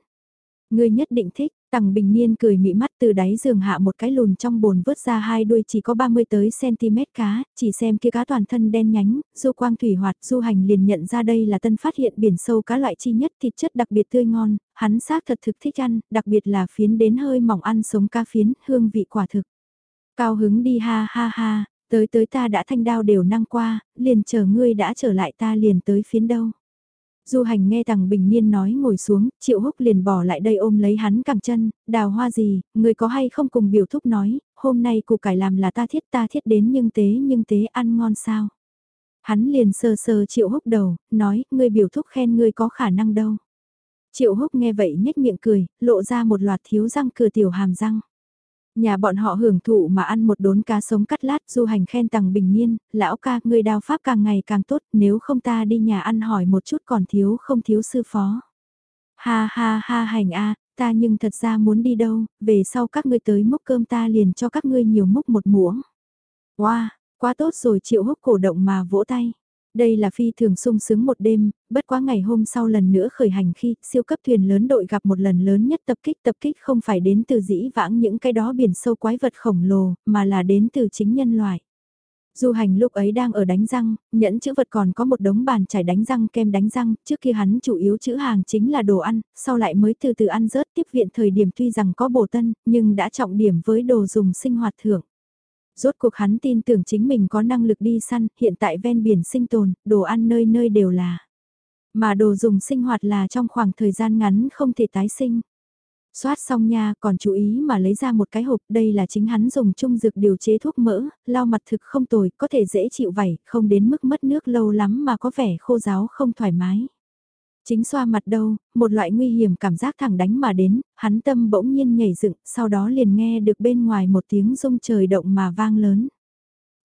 Ngươi nhất định thích, Tằng Bình Niên cười mị mắt từ đáy giường hạ một cái lùn trong bồn vớt ra hai đuôi chỉ có 30 tới cm cá, chỉ xem kia cá toàn thân đen nhánh, du quang thủy hoạt du hành liền nhận ra đây là tân phát hiện biển sâu cá loại chi nhất thịt chất đặc biệt tươi ngon, hắn xác thật thực thích ăn, đặc biệt là phiến đến hơi mỏng ăn sống cá phiến, hương vị quả thực. Cao hứng đi ha ha ha, tới tới ta đã thanh đao đều năng qua, liền chờ ngươi đã trở lại ta liền tới phiến đâu. Du hành nghe thằng Bình Niên nói ngồi xuống, Triệu Húc liền bỏ lại đây ôm lấy hắn cẳng chân, đào hoa gì, người có hay không cùng biểu thúc nói, hôm nay cụ cải làm là ta thiết ta thiết đến nhưng tế nhưng tế ăn ngon sao. Hắn liền sờ sờ Triệu Húc đầu, nói, ngươi biểu thúc khen ngươi có khả năng đâu. Triệu Húc nghe vậy nhếch miệng cười, lộ ra một loạt thiếu răng cửa tiểu hàm răng. Nhà bọn họ hưởng thụ mà ăn một đốn cá sống cắt lát du hành khen tặng bình nhiên, lão ca người đào pháp càng ngày càng tốt nếu không ta đi nhà ăn hỏi một chút còn thiếu không thiếu sư phó. Ha ha ha hành a ta nhưng thật ra muốn đi đâu, về sau các ngươi tới múc cơm ta liền cho các ngươi nhiều múc một muỗng. Wow, quá tốt rồi triệu húc cổ động mà vỗ tay. Đây là phi thường sung sướng một đêm, bất quá ngày hôm sau lần nữa khởi hành khi siêu cấp thuyền lớn đội gặp một lần lớn nhất tập kích. Tập kích không phải đến từ dĩ vãng những cái đó biển sâu quái vật khổng lồ, mà là đến từ chính nhân loại. Du hành lúc ấy đang ở đánh răng, nhẫn chữ vật còn có một đống bàn chải đánh răng kem đánh răng, trước kia hắn chủ yếu chữ hàng chính là đồ ăn, sau lại mới từ từ ăn rớt tiếp viện thời điểm tuy rằng có bổ tân, nhưng đã trọng điểm với đồ dùng sinh hoạt thưởng. Rốt cuộc hắn tin tưởng chính mình có năng lực đi săn, hiện tại ven biển sinh tồn, đồ ăn nơi nơi đều là. Mà đồ dùng sinh hoạt là trong khoảng thời gian ngắn không thể tái sinh. Xoát xong nha, còn chú ý mà lấy ra một cái hộp, đây là chính hắn dùng chung dược điều chế thuốc mỡ, lau mặt thực không tồi, có thể dễ chịu vảy, không đến mức mất nước lâu lắm mà có vẻ khô giáo không thoải mái. Chính xoa mặt đâu, một loại nguy hiểm cảm giác thẳng đánh mà đến, hắn tâm bỗng nhiên nhảy dựng, sau đó liền nghe được bên ngoài một tiếng rung trời động mà vang lớn.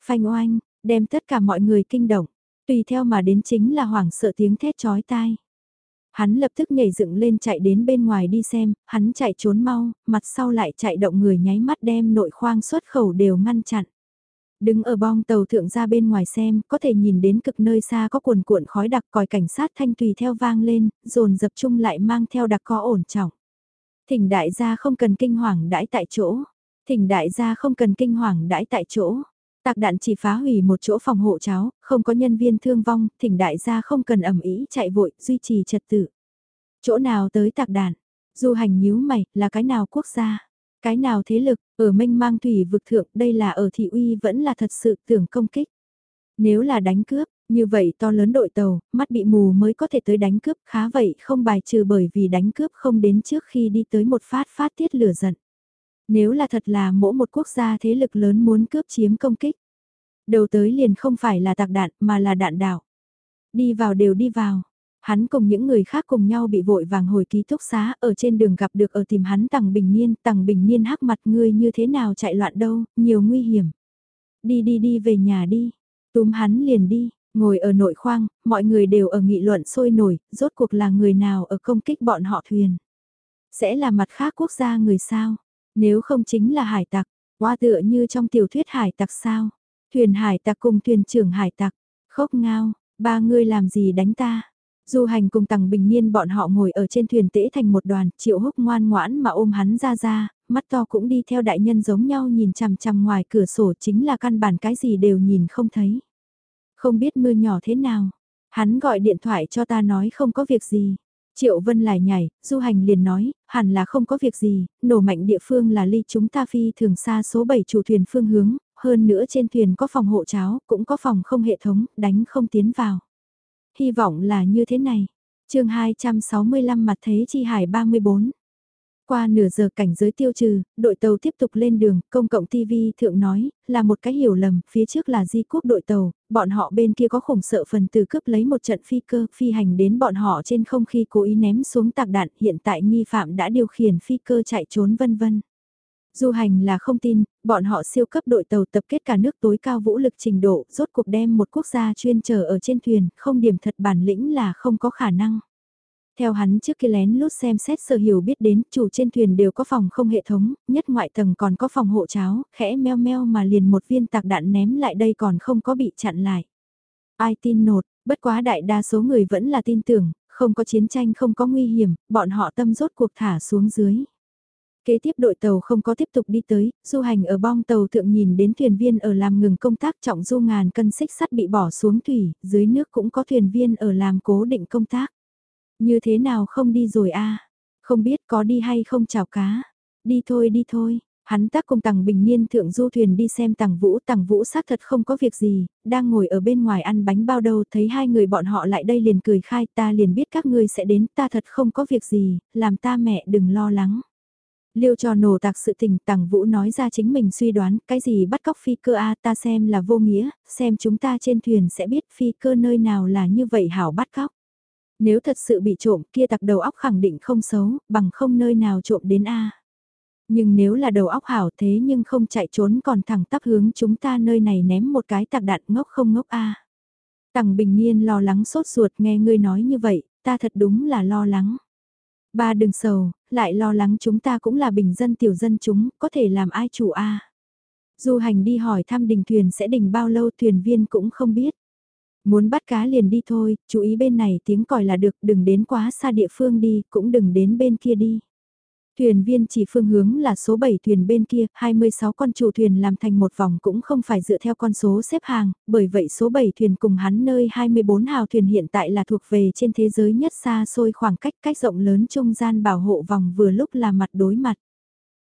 Phanh oanh, đem tất cả mọi người kinh động, tùy theo mà đến chính là hoảng sợ tiếng thét chói tai. Hắn lập tức nhảy dựng lên chạy đến bên ngoài đi xem, hắn chạy trốn mau, mặt sau lại chạy động người nháy mắt đem nội khoang xuất khẩu đều ngăn chặn. Đứng ở bong tàu thượng ra bên ngoài xem, có thể nhìn đến cực nơi xa có cuồn cuộn khói đặc còi cảnh sát thanh tùy theo vang lên, dồn dập chung lại mang theo đặc có ổn trọng. Thỉnh đại gia không cần kinh hoàng đãi tại chỗ. Thỉnh đại gia không cần kinh hoàng đãi tại chỗ. Tạc đạn chỉ phá hủy một chỗ phòng hộ cháo, không có nhân viên thương vong, thỉnh đại gia không cần ẩm ý chạy vội, duy trì trật tự. Chỗ nào tới tạc đạn? Du hành nhíu mày, là cái nào quốc gia? Cái nào thế lực, ở mênh mang thủy vực thượng đây là ở thị uy vẫn là thật sự tưởng công kích. Nếu là đánh cướp, như vậy to lớn đội tàu, mắt bị mù mới có thể tới đánh cướp khá vậy không bài trừ bởi vì đánh cướp không đến trước khi đi tới một phát phát tiết lửa giận. Nếu là thật là mỗi một quốc gia thế lực lớn muốn cướp chiếm công kích. Đầu tới liền không phải là tạc đạn mà là đạn đảo. Đi vào đều đi vào. Hắn cùng những người khác cùng nhau bị vội vàng hồi ký túc xá ở trên đường gặp được ở tìm hắn tằng bình niên, tằng bình niên hắc mặt ngươi như thế nào chạy loạn đâu, nhiều nguy hiểm. Đi đi đi về nhà đi, túm hắn liền đi, ngồi ở nội khoang, mọi người đều ở nghị luận sôi nổi, rốt cuộc là người nào ở công kích bọn họ thuyền. Sẽ là mặt khác quốc gia người sao, nếu không chính là hải tặc, qua tựa như trong tiểu thuyết hải tặc sao, thuyền hải tặc cùng thuyền trưởng hải tặc, khốc ngao, ba người làm gì đánh ta Du hành cùng tầng bình niên bọn họ ngồi ở trên thuyền tễ thành một đoàn, triệu húc ngoan ngoãn mà ôm hắn ra ra, mắt to cũng đi theo đại nhân giống nhau nhìn chằm chằm ngoài cửa sổ chính là căn bản cái gì đều nhìn không thấy. Không biết mưa nhỏ thế nào, hắn gọi điện thoại cho ta nói không có việc gì. Triệu Vân lại nhảy, du hành liền nói, hẳn là không có việc gì, nổ mạnh địa phương là ly chúng ta phi thường xa số 7 chủ thuyền phương hướng, hơn nữa trên thuyền có phòng hộ cháo, cũng có phòng không hệ thống, đánh không tiến vào hy vọng là như thế này. chương 265 mặt thế chi hải 34. Qua nửa giờ cảnh giới tiêu trừ, đội tàu tiếp tục lên đường, công cộng TV thượng nói, là một cái hiểu lầm, phía trước là di quốc đội tàu, bọn họ bên kia có khủng sợ phần từ cướp lấy một trận phi cơ, phi hành đến bọn họ trên không khi cố ý ném xuống tạc đạn, hiện tại nghi phạm đã điều khiển phi cơ chạy trốn vân vân. Du hành là không tin, bọn họ siêu cấp đội tàu tập kết cả nước tối cao vũ lực trình độ, rốt cuộc đem một quốc gia chuyên chờ ở trên thuyền, không điểm thật bản lĩnh là không có khả năng. Theo hắn trước kia lén lút xem xét sở hiểu biết đến chủ trên thuyền đều có phòng không hệ thống, nhất ngoại tầng còn có phòng hộ cháo, khẽ meo meo mà liền một viên tạc đạn ném lại đây còn không có bị chặn lại. Ai tin nột, bất quá đại đa số người vẫn là tin tưởng, không có chiến tranh không có nguy hiểm, bọn họ tâm rốt cuộc thả xuống dưới. Kế tiếp đội tàu không có tiếp tục đi tới, du hành ở bong tàu thượng nhìn đến thuyền viên ở làm ngừng công tác trọng du ngàn cân xích sắt bị bỏ xuống thủy, dưới nước cũng có thuyền viên ở làm cố định công tác. Như thế nào không đi rồi a Không biết có đi hay không chào cá. Đi thôi đi thôi, Hắn tác cùng Tằng Bình Niên thượng du thuyền đi xem Tằng Vũ, Tằng Vũ xác thật không có việc gì, đang ngồi ở bên ngoài ăn bánh bao đâu, thấy hai người bọn họ lại đây liền cười khai, ta liền biết các ngươi sẽ đến, ta thật không có việc gì, làm ta mẹ đừng lo lắng. Liêu cho nổ tạc sự tình Tằng Vũ nói ra chính mình suy đoán, cái gì bắt cóc phi cơ A ta xem là vô nghĩa, xem chúng ta trên thuyền sẽ biết phi cơ nơi nào là như vậy hảo bắt cóc. Nếu thật sự bị trộm kia tặc đầu óc khẳng định không xấu, bằng không nơi nào trộm đến A. Nhưng nếu là đầu óc hảo thế nhưng không chạy trốn còn thẳng tắp hướng chúng ta nơi này ném một cái tạc đạn ngốc không ngốc a. Tằng bình nhiên lo lắng sốt ruột nghe ngươi nói như vậy, ta thật đúng là lo lắng. Ba đừng sầu, lại lo lắng chúng ta cũng là bình dân tiểu dân chúng, có thể làm ai chủ a. Du hành đi hỏi thăm đình thuyền sẽ đình bao lâu thuyền viên cũng không biết. Muốn bắt cá liền đi thôi, chú ý bên này tiếng còi là được, đừng đến quá xa địa phương đi, cũng đừng đến bên kia đi. Thuyền viên chỉ phương hướng là số 7 thuyền bên kia, 26 con chủ thuyền làm thành một vòng cũng không phải dựa theo con số xếp hàng, bởi vậy số 7 thuyền cùng hắn nơi 24 hào thuyền hiện tại là thuộc về trên thế giới nhất xa xôi khoảng cách cách rộng lớn trung gian bảo hộ vòng vừa lúc là mặt đối mặt.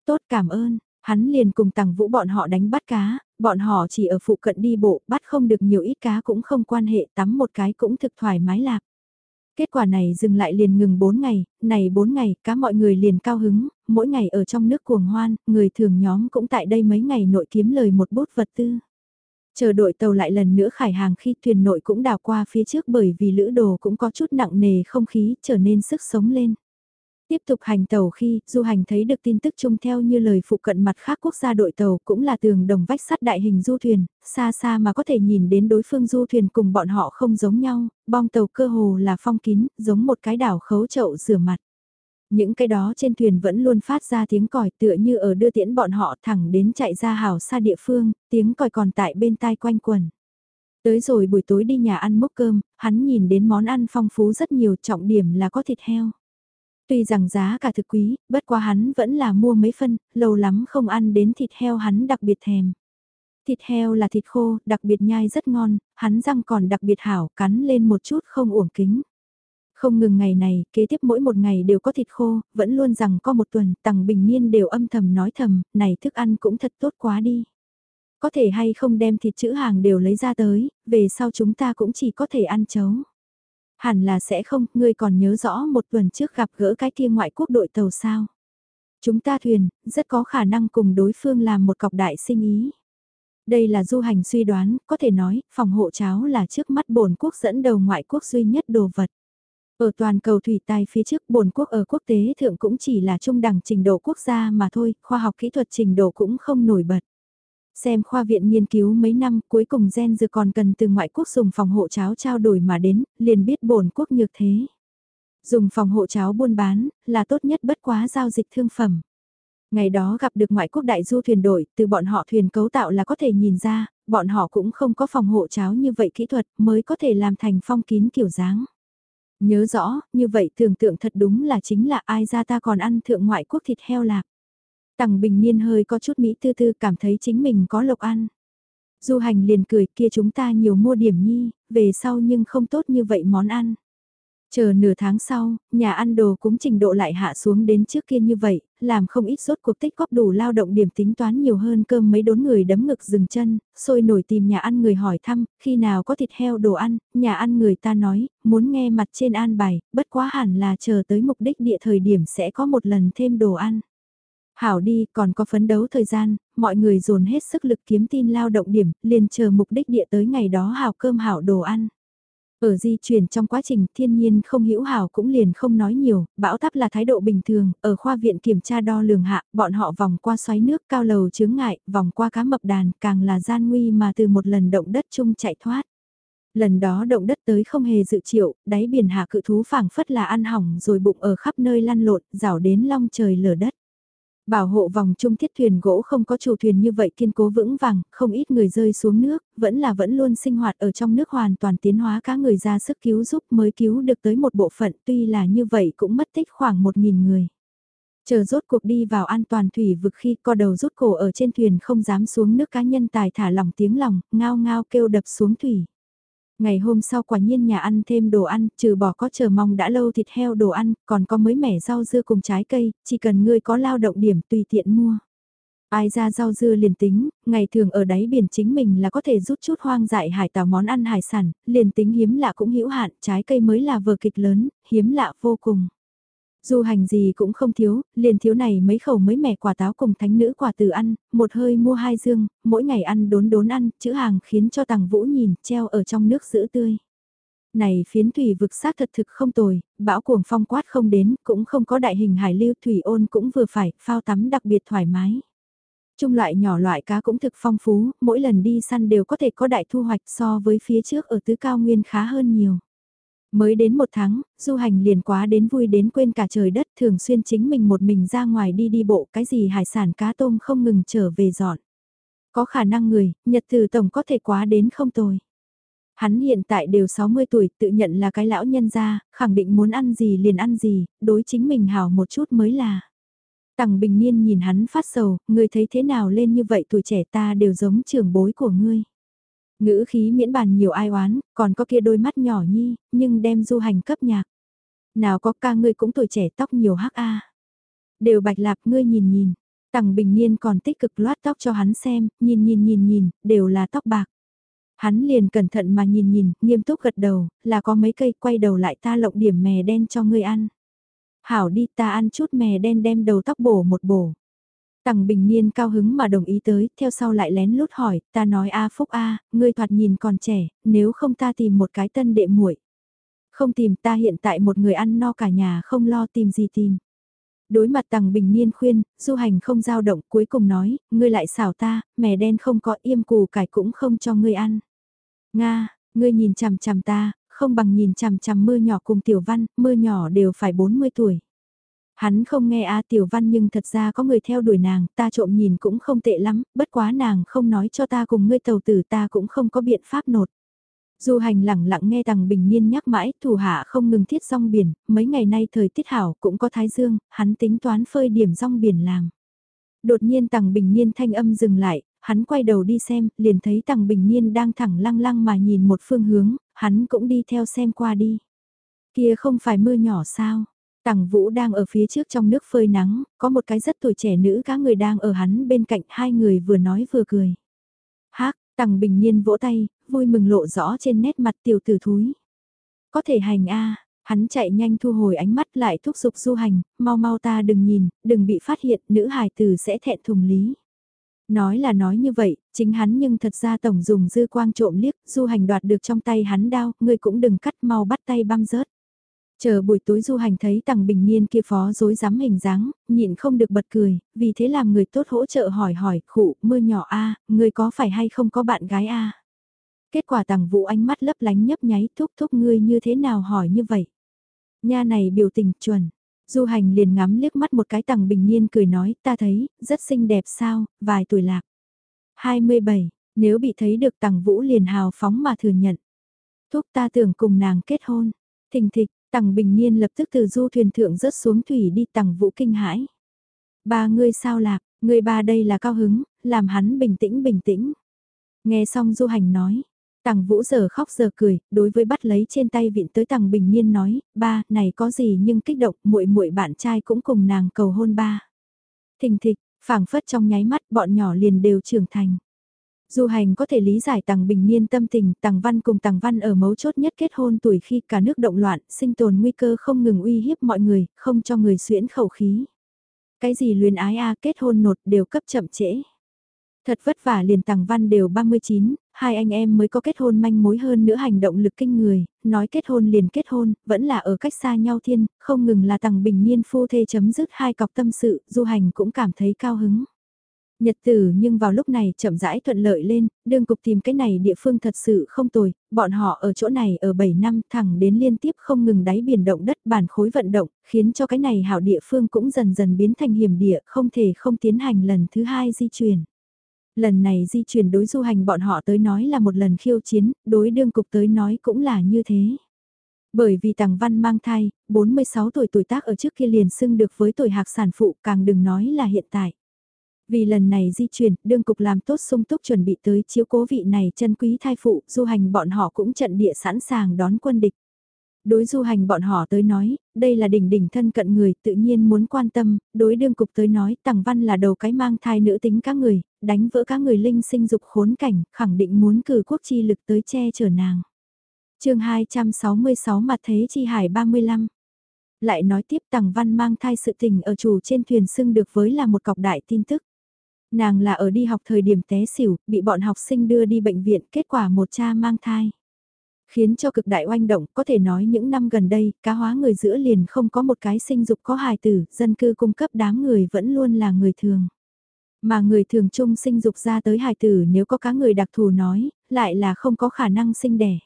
Tốt cảm ơn, hắn liền cùng tàng vũ bọn họ đánh bắt cá, bọn họ chỉ ở phụ cận đi bộ, bắt không được nhiều ít cá cũng không quan hệ, tắm một cái cũng thực thoải mái lạc. Kết quả này dừng lại liền ngừng 4 ngày, này 4 ngày, cá mọi người liền cao hứng, mỗi ngày ở trong nước cuồng hoan, người thường nhóm cũng tại đây mấy ngày nội kiếm lời một bút vật tư. Chờ đội tàu lại lần nữa khải hàng khi thuyền nội cũng đào qua phía trước bởi vì lữ đồ cũng có chút nặng nề không khí trở nên sức sống lên. Tiếp tục hành tàu khi, du hành thấy được tin tức chung theo như lời phụ cận mặt khác quốc gia đội tàu cũng là tường đồng vách sắt đại hình du thuyền, xa xa mà có thể nhìn đến đối phương du thuyền cùng bọn họ không giống nhau, bong tàu cơ hồ là phong kín, giống một cái đảo khấu chậu rửa mặt. Những cái đó trên thuyền vẫn luôn phát ra tiếng còi tựa như ở đưa tiễn bọn họ thẳng đến chạy ra hào xa địa phương, tiếng còi còn tại bên tai quanh quần. Tới rồi buổi tối đi nhà ăn mốc cơm, hắn nhìn đến món ăn phong phú rất nhiều trọng điểm là có thịt heo. Tuy rằng giá cả thực quý, bất quá hắn vẫn là mua mấy phân, lâu lắm không ăn đến thịt heo hắn đặc biệt thèm. Thịt heo là thịt khô, đặc biệt nhai rất ngon, hắn răng còn đặc biệt hảo, cắn lên một chút không uổng kính. Không ngừng ngày này, kế tiếp mỗi một ngày đều có thịt khô, vẫn luôn rằng có một tuần, tầng bình niên đều âm thầm nói thầm, này thức ăn cũng thật tốt quá đi. Có thể hay không đem thịt chữ hàng đều lấy ra tới, về sau chúng ta cũng chỉ có thể ăn chấu. Hẳn là sẽ không, ngươi còn nhớ rõ một tuần trước gặp gỡ cái kia ngoại quốc đội tàu sao. Chúng ta thuyền, rất có khả năng cùng đối phương làm một cọc đại sinh ý. Đây là du hành suy đoán, có thể nói, phòng hộ cháo là trước mắt bổn quốc dẫn đầu ngoại quốc duy nhất đồ vật. Ở toàn cầu thủy tài phía trước bổn quốc ở quốc tế thượng cũng chỉ là trung đẳng trình độ quốc gia mà thôi, khoa học kỹ thuật trình độ cũng không nổi bật. Xem khoa viện nghiên cứu mấy năm cuối cùng gen dược còn cần từ ngoại quốc dùng phòng hộ cháo trao đổi mà đến, liền biết bổn quốc nhược thế. Dùng phòng hộ cháo buôn bán, là tốt nhất bất quá giao dịch thương phẩm. Ngày đó gặp được ngoại quốc đại du thuyền đội, từ bọn họ thuyền cấu tạo là có thể nhìn ra, bọn họ cũng không có phòng hộ cháo như vậy kỹ thuật mới có thể làm thành phong kín kiểu dáng. Nhớ rõ, như vậy tưởng tượng thật đúng là chính là ai ra ta còn ăn thượng ngoại quốc thịt heo lạc. Tằng Bình Niên hơi có chút Mỹ tư tư cảm thấy chính mình có lộc ăn. Du hành liền cười kia chúng ta nhiều mua điểm nhi, về sau nhưng không tốt như vậy món ăn. Chờ nửa tháng sau, nhà ăn đồ cũng trình độ lại hạ xuống đến trước kia như vậy, làm không ít rốt cuộc tích góp đủ lao động điểm tính toán nhiều hơn cơm mấy đốn người đấm ngực dừng chân, sôi nổi tìm nhà ăn người hỏi thăm, khi nào có thịt heo đồ ăn, nhà ăn người ta nói, muốn nghe mặt trên an bài, bất quá hẳn là chờ tới mục đích địa thời điểm sẽ có một lần thêm đồ ăn. Hảo đi, còn có phấn đấu thời gian, mọi người dồn hết sức lực kiếm tin lao động điểm, liền chờ mục đích địa tới ngày đó hảo cơm hảo đồ ăn. Ở di chuyển trong quá trình thiên nhiên không hữu hảo cũng liền không nói nhiều, bão táp là thái độ bình thường, ở khoa viện kiểm tra đo lường hạ, bọn họ vòng qua xoáy nước cao lầu chướng ngại, vòng qua cá mập đàn, càng là gian nguy mà từ một lần động đất chung chạy thoát. Lần đó động đất tới không hề dự triệu, đáy biển hạ cự thú phảng phất là ăn hỏng rồi bụng ở khắp nơi lăn lộn, rảo đến long trời lở đất. Bảo hộ vòng trung thiết thuyền gỗ không có chủ thuyền như vậy kiên cố vững vàng, không ít người rơi xuống nước, vẫn là vẫn luôn sinh hoạt ở trong nước hoàn toàn tiến hóa cá người ra sức cứu giúp mới cứu được tới một bộ phận tuy là như vậy cũng mất tích khoảng 1.000 người. Chờ rốt cuộc đi vào an toàn thủy vực khi co đầu rút cổ ở trên thuyền không dám xuống nước cá nhân tài thả lỏng tiếng lòng, ngao ngao kêu đập xuống thủy. Ngày hôm sau quả nhiên nhà ăn thêm đồ ăn, trừ bỏ có chờ mong đã lâu thịt heo đồ ăn, còn có mới mẻ rau dưa cùng trái cây, chỉ cần ngươi có lao động điểm tùy tiện mua. Ai ra rau dưa liền tính, ngày thường ở đáy biển chính mình là có thể rút chút hoang dại hải tảo món ăn hải sản, liền tính hiếm lạ cũng hữu hạn, trái cây mới là vở kịch lớn, hiếm lạ vô cùng. Du hành gì cũng không thiếu, liền thiếu này mấy khẩu mới mẻ quả táo cùng thánh nữ quả từ ăn, một hơi mua hai dương, mỗi ngày ăn đốn đốn ăn, chữ hàng khiến cho tàng vũ nhìn, treo ở trong nước giữ tươi. Này phiến thủy vực sát thật thực không tồi, bão cuồng phong quát không đến, cũng không có đại hình hải lưu thủy ôn cũng vừa phải, phao tắm đặc biệt thoải mái. Trung loại nhỏ loại cá cũng thực phong phú, mỗi lần đi săn đều có thể có đại thu hoạch so với phía trước ở tứ cao nguyên khá hơn nhiều. Mới đến một tháng, du hành liền quá đến vui đến quên cả trời đất thường xuyên chính mình một mình ra ngoài đi đi bộ cái gì hải sản cá tôm không ngừng trở về dọn. Có khả năng người, nhật từ tổng có thể quá đến không tồi. Hắn hiện tại đều 60 tuổi tự nhận là cái lão nhân gia, khẳng định muốn ăn gì liền ăn gì, đối chính mình hào một chút mới là. Tằng bình niên nhìn hắn phát sầu, người thấy thế nào lên như vậy tuổi trẻ ta đều giống trưởng bối của ngươi. Ngữ khí miễn bàn nhiều ai oán, còn có kia đôi mắt nhỏ nhi, nhưng đem du hành cấp nhạc. Nào có ca ngươi cũng tuổi trẻ tóc nhiều hắc a Đều bạch lạp ngươi nhìn nhìn. Tằng bình niên còn tích cực loát tóc cho hắn xem, nhìn nhìn nhìn nhìn, đều là tóc bạc. Hắn liền cẩn thận mà nhìn nhìn, nghiêm túc gật đầu, là có mấy cây quay đầu lại ta lộng điểm mè đen cho ngươi ăn. Hảo đi ta ăn chút mè đen đem đầu tóc bổ một bổ. Tằng Bình Niên cao hứng mà đồng ý tới, theo sau lại lén lút hỏi, ta nói A Phúc A, ngươi thoạt nhìn còn trẻ, nếu không ta tìm một cái tân đệ muội. Không tìm ta hiện tại một người ăn no cả nhà không lo tìm gì tìm. Đối mặt Tằng Bình Niên khuyên, du hành không dao động cuối cùng nói, ngươi lại xảo ta, mè đen không có im củ cải cũng không cho ngươi ăn. Nga, ngươi nhìn chằm chằm ta, không bằng nhìn chằm chằm mưa nhỏ cùng tiểu văn, mưa nhỏ đều phải 40 tuổi. Hắn không nghe A Tiểu Văn nhưng thật ra có người theo đuổi nàng, ta trộm nhìn cũng không tệ lắm, bất quá nàng không nói cho ta cùng ngươi tàu tử ta cũng không có biện pháp nột. Du hành lẳng lặng nghe Tằng Bình Niên nhắc mãi, thủ hạ không ngừng thiết rong biển, mấy ngày nay thời tiết hảo cũng có thái dương, hắn tính toán phơi điểm rong biển làm. Đột nhiên Tằng Bình Niên thanh âm dừng lại, hắn quay đầu đi xem, liền thấy Tằng Bình Niên đang thẳng lăng lăng mà nhìn một phương hướng, hắn cũng đi theo xem qua đi. Kia không phải mưa nhỏ sao? Tằng Vũ đang ở phía trước trong nước phơi nắng, có một cái rất tuổi trẻ nữ cá người đang ở hắn bên cạnh hai người vừa nói vừa cười. Hác, Tằng Bình nhiên vỗ tay, vui mừng lộ rõ trên nét mặt tiểu tử thúi. Có thể hành a hắn chạy nhanh thu hồi ánh mắt lại thúc giục du hành, mau mau ta đừng nhìn, đừng bị phát hiện, nữ hài tử sẽ thẹn thùng lý. Nói là nói như vậy, chính hắn nhưng thật ra tổng dùng dư quang trộm liếc, du hành đoạt được trong tay hắn đao, ngươi cũng đừng cắt mau bắt tay băm rớt. Chờ buổi tối du hành thấy tằng bình niên kia phó dối dám hình dáng, nhịn không được bật cười, vì thế làm người tốt hỗ trợ hỏi hỏi, khụ, mưa nhỏ a người có phải hay không có bạn gái a Kết quả tằng vũ ánh mắt lấp lánh nhấp nháy thúc thúc ngươi như thế nào hỏi như vậy. Nha này biểu tình chuẩn, du hành liền ngắm liếc mắt một cái tằng bình niên cười nói, ta thấy, rất xinh đẹp sao, vài tuổi lạc. 27, nếu bị thấy được tằng vũ liền hào phóng mà thừa nhận. Thúc ta tưởng cùng nàng kết hôn. Thình thịch, Tằng Bình Niên lập tức từ du thuyền thượng rớt xuống thủy đi tằng vũ kinh hãi. Ba ngươi sao lạc, ngươi ba đây là cao hứng, làm hắn bình tĩnh bình tĩnh. Nghe xong du hành nói, tằng vũ giờ khóc giờ cười, đối với bắt lấy trên tay vịn tới tằng Bình Niên nói, ba, này có gì nhưng kích động, muội muội bạn trai cũng cùng nàng cầu hôn ba. Thình thịch, phảng phất trong nháy mắt bọn nhỏ liền đều trưởng thành. Du hành có thể lý giải Tằng Bình Niên tâm tình, Tằng Văn cùng Tằng Văn ở mấu chốt nhất kết hôn tuổi khi cả nước động loạn, sinh tồn nguy cơ không ngừng uy hiếp mọi người, không cho người xuyễn khẩu khí. Cái gì luyến ái a kết hôn nột đều cấp chậm trễ. Thật vất vả liền Tằng Văn đều 39, hai anh em mới có kết hôn manh mối hơn nữa hành động lực kinh người, nói kết hôn liền kết hôn, vẫn là ở cách xa nhau thiên, không ngừng là Tằng Bình Niên phu thê chấm dứt hai cọc tâm sự, du hành cũng cảm thấy cao hứng. Nhật tử nhưng vào lúc này chậm rãi thuận lợi lên, đương cục tìm cái này địa phương thật sự không tồi, bọn họ ở chỗ này ở 7 năm thẳng đến liên tiếp không ngừng đáy biển động đất bản khối vận động, khiến cho cái này hảo địa phương cũng dần dần biến thành hiểm địa, không thể không tiến hành lần thứ hai di chuyển. Lần này di chuyển đối du hành bọn họ tới nói là một lần khiêu chiến, đối đương cục tới nói cũng là như thế. Bởi vì Tằng Văn mang thai, 46 tuổi tuổi tác ở trước kia liền xưng được với tuổi hạc sản phụ càng đừng nói là hiện tại. Vì lần này di chuyển, đương cục làm tốt sung túc chuẩn bị tới chiếu cố vị này chân quý thai phụ, du hành bọn họ cũng trận địa sẵn sàng đón quân địch. Đối du hành bọn họ tới nói, đây là đỉnh đỉnh thân cận người, tự nhiên muốn quan tâm, đối đương cục tới nói, tàng văn là đầu cái mang thai nữ tính các người, đánh vỡ các người linh sinh dục khốn cảnh, khẳng định muốn cử quốc chi lực tới che chở nàng. chương 266 mặt thế chi hải 35 lại nói tiếp tàng văn mang thai sự tình ở chủ trên thuyền xưng được với là một cọc đại tin tức. Nàng là ở đi học thời điểm té xỉu, bị bọn học sinh đưa đi bệnh viện, kết quả một cha mang thai. Khiến cho cực đại oanh động, có thể nói những năm gần đây, cá hóa người giữa liền không có một cái sinh dục có hài tử, dân cư cung cấp đám người vẫn luôn là người thường. Mà người thường chung sinh dục ra tới hài tử nếu có cá người đặc thù nói, lại là không có khả năng sinh đẻ.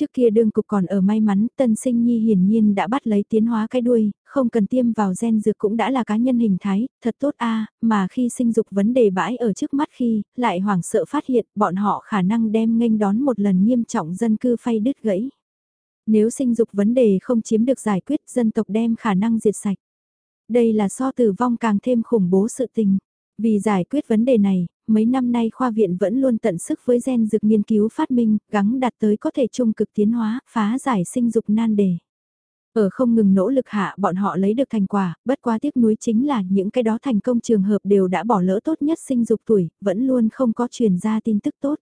Trước kia đương cục còn ở may mắn, tân sinh nhi hiển nhiên đã bắt lấy tiến hóa cái đuôi, không cần tiêm vào gen dược cũng đã là cá nhân hình thái, thật tốt a mà khi sinh dục vấn đề bãi ở trước mắt khi, lại hoảng sợ phát hiện bọn họ khả năng đem nghênh đón một lần nghiêm trọng dân cư phay đứt gãy. Nếu sinh dục vấn đề không chiếm được giải quyết dân tộc đem khả năng diệt sạch. Đây là so tử vong càng thêm khủng bố sự tình. Vì giải quyết vấn đề này, mấy năm nay khoa viện vẫn luôn tận sức với gen dược nghiên cứu phát minh, gắng đạt tới có thể trung cực tiến hóa, phá giải sinh dục nan đề. Ở không ngừng nỗ lực hạ bọn họ lấy được thành quả, bất quá tiếc nuối chính là những cái đó thành công trường hợp đều đã bỏ lỡ tốt nhất sinh dục tuổi, vẫn luôn không có truyền ra tin tức tốt.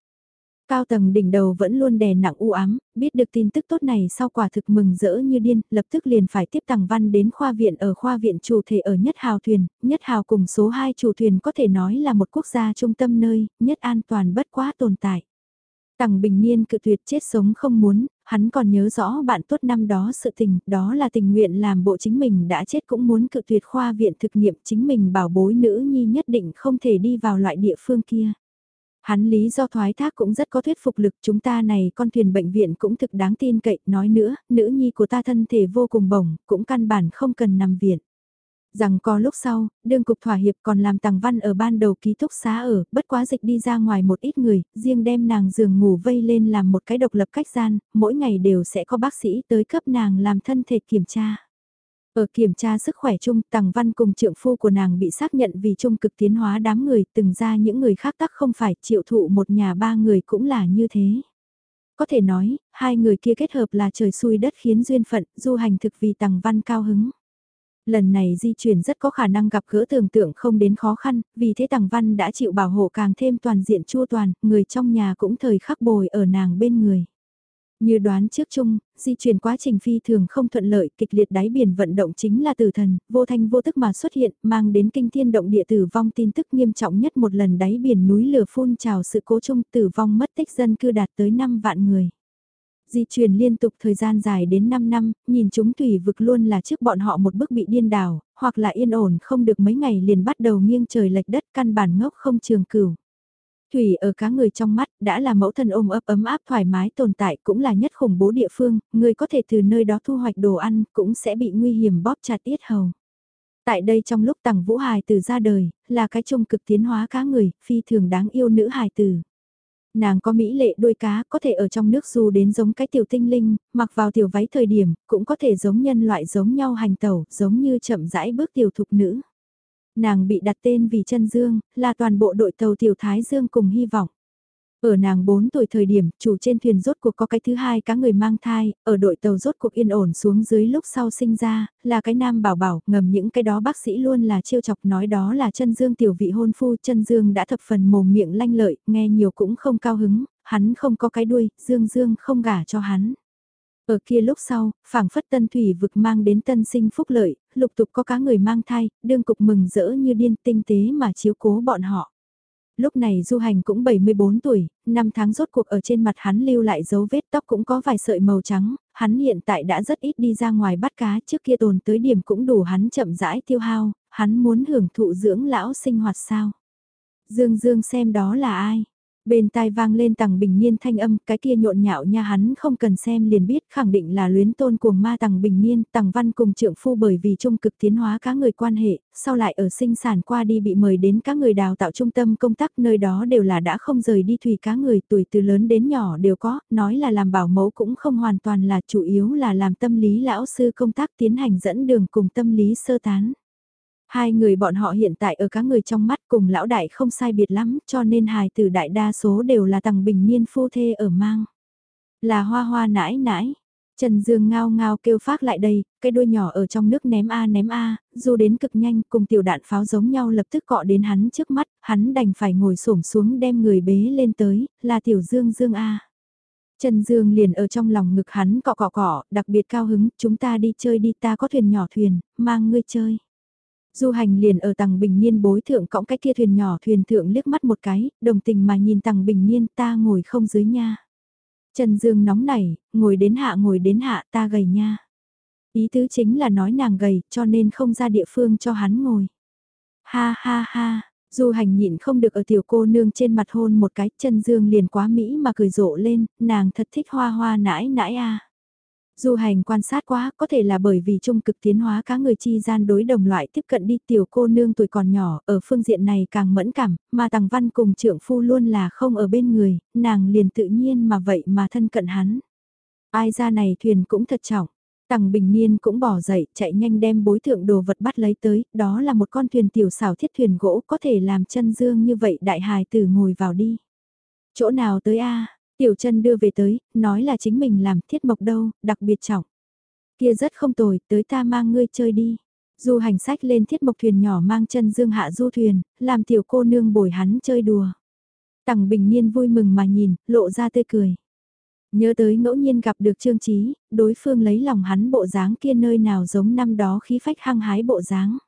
Cao tầng đỉnh đầu vẫn luôn đè nặng u ám, biết được tin tức tốt này sau quả thực mừng rỡ như điên, lập tức liền phải tiếp tàng văn đến khoa viện ở khoa viện chủ thể ở nhất hào thuyền, nhất hào cùng số 2 chủ thuyền có thể nói là một quốc gia trung tâm nơi, nhất an toàn bất quá tồn tại. Tằng Bình Niên cự tuyệt chết sống không muốn, hắn còn nhớ rõ bạn tốt năm đó sự tình, đó là tình nguyện làm bộ chính mình đã chết cũng muốn cự tuyệt khoa viện thực nghiệm chính mình bảo bối nữ nhi nhất định không thể đi vào loại địa phương kia. Hắn lý do thoái thác cũng rất có thuyết phục lực chúng ta này con thuyền bệnh viện cũng thực đáng tin cậy, nói nữa, nữ nhi của ta thân thể vô cùng bổng, cũng căn bản không cần nằm viện. Rằng có lúc sau, đương cục thỏa hiệp còn làm tàng văn ở ban đầu ký túc xá ở, bất quá dịch đi ra ngoài một ít người, riêng đem nàng giường ngủ vây lên làm một cái độc lập cách gian, mỗi ngày đều sẽ có bác sĩ tới cấp nàng làm thân thể kiểm tra. Ở kiểm tra sức khỏe chung, Tằng Văn cùng trượng phu của nàng bị xác nhận vì trung cực tiến hóa đám người, từng ra những người khác tắc không phải chịu thụ một nhà ba người cũng là như thế. Có thể nói, hai người kia kết hợp là trời xui đất khiến duyên phận, du hành thực vì Tằng Văn cao hứng. Lần này di chuyển rất có khả năng gặp gỡ tưởng tượng không đến khó khăn, vì thế Tằng Văn đã chịu bảo hộ càng thêm toàn diện chua toàn, người trong nhà cũng thời khắc bồi ở nàng bên người. Như đoán trước chung, di chuyển quá trình phi thường không thuận lợi, kịch liệt đáy biển vận động chính là tử thần, vô thanh vô tức mà xuất hiện, mang đến kinh thiên động địa tử vong tin tức nghiêm trọng nhất một lần đáy biển núi lửa phun trào sự cố chung tử vong mất tích dân cư đạt tới 5 vạn người. Di chuyển liên tục thời gian dài đến 5 năm, nhìn chúng thủy vực luôn là trước bọn họ một bước bị điên đảo, hoặc là yên ổn không được mấy ngày liền bắt đầu nghiêng trời lệch đất căn bản ngốc không trường cửu. Thủy ở cá người trong mắt đã là mẫu thân ôm ấp ấm áp thoải mái tồn tại cũng là nhất khủng bố địa phương, người có thể từ nơi đó thu hoạch đồ ăn cũng sẽ bị nguy hiểm bóp chặt yết hầu. Tại đây trong lúc tàng vũ hài từ ra đời, là cái trung cực tiến hóa cá người, phi thường đáng yêu nữ hài tử. Nàng có mỹ lệ đuôi cá, có thể ở trong nước du đến giống cái tiểu tinh linh, mặc vào tiểu váy thời điểm, cũng có thể giống nhân loại giống nhau hành tẩu, giống như chậm rãi bước tiểu thục nữ. Nàng bị đặt tên vì chân Dương, là toàn bộ đội tàu Tiểu Thái Dương cùng hy vọng. Ở nàng 4 tuổi thời điểm, chủ trên thuyền rốt cuộc có cái thứ hai cá người mang thai, ở đội tàu rốt cuộc yên ổn xuống dưới lúc sau sinh ra, là cái nam bảo bảo, ngầm những cái đó bác sĩ luôn là trêu chọc nói đó là chân dương tiểu vị hôn phu, chân dương đã thập phần mồm miệng lanh lợi, nghe nhiều cũng không cao hứng, hắn không có cái đuôi, dương dương không gả cho hắn. Ở kia lúc sau, phảng phất tân thủy vực mang đến tân sinh phúc lợi, lục tục có cá người mang thai, đương cục mừng rỡ như điên tinh tế mà chiếu cố bọn họ. Lúc này du hành cũng 74 tuổi, năm tháng rốt cuộc ở trên mặt hắn lưu lại dấu vết tóc cũng có vài sợi màu trắng, hắn hiện tại đã rất ít đi ra ngoài bắt cá trước kia tồn tới điểm cũng đủ hắn chậm rãi tiêu hao, hắn muốn hưởng thụ dưỡng lão sinh hoạt sao. Dương Dương xem đó là ai? Bên tai vang lên tầng bình niên thanh âm, cái kia nhộn nhạo nha hắn không cần xem liền biết khẳng định là luyến tôn cuồng ma tầng bình niên, tầng văn cùng trượng phu bởi vì trung cực tiến hóa cá người quan hệ, sau lại ở sinh sản qua đi bị mời đến các người đào tạo trung tâm công tác nơi đó đều là đã không rời đi thủy cá người tuổi từ lớn đến nhỏ đều có, nói là làm bảo mẫu cũng không hoàn toàn là chủ yếu là làm tâm lý lão sư công tác tiến hành dẫn đường cùng tâm lý sơ tán. Hai người bọn họ hiện tại ở cá người trong mắt cùng lão đại không sai biệt lắm cho nên hài tử đại đa số đều là tầng bình niên phu thê ở mang. Là hoa hoa nãi nãi. Trần Dương ngao ngao kêu phát lại đây, cái đuôi nhỏ ở trong nước ném A ném A, dù đến cực nhanh cùng tiểu đạn pháo giống nhau lập tức cọ đến hắn trước mắt, hắn đành phải ngồi xổm xuống đem người bế lên tới, là tiểu Dương Dương A. Trần Dương liền ở trong lòng ngực hắn cọ cọ cọ, đặc biệt cao hứng, chúng ta đi chơi đi ta có thuyền nhỏ thuyền, mang ngươi chơi. Du hành liền ở tầng bình niên bối thượng cõng cái kia thuyền nhỏ thuyền thượng liếc mắt một cái, đồng tình mà nhìn tầng bình niên ta ngồi không dưới nha. Trần Dương nóng nảy, ngồi đến hạ ngồi đến hạ ta gầy nha. Ý tứ chính là nói nàng gầy cho nên không ra địa phương cho hắn ngồi. Ha ha ha, Du hành nhịn không được ở tiểu cô nương trên mặt hôn một cái chân dương liền quá mỹ mà cười rộ lên, nàng thật thích hoa hoa nãi nãi a. Du hành quan sát quá, có thể là bởi vì trung cực tiến hóa cá người chi gian đối đồng loại tiếp cận đi tiểu cô nương tuổi còn nhỏ, ở phương diện này càng mẫn cảm, mà tàng văn cùng trưởng phu luôn là không ở bên người, nàng liền tự nhiên mà vậy mà thân cận hắn. Ai ra này thuyền cũng thật trọng. Tằng Bình Niên cũng bỏ dậy, chạy nhanh đem bối thượng đồ vật bắt lấy tới, đó là một con thuyền tiểu xảo thiết thuyền gỗ có thể làm chân dương như vậy đại hài tử ngồi vào đi. Chỗ nào tới a Tiểu chân đưa về tới, nói là chính mình làm thiết mộc đâu, đặc biệt trọng. Kia rất không tồi, tới ta mang ngươi chơi đi. Du hành sách lên thiết mộc thuyền nhỏ mang chân dương hạ du thuyền, làm tiểu cô nương bồi hắn chơi đùa. Tằng bình nhiên vui mừng mà nhìn, lộ ra tươi cười. Nhớ tới ngẫu nhiên gặp được Trương Trí, đối phương lấy lòng hắn bộ dáng kia nơi nào giống năm đó khí phách hăng hái bộ dáng.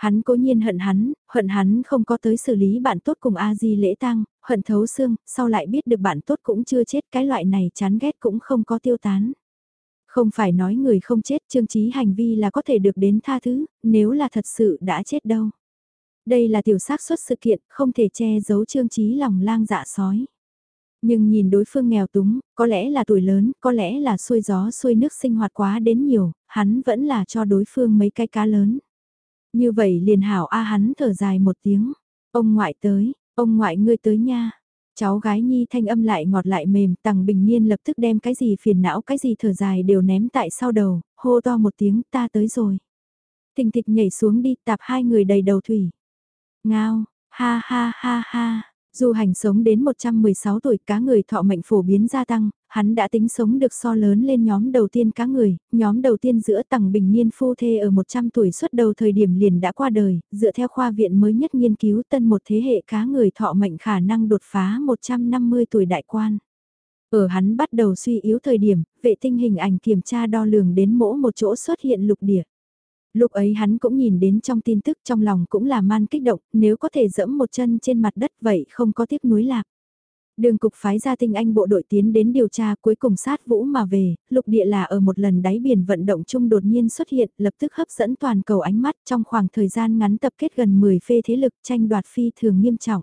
Hắn cố nhiên hận hắn, hận hắn không có tới xử lý bạn tốt cùng A-di lễ tang, hận thấu xương, sau lại biết được bạn tốt cũng chưa chết cái loại này chán ghét cũng không có tiêu tán. Không phải nói người không chết trương trí hành vi là có thể được đến tha thứ, nếu là thật sự đã chết đâu. Đây là tiểu xác suất sự kiện, không thể che giấu trương trí lòng lang dạ sói. Nhưng nhìn đối phương nghèo túng, có lẽ là tuổi lớn, có lẽ là xuôi gió xuôi nước sinh hoạt quá đến nhiều, hắn vẫn là cho đối phương mấy cái cá lớn. Như vậy liền hảo A hắn thở dài một tiếng. Ông ngoại tới, ông ngoại ngươi tới nha. Cháu gái Nhi thanh âm lại ngọt lại mềm, tằng bình niên lập tức đem cái gì phiền não cái gì thở dài đều ném tại sau đầu, hô to một tiếng ta tới rồi. tình thịch nhảy xuống đi tạp hai người đầy đầu thủy. Ngao, ha ha ha ha, dù hành sống đến 116 tuổi cá người thọ mệnh phổ biến gia tăng, hắn đã tính sống được so lớn lên nhóm đầu tiên cá người, nhóm đầu tiên giữa tầng bình niên phu thê ở 100 tuổi xuất đầu thời điểm liền đã qua đời, dựa theo khoa viện mới nhất nghiên cứu tân một thế hệ cá người thọ mệnh khả năng đột phá 150 tuổi đại quan. Ở hắn bắt đầu suy yếu thời điểm, vệ tinh hình ảnh kiểm tra đo lường đến mỗi một chỗ xuất hiện lục địa. Lúc ấy hắn cũng nhìn đến trong tin tức trong lòng cũng là man kích động, nếu có thể dẫm một chân trên mặt đất vậy không có tiếc núi lạc. Đường cục phái ra tinh anh bộ đội tiến đến điều tra cuối cùng sát vũ mà về, lục địa là ở một lần đáy biển vận động chung đột nhiên xuất hiện lập tức hấp dẫn toàn cầu ánh mắt trong khoảng thời gian ngắn tập kết gần 10 phê thế lực tranh đoạt phi thường nghiêm trọng.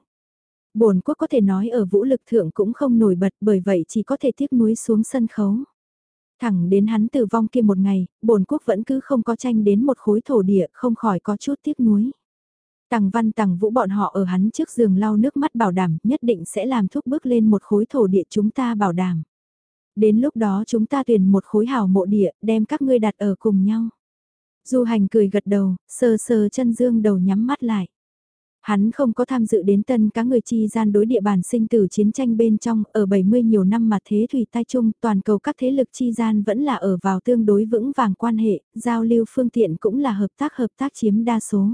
Bồn quốc có thể nói ở vũ lực thượng cũng không nổi bật bởi vậy chỉ có thể tiếc núi xuống sân khấu. Thẳng đến hắn tử vong kia một ngày, bồn quốc vẫn cứ không có tranh đến một khối thổ địa không khỏi có chút tiếc nuối. Tằng văn tằng vũ bọn họ ở hắn trước giường lau nước mắt bảo đảm nhất định sẽ làm thúc bước lên một khối thổ địa chúng ta bảo đảm. Đến lúc đó chúng ta tuyển một khối hào mộ địa đem các ngươi đặt ở cùng nhau. Du hành cười gật đầu, sờ sờ chân dương đầu nhắm mắt lại. Hắn không có tham dự đến tân cá người chi gian đối địa bàn sinh tử chiến tranh bên trong, ở 70 nhiều năm mà thế thủy tai chung, toàn cầu các thế lực chi gian vẫn là ở vào tương đối vững vàng quan hệ, giao lưu phương tiện cũng là hợp tác hợp tác chiếm đa số.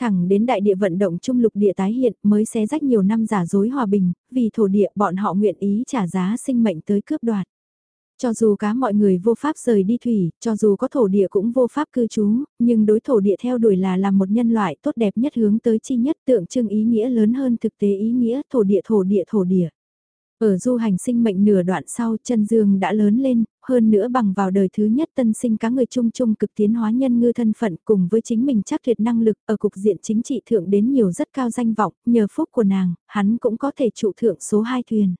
Thẳng đến đại địa vận động trung lục địa tái hiện mới xé rách nhiều năm giả dối hòa bình, vì thổ địa bọn họ nguyện ý trả giá sinh mệnh tới cướp đoạt. Cho dù cá mọi người vô pháp rời đi thủy, cho dù có thổ địa cũng vô pháp cư trú, nhưng đối thổ địa theo đuổi là làm một nhân loại tốt đẹp nhất hướng tới chi nhất tượng trưng ý nghĩa lớn hơn thực tế ý nghĩa thổ địa thổ địa thổ địa. Ở du hành sinh mệnh nửa đoạn sau chân dương đã lớn lên, hơn nữa bằng vào đời thứ nhất tân sinh cá người chung chung cực tiến hóa nhân ngư thân phận cùng với chính mình chắc tuyệt năng lực ở cục diện chính trị thượng đến nhiều rất cao danh vọng, nhờ phúc của nàng, hắn cũng có thể trụ thượng số 2 thuyền.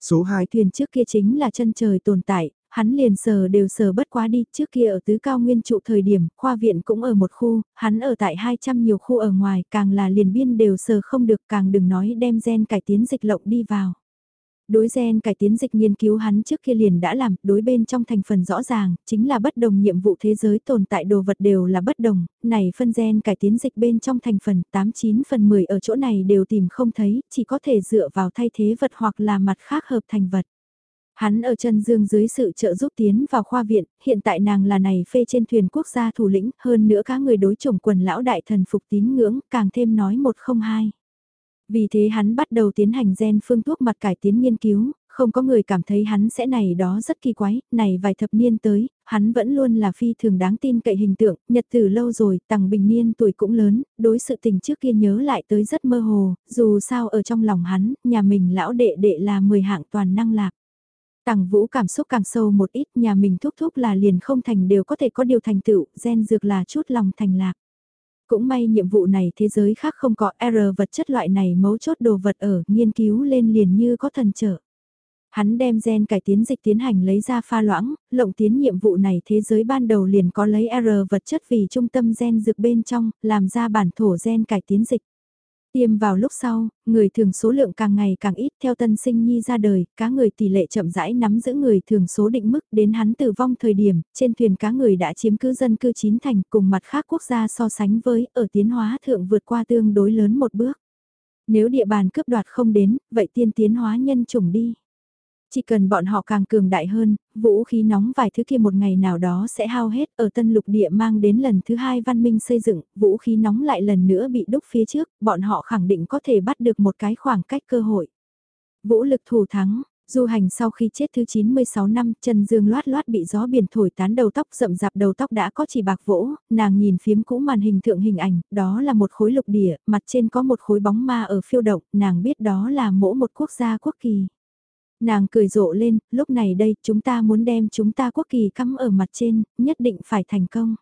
Số 2 thuyền trước kia chính là chân trời tồn tại, hắn liền sờ đều sờ bất quá đi, trước kia ở tứ cao nguyên trụ thời điểm, khoa viện cũng ở một khu, hắn ở tại 200 nhiều khu ở ngoài, càng là liền biên đều sờ không được, càng đừng nói đem gen cải tiến dịch lộng đi vào. Đối gen cải tiến dịch nghiên cứu hắn trước kia liền đã làm, đối bên trong thành phần rõ ràng, chính là bất đồng nhiệm vụ thế giới tồn tại đồ vật đều là bất đồng, này phân gen cải tiến dịch bên trong thành phần 89 phần 10 ở chỗ này đều tìm không thấy, chỉ có thể dựa vào thay thế vật hoặc là mặt khác hợp thành vật. Hắn ở chân dương dưới sự trợ giúp tiến vào khoa viện, hiện tại nàng là này phê trên thuyền quốc gia thủ lĩnh, hơn nữa các người đối chủng quần lão đại thần phục tín ngưỡng, càng thêm nói một không hai. Vì thế hắn bắt đầu tiến hành gen phương thuốc mặt cải tiến nghiên cứu, không có người cảm thấy hắn sẽ này đó rất kỳ quái, này vài thập niên tới, hắn vẫn luôn là phi thường đáng tin cậy hình tượng, nhật từ lâu rồi, tầng bình niên tuổi cũng lớn, đối sự tình trước kia nhớ lại tới rất mơ hồ, dù sao ở trong lòng hắn, nhà mình lão đệ đệ là 10 hạng toàn năng lạc. Tằng Vũ cảm xúc càng sâu một ít, nhà mình thúc thúc là liền không thành đều có thể có điều thành tựu, gen dược là chút lòng thành lạc. Cũng may nhiệm vụ này thế giới khác không có R vật chất loại này mấu chốt đồ vật ở, nghiên cứu lên liền như có thần trở. Hắn đem gen cải tiến dịch tiến hành lấy ra pha loãng, lộng tiến nhiệm vụ này thế giới ban đầu liền có lấy R vật chất vì trung tâm gen dược bên trong, làm ra bản thổ gen cải tiến dịch. Tiêm vào lúc sau, người thường số lượng càng ngày càng ít theo tân sinh nhi ra đời, cá người tỷ lệ chậm rãi nắm giữ người thường số định mức đến hắn tử vong thời điểm, trên thuyền cá người đã chiếm cứ dân cư chín thành cùng mặt khác quốc gia so sánh với ở tiến hóa thượng vượt qua tương đối lớn một bước. Nếu địa bàn cướp đoạt không đến, vậy tiên tiến hóa nhân chủng đi. Chỉ cần bọn họ càng cường đại hơn, vũ khí nóng vài thứ kia một ngày nào đó sẽ hao hết ở tân lục địa mang đến lần thứ hai văn minh xây dựng, vũ khí nóng lại lần nữa bị đúc phía trước, bọn họ khẳng định có thể bắt được một cái khoảng cách cơ hội. Vũ lực thủ thắng, Du hành sau khi chết thứ 96 năm, chân dương loát loát bị gió biển thổi tán đầu tóc rậm rạp đầu tóc đã có chỉ bạc vỗ, nàng nhìn phiếm cũ màn hình thượng hình ảnh, đó là một khối lục địa, mặt trên có một khối bóng ma ở phiêu động, nàng biết đó là mỗ một quốc gia quốc kỳ. Nàng cười rộ lên, lúc này đây chúng ta muốn đem chúng ta quốc kỳ cắm ở mặt trên, nhất định phải thành công.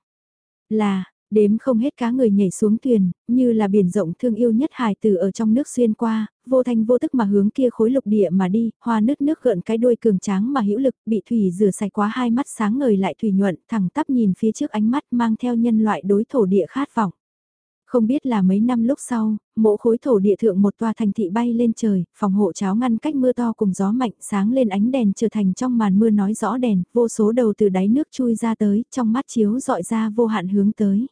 Là, đếm không hết cá người nhảy xuống thuyền, như là biển rộng thương yêu nhất hài tử ở trong nước xuyên qua, vô thanh vô tức mà hướng kia khối lục địa mà đi, hoa nước nước gợn cái đuôi cường tráng mà hữu lực, bị thủy rửa sạch quá hai mắt sáng ngời lại thủy nhuận, thẳng tắp nhìn phía trước ánh mắt mang theo nhân loại đối thổ địa khát vọng. Không biết là mấy năm lúc sau, mộ khối thổ địa thượng một tòa thành thị bay lên trời, phòng hộ cháo ngăn cách mưa to cùng gió mạnh sáng lên ánh đèn trở thành trong màn mưa nói rõ đèn, vô số đầu từ đáy nước chui ra tới, trong mắt chiếu dọi ra vô hạn hướng tới.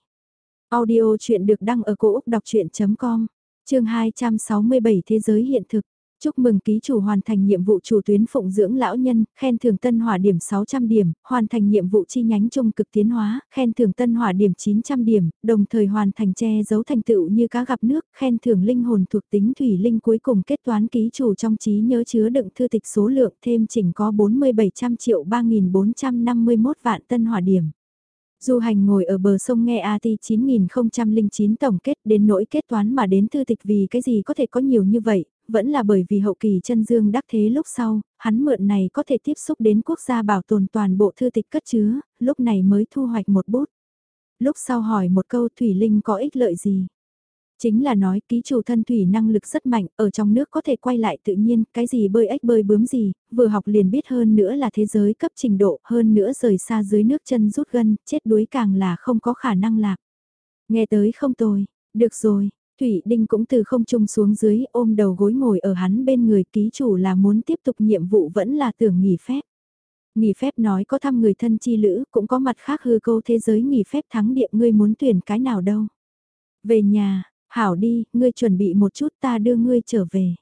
Audio chuyện được đăng ở cổ Úc đọc chuyện.com, chương 267 Thế giới hiện thực. Chúc mừng ký chủ hoàn thành nhiệm vụ chủ tuyến phụng dưỡng lão nhân, khen thưởng tân hỏa điểm 600 điểm, hoàn thành nhiệm vụ chi nhánh trung cực tiến hóa, khen thưởng tân hỏa điểm 900 điểm, đồng thời hoàn thành che giấu thành tựu như cá gặp nước, khen thưởng linh hồn thuộc tính thủy linh cuối cùng kết toán ký chủ trong trí nhớ chứa đựng thư tịch số lượng thêm chỉnh có 4700 triệu 3451 vạn tân hỏa điểm. Du hành ngồi ở bờ sông nghe AT 9009 tổng kết đến nỗi kết toán mà đến thư tịch vì cái gì có thể có nhiều như vậy, vẫn là bởi vì hậu kỳ chân dương đắc thế lúc sau, hắn mượn này có thể tiếp xúc đến quốc gia bảo tồn toàn bộ thư tịch cất chứa, lúc này mới thu hoạch một bút. Lúc sau hỏi một câu Thủy Linh có ích lợi gì? Chính là nói ký chủ thân thủy năng lực rất mạnh, ở trong nước có thể quay lại tự nhiên, cái gì bơi ếch bơi bướm gì, vừa học liền biết hơn nữa là thế giới cấp trình độ, hơn nữa rời xa dưới nước chân rút gân, chết đuối càng là không có khả năng lạc. Nghe tới không tồi, được rồi, Thủy Đinh cũng từ không trung xuống dưới ôm đầu gối ngồi ở hắn bên người ký chủ là muốn tiếp tục nhiệm vụ vẫn là tưởng nghỉ phép. Nghỉ phép nói có thăm người thân chi lữ cũng có mặt khác hư câu thế giới nghỉ phép thắng địa ngươi muốn tuyển cái nào đâu. Về nhà, hảo đi, ngươi chuẩn bị một chút ta đưa ngươi trở về.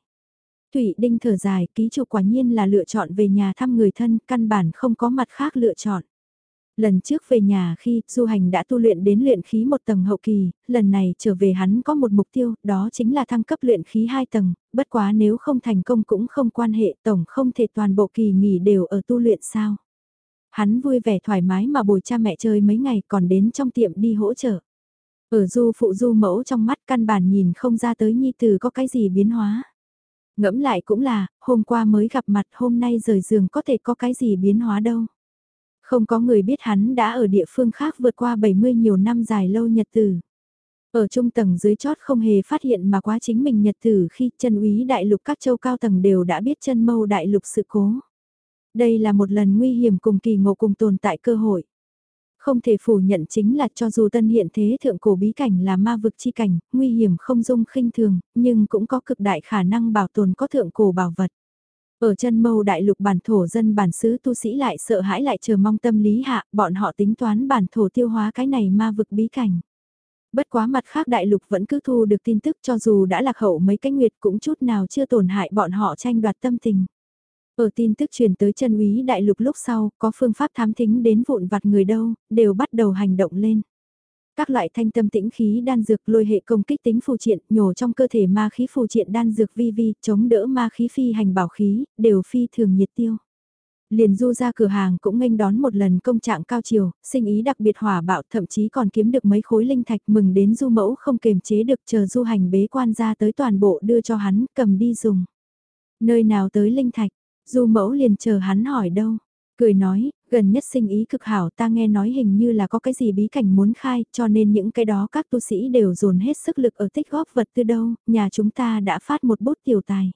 Thủy Đinh thở dài, ký chủ quả nhiên là lựa chọn về nhà thăm người thân, căn bản không có mặt khác lựa chọn. Lần trước về nhà khi du hành đã tu luyện đến luyện khí một tầng hậu kỳ, lần này trở về hắn có một mục tiêu, đó chính là thăng cấp luyện khí hai tầng, bất quá nếu không thành công cũng không quan hệ, tổng không thể toàn bộ kỳ nghỉ đều ở tu luyện sao. Hắn vui vẻ thoải mái mà bồi cha mẹ chơi mấy ngày còn đến trong tiệm đi hỗ trợ. Ở du phụ du mẫu trong mắt căn bản nhìn không ra tới nhi tử có cái gì biến hóa. Ngẫm lại cũng là, hôm qua mới gặp mặt hôm nay rời giường có thể có cái gì biến hóa đâu. Không có người biết hắn đã ở địa phương khác vượt qua 70 nhiều năm dài lâu nhật tử. Ở trung tầng dưới chót không hề phát hiện mà quá chính mình nhật tử khi chân úy đại lục các châu cao tầng đều đã biết chân mâu đại lục sự cố. Đây là một lần nguy hiểm cùng kỳ ngộ cùng tồn tại cơ hội. Không thể phủ nhận chính là cho dù tân hiện thế thượng cổ bí cảnh là ma vực chi cảnh, nguy hiểm không dung khinh thường, nhưng cũng có cực đại khả năng bảo tồn có thượng cổ bảo vật. Ở chân mâu đại lục bản thổ dân bản xứ tu sĩ lại sợ hãi lại chờ mong tâm lý hạ, bọn họ tính toán bản thổ tiêu hóa cái này ma vực bí cảnh. Bất quá mặt khác đại lục vẫn cứ thu được tin tức cho dù đã lạc hậu mấy cái nguyệt cũng chút nào chưa tổn hại bọn họ tranh đoạt tâm tình. Ở tin tức truyền tới chân úy đại lục lúc sau, có phương pháp thám thính đến vụn vặt người đâu, đều bắt đầu hành động lên. Các loại thanh tâm tĩnh khí đan dược lôi hệ công kích tính phù triện, nhổ trong cơ thể ma khí phù triện đan dược vi vi, chống đỡ ma khí phi hành bảo khí, đều phi thường nhiệt tiêu. Liền du ra cửa hàng cũng nghênh đón một lần công trạng cao chiều, sinh ý đặc biệt hỏa bạo thậm chí còn kiếm được mấy khối linh thạch mừng đến du mẫu không kềm chế được chờ du hành bế quan ra tới toàn bộ đưa cho hắn cầm đi dùng. Nơi nào tới linh thạch, Du mẫu liền chờ hắn hỏi đâu. Cười nói, gần nhất sinh ý cực hảo ta nghe nói hình như là có cái gì bí cảnh muốn khai cho nên những cái đó các tu sĩ đều dồn hết sức lực ở tích góp vật tư đâu, nhà chúng ta đã phát một bút tiểu tài.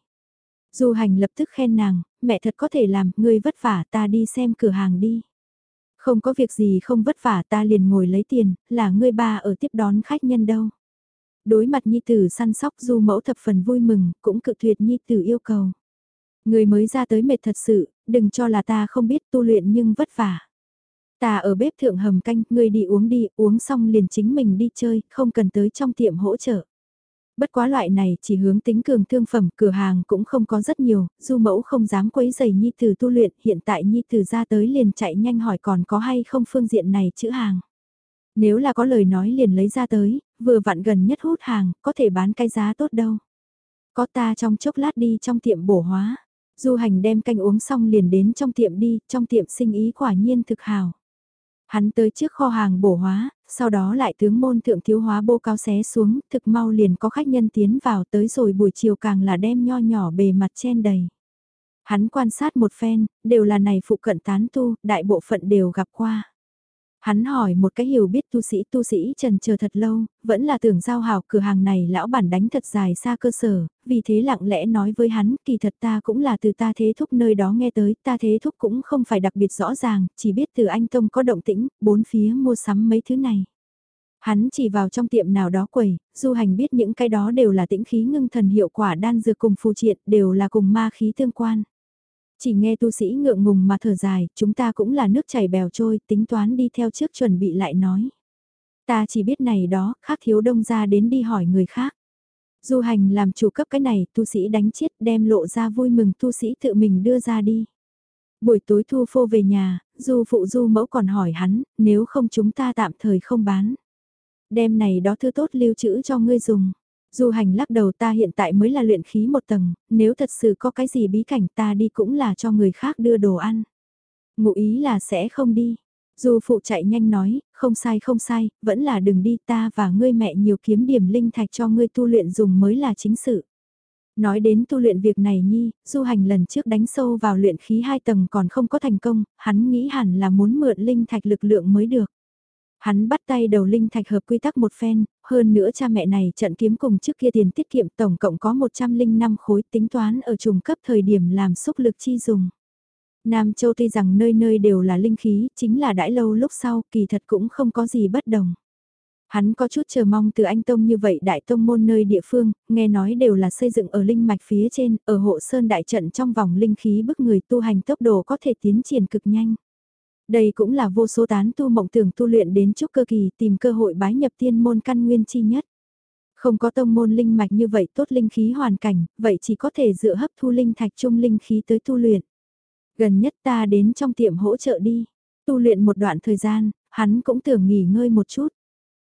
Du hành lập tức khen nàng, mẹ thật có thể làm, ngươi vất vả ta đi xem cửa hàng đi. Không có việc gì không vất vả ta liền ngồi lấy tiền, là ngươi ba ở tiếp đón khách nhân đâu. Đối mặt Nhi Tử săn sóc du mẫu thập phần vui mừng, cũng cự tuyệt Nhi Tử yêu cầu. Người mới ra tới mệt thật sự, đừng cho là ta không biết tu luyện nhưng vất vả. Ta ở bếp thượng hầm canh, ngươi đi uống đi, uống xong liền chính mình đi chơi, không cần tới trong tiệm hỗ trợ. Bất quá loại này chỉ hướng tính cường thương phẩm, cửa hàng cũng không có rất nhiều, du mẫu không dám quấy giày Nhi Tử tu luyện, hiện tại Nhi Tử ra tới liền chạy nhanh hỏi còn có hay không phương diện này chữ hàng. Nếu là có lời nói liền lấy ra tới, vừa vặn gần nhất hút hàng, có thể bán cái giá tốt đâu. Có ta trong chốc lát đi trong tiệm bổ hóa. Du hành đem canh uống xong liền đến trong tiệm đi, trong tiệm sinh ý quả nhiên thực hào. Hắn tới trước kho hàng bổ hóa, sau đó lại tướng môn thượng thiếu hóa bô cao xé xuống, thực mau liền có khách nhân tiến vào tới rồi buổi chiều càng là đem nho nhỏ bề mặt chen đầy. Hắn quan sát một phen, đều là này phụ cận tán tu, đại bộ phận đều gặp qua. Hắn hỏi một cái hiểu biết tu sĩ tu sĩ trần chờ thật lâu, vẫn là tưởng giao hảo cửa hàng này lão bản đánh thật dài xa cơ sở, vì thế lặng lẽ nói với hắn kỳ thật ta cũng là từ ta thế thúc nơi đó nghe tới, ta thế thúc cũng không phải đặc biệt rõ ràng, chỉ biết từ anh Tông có động tĩnh, bốn phía mua sắm mấy thứ này. Hắn chỉ vào trong tiệm nào đó quầy, du hành biết những cái đó đều là tĩnh khí ngưng thần hiệu quả đan dược cùng phù triện, đều là cùng ma khí tương quan. Chỉ nghe tu sĩ ngượng ngùng mà thở dài, chúng ta cũng là nước chảy bèo trôi, tính toán đi theo trước chuẩn bị lại nói. Ta chỉ biết này đó, khác thiếu đông ra đến đi hỏi người khác. Du hành làm chủ cấp cái này, tu sĩ đánh chết đem lộ ra vui mừng tu sĩ tự mình đưa ra đi. Buổi tối thu phô về nhà, du phụ du mẫu còn hỏi hắn, nếu không chúng ta tạm thời không bán. Đem này đó thư tốt lưu trữ cho ngươi dùng. Du hành lắc đầu ta hiện tại mới là luyện khí một tầng, nếu thật sự có cái gì bí cảnh ta đi cũng là cho người khác đưa đồ ăn. Ngụ ý là sẽ không đi. Du phụ chạy nhanh nói, không sai không sai, vẫn là đừng đi ta và ngươi mẹ nhiều kiếm điểm linh thạch cho ngươi tu luyện dùng mới là chính sự. Nói đến tu luyện việc này nhi, du hành lần trước đánh sâu vào luyện khí hai tầng còn không có thành công, hắn nghĩ hẳn là muốn mượn linh thạch lực lượng mới được. Hắn bắt tay đầu linh thạch hợp quy tắc một phen, hơn nữa cha mẹ này trận kiếm cùng trước kia tiền tiết kiệm tổng cộng có 105 khối tính toán ở trùng cấp thời điểm làm xúc lực chi dùng. Nam Châu tuy rằng nơi nơi đều là linh khí, chính là đãi lâu lúc sau kỳ thật cũng không có gì bất đồng. Hắn có chút chờ mong từ anh Tông như vậy đại tông môn nơi địa phương, nghe nói đều là xây dựng ở linh mạch phía trên, ở hộ sơn đại trận trong vòng linh khí bức người tu hành tốc độ có thể tiến triển cực nhanh. Đây cũng là vô số tán tu mộng tưởng tu luyện đến chúc cơ kỳ tìm cơ hội bái nhập tiên môn căn nguyên chi nhất. Không có tông môn linh mạch như vậy tốt linh khí hoàn cảnh, vậy chỉ có thể dựa hấp thu linh thạch trung linh khí tới tu luyện. Gần nhất ta đến trong tiệm hỗ trợ đi. Tu luyện một đoạn thời gian, hắn cũng tưởng nghỉ ngơi một chút.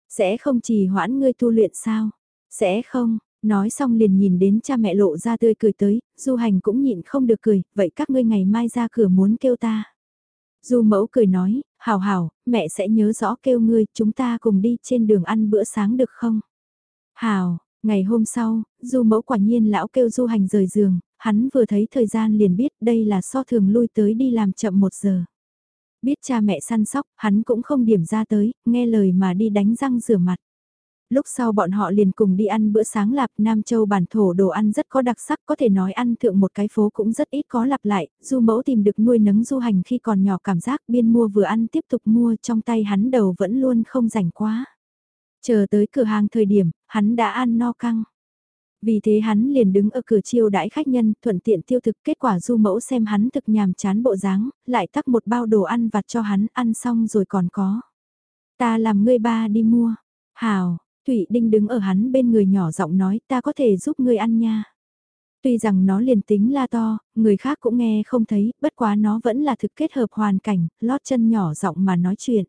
Sẽ không chỉ hoãn ngươi tu luyện sao? Sẽ không, nói xong liền nhìn đến cha mẹ lộ ra tươi cười tới, du hành cũng nhịn không được cười, vậy các ngươi ngày mai ra cửa muốn kêu ta. Du mẫu cười nói, hào hào, mẹ sẽ nhớ rõ kêu ngươi, chúng ta cùng đi trên đường ăn bữa sáng được không? Hào, Ngày hôm sau, du mẫu quả nhiên lão kêu du hành rời giường, hắn vừa thấy thời gian liền biết đây là so thường lui tới đi làm chậm một giờ. Biết cha mẹ săn sóc, hắn cũng không điểm ra tới, nghe lời mà đi đánh răng rửa mặt. Lúc sau bọn họ liền cùng đi ăn bữa sáng lạp Nam Châu bản thổ đồ ăn rất có đặc sắc có thể nói ăn thượng một cái phố cũng rất ít có lặp lại, du mẫu tìm được nuôi nấng du hành khi còn nhỏ cảm giác biên mua vừa ăn tiếp tục mua trong tay hắn đầu vẫn luôn không rảnh quá. Chờ tới cửa hàng thời điểm, hắn đã ăn no căng. Vì thế hắn liền đứng ở cửa chiêu đãi khách nhân, thuận tiện tiêu thực kết quả du mẫu xem hắn thực nhàm chán bộ dáng, lại tắc một bao đồ ăn vặt cho hắn ăn xong rồi còn có. Ta làm ngươi ba đi mua. Hào, Thụy Đinh đứng ở hắn bên người nhỏ giọng nói ta có thể giúp ngươi ăn nha. Tuy rằng nó liền tính la to, người khác cũng nghe không thấy, bất quá nó vẫn là thực kết hợp hoàn cảnh, lót chân nhỏ giọng mà nói chuyện.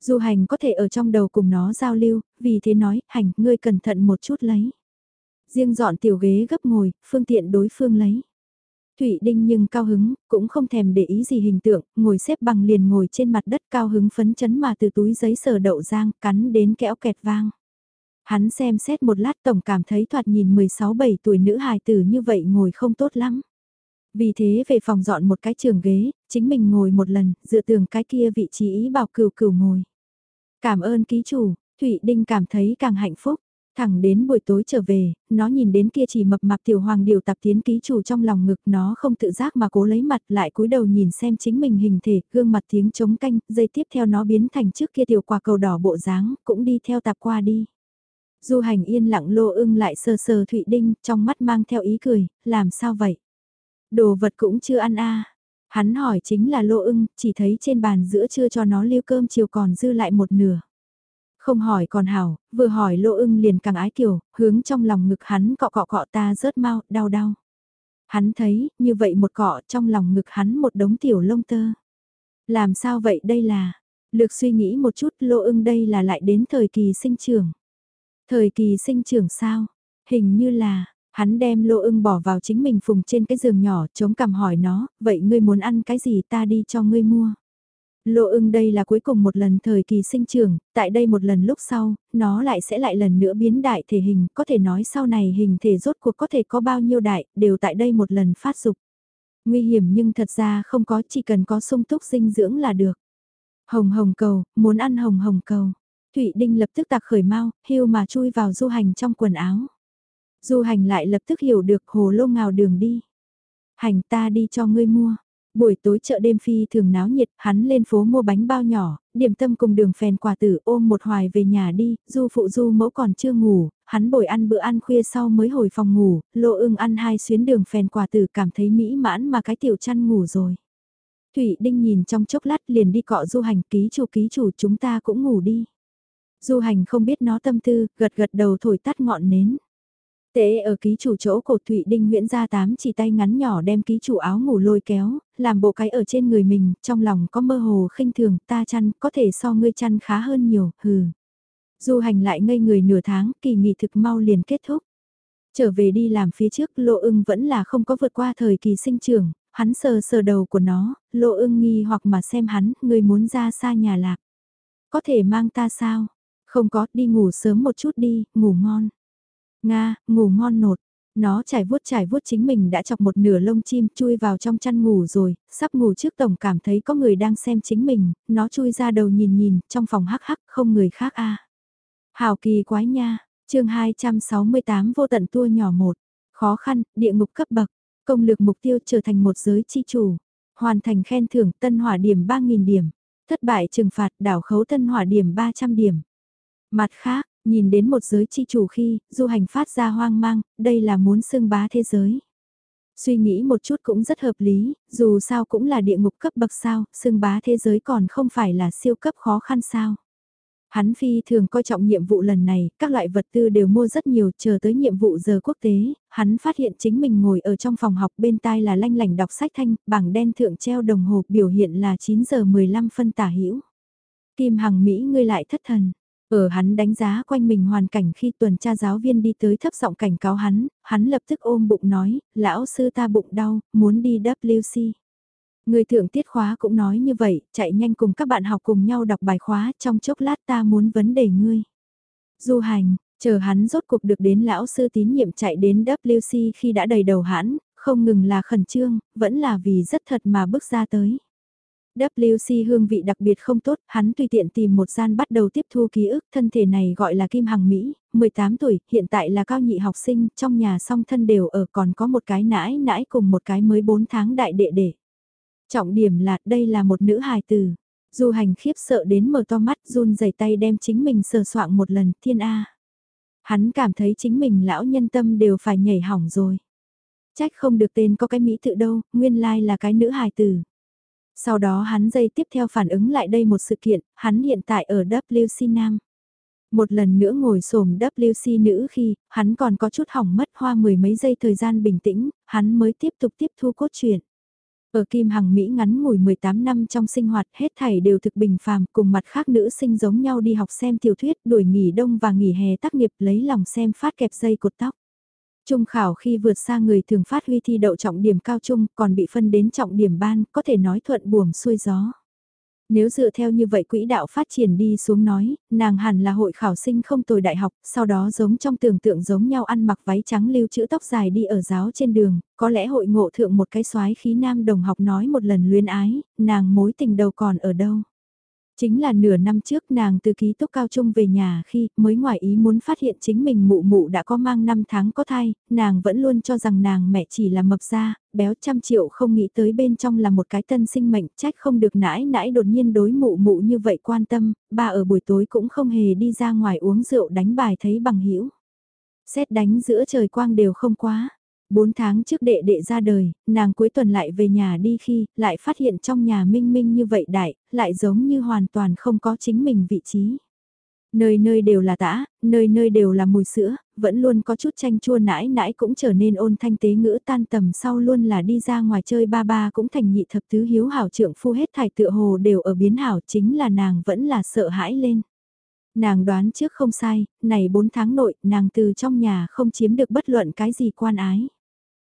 Du hành có thể ở trong đầu cùng nó giao lưu, vì thế nói, hành, ngươi cẩn thận một chút lấy. Riêng dọn tiểu ghế gấp ngồi, phương tiện đối phương lấy. Thụy Đinh nhưng cao hứng, cũng không thèm để ý gì hình tượng, ngồi xếp bằng liền ngồi trên mặt đất cao hứng phấn chấn mà từ túi giấy sờ đậu rang cắn đến kẽo kẹt vang. Hắn xem xét một lát tổng cảm thấy thoạt nhìn 16-7 tuổi nữ hài tử như vậy ngồi không tốt lắm. Vì thế về phòng dọn một cái trường ghế, chính mình ngồi một lần, dựa tường cái kia vị trí ý bảo cừu cừu ngồi. Cảm ơn ký chủ, Thụy Đinh cảm thấy càng hạnh phúc. Thẳng đến buổi tối trở về, nó nhìn đến kia chỉ mập mạp tiểu hoàng điều tập tiến ký chủ trong lòng ngực nó không tự giác mà cố lấy mặt lại cúi đầu nhìn xem chính mình hình thể, gương mặt tiếng chống canh, dây tiếp theo nó biến thành trước kia tiểu quả cầu đỏ bộ dáng, cũng đi theo tạp qua đi. Du hành yên lặng lô ưng lại sờ sờ Thụy Đinh, trong mắt mang theo ý cười, làm sao vậy? Đồ vật cũng chưa ăn a Hắn hỏi chính là lô ưng, chỉ thấy trên bàn giữa chưa cho nó liêu cơm chiều còn dư lại một nửa. Không hỏi còn hảo, vừa hỏi lô ưng liền càng ái kiểu, hướng trong lòng ngực hắn cọ cọ cọ ta rớt mau, đau đau. Hắn thấy, như vậy một cọ trong lòng ngực hắn một đống tiểu lông tơ. Làm sao vậy đây là, lược suy nghĩ một chút lô ưng đây là lại đến thời kỳ sinh trưởng. Thời kỳ sinh trưởng sao? Hình như là, hắn đem lô ưng bỏ vào chính mình phùng trên cái giường nhỏ, chống cằm hỏi nó, vậy ngươi muốn ăn cái gì ta đi cho ngươi mua. Lô ưng đây là cuối cùng một lần thời kỳ sinh trưởng, tại đây một lần lúc sau, nó lại sẽ lại lần nữa biến đại thể hình, có thể nói sau này hình thể rốt cuộc có thể có bao nhiêu đại, đều tại đây một lần phát dục. Nguy hiểm nhưng thật ra không có, chỉ cần có sung túc dinh dưỡng là được. Hồng hồng cầu, muốn ăn hồng hồng cầu. Thụy Đinh lập tức tạc khởi mau, hưu mà chui vào du hành trong quần áo. Du hành lại lập tức hiểu được hồ lô ngào đường đi. Hành ta đi cho ngươi mua. Buổi tối chợ đêm phi thường náo nhiệt, hắn lên phố mua bánh bao nhỏ, điểm tâm cùng đường phèn quả tử ôm một hoài về nhà đi, du phụ du mẫu còn chưa ngủ, hắn bồi ăn bữa ăn khuya sau mới hồi phòng ngủ, lộ ưng ăn hai xuyến đường phèn quả tử cảm thấy mỹ mãn mà cái tiểu chăn ngủ rồi. Thủy Đinh nhìn trong chốc lát liền đi cọ du hành ký chủ ký chủ chúng ta cũng ngủ đi. Du hành không biết nó tâm tư, gật gật đầu thổi tắt ngọn nến. Tế ở ký chủ chỗ cổ Thụy Đinh Nguyễn gia tám chỉ tay ngắn nhỏ đem ký chủ áo ngủ lôi kéo, làm bộ cái ở trên người mình, trong lòng có mơ hồ khinh thường, ta chăn, có thể so ngươi chăn khá hơn nhiều, hừ. Du hành lại ngây người nửa tháng, kỳ nghỉ thực mau liền kết thúc. Trở về đi làm phía trước, lộ ưng vẫn là không có vượt qua thời kỳ sinh trưởng, hắn sờ sờ đầu của nó, lộ ưng nghi hoặc mà xem hắn, người muốn ra xa nhà lạc. Có thể mang ta sao? Không có, đi ngủ sớm một chút đi, ngủ ngon. Nga, ngủ ngon nột. Nó trải vuốt trải vuốt chính mình đã chọc một nửa lông chim chui vào trong chăn ngủ rồi, sắp ngủ trước tổng cảm thấy có người đang xem chính mình, nó chui ra đầu nhìn nhìn, trong phòng hắc hắc không người khác a. À. Hào kỳ quái nha, chương 268 vô tận tua nhỏ một, khó khăn, địa ngục cấp bậc, công lược mục tiêu trở thành một giới chi chủ, hoàn thành khen thưởng tân hỏa điểm 3.000 điểm, thất bại trừng phạt đảo khấu tân hỏa điểm 300 điểm. Mặt khác, nhìn đến một giới chi chủ khi, du hành phát ra hoang mang, đây là muốn xưng bá thế giới. Suy nghĩ một chút cũng rất hợp lý, dù sao cũng là địa ngục cấp bậc sao, xưng bá thế giới còn không phải là siêu cấp khó khăn sao. Hắn phi thường coi trọng nhiệm vụ lần này, các loại vật tư đều mua rất nhiều chờ tới nhiệm vụ giờ quốc tế, hắn phát hiện chính mình ngồi ở trong phòng học bên tai là lanh lành đọc sách thanh, bảng đen thượng treo đồng hồ biểu hiện là 9 giờ 15 phân tả hữu Kim Hằng Mỹ ngươi lại thất thần, ở hắn đánh giá quanh mình hoàn cảnh khi tuần tra giáo viên đi tới thấp giọng cảnh cáo hắn, hắn lập tức ôm bụng nói, lão sư ta bụng đau, muốn đi WC. Người thượng tiết khóa cũng nói như vậy, chạy nhanh cùng các bạn học cùng nhau đọc bài khóa trong chốc lát ta muốn vấn đề ngươi. Du hành, Chờ hắn rốt cuộc được đến lão sư tín nhiệm chạy đến WC khi đã đầy đầu hãn, không ngừng là khẩn trương, vẫn là vì rất thật mà bước ra tới. WC hương vị đặc biệt không tốt, hắn tùy tiện tìm một gian bắt đầu tiếp thu ký ức, thân thể này gọi là Kim Hằng Mỹ, 18 tuổi, hiện tại là cao nhị học sinh, trong nhà song thân đều ở còn có một cái nãi nãi cùng một cái mới 4 tháng đại đệ đệ. Trọng điểm là đây là một nữ hài tử. Du hành khiếp sợ đến mở to mắt run rẩy tay đem chính mình sờ soạng một lần thiên A. Hắn cảm thấy chính mình lão nhân tâm đều phải nhảy hỏng rồi. Trách không được tên có cái Mỹ tự đâu, nguyên lai là cái nữ hài tử. Sau đó hắn dây tiếp theo phản ứng lại đây một sự kiện, hắn hiện tại ở WC Nam. Một lần nữa ngồi xổm WC nữ khi, hắn còn có chút hỏng mất hoa mười mấy giây thời gian bình tĩnh, hắn mới tiếp tục tiếp thu cốt truyện. Ở Kim Hằng Mỹ ngắn ngủi 18 năm trong sinh hoạt hết thảy đều thực bình phàm cùng mặt khác nữ sinh giống nhau đi học xem tiểu thuyết đuổi nghỉ đông và nghỉ hè tác nghiệp lấy lòng xem phát kẹp dây cột tóc. Trung khảo khi vượt xa người thường phát huy thi đậu trọng điểm cao trung còn bị phân đến trọng điểm ban có thể nói thuận buồm xuôi gió. Nếu dựa theo như vậy quỹ đạo phát triển đi xuống nói, nàng hẳn là hội khảo sinh không tồi đại học, sau đó giống trong tưởng tượng giống nhau ăn mặc váy trắng lưu trữ tóc dài đi ở giáo trên đường, có lẽ hội ngộ thượng một cái soái khí nam đồng học nói một lần luyến ái, nàng mối tình đầu còn ở đâu. Chính là nửa năm trước nàng từ ký túc cao trung về nhà khi mới ngoài ý muốn phát hiện chính mình mụ mụ đã có mang 5 tháng có thai, nàng vẫn luôn cho rằng nàng mẹ chỉ là mập da, béo trăm triệu không nghĩ tới bên trong là một cái tân sinh mệnh trách không được nãi nãi đột nhiên đối mụ mụ như vậy quan tâm, bà ở buổi tối cũng không hề đi ra ngoài uống rượu đánh bài thấy bằng hữu Xét đánh giữa trời quang đều không quá. Bốn tháng trước đệ đệ ra đời, nàng cuối tuần lại về nhà đi khi, lại phát hiện trong nhà minh minh như vậy đại, lại giống như hoàn toàn không có chính mình vị trí. Nơi nơi đều là tã, nơi nơi đều là mùi sữa, vẫn luôn có chút chanh chua nãi nãi cũng trở nên ôn thanh tế ngữ tan tầm sau luôn là đi ra ngoài chơi ba ba cũng thành nhị thập tứ hiếu hảo trượng phu hết thải tựa hồ đều ở biến hảo chính là nàng vẫn là sợ hãi lên. Nàng đoán trước không sai, này 4 tháng nội, nàng từ trong nhà không chiếm được bất luận cái gì quan ái.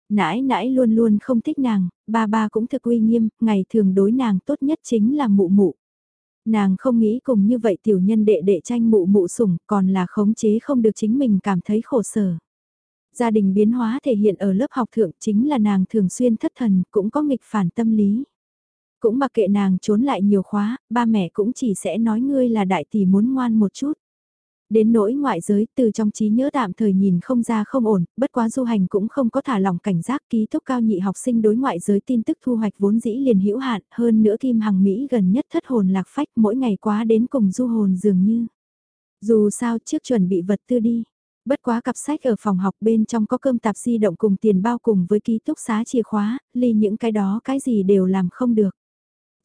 Nãi nãi luôn luôn không thích nàng, ba ba cũng thực uy nghiêm, ngày thường đối nàng tốt nhất chính là mụ mụ. Nàng không nghĩ cùng như vậy tiểu nhân đệ đệ tranh mụ mụ sủng, còn là khống chế không được chính mình cảm thấy khổ sở. Gia đình biến hóa thể hiện ở lớp học thượng chính là nàng thường xuyên thất thần, cũng có nghịch phản tâm lý. Cũng mặc kệ nàng trốn lại nhiều khóa, ba mẹ cũng chỉ sẽ nói ngươi là đại tỷ muốn ngoan một chút. Đến nỗi ngoại giới từ trong trí nhớ tạm thời nhìn không ra không ổn, bất quá du hành cũng không có thả lòng cảnh giác ký túc cao nhị học sinh đối ngoại giới tin tức thu hoạch vốn dĩ liền hữu hạn, hơn nữa Kim Hằng Mỹ gần nhất thất hồn lạc phách mỗi ngày quá đến cùng du hồn dường như. Dù sao trước chuẩn bị vật tư đi, bất quá cặp sách ở phòng học bên trong có cơm tạp di động cùng tiền bao cùng với ký túc xá chìa khóa, ly những cái đó cái gì đều làm không được.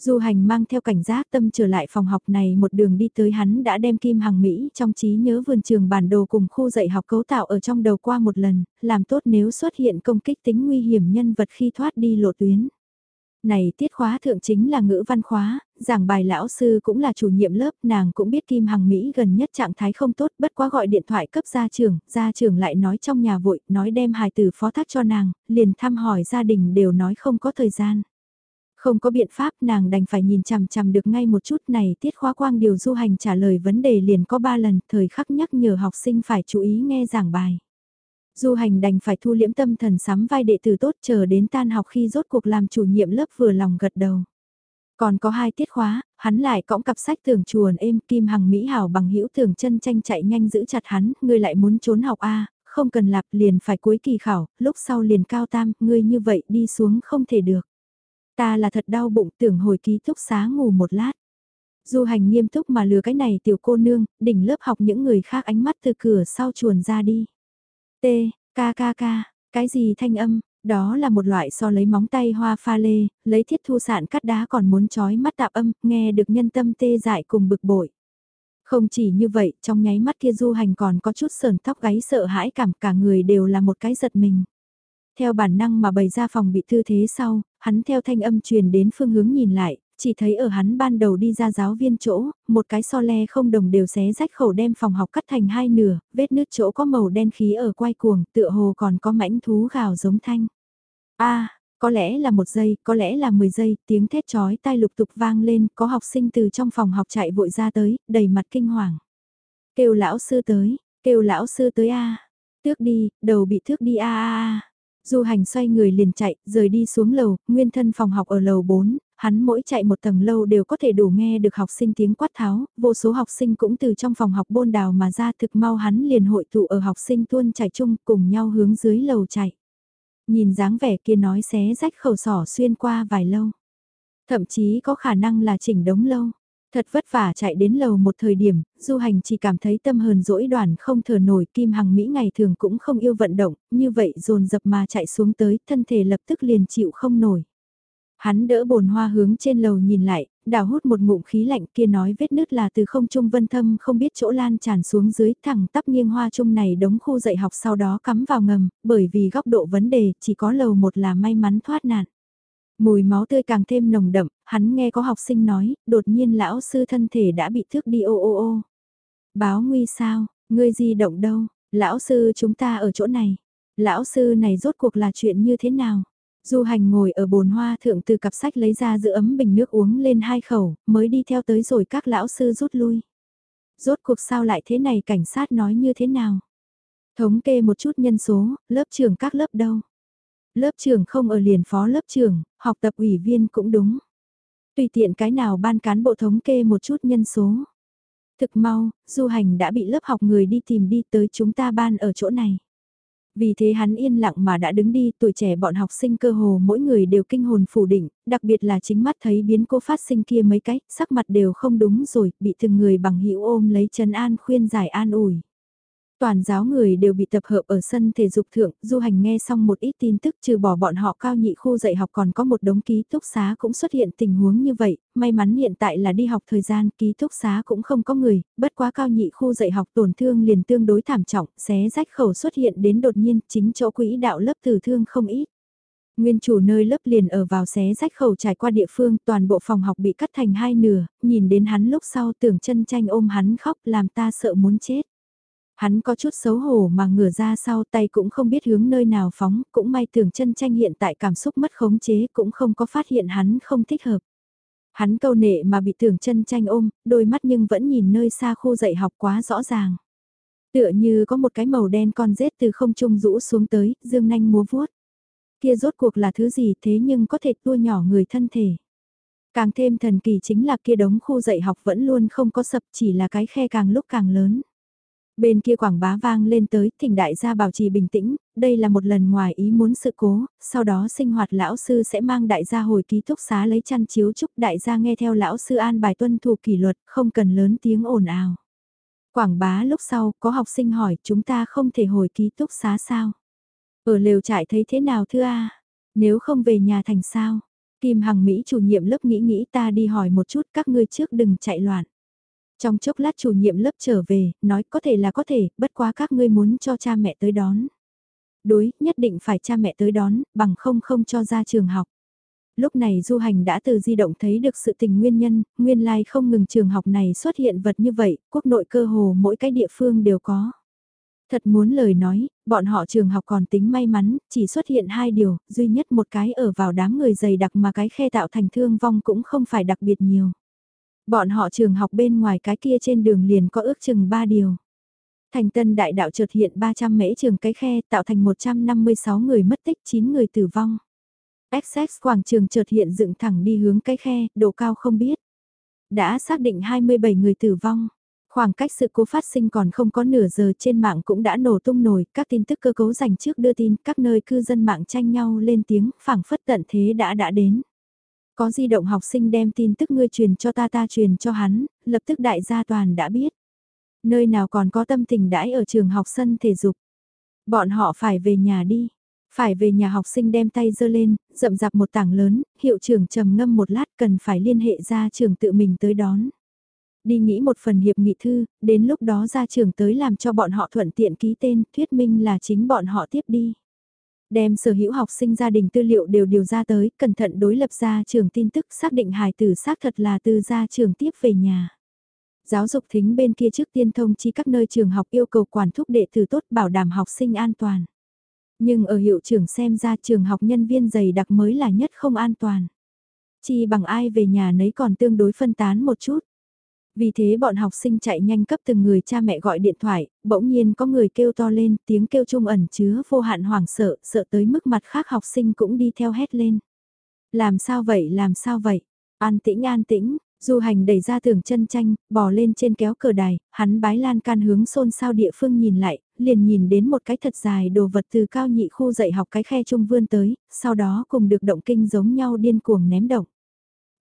Du hành mang theo cảnh giác tâm trở lại phòng học này một đường đi tới hắn đã đem Kim Hằng Mỹ trong trí nhớ vườn trường bản đồ cùng khu dạy học cấu tạo ở trong đầu qua một lần, làm tốt nếu xuất hiện công kích tính nguy hiểm nhân vật khi thoát đi lộ tuyến. Này tiết khóa thượng chính là ngữ văn khóa, giảng bài lão sư cũng là chủ nhiệm lớp, nàng cũng biết Kim Hằng Mỹ gần nhất trạng thái không tốt, bất quá gọi điện thoại cấp gia trưởng, gia trưởng lại nói trong nhà vội, nói đem hài tử phó thác cho nàng, liền thăm hỏi gia đình đều nói không có thời gian. Không có biện pháp nàng đành phải nhìn chằm chằm được ngay một chút này tiết khóa quang điều du hành trả lời vấn đề liền có ba lần thời khắc nhắc nhở học sinh phải chú ý nghe giảng bài. Du hành đành phải thu liễm tâm thần sắm vai đệ tử tốt chờ đến tan học khi rốt cuộc làm chủ nhiệm lớp vừa lòng gật đầu. Còn có hai tiết khóa, hắn lại cõng cặp sách tưởng chuồn êm kim hằng mỹ hảo bằng hữu tưởng chân tranh chạy nhanh giữ chặt hắn, ngươi lại muốn trốn học A, không cần lạp liền phải cuối kỳ khảo, lúc sau liền cao tam, ngươi như vậy đi xuống không thể được. Ta là thật đau bụng tưởng hồi ký túc xá ngủ một lát. Du hành nghiêm túc mà lừa cái này tiểu cô nương, đỉnh lớp học những người khác ánh mắt từ cửa sau chuồn ra đi. T, ca ca ca, cái gì thanh âm, đó là một loại so lấy móng tay hoa pha lê, lấy thiết thu sạn cắt đá còn muốn chói mắt tạp âm, nghe được nhân tâm tê dại cùng bực bội. Không chỉ như vậy, trong nháy mắt kia du hành còn có chút sờn tóc gáy sợ hãi cảm cả người đều là một cái giật mình. Theo bản năng mà bày ra phòng bị tư thế sau, hắn theo thanh âm truyền đến phương hướng nhìn lại, chỉ thấy ở hắn ban đầu đi ra giáo viên chỗ, một cái so le không đồng đều xé rách khẩu đem phòng học cắt thành hai nửa, vết nước chỗ có màu đen khí ở quay cuồng, tựa hồ còn có mãnh thú gào giống thanh. a có lẽ là một giây, có lẽ là 10 giây, tiếng thét chói tai lục tục vang lên, có học sinh từ trong phòng học chạy vội ra tới, đầy mặt kinh hoàng. Kêu lão sư tới, Kêu lão sư tới a Tước đi, đầu bị thước đi a a a. Du hành xoay người liền chạy, rời đi xuống lầu, nguyên thân phòng học ở lầu 4, hắn mỗi chạy một tầng lâu đều có thể đủ nghe được học sinh tiếng quát tháo, vô số học sinh cũng từ trong phòng học bôn đào mà ra thực mau hắn liền hội tụ ở học sinh tuôn chạy chung cùng nhau hướng dưới lầu chạy. Nhìn dáng vẻ kia nói xé rách khẩu sỏ xuyên qua vài lâu. Thậm chí có khả năng là chỉnh đống lâu. Thật vất vả chạy đến lầu một thời điểm, du hành chỉ cảm thấy tâm hờn dỗi đoàn không thở nổi kim hằng Mỹ ngày thường cũng không yêu vận động, như vậy dồn dập mà chạy xuống tới, thân thể lập tức liền chịu không nổi. Hắn đỡ bồn hoa hướng trên lầu nhìn lại, đào hút một ngụm khí lạnh kia nói vết nứt là từ không trung vân thâm không biết chỗ lan tràn xuống dưới thẳng tắp nghiêng hoa trung này đống khu dạy học sau đó cắm vào ngầm, bởi vì góc độ vấn đề chỉ có lầu một là may mắn thoát nạn. Mùi máu tươi càng thêm nồng đậm, hắn nghe có học sinh nói, đột nhiên lão sư thân thể đã bị thước đi ô ô ô. Báo nguy sao, ngươi di động đâu, lão sư chúng ta ở chỗ này. Lão sư này rốt cuộc là chuyện như thế nào? Du hành ngồi ở bồn hoa thượng từ cặp sách lấy ra giữ ấm bình nước uống lên hai khẩu, mới đi theo tới rồi các lão sư rút lui. Rốt cuộc sao lại thế này cảnh sát nói như thế nào? Thống kê một chút nhân số, lớp trưởng các lớp đâu? Lớp trưởng không ở liền phó lớp trưởng, học tập ủy viên cũng đúng. Tùy tiện cái nào ban cán bộ thống kê một chút nhân số. Thực mau, du hành đã bị lớp học người đi tìm đi tới chúng ta ban ở chỗ này. Vì thế hắn yên lặng mà đã đứng đi, tuổi trẻ bọn học sinh cơ hồ mỗi người đều kinh hồn phủ định, đặc biệt là chính mắt thấy biến cô phát sinh kia mấy cái, sắc mặt đều không đúng rồi, bị từng người bằng hữu ôm lấy chân an khuyên giải an ủi. Toàn giáo người đều bị tập hợp ở sân thể dục thượng, du hành nghe xong một ít tin tức trừ bỏ bọn họ cao nhị khu dạy học còn có một đống ký túc xá cũng xuất hiện tình huống như vậy, may mắn hiện tại là đi học thời gian ký túc xá cũng không có người, bất quá cao nhị khu dạy học tổn thương liền tương đối thảm trọng, xé rách khẩu xuất hiện đến đột nhiên chính chỗ quỹ đạo lớp tử thương không ít. Nguyên chủ nơi lớp liền ở vào xé rách khẩu trải qua địa phương, toàn bộ phòng học bị cắt thành hai nửa, nhìn đến hắn lúc sau tưởng chân tranh ôm hắn khóc làm ta sợ muốn chết. Hắn có chút xấu hổ mà ngửa ra sau tay cũng không biết hướng nơi nào phóng, cũng may tưởng chân tranh hiện tại cảm xúc mất khống chế cũng không có phát hiện hắn không thích hợp. Hắn câu nệ mà bị tưởng chân tranh ôm, đôi mắt nhưng vẫn nhìn nơi xa khu dạy học quá rõ ràng. Tựa như có một cái màu đen con rết từ không trung rũ xuống tới, dương nanh múa vuốt. Kia rốt cuộc là thứ gì thế nhưng có thể tua nhỏ người thân thể. Càng thêm thần kỳ chính là kia đống khu dạy học vẫn luôn không có sập chỉ là cái khe càng lúc càng lớn. Bên kia quảng bá vang lên tới, thỉnh đại gia bảo trì bình tĩnh, đây là một lần ngoài ý muốn sự cố, sau đó sinh hoạt lão sư sẽ mang đại gia hồi ký túc xá lấy chăn chiếu chúc đại gia nghe theo lão sư an bài tuân thủ kỷ luật, không cần lớn tiếng ồn ào. Quảng bá lúc sau, có học sinh hỏi chúng ta không thể hồi ký túc xá sao? Ở lều trại thấy thế nào thưa a Nếu không về nhà thành sao? Kim Hằng Mỹ chủ nhiệm lớp nghĩ nghĩ ta đi hỏi một chút các ngươi trước đừng chạy loạn. Trong chốc lát chủ nhiệm lớp trở về, nói có thể là có thể, bất quá các ngươi muốn cho cha mẹ tới đón. Đối, nhất định phải cha mẹ tới đón, bằng không không cho ra trường học. Lúc này du hành đã từ di động thấy được sự tình nguyên nhân, nguyên lai like không ngừng trường học này xuất hiện vật như vậy, quốc nội cơ hồ mỗi cái địa phương đều có. Thật muốn lời nói, bọn họ trường học còn tính may mắn, chỉ xuất hiện hai điều, duy nhất một cái ở vào đám người dày đặc mà cái khe tạo thành thương vong cũng không phải đặc biệt nhiều. Bọn họ trường học bên ngoài cái kia trên đường liền có ước chừng 3 điều. Thành tân đại đạo chợt hiện 300 mễ trường cái khe tạo thành 156 người mất tích 9 người tử vong. XX quảng trường chợt hiện dựng thẳng đi hướng cái khe, độ cao không biết. Đã xác định 27 người tử vong. Khoảng cách sự cố phát sinh còn không có nửa giờ trên mạng cũng đã nổ tung nổi, các tin tức cơ cấu dành trước đưa tin, các nơi cư dân mạng tranh nhau lên tiếng, phảng phất tận thế đã đã đến. Có di động học sinh đem tin tức ngươi truyền cho ta ta truyền cho hắn, lập tức đại gia toàn đã biết. Nơi nào còn có tâm tình đãi ở trường học sân thể dục. Bọn họ phải về nhà đi. Phải về nhà học sinh đem tay giơ lên, rậm rạp một tảng lớn, hiệu trưởng trầm ngâm một lát cần phải liên hệ ra trường tự mình tới đón. Đi nghĩ một phần hiệp nghị thư, đến lúc đó ra trường tới làm cho bọn họ thuận tiện ký tên, thuyết minh là chính bọn họ tiếp đi đem sở hữu học sinh gia đình tư liệu đều điều ra tới, cẩn thận đối lập ra trường tin tức xác định hài tử xác thật là từ ra trường tiếp về nhà. Giáo dục thính bên kia trước tiên thông chi các nơi trường học yêu cầu quản thúc đệ tử tốt bảo đảm học sinh an toàn. Nhưng ở hiệu trưởng xem ra trường học nhân viên dày đặc mới là nhất không an toàn. Chi bằng ai về nhà nấy còn tương đối phân tán một chút. Vì thế bọn học sinh chạy nhanh cấp từng người cha mẹ gọi điện thoại, bỗng nhiên có người kêu to lên, tiếng kêu trung ẩn chứa vô hạn hoảng sợ, sợ tới mức mặt khác học sinh cũng đi theo hét lên. Làm sao vậy, làm sao vậy? An tĩnh an tĩnh, Du hành đẩy ra tường chân tranh, bò lên trên kéo cờ đài, hắn bái lan can hướng xôn sao địa phương nhìn lại, liền nhìn đến một cái thật dài đồ vật từ cao nhị khu dạy học cái khe trung vươn tới, sau đó cùng được động kinh giống nhau điên cuồng ném động.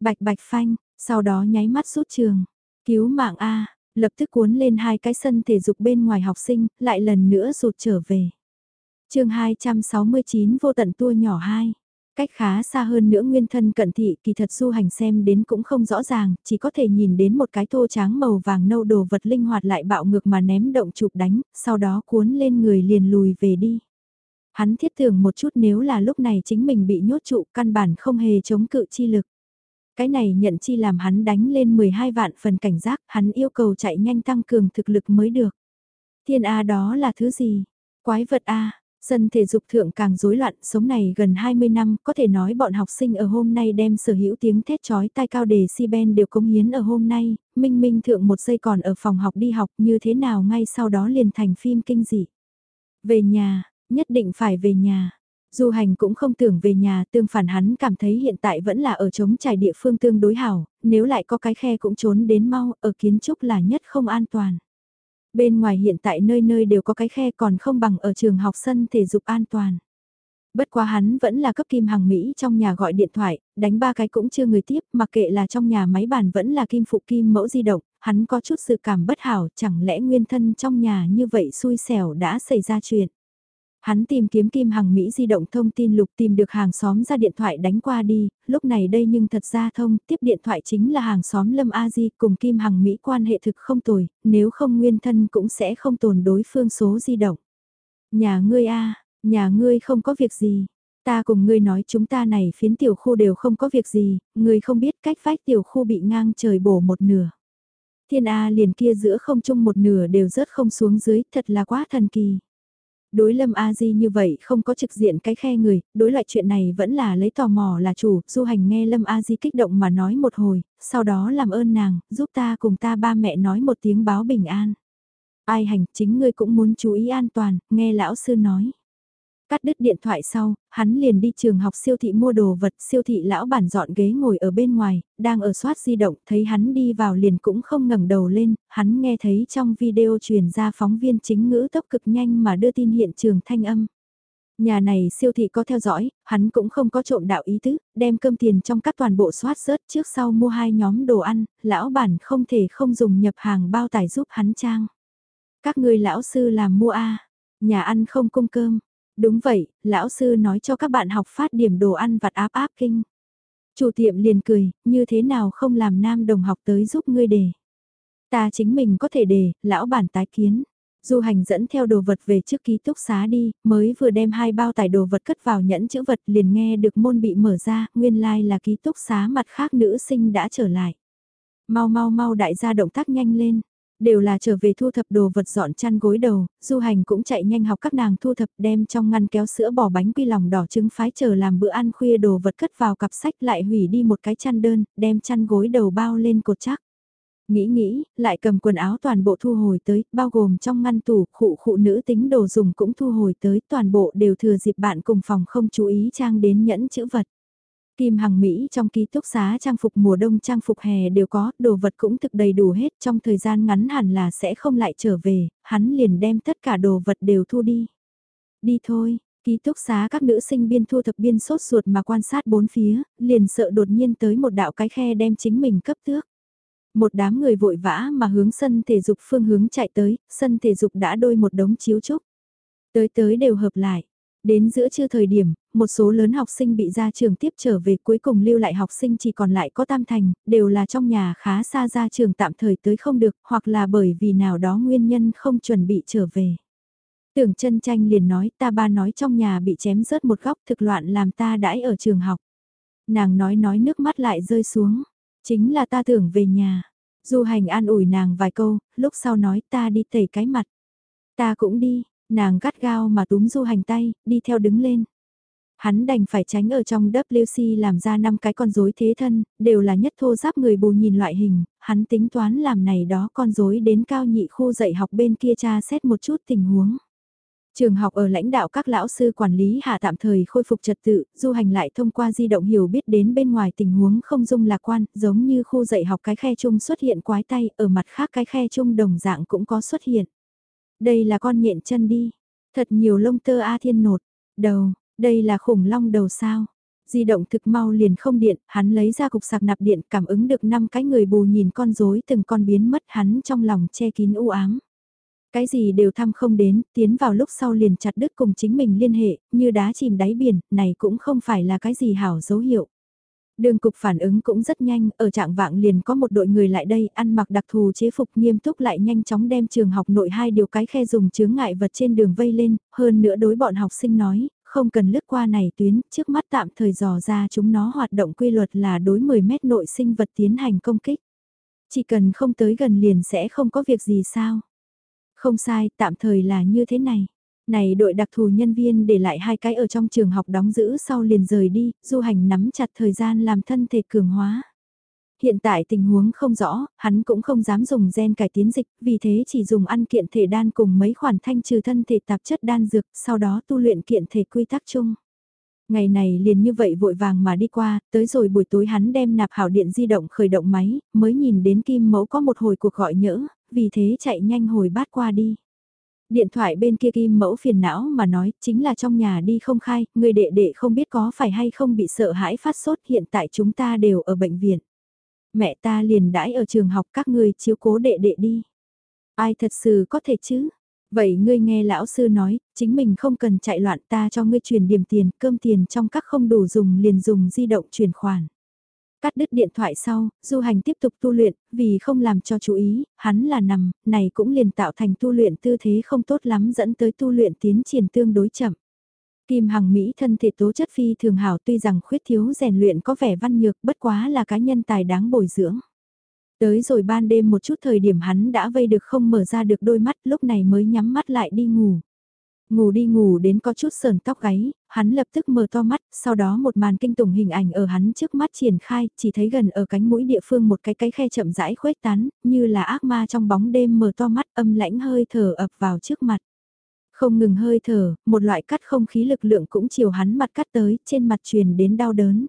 Bạch bạch phanh, sau đó nháy mắt rút trường, cứu mạng A, lập tức cuốn lên hai cái sân thể dục bên ngoài học sinh, lại lần nữa rụt trở về. chương 269 vô tận tua nhỏ 2 Cách khá xa hơn nữa nguyên thân cận thị kỳ thật du hành xem đến cũng không rõ ràng, chỉ có thể nhìn đến một cái thô tráng màu vàng nâu đồ vật linh hoạt lại bạo ngược mà ném động chụp đánh, sau đó cuốn lên người liền lùi về đi. Hắn thiết tưởng một chút nếu là lúc này chính mình bị nhốt trụ căn bản không hề chống cự chi lực. Cái này nhận chi làm hắn đánh lên 12 vạn phần cảnh giác, hắn yêu cầu chạy nhanh tăng cường thực lực mới được. Thiên A đó là thứ gì? Quái vật A, Sân thể dục thượng càng rối loạn, sống này gần 20 năm, có thể nói bọn học sinh ở hôm nay đem sở hữu tiếng thét chói tai cao đề si ben đều công hiến ở hôm nay, minh minh thượng một giây còn ở phòng học đi học như thế nào ngay sau đó liền thành phim kinh dị. Về nhà, nhất định phải về nhà. Du hành cũng không tưởng về nhà, tương phản hắn cảm thấy hiện tại vẫn là ở trống trải địa phương tương đối hảo, nếu lại có cái khe cũng trốn đến mau, ở kiến trúc là nhất không an toàn. Bên ngoài hiện tại nơi nơi đều có cái khe còn không bằng ở trường học sân thể dục an toàn. Bất quá hắn vẫn là cấp kim hàng Mỹ trong nhà gọi điện thoại, đánh ba cái cũng chưa người tiếp, mặc kệ là trong nhà máy bàn vẫn là kim phụ kim mẫu di động, hắn có chút sự cảm bất hảo, chẳng lẽ nguyên thân trong nhà như vậy xui xẻo đã xảy ra chuyện. Hắn tìm kiếm Kim Hằng Mỹ di động thông tin lục tìm được hàng xóm ra điện thoại đánh qua đi, lúc này đây nhưng thật ra thông, tiếp điện thoại chính là hàng xóm Lâm A Di cùng Kim Hằng Mỹ quan hệ thực không tồi, nếu không nguyên thân cũng sẽ không tồn đối phương số di động. Nhà ngươi A, nhà ngươi không có việc gì, ta cùng ngươi nói chúng ta này phiến tiểu khu đều không có việc gì, ngươi không biết cách vách tiểu khu bị ngang trời bổ một nửa. Thiên A liền kia giữa không chung một nửa đều rớt không xuống dưới, thật là quá thần kỳ. Đối Lâm A Di như vậy không có trực diện cái khe người, đối loại chuyện này vẫn là lấy tò mò là chủ, du hành nghe Lâm A Di kích động mà nói một hồi, sau đó làm ơn nàng, giúp ta cùng ta ba mẹ nói một tiếng báo bình an. Ai hành, chính ngươi cũng muốn chú ý an toàn, nghe lão sư nói. Cắt đứt điện thoại sau, hắn liền đi trường học siêu thị mua đồ vật, siêu thị lão bản dọn ghế ngồi ở bên ngoài, đang ở soát di động, thấy hắn đi vào liền cũng không ngẩng đầu lên, hắn nghe thấy trong video truyền ra phóng viên chính ngữ tốc cực nhanh mà đưa tin hiện trường thanh âm. Nhà này siêu thị có theo dõi, hắn cũng không có trộm đạo ý tứ, đem cơm tiền trong các toàn bộ soát rớt trước sau mua hai nhóm đồ ăn, lão bản không thể không dùng nhập hàng bao tải giúp hắn trang. Các người lão sư làm mua A, nhà ăn không cung cơm, Đúng vậy, lão sư nói cho các bạn học phát điểm đồ ăn vặt áp áp kinh. Chủ tiệm liền cười, như thế nào không làm nam đồng học tới giúp ngươi đề. Ta chính mình có thể đề, lão bản tái kiến. Du hành dẫn theo đồ vật về trước ký túc xá đi, mới vừa đem hai bao tải đồ vật cất vào nhẫn chữ vật liền nghe được môn bị mở ra, nguyên lai like là ký túc xá mặt khác nữ sinh đã trở lại. Mau mau mau đại gia động tác nhanh lên, Đều là trở về thu thập đồ vật dọn chăn gối đầu, du hành cũng chạy nhanh học các nàng thu thập đem trong ngăn kéo sữa bò bánh quy lòng đỏ trứng phái chờ làm bữa ăn khuya đồ vật cất vào cặp sách lại hủy đi một cái chăn đơn, đem chăn gối đầu bao lên cột chắc. Nghĩ nghĩ, lại cầm quần áo toàn bộ thu hồi tới, bao gồm trong ngăn tủ, khụ khụ nữ tính đồ dùng cũng thu hồi tới, toàn bộ đều thừa dịp bạn cùng phòng không chú ý trang đến nhẫn chữ vật. Kim Hằng Mỹ trong ký túc xá trang phục mùa đông trang phục hè đều có, đồ vật cũng thực đầy đủ hết trong thời gian ngắn hẳn là sẽ không lại trở về, hắn liền đem tất cả đồ vật đều thu đi. Đi thôi, ký túc xá các nữ sinh biên thu thập biên sốt ruột mà quan sát bốn phía, liền sợ đột nhiên tới một đạo cái khe đem chính mình cấp tước. Một đám người vội vã mà hướng sân thể dục phương hướng chạy tới, sân thể dục đã đôi một đống chiếu trúc. Tới tới đều hợp lại. Đến giữa trưa thời điểm, một số lớn học sinh bị ra trường tiếp trở về cuối cùng lưu lại học sinh chỉ còn lại có tam thành, đều là trong nhà khá xa ra trường tạm thời tới không được, hoặc là bởi vì nào đó nguyên nhân không chuẩn bị trở về. Tưởng chân tranh liền nói ta ba nói trong nhà bị chém rớt một góc thực loạn làm ta đãi ở trường học. Nàng nói nói nước mắt lại rơi xuống, chính là ta tưởng về nhà. Du hành an ủi nàng vài câu, lúc sau nói ta đi tẩy cái mặt. Ta cũng đi, nàng gắt gao mà túm du hành tay, đi theo đứng lên. Hắn đành phải tránh ở trong WC làm ra năm cái con rối thế thân, đều là nhất thô giáp người bù nhìn loại hình, hắn tính toán làm này đó con rối đến cao nhị khu dạy học bên kia tra xét một chút tình huống. Trường học ở lãnh đạo các lão sư quản lý hạ tạm thời khôi phục trật tự, du hành lại thông qua di động hiểu biết đến bên ngoài tình huống không dung lạc quan, giống như khu dạy học cái khe chung xuất hiện quái tay, ở mặt khác cái khe chung đồng dạng cũng có xuất hiện. Đây là con nhện chân đi, thật nhiều lông tơ A thiên nột, đầu, đây là khủng long đầu sao. Di động thực mau liền không điện, hắn lấy ra cục sạc nạp điện cảm ứng được năm cái người bù nhìn con rối từng con biến mất hắn trong lòng che kín u ám. Cái gì đều thăm không đến, tiến vào lúc sau liền chặt đứt cùng chính mình liên hệ, như đá chìm đáy biển, này cũng không phải là cái gì hảo dấu hiệu. Đường cục phản ứng cũng rất nhanh, ở trạng vạng liền có một đội người lại đây, ăn mặc đặc thù chế phục nghiêm túc lại nhanh chóng đem trường học nội hai điều cái khe dùng chướng ngại vật trên đường vây lên, hơn nữa đối bọn học sinh nói, không cần lướt qua này tuyến, trước mắt tạm thời dò ra chúng nó hoạt động quy luật là đối 10 mét nội sinh vật tiến hành công kích. Chỉ cần không tới gần liền sẽ không có việc gì sao. Không sai, tạm thời là như thế này. Này đội đặc thù nhân viên để lại hai cái ở trong trường học đóng giữ sau liền rời đi, du hành nắm chặt thời gian làm thân thể cường hóa. Hiện tại tình huống không rõ, hắn cũng không dám dùng gen cải tiến dịch, vì thế chỉ dùng ăn kiện thể đan cùng mấy khoản thanh trừ thân thể tạp chất đan dược, sau đó tu luyện kiện thể quy tắc chung. Ngày này liền như vậy vội vàng mà đi qua, tới rồi buổi tối hắn đem nạp hảo điện di động khởi động máy, mới nhìn đến kim mẫu có một hồi cuộc gọi nhỡ, vì thế chạy nhanh hồi bát qua đi. Điện thoại bên kia kim mẫu phiền não mà nói chính là trong nhà đi không khai, người đệ đệ không biết có phải hay không bị sợ hãi phát sốt hiện tại chúng ta đều ở bệnh viện. Mẹ ta liền đãi ở trường học các ngươi chiếu cố đệ đệ đi. Ai thật sự có thể chứ? Vậy ngươi nghe lão sư nói, chính mình không cần chạy loạn ta cho ngươi truyền điểm tiền, cơm tiền trong các không đủ dùng liền dùng di động chuyển khoản. Cắt đứt điện thoại sau, du hành tiếp tục tu luyện, vì không làm cho chú ý, hắn là nằm, này cũng liền tạo thành tu luyện tư thế không tốt lắm dẫn tới tu luyện tiến triển tương đối chậm. Kim Hằng Mỹ thân thể tố chất phi thường hảo tuy rằng khuyết thiếu rèn luyện có vẻ văn nhược bất quá là cá nhân tài đáng bồi dưỡng. Tới rồi ban đêm một chút thời điểm hắn đã vây được không mở ra được đôi mắt lúc này mới nhắm mắt lại đi ngủ. Ngủ đi ngủ đến có chút sờn tóc gáy, hắn lập tức mở to mắt, sau đó một màn kinh tủng hình ảnh ở hắn trước mắt triển khai, chỉ thấy gần ở cánh mũi địa phương một cái cái khe chậm rãi khuếch tán, như là ác ma trong bóng đêm mở to mắt âm lãnh hơi thở ập vào trước mặt. Không ngừng hơi thở, một loại cắt không khí lực lượng cũng chiều hắn mặt cắt tới, trên mặt truyền đến đau đớn.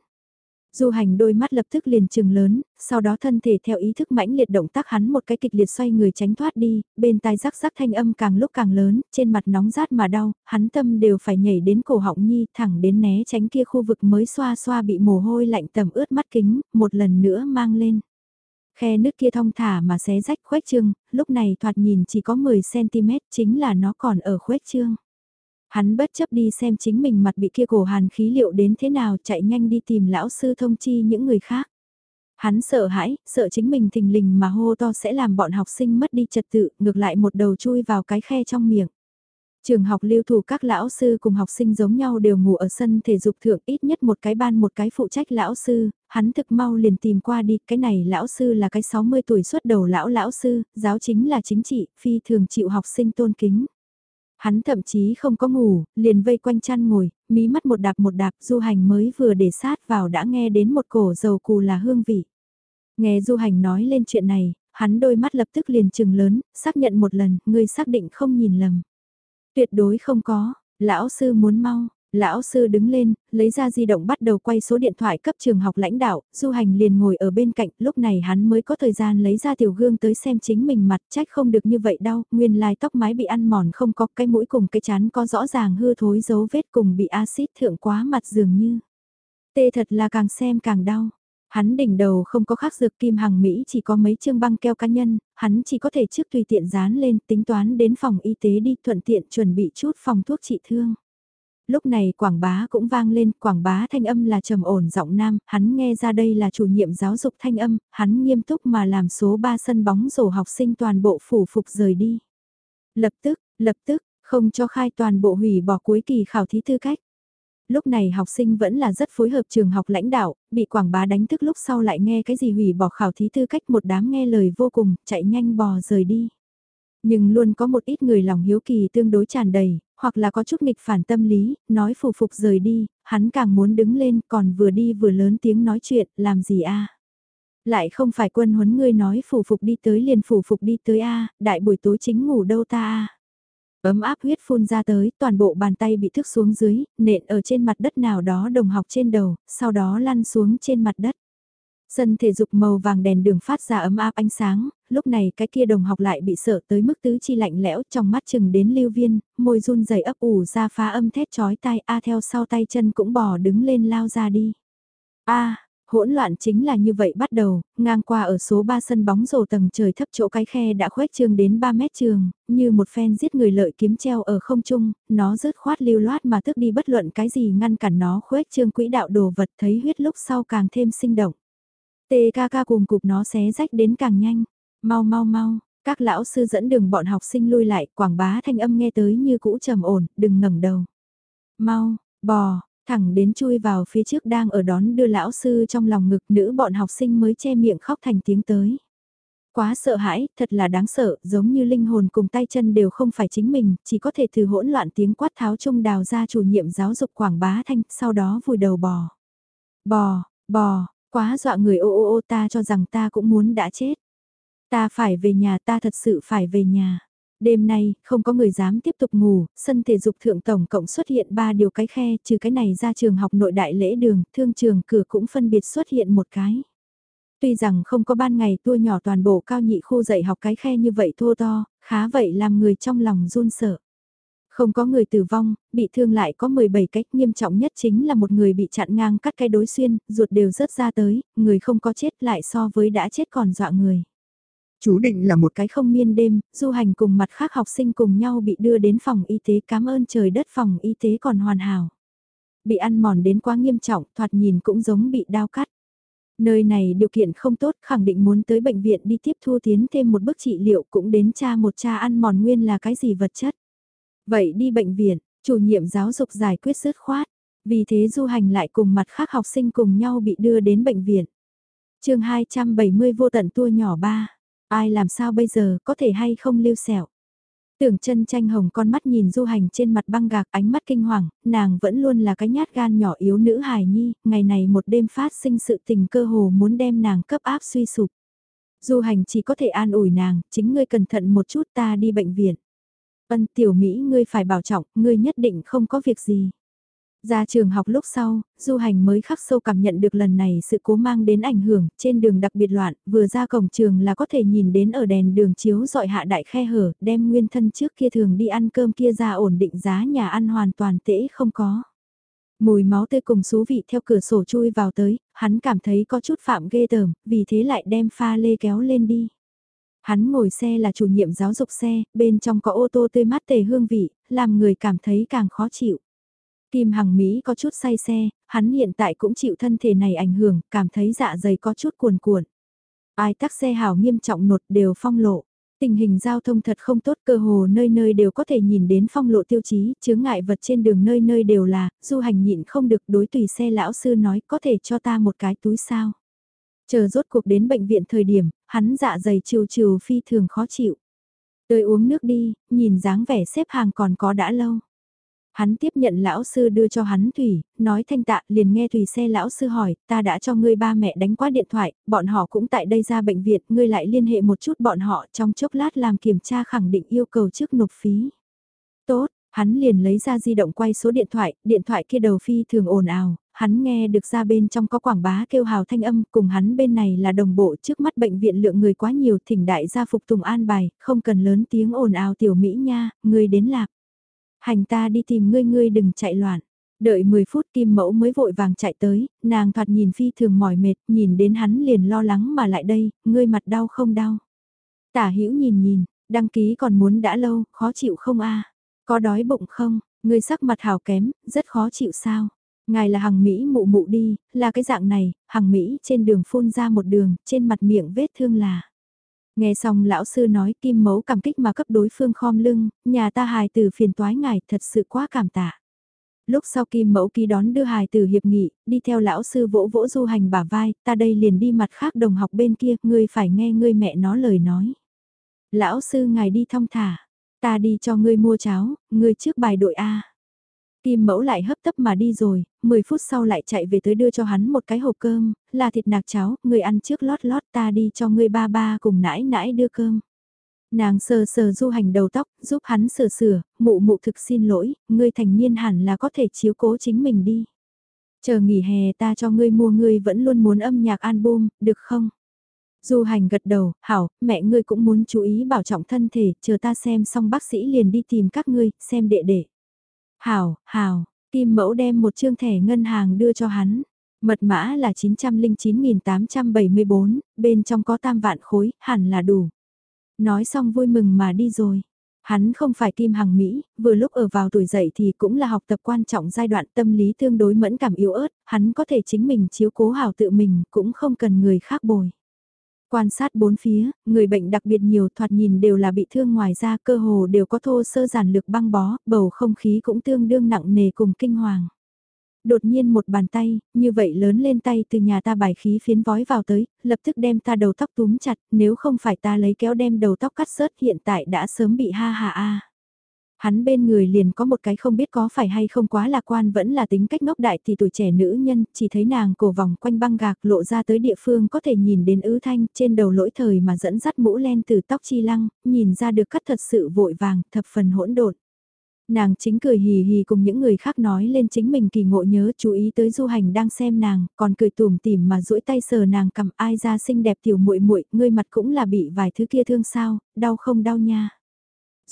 Du hành đôi mắt lập tức liền trừng lớn, sau đó thân thể theo ý thức mãnh liệt động tác hắn một cái kịch liệt xoay người tránh thoát đi, bên tai rắc rắc thanh âm càng lúc càng lớn, trên mặt nóng rát mà đau, hắn tâm đều phải nhảy đến cổ họng nhi thẳng đến né tránh kia khu vực mới xoa xoa bị mồ hôi lạnh tầm ướt mắt kính, một lần nữa mang lên. Khe nước kia thong thả mà xé rách khuếch trương, lúc này thoạt nhìn chỉ có 10cm chính là nó còn ở khuếch trương. Hắn bất chấp đi xem chính mình mặt bị kia cổ hàn khí liệu đến thế nào chạy nhanh đi tìm lão sư thông chi những người khác. Hắn sợ hãi, sợ chính mình thình lình mà hô to sẽ làm bọn học sinh mất đi trật tự, ngược lại một đầu chui vào cái khe trong miệng. Trường học lưu thủ các lão sư cùng học sinh giống nhau đều ngủ ở sân thể dục thượng ít nhất một cái ban một cái phụ trách lão sư, hắn thực mau liền tìm qua đi, cái này lão sư là cái 60 tuổi xuất đầu lão lão sư, giáo chính là chính trị, phi thường chịu học sinh tôn kính. Hắn thậm chí không có ngủ, liền vây quanh chăn ngồi, mí mắt một đạp một đạp du hành mới vừa để sát vào đã nghe đến một cổ dầu cù là hương vị. Nghe du hành nói lên chuyện này, hắn đôi mắt lập tức liền trừng lớn, xác nhận một lần, ngươi xác định không nhìn lầm. Tuyệt đối không có, lão sư muốn mau, Lão sư đứng lên, lấy ra di động bắt đầu quay số điện thoại cấp trường học lãnh đạo, du hành liền ngồi ở bên cạnh, lúc này hắn mới có thời gian lấy ra tiểu gương tới xem chính mình mặt trách không được như vậy đâu, nguyên lai tóc mái bị ăn mòn không có cái mũi cùng cái chán có rõ ràng hư thối dấu vết cùng bị axit thượng quá mặt dường như. Tê thật là càng xem càng đau. Hắn đỉnh đầu không có khắc dược kim hàng Mỹ chỉ có mấy chương băng keo cá nhân, hắn chỉ có thể trước tùy tiện dán lên tính toán đến phòng y tế đi thuận tiện chuẩn bị chút phòng thuốc trị thương. Lúc này quảng bá cũng vang lên, quảng bá thanh âm là trầm ổn giọng nam, hắn nghe ra đây là chủ nhiệm giáo dục thanh âm, hắn nghiêm túc mà làm số 3 sân bóng rổ học sinh toàn bộ phủ phục rời đi. Lập tức, lập tức, không cho khai toàn bộ hủy bỏ cuối kỳ khảo thí tư cách. Lúc này học sinh vẫn là rất phối hợp trường học lãnh đạo, bị quảng bá đánh thức lúc sau lại nghe cái gì hủy bỏ khảo thí tư cách một đám nghe lời vô cùng, chạy nhanh bò rời đi. Nhưng luôn có một ít người lòng hiếu kỳ tương đối tràn đầy, hoặc là có chút nghịch phản tâm lý, nói phù phục rời đi, hắn càng muốn đứng lên còn vừa đi vừa lớn tiếng nói chuyện, làm gì a Lại không phải quân huấn ngươi nói phù phục đi tới liền phù phục đi tới a đại buổi tối chính ngủ đâu ta a Ấm áp huyết phun ra tới, toàn bộ bàn tay bị thức xuống dưới, nện ở trên mặt đất nào đó đồng học trên đầu, sau đó lăn xuống trên mặt đất. Sân thể dục màu vàng đèn đường phát ra ấm áp ánh sáng, lúc này cái kia đồng học lại bị sợ tới mức tứ chi lạnh lẽo trong mắt chừng đến lưu viên, môi run rẩy ấp ủ ra phá âm thét chói tai A theo sau tay chân cũng bò đứng lên lao ra đi. A, hỗn loạn chính là như vậy bắt đầu, ngang qua ở số 3 sân bóng rổ tầng trời thấp chỗ cái khe đã khuếch trương đến 3 mét trường, như một phen giết người lợi kiếm treo ở không trung, nó rớt khoát lưu loát mà thức đi bất luận cái gì ngăn cản nó khuếch trương quỹ đạo đồ vật thấy huyết lúc sau càng thêm sinh động. Tê ca ca cùng cục nó xé rách đến càng nhanh. Mau mau mau, các lão sư dẫn đường bọn học sinh lui lại, quảng bá thanh âm nghe tới như cũ trầm ổn, đừng ngẩng đầu. Mau, bò, thẳng đến chui vào phía trước đang ở đón đưa lão sư trong lòng ngực nữ bọn học sinh mới che miệng khóc thành tiếng tới. Quá sợ hãi, thật là đáng sợ, giống như linh hồn cùng tay chân đều không phải chính mình, chỉ có thể từ hỗn loạn tiếng quát tháo trung đào ra chủ nhiệm giáo dục quảng bá thanh, sau đó vùi đầu bò. Bò, bò, Quá dọa người ô ô ô ta cho rằng ta cũng muốn đã chết. Ta phải về nhà ta thật sự phải về nhà. Đêm nay, không có người dám tiếp tục ngủ, sân thể dục thượng tổng cộng xuất hiện ba điều cái khe, trừ cái này ra trường học nội đại lễ đường, thương trường cửa cũng phân biệt xuất hiện một cái. Tuy rằng không có ban ngày tua nhỏ toàn bộ cao nhị khu dạy học cái khe như vậy thô to, khá vậy làm người trong lòng run sợ. Không có người tử vong, bị thương lại có 17 cách nghiêm trọng nhất chính là một người bị chặn ngang cắt cái đối xuyên, ruột đều rớt ra tới, người không có chết lại so với đã chết còn dọa người. Chú định là một cái không miên đêm, du hành cùng mặt khác học sinh cùng nhau bị đưa đến phòng y tế cảm ơn trời đất phòng y tế còn hoàn hảo. Bị ăn mòn đến quá nghiêm trọng, thoạt nhìn cũng giống bị đau cắt. Nơi này điều kiện không tốt, khẳng định muốn tới bệnh viện đi tiếp thu tiến thêm một bước trị liệu cũng đến cha một cha ăn mòn nguyên là cái gì vật chất. Vậy đi bệnh viện, chủ nhiệm giáo dục giải quyết dứt khoát. Vì thế du hành lại cùng mặt khác học sinh cùng nhau bị đưa đến bệnh viện. chương 270 vô tận tua nhỏ ba Ai làm sao bây giờ, có thể hay không lưu sẹo. Tưởng chân tranh hồng con mắt nhìn du hành trên mặt băng gạc ánh mắt kinh hoàng, nàng vẫn luôn là cái nhát gan nhỏ yếu nữ hài nhi, ngày này một đêm phát sinh sự tình cơ hồ muốn đem nàng cấp áp suy sụp. Du hành chỉ có thể an ủi nàng, chính ngươi cẩn thận một chút ta đi bệnh viện. Ân tiểu Mỹ ngươi phải bảo trọng, ngươi nhất định không có việc gì. Ra trường học lúc sau, du hành mới khắc sâu cảm nhận được lần này sự cố mang đến ảnh hưởng, trên đường đặc biệt loạn, vừa ra cổng trường là có thể nhìn đến ở đèn đường chiếu dọi hạ đại khe hở, đem nguyên thân trước kia thường đi ăn cơm kia ra ổn định giá nhà ăn hoàn toàn tễ không có. Mùi máu tươi cùng xú vị theo cửa sổ chui vào tới, hắn cảm thấy có chút phạm ghê tởm, vì thế lại đem pha lê kéo lên đi. Hắn ngồi xe là chủ nhiệm giáo dục xe, bên trong có ô tô tươi mát tề hương vị, làm người cảm thấy càng khó chịu. Kim Hằng Mỹ có chút say xe, hắn hiện tại cũng chịu thân thể này ảnh hưởng, cảm thấy dạ dày có chút cuồn cuộn. Ai tắc xe hào nghiêm trọng nột đều phong lộ. Tình hình giao thông thật không tốt cơ hồ nơi nơi đều có thể nhìn đến phong lộ tiêu chí, chướng ngại vật trên đường nơi nơi đều là, du hành nhịn không được đối tùy xe lão sư nói có thể cho ta một cái túi sao. Chờ rốt cuộc đến bệnh viện thời điểm, hắn dạ dày trừ trừ phi thường khó chịu. Tới uống nước đi, nhìn dáng vẻ xếp hàng còn có đã lâu. Hắn tiếp nhận lão sư đưa cho hắn Thủy, nói thanh tạ liền nghe Thủy xe lão sư hỏi, ta đã cho ngươi ba mẹ đánh qua điện thoại, bọn họ cũng tại đây ra bệnh viện, ngươi lại liên hệ một chút bọn họ trong chốc lát làm kiểm tra khẳng định yêu cầu trước nộp phí. Tốt, hắn liền lấy ra di động quay số điện thoại, điện thoại kia đầu phi thường ồn ào, hắn nghe được ra bên trong có quảng bá kêu hào thanh âm, cùng hắn bên này là đồng bộ trước mắt bệnh viện lượng người quá nhiều, thỉnh đại gia phục tùng an bài, không cần lớn tiếng ồn ào tiểu Mỹ nha, người đến lạc. Hành ta đi tìm ngươi ngươi đừng chạy loạn. Đợi 10 phút kim mẫu mới vội vàng chạy tới, nàng thoạt nhìn phi thường mỏi mệt, nhìn đến hắn liền lo lắng mà lại đây, ngươi mặt đau không đau. Tả hữu nhìn nhìn, đăng ký còn muốn đã lâu, khó chịu không a Có đói bụng không, ngươi sắc mặt hào kém, rất khó chịu sao. Ngài là hằng Mỹ mụ mụ đi, là cái dạng này, hằng Mỹ trên đường phun ra một đường, trên mặt miệng vết thương là. Nghe xong lão sư nói kim mẫu cảm kích mà cấp đối phương khom lưng, nhà ta hài từ phiền toái ngài thật sự quá cảm tạ. Lúc sau kim mẫu ký đón đưa hài từ hiệp nghị, đi theo lão sư vỗ vỗ du hành bả vai, ta đây liền đi mặt khác đồng học bên kia, ngươi phải nghe ngươi mẹ nó lời nói. Lão sư ngài đi thong thả, ta đi cho ngươi mua cháo, ngươi trước bài đội A. Kim mẫu lại hấp tấp mà đi rồi, 10 phút sau lại chạy về tới đưa cho hắn một cái hộp cơm, là thịt nạc cháo, ngươi ăn trước lót lót ta đi cho ngươi ba ba cùng nãi nãi đưa cơm. Nàng sờ sờ du hành đầu tóc, giúp hắn sửa sửa, mụ mụ thực xin lỗi, ngươi thành niên hẳn là có thể chiếu cố chính mình đi. Chờ nghỉ hè ta cho ngươi mua ngươi vẫn luôn muốn âm nhạc album, được không? Du hành gật đầu, hảo, mẹ ngươi cũng muốn chú ý bảo trọng thân thể, chờ ta xem xong bác sĩ liền đi tìm các ngươi, xem đệ đệ. Hảo, hảo, Kim Mẫu đem một chương thẻ ngân hàng đưa cho hắn. Mật mã là 909.874, bên trong có tam vạn khối, hẳn là đủ. Nói xong vui mừng mà đi rồi. Hắn không phải Kim Hằng Mỹ, vừa lúc ở vào tuổi dậy thì cũng là học tập quan trọng giai đoạn tâm lý tương đối mẫn cảm yếu ớt, hắn có thể chính mình chiếu cố hảo tự mình, cũng không cần người khác bồi. Quan sát bốn phía, người bệnh đặc biệt nhiều thoạt nhìn đều là bị thương ngoài ra cơ hồ đều có thô sơ giản lực băng bó, bầu không khí cũng tương đương nặng nề cùng kinh hoàng. Đột nhiên một bàn tay, như vậy lớn lên tay từ nhà ta bài khí phiến vói vào tới, lập tức đem ta đầu tóc túm chặt, nếu không phải ta lấy kéo đem đầu tóc cắt sớt hiện tại đã sớm bị ha ha a. Hắn bên người liền có một cái không biết có phải hay không quá lạc quan vẫn là tính cách ngốc đại thì tuổi trẻ nữ nhân, chỉ thấy nàng cổ vòng quanh băng gạc lộ ra tới địa phương có thể nhìn đến ứ thanh trên đầu lỗi thời mà dẫn dắt mũ len từ tóc chi lăng, nhìn ra được cắt thật sự vội vàng, thập phần hỗn độn. Nàng chính cười hì hì cùng những người khác nói lên chính mình kỳ ngộ nhớ chú ý tới du hành đang xem nàng, còn cười tùm tìm mà duỗi tay sờ nàng cầm ai ra xinh đẹp tiểu muội muội, ngươi mặt cũng là bị vài thứ kia thương sao, đau không đau nha.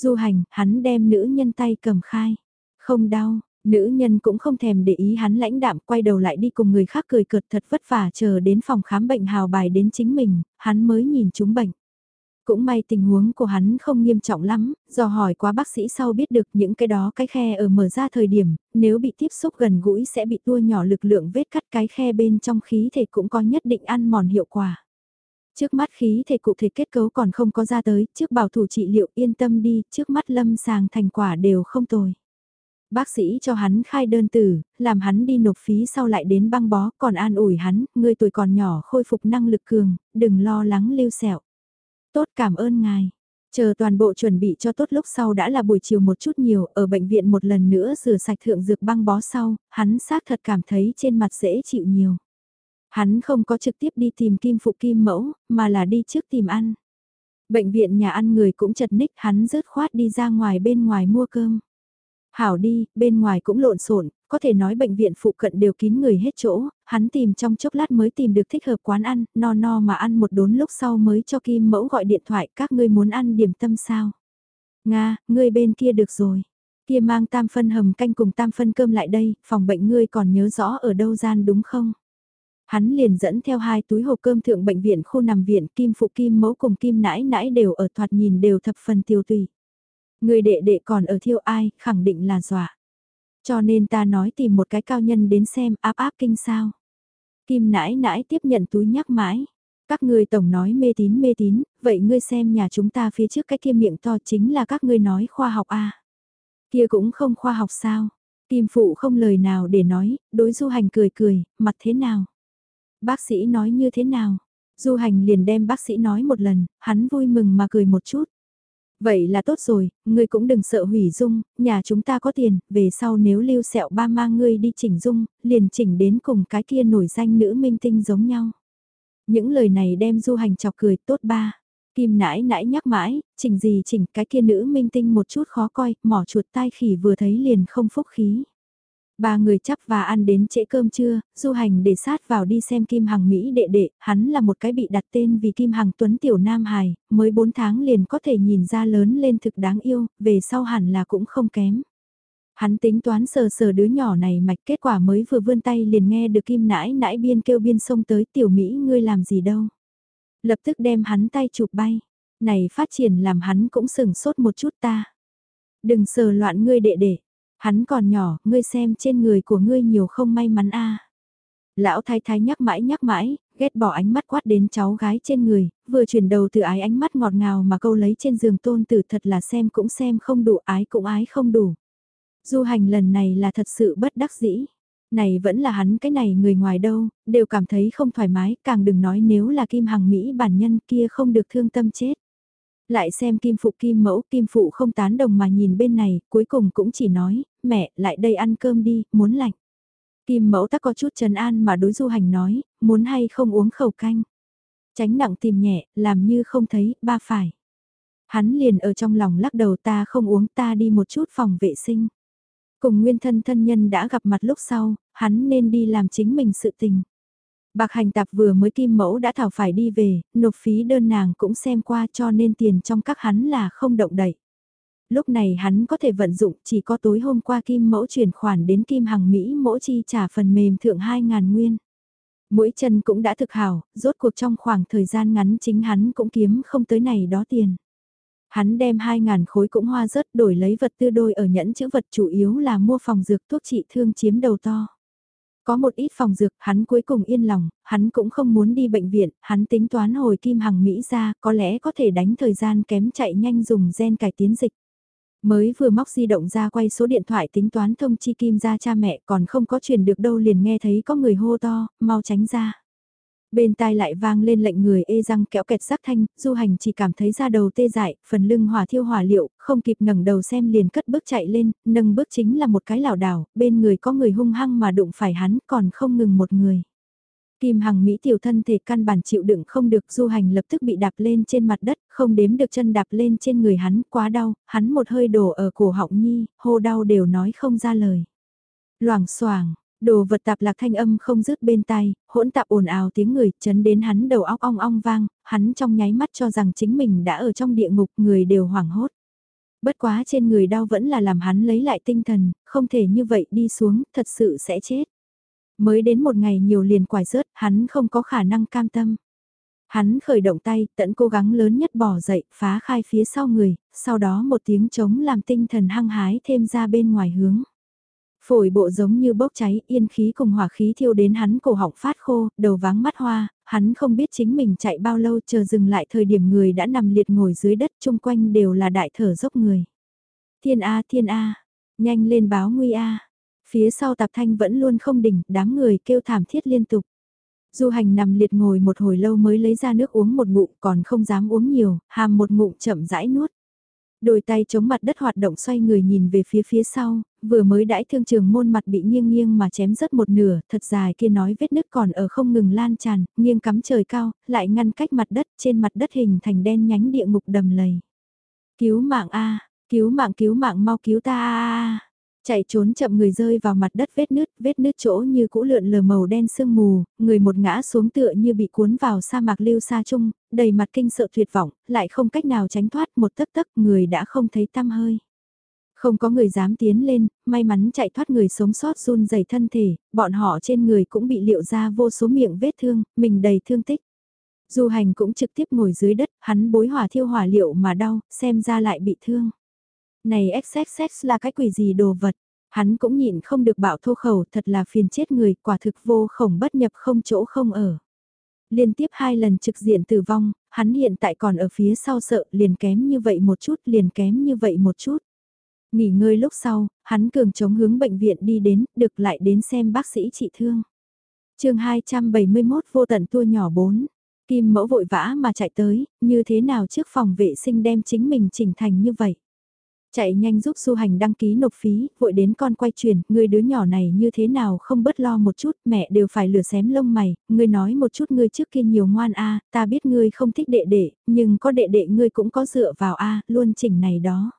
Du hành, hắn đem nữ nhân tay cầm khai. Không đau, nữ nhân cũng không thèm để ý hắn lãnh đạm quay đầu lại đi cùng người khác cười cợt thật vất vả chờ đến phòng khám bệnh hào bài đến chính mình, hắn mới nhìn chúng bệnh. Cũng may tình huống của hắn không nghiêm trọng lắm, do hỏi quá bác sĩ sau biết được những cái đó cái khe ở mở ra thời điểm, nếu bị tiếp xúc gần gũi sẽ bị tua nhỏ lực lượng vết cắt cái khe bên trong khí thể cũng có nhất định ăn mòn hiệu quả. Trước mắt khí thể cụ thể kết cấu còn không có ra tới, trước bảo thủ trị liệu yên tâm đi, trước mắt lâm sàng thành quả đều không tồi. Bác sĩ cho hắn khai đơn tử, làm hắn đi nộp phí sau lại đến băng bó, còn an ủi hắn, người tuổi còn nhỏ khôi phục năng lực cường, đừng lo lắng lưu sẹo. Tốt cảm ơn ngài. Chờ toàn bộ chuẩn bị cho tốt lúc sau đã là buổi chiều một chút nhiều, ở bệnh viện một lần nữa rửa sạch thượng dược băng bó sau, hắn xác thật cảm thấy trên mặt dễ chịu nhiều. Hắn không có trực tiếp đi tìm kim phụ kim mẫu, mà là đi trước tìm ăn. Bệnh viện nhà ăn người cũng chật ních hắn rớt khoát đi ra ngoài bên ngoài mua cơm. Hảo đi, bên ngoài cũng lộn xộn, có thể nói bệnh viện phụ cận đều kín người hết chỗ, hắn tìm trong chốc lát mới tìm được thích hợp quán ăn, no no mà ăn một đốn lúc sau mới cho Kim Mẫu gọi điện thoại các ngươi muốn ăn điểm tâm sao. Nga, ngươi bên kia được rồi. Kia mang tam phân hầm canh cùng tam phân cơm lại đây, phòng bệnh ngươi còn nhớ rõ ở đâu gian đúng không? Hắn liền dẫn theo hai túi hộp cơm thượng bệnh viện khu nằm viện Kim Phụ Kim Mẫu cùng Kim Nãi Nãi đều ở thoạt nhìn đều thập phần tiêu tùy. Người đệ đệ còn ở thiêu ai, khẳng định là dọa. Cho nên ta nói tìm một cái cao nhân đến xem áp áp kinh sao. Kim nãi nãi tiếp nhận túi nhắc mãi. Các ngươi tổng nói mê tín mê tín, vậy ngươi xem nhà chúng ta phía trước cái kia miệng to chính là các ngươi nói khoa học a à. Kia cũng không khoa học sao. Kim phụ không lời nào để nói, đối du hành cười cười, mặt thế nào. Bác sĩ nói như thế nào? Du hành liền đem bác sĩ nói một lần, hắn vui mừng mà cười một chút. Vậy là tốt rồi, ngươi cũng đừng sợ hủy dung, nhà chúng ta có tiền, về sau nếu lưu sẹo ba mang ngươi đi chỉnh dung, liền chỉnh đến cùng cái kia nổi danh nữ minh tinh giống nhau. Những lời này đem du hành chọc cười tốt ba. Kim nãi nãi nhắc mãi, chỉnh gì chỉnh cái kia nữ minh tinh một chút khó coi, mỏ chuột tai khỉ vừa thấy liền không phúc khí. Ba người chắp và ăn đến trễ cơm trưa, du hành để sát vào đi xem Kim Hằng Mỹ đệ đệ, hắn là một cái bị đặt tên vì Kim Hằng Tuấn Tiểu Nam Hài, mới 4 tháng liền có thể nhìn ra lớn lên thực đáng yêu, về sau hẳn là cũng không kém. Hắn tính toán sờ sờ đứa nhỏ này mạch kết quả mới vừa vươn tay liền nghe được Kim nãi nãi biên kêu biên sông tới Tiểu Mỹ ngươi làm gì đâu. Lập tức đem hắn tay chụp bay, này phát triển làm hắn cũng sừng sốt một chút ta. Đừng sờ loạn ngươi đệ đệ Hắn còn nhỏ, ngươi xem trên người của ngươi nhiều không may mắn a. Lão thái thái nhắc mãi nhắc mãi, ghét bỏ ánh mắt quát đến cháu gái trên người, vừa chuyển đầu từ ái ánh mắt ngọt ngào mà câu lấy trên giường tôn tử thật là xem cũng xem không đủ ái cũng ái không đủ. Du hành lần này là thật sự bất đắc dĩ. Này vẫn là hắn cái này người ngoài đâu, đều cảm thấy không thoải mái, càng đừng nói nếu là Kim Hằng Mỹ bản nhân kia không được thương tâm chết. Lại xem kim phụ kim mẫu, kim phụ không tán đồng mà nhìn bên này, cuối cùng cũng chỉ nói, mẹ, lại đây ăn cơm đi, muốn lạnh. Kim mẫu tắc có chút trần an mà đối du hành nói, muốn hay không uống khẩu canh. Tránh nặng tìm nhẹ, làm như không thấy, ba phải. Hắn liền ở trong lòng lắc đầu ta không uống ta đi một chút phòng vệ sinh. Cùng nguyên thân thân nhân đã gặp mặt lúc sau, hắn nên đi làm chính mình sự tình. Bạc hành tạp vừa mới kim mẫu đã thảo phải đi về, nộp phí đơn nàng cũng xem qua cho nên tiền trong các hắn là không động đậy. Lúc này hắn có thể vận dụng chỉ có tối hôm qua kim mẫu chuyển khoản đến kim hằng Mỹ mỗi chi trả phần mềm thượng 2.000 nguyên. Mỗi chân cũng đã thực hảo, rốt cuộc trong khoảng thời gian ngắn chính hắn cũng kiếm không tới này đó tiền. Hắn đem 2.000 khối cũng hoa rớt đổi lấy vật tư đôi ở nhẫn chữ vật chủ yếu là mua phòng dược thuốc trị thương chiếm đầu to. Có một ít phòng dược, hắn cuối cùng yên lòng, hắn cũng không muốn đi bệnh viện, hắn tính toán hồi kim hằng Mỹ ra, có lẽ có thể đánh thời gian kém chạy nhanh dùng gen cải tiến dịch. Mới vừa móc di động ra quay số điện thoại tính toán thông chi kim ra cha mẹ còn không có truyền được đâu liền nghe thấy có người hô to, mau tránh ra. Bên tai lại vang lên lệnh người ê răng kéo kẹt sắc thanh, du hành chỉ cảm thấy da đầu tê dại, phần lưng hỏa thiêu hỏa liệu, không kịp ngẩng đầu xem liền cất bước chạy lên, nâng bước chính là một cái lảo đảo, bên người có người hung hăng mà đụng phải hắn còn không ngừng một người. Kim Hằng Mỹ tiểu thân thể căn bản chịu đựng không được du hành lập tức bị đạp lên trên mặt đất, không đếm được chân đạp lên trên người hắn, quá đau, hắn một hơi đổ ở cổ họng nhi, hô đau đều nói không ra lời. Loảng xoảng Đồ vật tạp lạc thanh âm không dứt bên tai, hỗn tạp ồn ào tiếng người, chấn đến hắn đầu óc ong ong vang, hắn trong nháy mắt cho rằng chính mình đã ở trong địa ngục, người đều hoảng hốt. Bất quá trên người đau vẫn là làm hắn lấy lại tinh thần, không thể như vậy đi xuống, thật sự sẽ chết. Mới đến một ngày nhiều liền quải rớt, hắn không có khả năng cam tâm. Hắn khởi động tay, tận cố gắng lớn nhất bỏ dậy, phá khai phía sau người, sau đó một tiếng trống làm tinh thần hăng hái thêm ra bên ngoài hướng. Phổi bộ giống như bốc cháy, yên khí cùng hỏa khí thiêu đến hắn cổ họng phát khô, đầu váng mắt hoa, hắn không biết chính mình chạy bao lâu chờ dừng lại thời điểm người đã nằm liệt ngồi dưới đất chung quanh đều là đại thở dốc người. Thiên A thiên A, nhanh lên báo nguy A. Phía sau tạp thanh vẫn luôn không đỉnh, đám người kêu thảm thiết liên tục. Du hành nằm liệt ngồi một hồi lâu mới lấy ra nước uống một ngụm còn không dám uống nhiều, hàm một ngụm chậm rãi nuốt. Đôi tay chống mặt đất hoạt động xoay người nhìn về phía phía sau, vừa mới đãi thương trường môn mặt bị nghiêng nghiêng mà chém rất một nửa, thật dài kia nói vết nứt còn ở không ngừng lan tràn, nghiêng cắm trời cao, lại ngăn cách mặt đất trên mặt đất hình thành đen nhánh địa ngục đầm lầy. Cứu mạng A, cứu mạng cứu mạng mau cứu ta A. Chạy trốn chậm người rơi vào mặt đất vết nứt, vết nứt chỗ như cũ lượn lờ màu đen sương mù, người một ngã xuống tựa như bị cuốn vào sa mạc lưu xa chung, đầy mặt kinh sợ tuyệt vọng, lại không cách nào tránh thoát một tấc tấc người đã không thấy tăm hơi. Không có người dám tiến lên, may mắn chạy thoát người sống sót run dày thân thể, bọn họ trên người cũng bị liệu ra vô số miệng vết thương, mình đầy thương tích. Du hành cũng trực tiếp ngồi dưới đất, hắn bối hỏa thiêu hỏa liệu mà đau, xem ra lại bị thương. Này XXX là cái quỷ gì đồ vật, hắn cũng nhịn không được bạo thô khẩu thật là phiền chết người, quả thực vô khổng bất nhập không chỗ không ở. Liên tiếp hai lần trực diện tử vong, hắn hiện tại còn ở phía sau sợ liền kém như vậy một chút, liền kém như vậy một chút. Nghỉ ngơi lúc sau, hắn cường chống hướng bệnh viện đi đến, được lại đến xem bác sĩ trị thương. chương 271 vô tận tua nhỏ 4. Kim mẫu vội vã mà chạy tới, như thế nào trước phòng vệ sinh đem chính mình chỉnh thành như vậy. Chạy nhanh giúp du hành đăng ký nộp phí, vội đến con quay chuyển, người đứa nhỏ này như thế nào không bớt lo một chút, mẹ đều phải lửa xém lông mày, ngươi nói một chút ngươi trước kia nhiều ngoan a ta biết ngươi không thích đệ đệ, nhưng có đệ đệ ngươi cũng có dựa vào a luôn chỉnh này đó.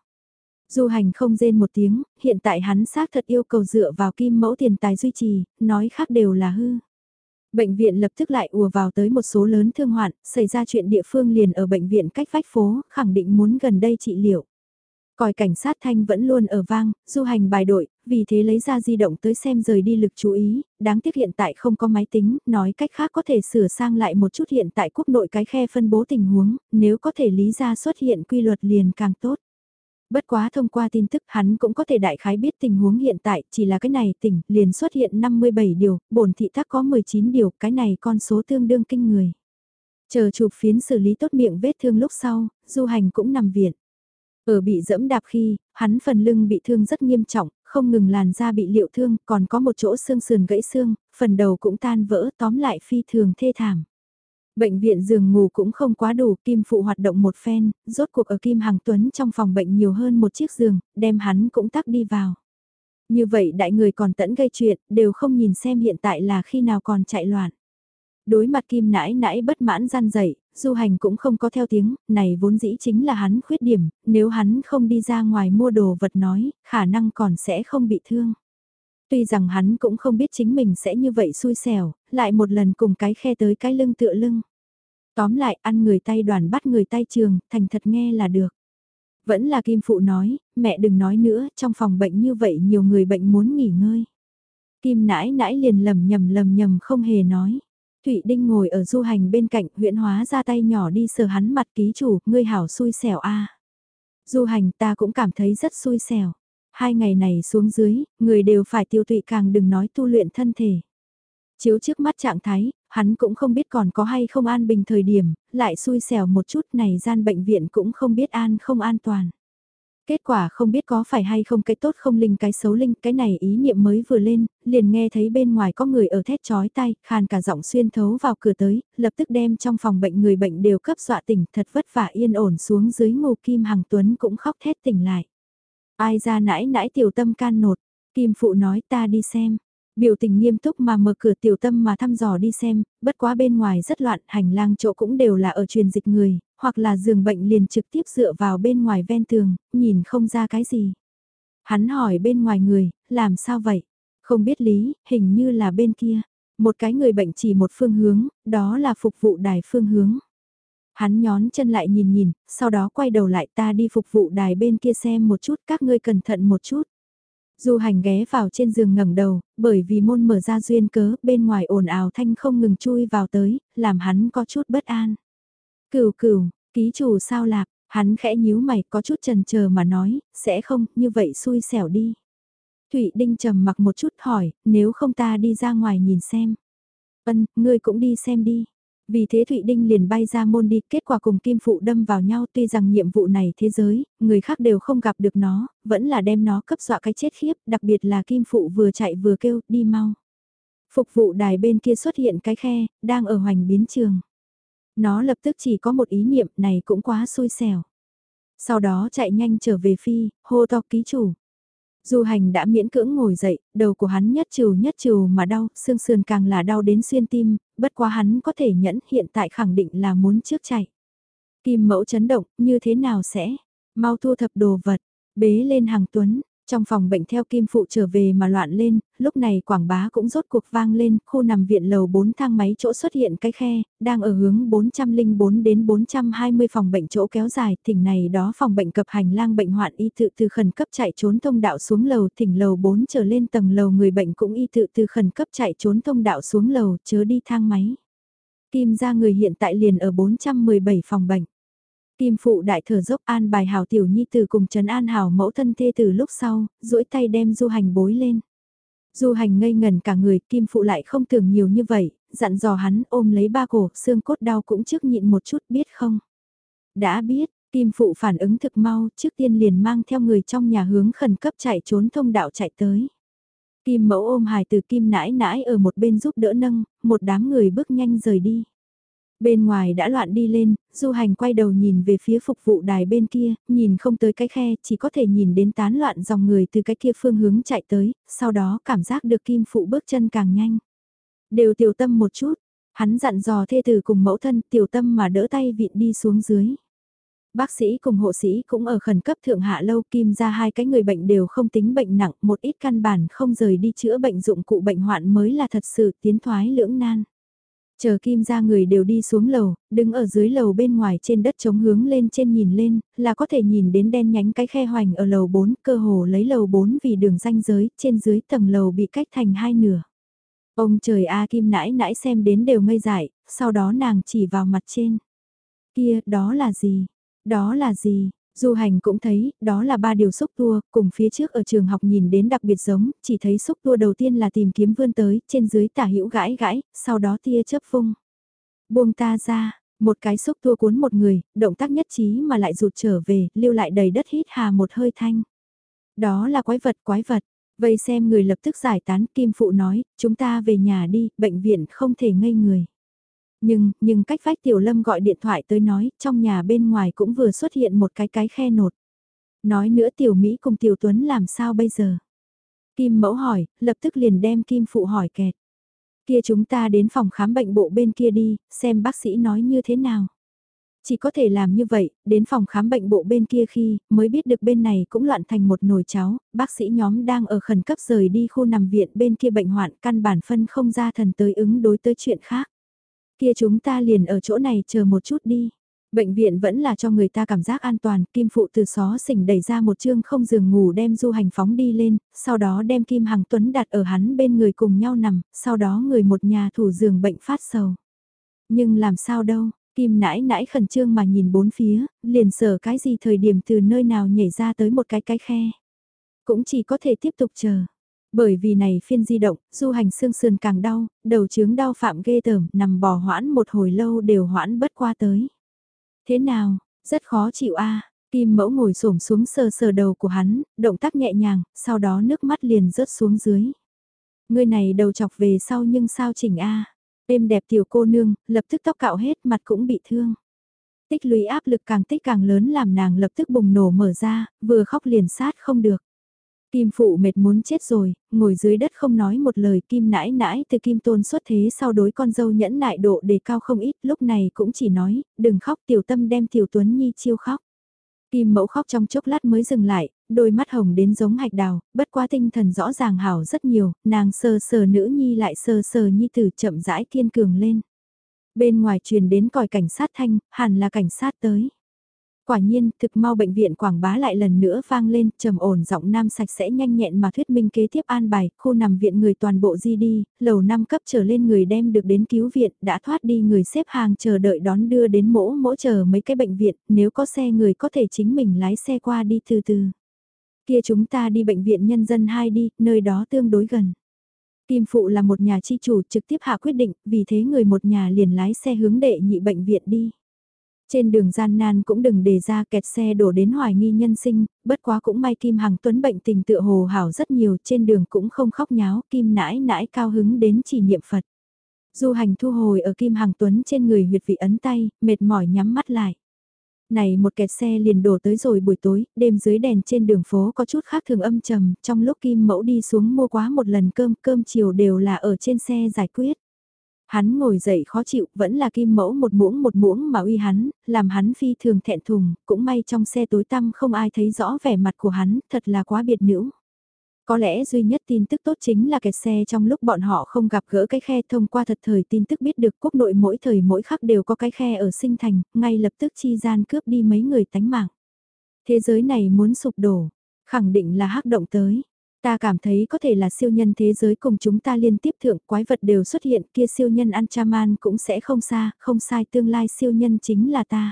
Du hành không rên một tiếng, hiện tại hắn xác thật yêu cầu dựa vào kim mẫu tiền tài duy trì, nói khác đều là hư. Bệnh viện lập tức lại ùa vào tới một số lớn thương hoạn, xảy ra chuyện địa phương liền ở bệnh viện cách vách phố, khẳng định muốn gần đây trị liệu. Còi cảnh sát thanh vẫn luôn ở vang, du hành bài đội, vì thế lấy ra di động tới xem rời đi lực chú ý, đáng tiếc hiện tại không có máy tính, nói cách khác có thể sửa sang lại một chút hiện tại quốc nội cái khe phân bố tình huống, nếu có thể lý ra xuất hiện quy luật liền càng tốt. Bất quá thông qua tin tức hắn cũng có thể đại khái biết tình huống hiện tại, chỉ là cái này tỉnh liền xuất hiện 57 điều, bổn thị tắc có 19 điều, cái này con số tương đương kinh người. Chờ chụp phiến xử lý tốt miệng vết thương lúc sau, du hành cũng nằm viện. Ở bị dẫm đạp khi, hắn phần lưng bị thương rất nghiêm trọng, không ngừng làn da bị liệu thương, còn có một chỗ xương sườn gãy xương, phần đầu cũng tan vỡ tóm lại phi thường thê thảm. Bệnh viện giường ngủ cũng không quá đủ, Kim Phụ hoạt động một phen, rốt cuộc ở Kim Hằng Tuấn trong phòng bệnh nhiều hơn một chiếc giường, đem hắn cũng tắc đi vào. Như vậy đại người còn tẫn gây chuyện, đều không nhìn xem hiện tại là khi nào còn chạy loạn. Đối mặt Kim nãi nãi bất mãn gian dậy, du hành cũng không có theo tiếng, này vốn dĩ chính là hắn khuyết điểm, nếu hắn không đi ra ngoài mua đồ vật nói, khả năng còn sẽ không bị thương. Tuy rằng hắn cũng không biết chính mình sẽ như vậy xui xẻo, lại một lần cùng cái khe tới cái lưng tựa lưng. Tóm lại ăn người tay đoàn bắt người tay trường, thành thật nghe là được. Vẫn là Kim Phụ nói, mẹ đừng nói nữa, trong phòng bệnh như vậy nhiều người bệnh muốn nghỉ ngơi. Kim nãi nãi liền lầm nhầm lầm nhầm không hề nói. Thụy Đinh ngồi ở du hành bên cạnh huyện hóa ra tay nhỏ đi sờ hắn mặt ký chủ, ngươi hảo xui xẻo a Du hành ta cũng cảm thấy rất xui xẻo. Hai ngày này xuống dưới, người đều phải tiêu tụy càng đừng nói tu luyện thân thể. Chiếu trước mắt trạng thái, hắn cũng không biết còn có hay không an bình thời điểm, lại xui xẻo một chút này gian bệnh viện cũng không biết an không an toàn. Kết quả không biết có phải hay không cái tốt không linh cái xấu linh, cái này ý niệm mới vừa lên, liền nghe thấy bên ngoài có người ở thét chói tay, khàn cả giọng xuyên thấu vào cửa tới, lập tức đem trong phòng bệnh người bệnh đều cấp dọa tỉnh, thật vất vả yên ổn xuống dưới ngô kim hằng tuấn cũng khóc thét tỉnh lại. Ai ra nãi nãi tiểu tâm can nột, kim phụ nói ta đi xem. Biểu tình nghiêm túc mà mở cửa tiểu tâm mà thăm dò đi xem, bất quá bên ngoài rất loạn, hành lang chỗ cũng đều là ở truyền dịch người, hoặc là giường bệnh liền trực tiếp dựa vào bên ngoài ven tường, nhìn không ra cái gì. Hắn hỏi bên ngoài người, làm sao vậy? Không biết lý, hình như là bên kia. Một cái người bệnh chỉ một phương hướng, đó là phục vụ đài phương hướng. Hắn nhón chân lại nhìn nhìn, sau đó quay đầu lại ta đi phục vụ đài bên kia xem một chút, các ngươi cẩn thận một chút. Du hành ghé vào trên giường ngẩng đầu, bởi vì môn mở ra duyên cớ, bên ngoài ồn ào thanh không ngừng chui vào tới, làm hắn có chút bất an. Cửu cửu, ký chủ sao lạc, hắn khẽ nhíu mày có chút trần chờ mà nói, sẽ không, như vậy xui xẻo đi. Thụy Đinh trầm mặc một chút hỏi, nếu không ta đi ra ngoài nhìn xem. Ân, ngươi cũng đi xem đi. Vì thế Thụy Đinh liền bay ra môn đi, kết quả cùng Kim Phụ đâm vào nhau tuy rằng nhiệm vụ này thế giới, người khác đều không gặp được nó, vẫn là đem nó cấp dọa cái chết khiếp, đặc biệt là Kim Phụ vừa chạy vừa kêu, đi mau. Phục vụ đài bên kia xuất hiện cái khe, đang ở hoành biến trường. Nó lập tức chỉ có một ý niệm này cũng quá xui xẻo. Sau đó chạy nhanh trở về phi, hô to ký chủ. Du hành đã miễn cưỡng ngồi dậy, đầu của hắn nhất trừ nhất trừ mà đau, xương sườn càng là đau đến xuyên tim, bất quá hắn có thể nhẫn hiện tại khẳng định là muốn trước chạy. Kim mẫu chấn động, như thế nào sẽ? Mau thu thập đồ vật, bế lên hàng tuấn, trong phòng bệnh theo kim phụ trở về mà loạn lên, lúc này quảng bá cũng rốt cuộc vang lên, khu nằm viện lầu 4 thang máy chỗ xuất hiện cái khe, đang ở hướng 404 đến 420 phòng bệnh chỗ kéo dài, thỉnh này đó phòng bệnh cập hành lang bệnh hoạn y tự từ khẩn cấp chạy trốn thông đạo xuống lầu, thỉnh lầu 4 trở lên tầng lầu người bệnh cũng y tự từ khẩn cấp chạy trốn thông đạo xuống lầu, chớ đi thang máy. Kim ra người hiện tại liền ở 417 phòng bệnh. Kim phụ đại thở dốc an bài hảo tiểu nhi tử cùng trần an hảo mẫu thân thê từ lúc sau, duỗi tay đem du hành bối lên. Du hành ngây ngần cả người, kim phụ lại không tưởng nhiều như vậy, dặn dò hắn ôm lấy ba cổ, xương cốt đau cũng trước nhịn một chút biết không. Đã biết, kim phụ phản ứng thực mau, trước tiên liền mang theo người trong nhà hướng khẩn cấp chạy trốn thông đạo chạy tới. Kim mẫu ôm hài từ kim nãi nãi ở một bên giúp đỡ nâng, một đám người bước nhanh rời đi. Bên ngoài đã loạn đi lên, du hành quay đầu nhìn về phía phục vụ đài bên kia, nhìn không tới cái khe, chỉ có thể nhìn đến tán loạn dòng người từ cái kia phương hướng chạy tới, sau đó cảm giác được kim phụ bước chân càng nhanh. Đều tiểu tâm một chút, hắn dặn dò thê tử cùng mẫu thân tiểu tâm mà đỡ tay vịn đi xuống dưới. Bác sĩ cùng hộ sĩ cũng ở khẩn cấp thượng hạ lâu kim ra hai cái người bệnh đều không tính bệnh nặng, một ít căn bản không rời đi chữa bệnh dụng cụ bệnh hoạn mới là thật sự tiến thoái lưỡng nan. Chờ kim ra người đều đi xuống lầu, đứng ở dưới lầu bên ngoài trên đất chống hướng lên trên nhìn lên, là có thể nhìn đến đen nhánh cái khe hoành ở lầu 4, cơ hồ lấy lầu 4 vì đường ranh giới, trên dưới tầng lầu bị cách thành hai nửa. Ông trời A kim nãi nãi xem đến đều ngây dại, sau đó nàng chỉ vào mặt trên. Kia, đó là gì? Đó là gì? Du hành cũng thấy, đó là ba điều xúc tua, cùng phía trước ở trường học nhìn đến đặc biệt giống, chỉ thấy xúc tua đầu tiên là tìm kiếm vươn tới, trên dưới tả hữu gãi gãi, sau đó tia chớp phung. Buông ta ra, một cái xúc tua cuốn một người, động tác nhất trí mà lại rụt trở về, lưu lại đầy đất hít hà một hơi thanh. Đó là quái vật quái vật, vậy xem người lập tức giải tán, Kim Phụ nói, chúng ta về nhà đi, bệnh viện không thể ngây người. Nhưng, nhưng cách vách Tiểu Lâm gọi điện thoại tới nói, trong nhà bên ngoài cũng vừa xuất hiện một cái cái khe nột. Nói nữa Tiểu Mỹ cùng Tiểu Tuấn làm sao bây giờ? Kim mẫu hỏi, lập tức liền đem Kim phụ hỏi kẹt. Kia chúng ta đến phòng khám bệnh bộ bên kia đi, xem bác sĩ nói như thế nào. Chỉ có thể làm như vậy, đến phòng khám bệnh bộ bên kia khi, mới biết được bên này cũng loạn thành một nồi cháo, bác sĩ nhóm đang ở khẩn cấp rời đi khu nằm viện bên kia bệnh hoạn căn bản phân không ra thần tới ứng đối tới chuyện khác. Kia chúng ta liền ở chỗ này chờ một chút đi. Bệnh viện vẫn là cho người ta cảm giác an toàn, Kim Phụ từ xó xỉnh đẩy ra một chương không giường ngủ đem du hành phóng đi lên, sau đó đem Kim Hằng Tuấn đặt ở hắn bên người cùng nhau nằm, sau đó người một nhà thủ giường bệnh phát sầu. Nhưng làm sao đâu, Kim nãi nãi khẩn trương mà nhìn bốn phía, liền sở cái gì thời điểm từ nơi nào nhảy ra tới một cái cái khe. Cũng chỉ có thể tiếp tục chờ. Bởi vì này phiên di động, du hành xương sườn càng đau, đầu chướng đau phạm ghê tởm, nằm bò hoãn một hồi lâu đều hoãn bất qua tới. Thế nào, rất khó chịu a Kim mẫu ngồi xổm xuống sờ sờ đầu của hắn, động tác nhẹ nhàng, sau đó nước mắt liền rớt xuống dưới. Người này đầu chọc về sau nhưng sao chỉnh a Êm đẹp tiểu cô nương, lập tức tóc cạo hết mặt cũng bị thương. Tích lũy áp lực càng tích càng lớn làm nàng lập tức bùng nổ mở ra, vừa khóc liền sát không được. Kim phụ mệt muốn chết rồi, ngồi dưới đất không nói một lời kim nãi nãi từ kim tôn xuất thế sau đối con dâu nhẫn nại độ đề cao không ít lúc này cũng chỉ nói, đừng khóc tiểu tâm đem tiểu tuấn nhi chiêu khóc. Kim mẫu khóc trong chốc lát mới dừng lại, đôi mắt hồng đến giống hạch đào, bất quá tinh thần rõ ràng hảo rất nhiều, nàng sờ sờ nữ nhi lại sờ sờ nhi tử chậm rãi kiên cường lên. Bên ngoài truyền đến còi cảnh sát thanh, hẳn là cảnh sát tới. Quả nhiên, thực mau bệnh viện quảng bá lại lần nữa vang lên, trầm ổn giọng nam sạch sẽ nhanh nhẹn mà thuyết minh kế tiếp an bài, khu nằm viện người toàn bộ di đi, lầu 5 cấp trở lên người đem được đến cứu viện, đã thoát đi người xếp hàng chờ đợi đón đưa đến mỗ mỗ chờ mấy cái bệnh viện, nếu có xe người có thể chính mình lái xe qua đi từ từ. Kia chúng ta đi bệnh viện nhân dân 2 đi, nơi đó tương đối gần. Kim Phụ là một nhà chi chủ trực tiếp hạ quyết định, vì thế người một nhà liền lái xe hướng đệ nhị bệnh viện đi. Trên đường gian nan cũng đừng đề ra kẹt xe đổ đến hoài nghi nhân sinh, bất quá cũng may Kim Hằng Tuấn bệnh tình tựa hồ hảo rất nhiều, trên đường cũng không khóc nháo, Kim nãi nãi cao hứng đến chỉ niệm Phật. Du hành thu hồi ở Kim Hằng Tuấn trên người huyệt vị ấn tay, mệt mỏi nhắm mắt lại. Này một kẹt xe liền đổ tới rồi buổi tối, đêm dưới đèn trên đường phố có chút khác thường âm trầm, trong lúc Kim Mẫu đi xuống mua quá một lần cơm, cơm chiều đều là ở trên xe giải quyết. Hắn ngồi dậy khó chịu, vẫn là kim mẫu một muỗng một muỗng mà uy hắn, làm hắn phi thường thẹn thùng, cũng may trong xe tối tăm không ai thấy rõ vẻ mặt của hắn, thật là quá biệt nữ. Có lẽ duy nhất tin tức tốt chính là kẹt xe trong lúc bọn họ không gặp gỡ cái khe thông qua thật thời tin tức biết được quốc nội mỗi thời mỗi khắc đều có cái khe ở sinh thành, ngay lập tức chi gian cướp đi mấy người tánh mạng. Thế giới này muốn sụp đổ, khẳng định là hắc động tới. Ta cảm thấy có thể là siêu nhân thế giới cùng chúng ta liên tiếp thượng quái vật đều xuất hiện kia siêu nhân Anchaman cũng sẽ không xa, không sai tương lai siêu nhân chính là ta.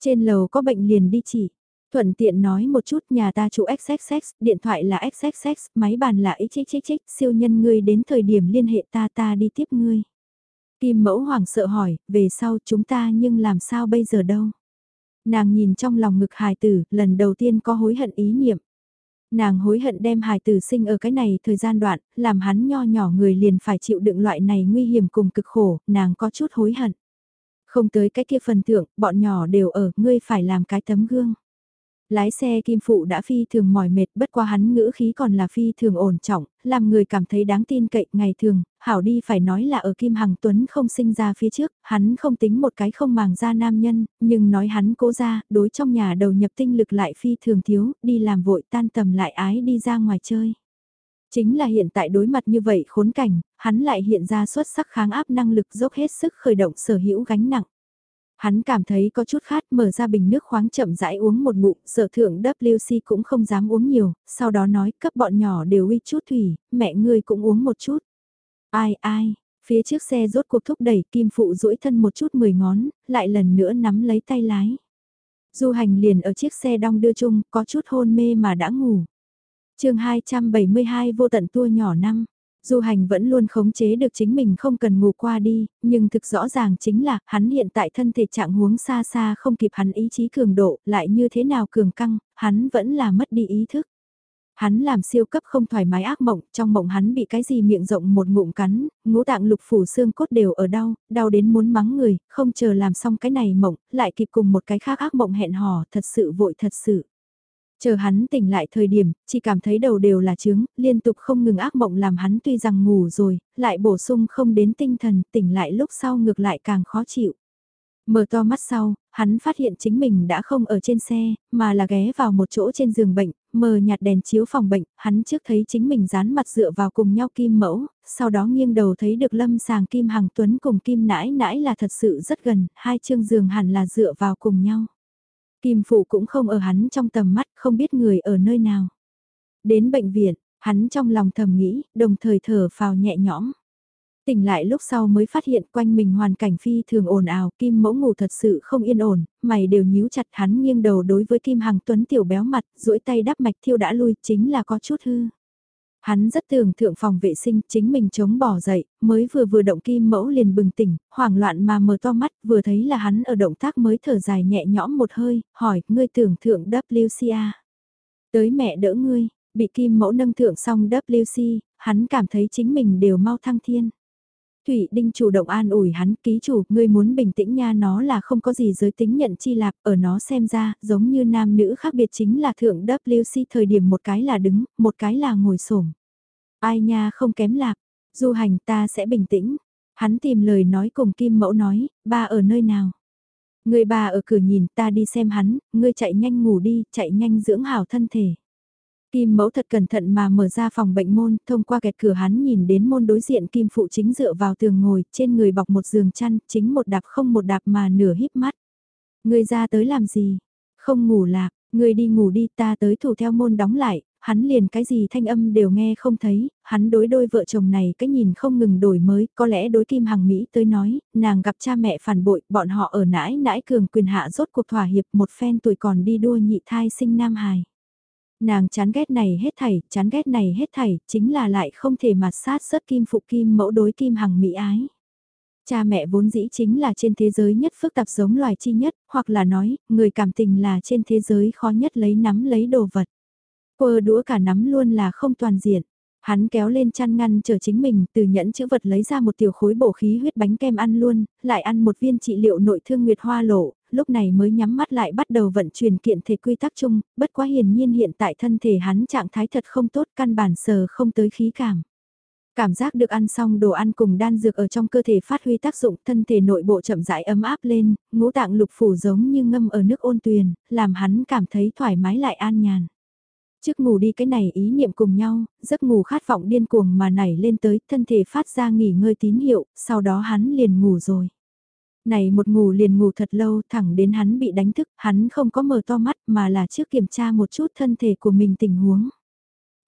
Trên lầu có bệnh liền đi chỉ. Thuận tiện nói một chút nhà ta chủ XXX, điện thoại là XXX, máy bàn là XXX, siêu nhân ngươi đến thời điểm liên hệ ta ta đi tiếp ngươi. Kim mẫu hoàng sợ hỏi, về sau chúng ta nhưng làm sao bây giờ đâu? Nàng nhìn trong lòng ngực hài tử, lần đầu tiên có hối hận ý niệm. Nàng hối hận đem hài tử sinh ở cái này thời gian đoạn, làm hắn nho nhỏ người liền phải chịu đựng loại này nguy hiểm cùng cực khổ, nàng có chút hối hận. Không tới cái kia phần thượng, bọn nhỏ đều ở, ngươi phải làm cái tấm gương. Lái xe kim phụ đã phi thường mỏi mệt bất qua hắn ngữ khí còn là phi thường ổn trọng, làm người cảm thấy đáng tin cậy ngày thường, hảo đi phải nói là ở Kim Hằng Tuấn không sinh ra phía trước, hắn không tính một cái không màng ra nam nhân, nhưng nói hắn cố ra, đối trong nhà đầu nhập tinh lực lại phi thường thiếu, đi làm vội tan tầm lại ái đi ra ngoài chơi. Chính là hiện tại đối mặt như vậy khốn cảnh, hắn lại hiện ra xuất sắc kháng áp năng lực dốc hết sức khởi động sở hữu gánh nặng. Hắn cảm thấy có chút khát mở ra bình nước khoáng chậm rãi uống một ngụm, sở thượng WC cũng không dám uống nhiều, sau đó nói cấp bọn nhỏ đều uy chút thủy, mẹ ngươi cũng uống một chút. Ai ai, phía trước xe rốt cuộc thúc đẩy kim phụ duỗi thân một chút mười ngón, lại lần nữa nắm lấy tay lái. Du hành liền ở chiếc xe đong đưa chung, có chút hôn mê mà đã ngủ. chương 272 vô tận tua nhỏ năm. Du hành vẫn luôn khống chế được chính mình không cần ngủ qua đi, nhưng thực rõ ràng chính là hắn hiện tại thân thể trạng huống xa xa không kịp hắn ý chí cường độ, lại như thế nào cường căng, hắn vẫn là mất đi ý thức. Hắn làm siêu cấp không thoải mái ác mộng, trong mộng hắn bị cái gì miệng rộng một ngụm cắn, ngũ tạng lục phủ xương cốt đều ở đau, đau đến muốn mắng người, không chờ làm xong cái này mộng, lại kịp cùng một cái khác ác mộng hẹn hò, thật sự vội thật sự. Chờ hắn tỉnh lại thời điểm, chỉ cảm thấy đầu đều là trướng, liên tục không ngừng ác mộng làm hắn tuy rằng ngủ rồi, lại bổ sung không đến tinh thần, tỉnh lại lúc sau ngược lại càng khó chịu. Mở to mắt sau, hắn phát hiện chính mình đã không ở trên xe, mà là ghé vào một chỗ trên giường bệnh, mờ nhạt đèn chiếu phòng bệnh, hắn trước thấy chính mình dán mặt dựa vào cùng nhau kim mẫu, sau đó nghiêng đầu thấy được lâm sàng kim hàng tuấn cùng kim nãi nãi là thật sự rất gần, hai chương giường hẳn là dựa vào cùng nhau. Kim phụ cũng không ở hắn trong tầm mắt, không biết người ở nơi nào. Đến bệnh viện, hắn trong lòng thầm nghĩ, đồng thời thở phào nhẹ nhõm. Tỉnh lại lúc sau mới phát hiện quanh mình hoàn cảnh phi thường ồn ào, Kim mẫu ngủ thật sự không yên ổn, mày đều nhíu chặt hắn nghiêng đầu đối với Kim Hằng Tuấn tiểu béo mặt, duỗi tay đắp mạch thiêu đã lui, chính là có chút hư. Hắn rất tưởng thượng phòng vệ sinh, chính mình chống bỏ dậy, mới vừa vừa động kim mẫu liền bừng tỉnh, hoảng loạn mà mở to mắt, vừa thấy là hắn ở động tác mới thở dài nhẹ nhõm một hơi, hỏi, ngươi tưởng thượng WCA. Tới mẹ đỡ ngươi, bị kim mẫu nâng thượng xong WC, hắn cảm thấy chính mình đều mau thăng thiên. Thủy Đinh chủ động an ủi hắn, ký chủ, ngươi muốn bình tĩnh nha nó là không có gì giới tính nhận chi lạp, ở nó xem ra, giống như nam nữ khác biệt chính là thượng WC thời điểm một cái là đứng, một cái là ngồi xổm Ai nha không kém lạc, du hành ta sẽ bình tĩnh. Hắn tìm lời nói cùng Kim Mẫu nói, ba ở nơi nào? Người bà ở cửa nhìn ta đi xem hắn, ngươi chạy nhanh ngủ đi, chạy nhanh dưỡng hảo thân thể. Kim mẫu thật cẩn thận mà mở ra phòng bệnh môn, thông qua kẹt cửa hắn nhìn đến môn đối diện Kim phụ chính dựa vào tường ngồi, trên người bọc một giường chăn, chính một đạp không một đạp mà nửa híp mắt. Người ra tới làm gì? Không ngủ lạc, người đi ngủ đi ta tới thủ theo môn đóng lại, hắn liền cái gì thanh âm đều nghe không thấy, hắn đối đôi vợ chồng này cái nhìn không ngừng đổi mới, có lẽ đối Kim Hằng Mỹ tới nói, nàng gặp cha mẹ phản bội, bọn họ ở nãi nãi cường quyền hạ rốt cuộc thỏa hiệp một phen tuổi còn đi đua nhị thai sinh nam hài. Nàng chán ghét này hết thảy, chán ghét này hết thảy, chính là lại không thể mặt sát sớt kim phụ kim mẫu đối kim hằng mỹ ái. Cha mẹ vốn dĩ chính là trên thế giới nhất phức tạp giống loài chi nhất, hoặc là nói, người cảm tình là trên thế giới khó nhất lấy nắm lấy đồ vật. Quơ đũa cả nắm luôn là không toàn diện. Hắn kéo lên chăn ngăn chờ chính mình từ nhẫn chữ vật lấy ra một tiểu khối bổ khí huyết bánh kem ăn luôn, lại ăn một viên trị liệu nội thương nguyệt hoa lộ, lúc này mới nhắm mắt lại bắt đầu vận chuyển kiện thể quy tắc chung, bất quá hiển nhiên hiện tại thân thể hắn trạng thái thật không tốt căn bản sờ không tới khí cảm. Cảm giác được ăn xong đồ ăn cùng đan dược ở trong cơ thể phát huy tác dụng thân thể nội bộ chậm rãi ấm áp lên, ngũ tạng lục phủ giống như ngâm ở nước ôn tuyền, làm hắn cảm thấy thoải mái lại an nhàn. Trước ngủ đi cái này ý niệm cùng nhau, giấc ngủ khát vọng điên cuồng mà nảy lên tới, thân thể phát ra nghỉ ngơi tín hiệu, sau đó hắn liền ngủ rồi. Này một ngủ liền ngủ thật lâu thẳng đến hắn bị đánh thức, hắn không có mở to mắt mà là trước kiểm tra một chút thân thể của mình tình huống.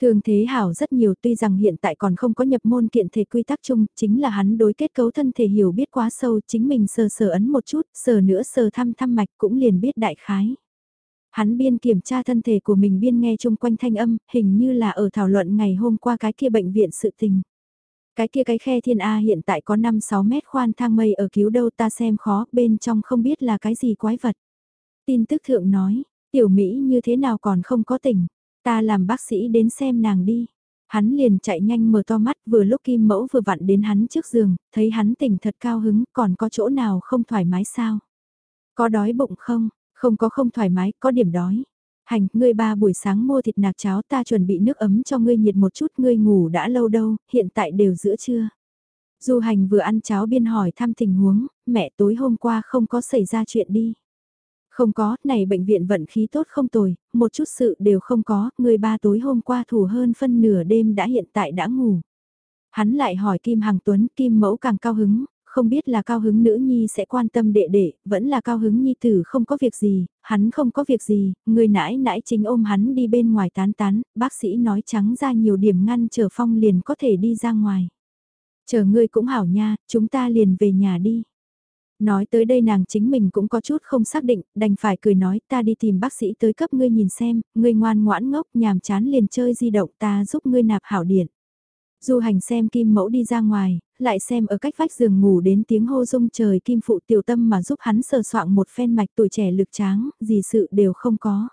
Thường thế hảo rất nhiều tuy rằng hiện tại còn không có nhập môn kiện thể quy tắc chung, chính là hắn đối kết cấu thân thể hiểu biết quá sâu chính mình sờ sờ ấn một chút, sờ nữa sờ thăm thăm mạch cũng liền biết đại khái. Hắn biên kiểm tra thân thể của mình biên nghe chung quanh thanh âm, hình như là ở thảo luận ngày hôm qua cái kia bệnh viện sự tình. Cái kia cái khe thiên A hiện tại có 5-6 mét khoan thang mây ở cứu đâu ta xem khó, bên trong không biết là cái gì quái vật. Tin tức thượng nói, tiểu Mỹ như thế nào còn không có tỉnh, ta làm bác sĩ đến xem nàng đi. Hắn liền chạy nhanh mở to mắt vừa lúc kim mẫu vừa vặn đến hắn trước giường, thấy hắn tỉnh thật cao hứng, còn có chỗ nào không thoải mái sao? Có đói bụng không? Không có không thoải mái, có điểm đói. Hành, ngươi ba buổi sáng mua thịt nạc cháo ta chuẩn bị nước ấm cho ngươi nhiệt một chút, ngươi ngủ đã lâu đâu, hiện tại đều giữa trưa. Du hành vừa ăn cháo biên hỏi thăm tình huống, mẹ tối hôm qua không có xảy ra chuyện đi. Không có, này bệnh viện vận khí tốt không tồi, một chút sự đều không có, người ba tối hôm qua thủ hơn phân nửa đêm đã hiện tại đã ngủ. Hắn lại hỏi Kim Hằng Tuấn, Kim Mẫu càng cao hứng, không biết là cao hứng nữ nhi sẽ quan tâm đệ đệ, vẫn là cao hứng nhi tử không có việc gì, hắn không có việc gì, người nãi nãi chính ôm hắn đi bên ngoài tán tán, bác sĩ nói trắng ra nhiều điểm ngăn chờ phong liền có thể đi ra ngoài. Chờ ngươi cũng hảo nha, chúng ta liền về nhà đi. Nói tới đây nàng chính mình cũng có chút không xác định, đành phải cười nói ta đi tìm bác sĩ tới cấp ngươi nhìn xem, ngươi ngoan ngoãn ngốc nhàm chán liền chơi di động ta giúp ngươi nạp hảo điện. Du hành xem kim mẫu đi ra ngoài, lại xem ở cách vách giường ngủ đến tiếng hô rung trời kim phụ tiểu tâm mà giúp hắn sờ soạn một phen mạch tuổi trẻ lực tráng, gì sự đều không có.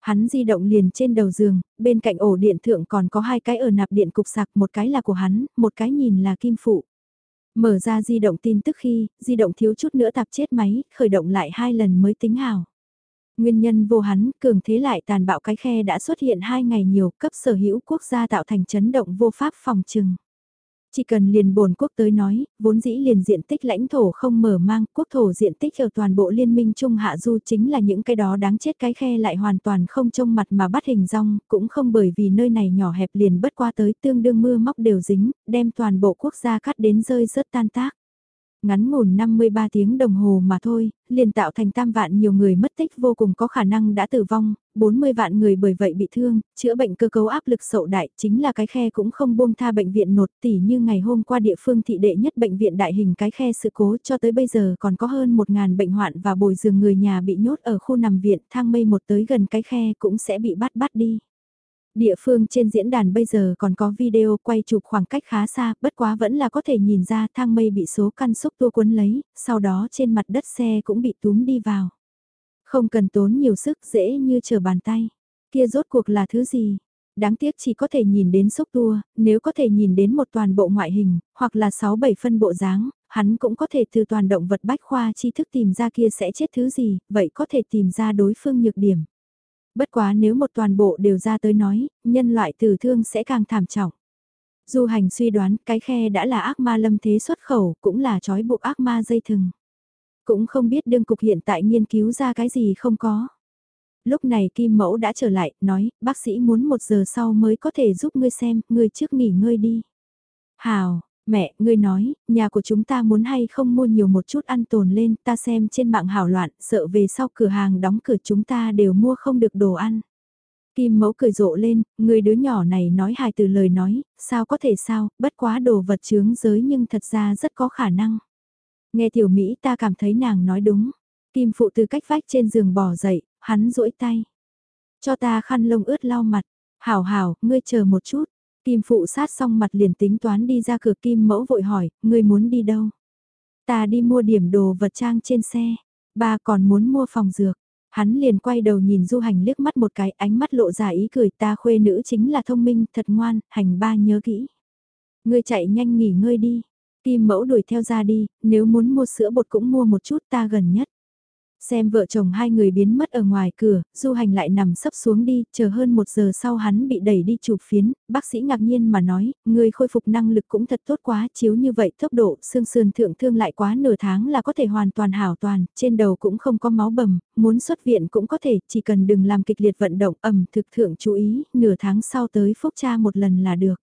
Hắn di động liền trên đầu giường, bên cạnh ổ điện thượng còn có hai cái ở nạp điện cục sạc, một cái là của hắn, một cái nhìn là kim phụ. Mở ra di động tin tức khi, di động thiếu chút nữa tạp chết máy, khởi động lại hai lần mới tính hào. Nguyên nhân vô hắn, cường thế lại tàn bạo cái khe đã xuất hiện hai ngày nhiều cấp sở hữu quốc gia tạo thành chấn động vô pháp phòng trừng. Chỉ cần liền bồn quốc tới nói, vốn dĩ liền diện tích lãnh thổ không mở mang, quốc thổ diện tích ở toàn bộ liên minh Trung Hạ Du chính là những cái đó đáng chết cái khe lại hoàn toàn không trông mặt mà bắt hình rong, cũng không bởi vì nơi này nhỏ hẹp liền bất qua tới tương đương mưa móc đều dính, đem toàn bộ quốc gia cắt đến rơi rớt tan tác. Ngắn ngủn 53 tiếng đồng hồ mà thôi, liền tạo thành tam vạn nhiều người mất tích vô cùng có khả năng đã tử vong, 40 vạn người bởi vậy bị thương, chữa bệnh cơ cấu áp lực sậu đại chính là cái khe cũng không buông tha bệnh viện nột tỉ như ngày hôm qua địa phương thị đệ nhất bệnh viện đại hình cái khe sự cố cho tới bây giờ còn có hơn 1.000 bệnh hoạn và bồi giường người nhà bị nhốt ở khu nằm viện thang mây một tới gần cái khe cũng sẽ bị bắt bắt đi. Địa phương trên diễn đàn bây giờ còn có video quay chụp khoảng cách khá xa, bất quá vẫn là có thể nhìn ra thang mây bị số căn xúc tua cuốn lấy, sau đó trên mặt đất xe cũng bị túm đi vào. Không cần tốn nhiều sức dễ như chờ bàn tay. Kia rốt cuộc là thứ gì? Đáng tiếc chỉ có thể nhìn đến xúc tua, nếu có thể nhìn đến một toàn bộ ngoại hình, hoặc là 6-7 phân bộ dáng, hắn cũng có thể từ toàn động vật bách khoa tri thức tìm ra kia sẽ chết thứ gì, vậy có thể tìm ra đối phương nhược điểm. Bất quá nếu một toàn bộ đều ra tới nói, nhân loại tử thương sẽ càng thảm trọng. Du hành suy đoán cái khe đã là ác ma lâm thế xuất khẩu, cũng là trói buộc ác ma dây thừng. Cũng không biết đương cục hiện tại nghiên cứu ra cái gì không có. Lúc này Kim Mẫu đã trở lại, nói, bác sĩ muốn một giờ sau mới có thể giúp ngươi xem, ngươi trước nghỉ ngơi đi. Hào, Mẹ, ngươi nói, nhà của chúng ta muốn hay không mua nhiều một chút ăn tồn lên, ta xem trên mạng hảo loạn, sợ về sau cửa hàng đóng cửa chúng ta đều mua không được đồ ăn. Kim mẫu cười rộ lên, người đứa nhỏ này nói hài từ lời nói, sao có thể sao, bất quá đồ vật chướng giới nhưng thật ra rất có khả năng. Nghe tiểu Mỹ ta cảm thấy nàng nói đúng. Kim phụ từ cách vách trên giường bò dậy, hắn duỗi tay. Cho ta khăn lông ướt lau mặt. Hảo hảo, ngươi chờ một chút. Kim phụ sát xong mặt liền tính toán đi ra cửa kim mẫu vội hỏi, người muốn đi đâu? Ta đi mua điểm đồ vật trang trên xe, ba còn muốn mua phòng dược. Hắn liền quay đầu nhìn du hành liếc mắt một cái ánh mắt lộ ra ý cười ta khuê nữ chính là thông minh thật ngoan, hành ba nhớ kỹ. Ngươi chạy nhanh nghỉ ngơi đi. Kim mẫu đuổi theo ra đi, nếu muốn mua sữa bột cũng mua một chút ta gần nhất. Xem vợ chồng hai người biến mất ở ngoài cửa, du hành lại nằm sấp xuống đi, chờ hơn một giờ sau hắn bị đẩy đi chụp phiến, bác sĩ ngạc nhiên mà nói, người khôi phục năng lực cũng thật tốt quá, chiếu như vậy tốc độ, xương sườn thượng thương lại quá nửa tháng là có thể hoàn toàn hảo toàn, trên đầu cũng không có máu bầm, muốn xuất viện cũng có thể, chỉ cần đừng làm kịch liệt vận động ẩm thực thượng chú ý, nửa tháng sau tới phúc cha một lần là được.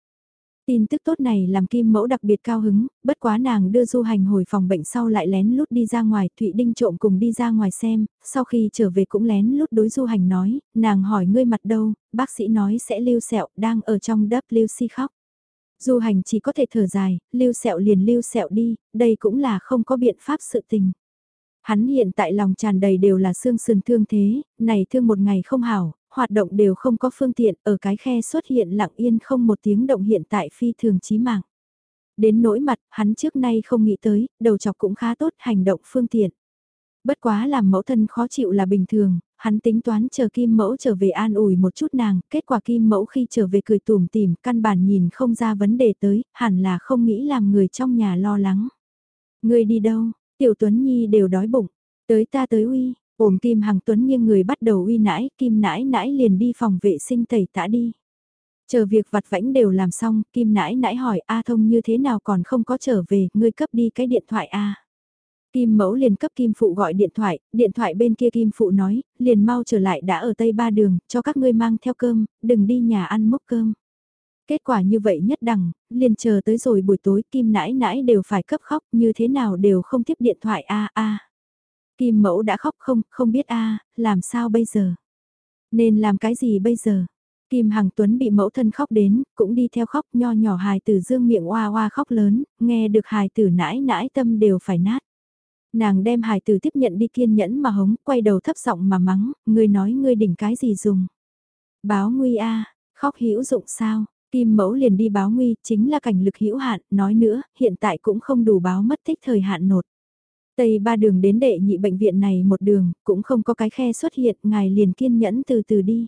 Tin tức tốt này làm Kim Mẫu đặc biệt cao hứng, bất quá nàng đưa du hành hồi phòng bệnh sau lại lén lút đi ra ngoài, Thụy Đinh trộm cùng đi ra ngoài xem, sau khi trở về cũng lén lút đối du hành nói, nàng hỏi ngươi mặt đâu, bác sĩ nói sẽ lưu sẹo, đang ở trong WC khóc. Du hành chỉ có thể thở dài, lưu sẹo liền lưu sẹo đi, đây cũng là không có biện pháp sự tình. Hắn hiện tại lòng tràn đầy đều là xương sườn thương thế, này thương một ngày không hảo, hoạt động đều không có phương tiện, ở cái khe xuất hiện lặng yên không một tiếng động hiện tại phi thường chí mạng. Đến nỗi mặt, hắn trước nay không nghĩ tới, đầu chọc cũng khá tốt, hành động phương tiện. Bất quá làm mẫu thân khó chịu là bình thường, hắn tính toán chờ kim mẫu trở về an ủi một chút nàng, kết quả kim mẫu khi trở về cười tủm tìm, căn bản nhìn không ra vấn đề tới, hẳn là không nghĩ làm người trong nhà lo lắng. Người đi đâu, tiểu tuấn nhi đều đói bụng, tới ta tới uy, Ổm Kim Hằng Tuấn nghiêng người bắt đầu uy nãi, Kim nãi nãi liền đi phòng vệ sinh tẩy tã đi. Chờ việc vặt vãnh đều làm xong, Kim nãi nãi hỏi A Thông như thế nào còn không có trở về, ngươi cấp đi cái điện thoại A. Kim mẫu liền cấp Kim Phụ gọi điện thoại, điện thoại bên kia Kim Phụ nói, liền mau trở lại đã ở Tây Ba Đường, cho các ngươi mang theo cơm, đừng đi nhà ăn mốc cơm. Kết quả như vậy nhất đẳng, liền chờ tới rồi buổi tối Kim nãi nãi đều phải cấp khóc như thế nào đều không tiếp điện thoại A A. Kim mẫu đã khóc không, không biết a làm sao bây giờ? Nên làm cái gì bây giờ? Kim Hằng Tuấn bị mẫu thân khóc đến, cũng đi theo khóc nho nhỏ hài tử dương miệng oa oa khóc lớn, nghe được hài tử nãi nãi tâm đều phải nát. Nàng đem hài tử tiếp nhận đi kiên nhẫn mà hống, quay đầu thấp giọng mà mắng, ngươi nói ngươi đỉnh cái gì dùng. Báo nguy a khóc hữu dụng sao, Kim mẫu liền đi báo nguy, chính là cảnh lực hữu hạn, nói nữa, hiện tại cũng không đủ báo mất tích thời hạn nột. Tây ba đường đến đệ nhị bệnh viện này một đường, cũng không có cái khe xuất hiện, ngài liền kiên nhẫn từ từ đi.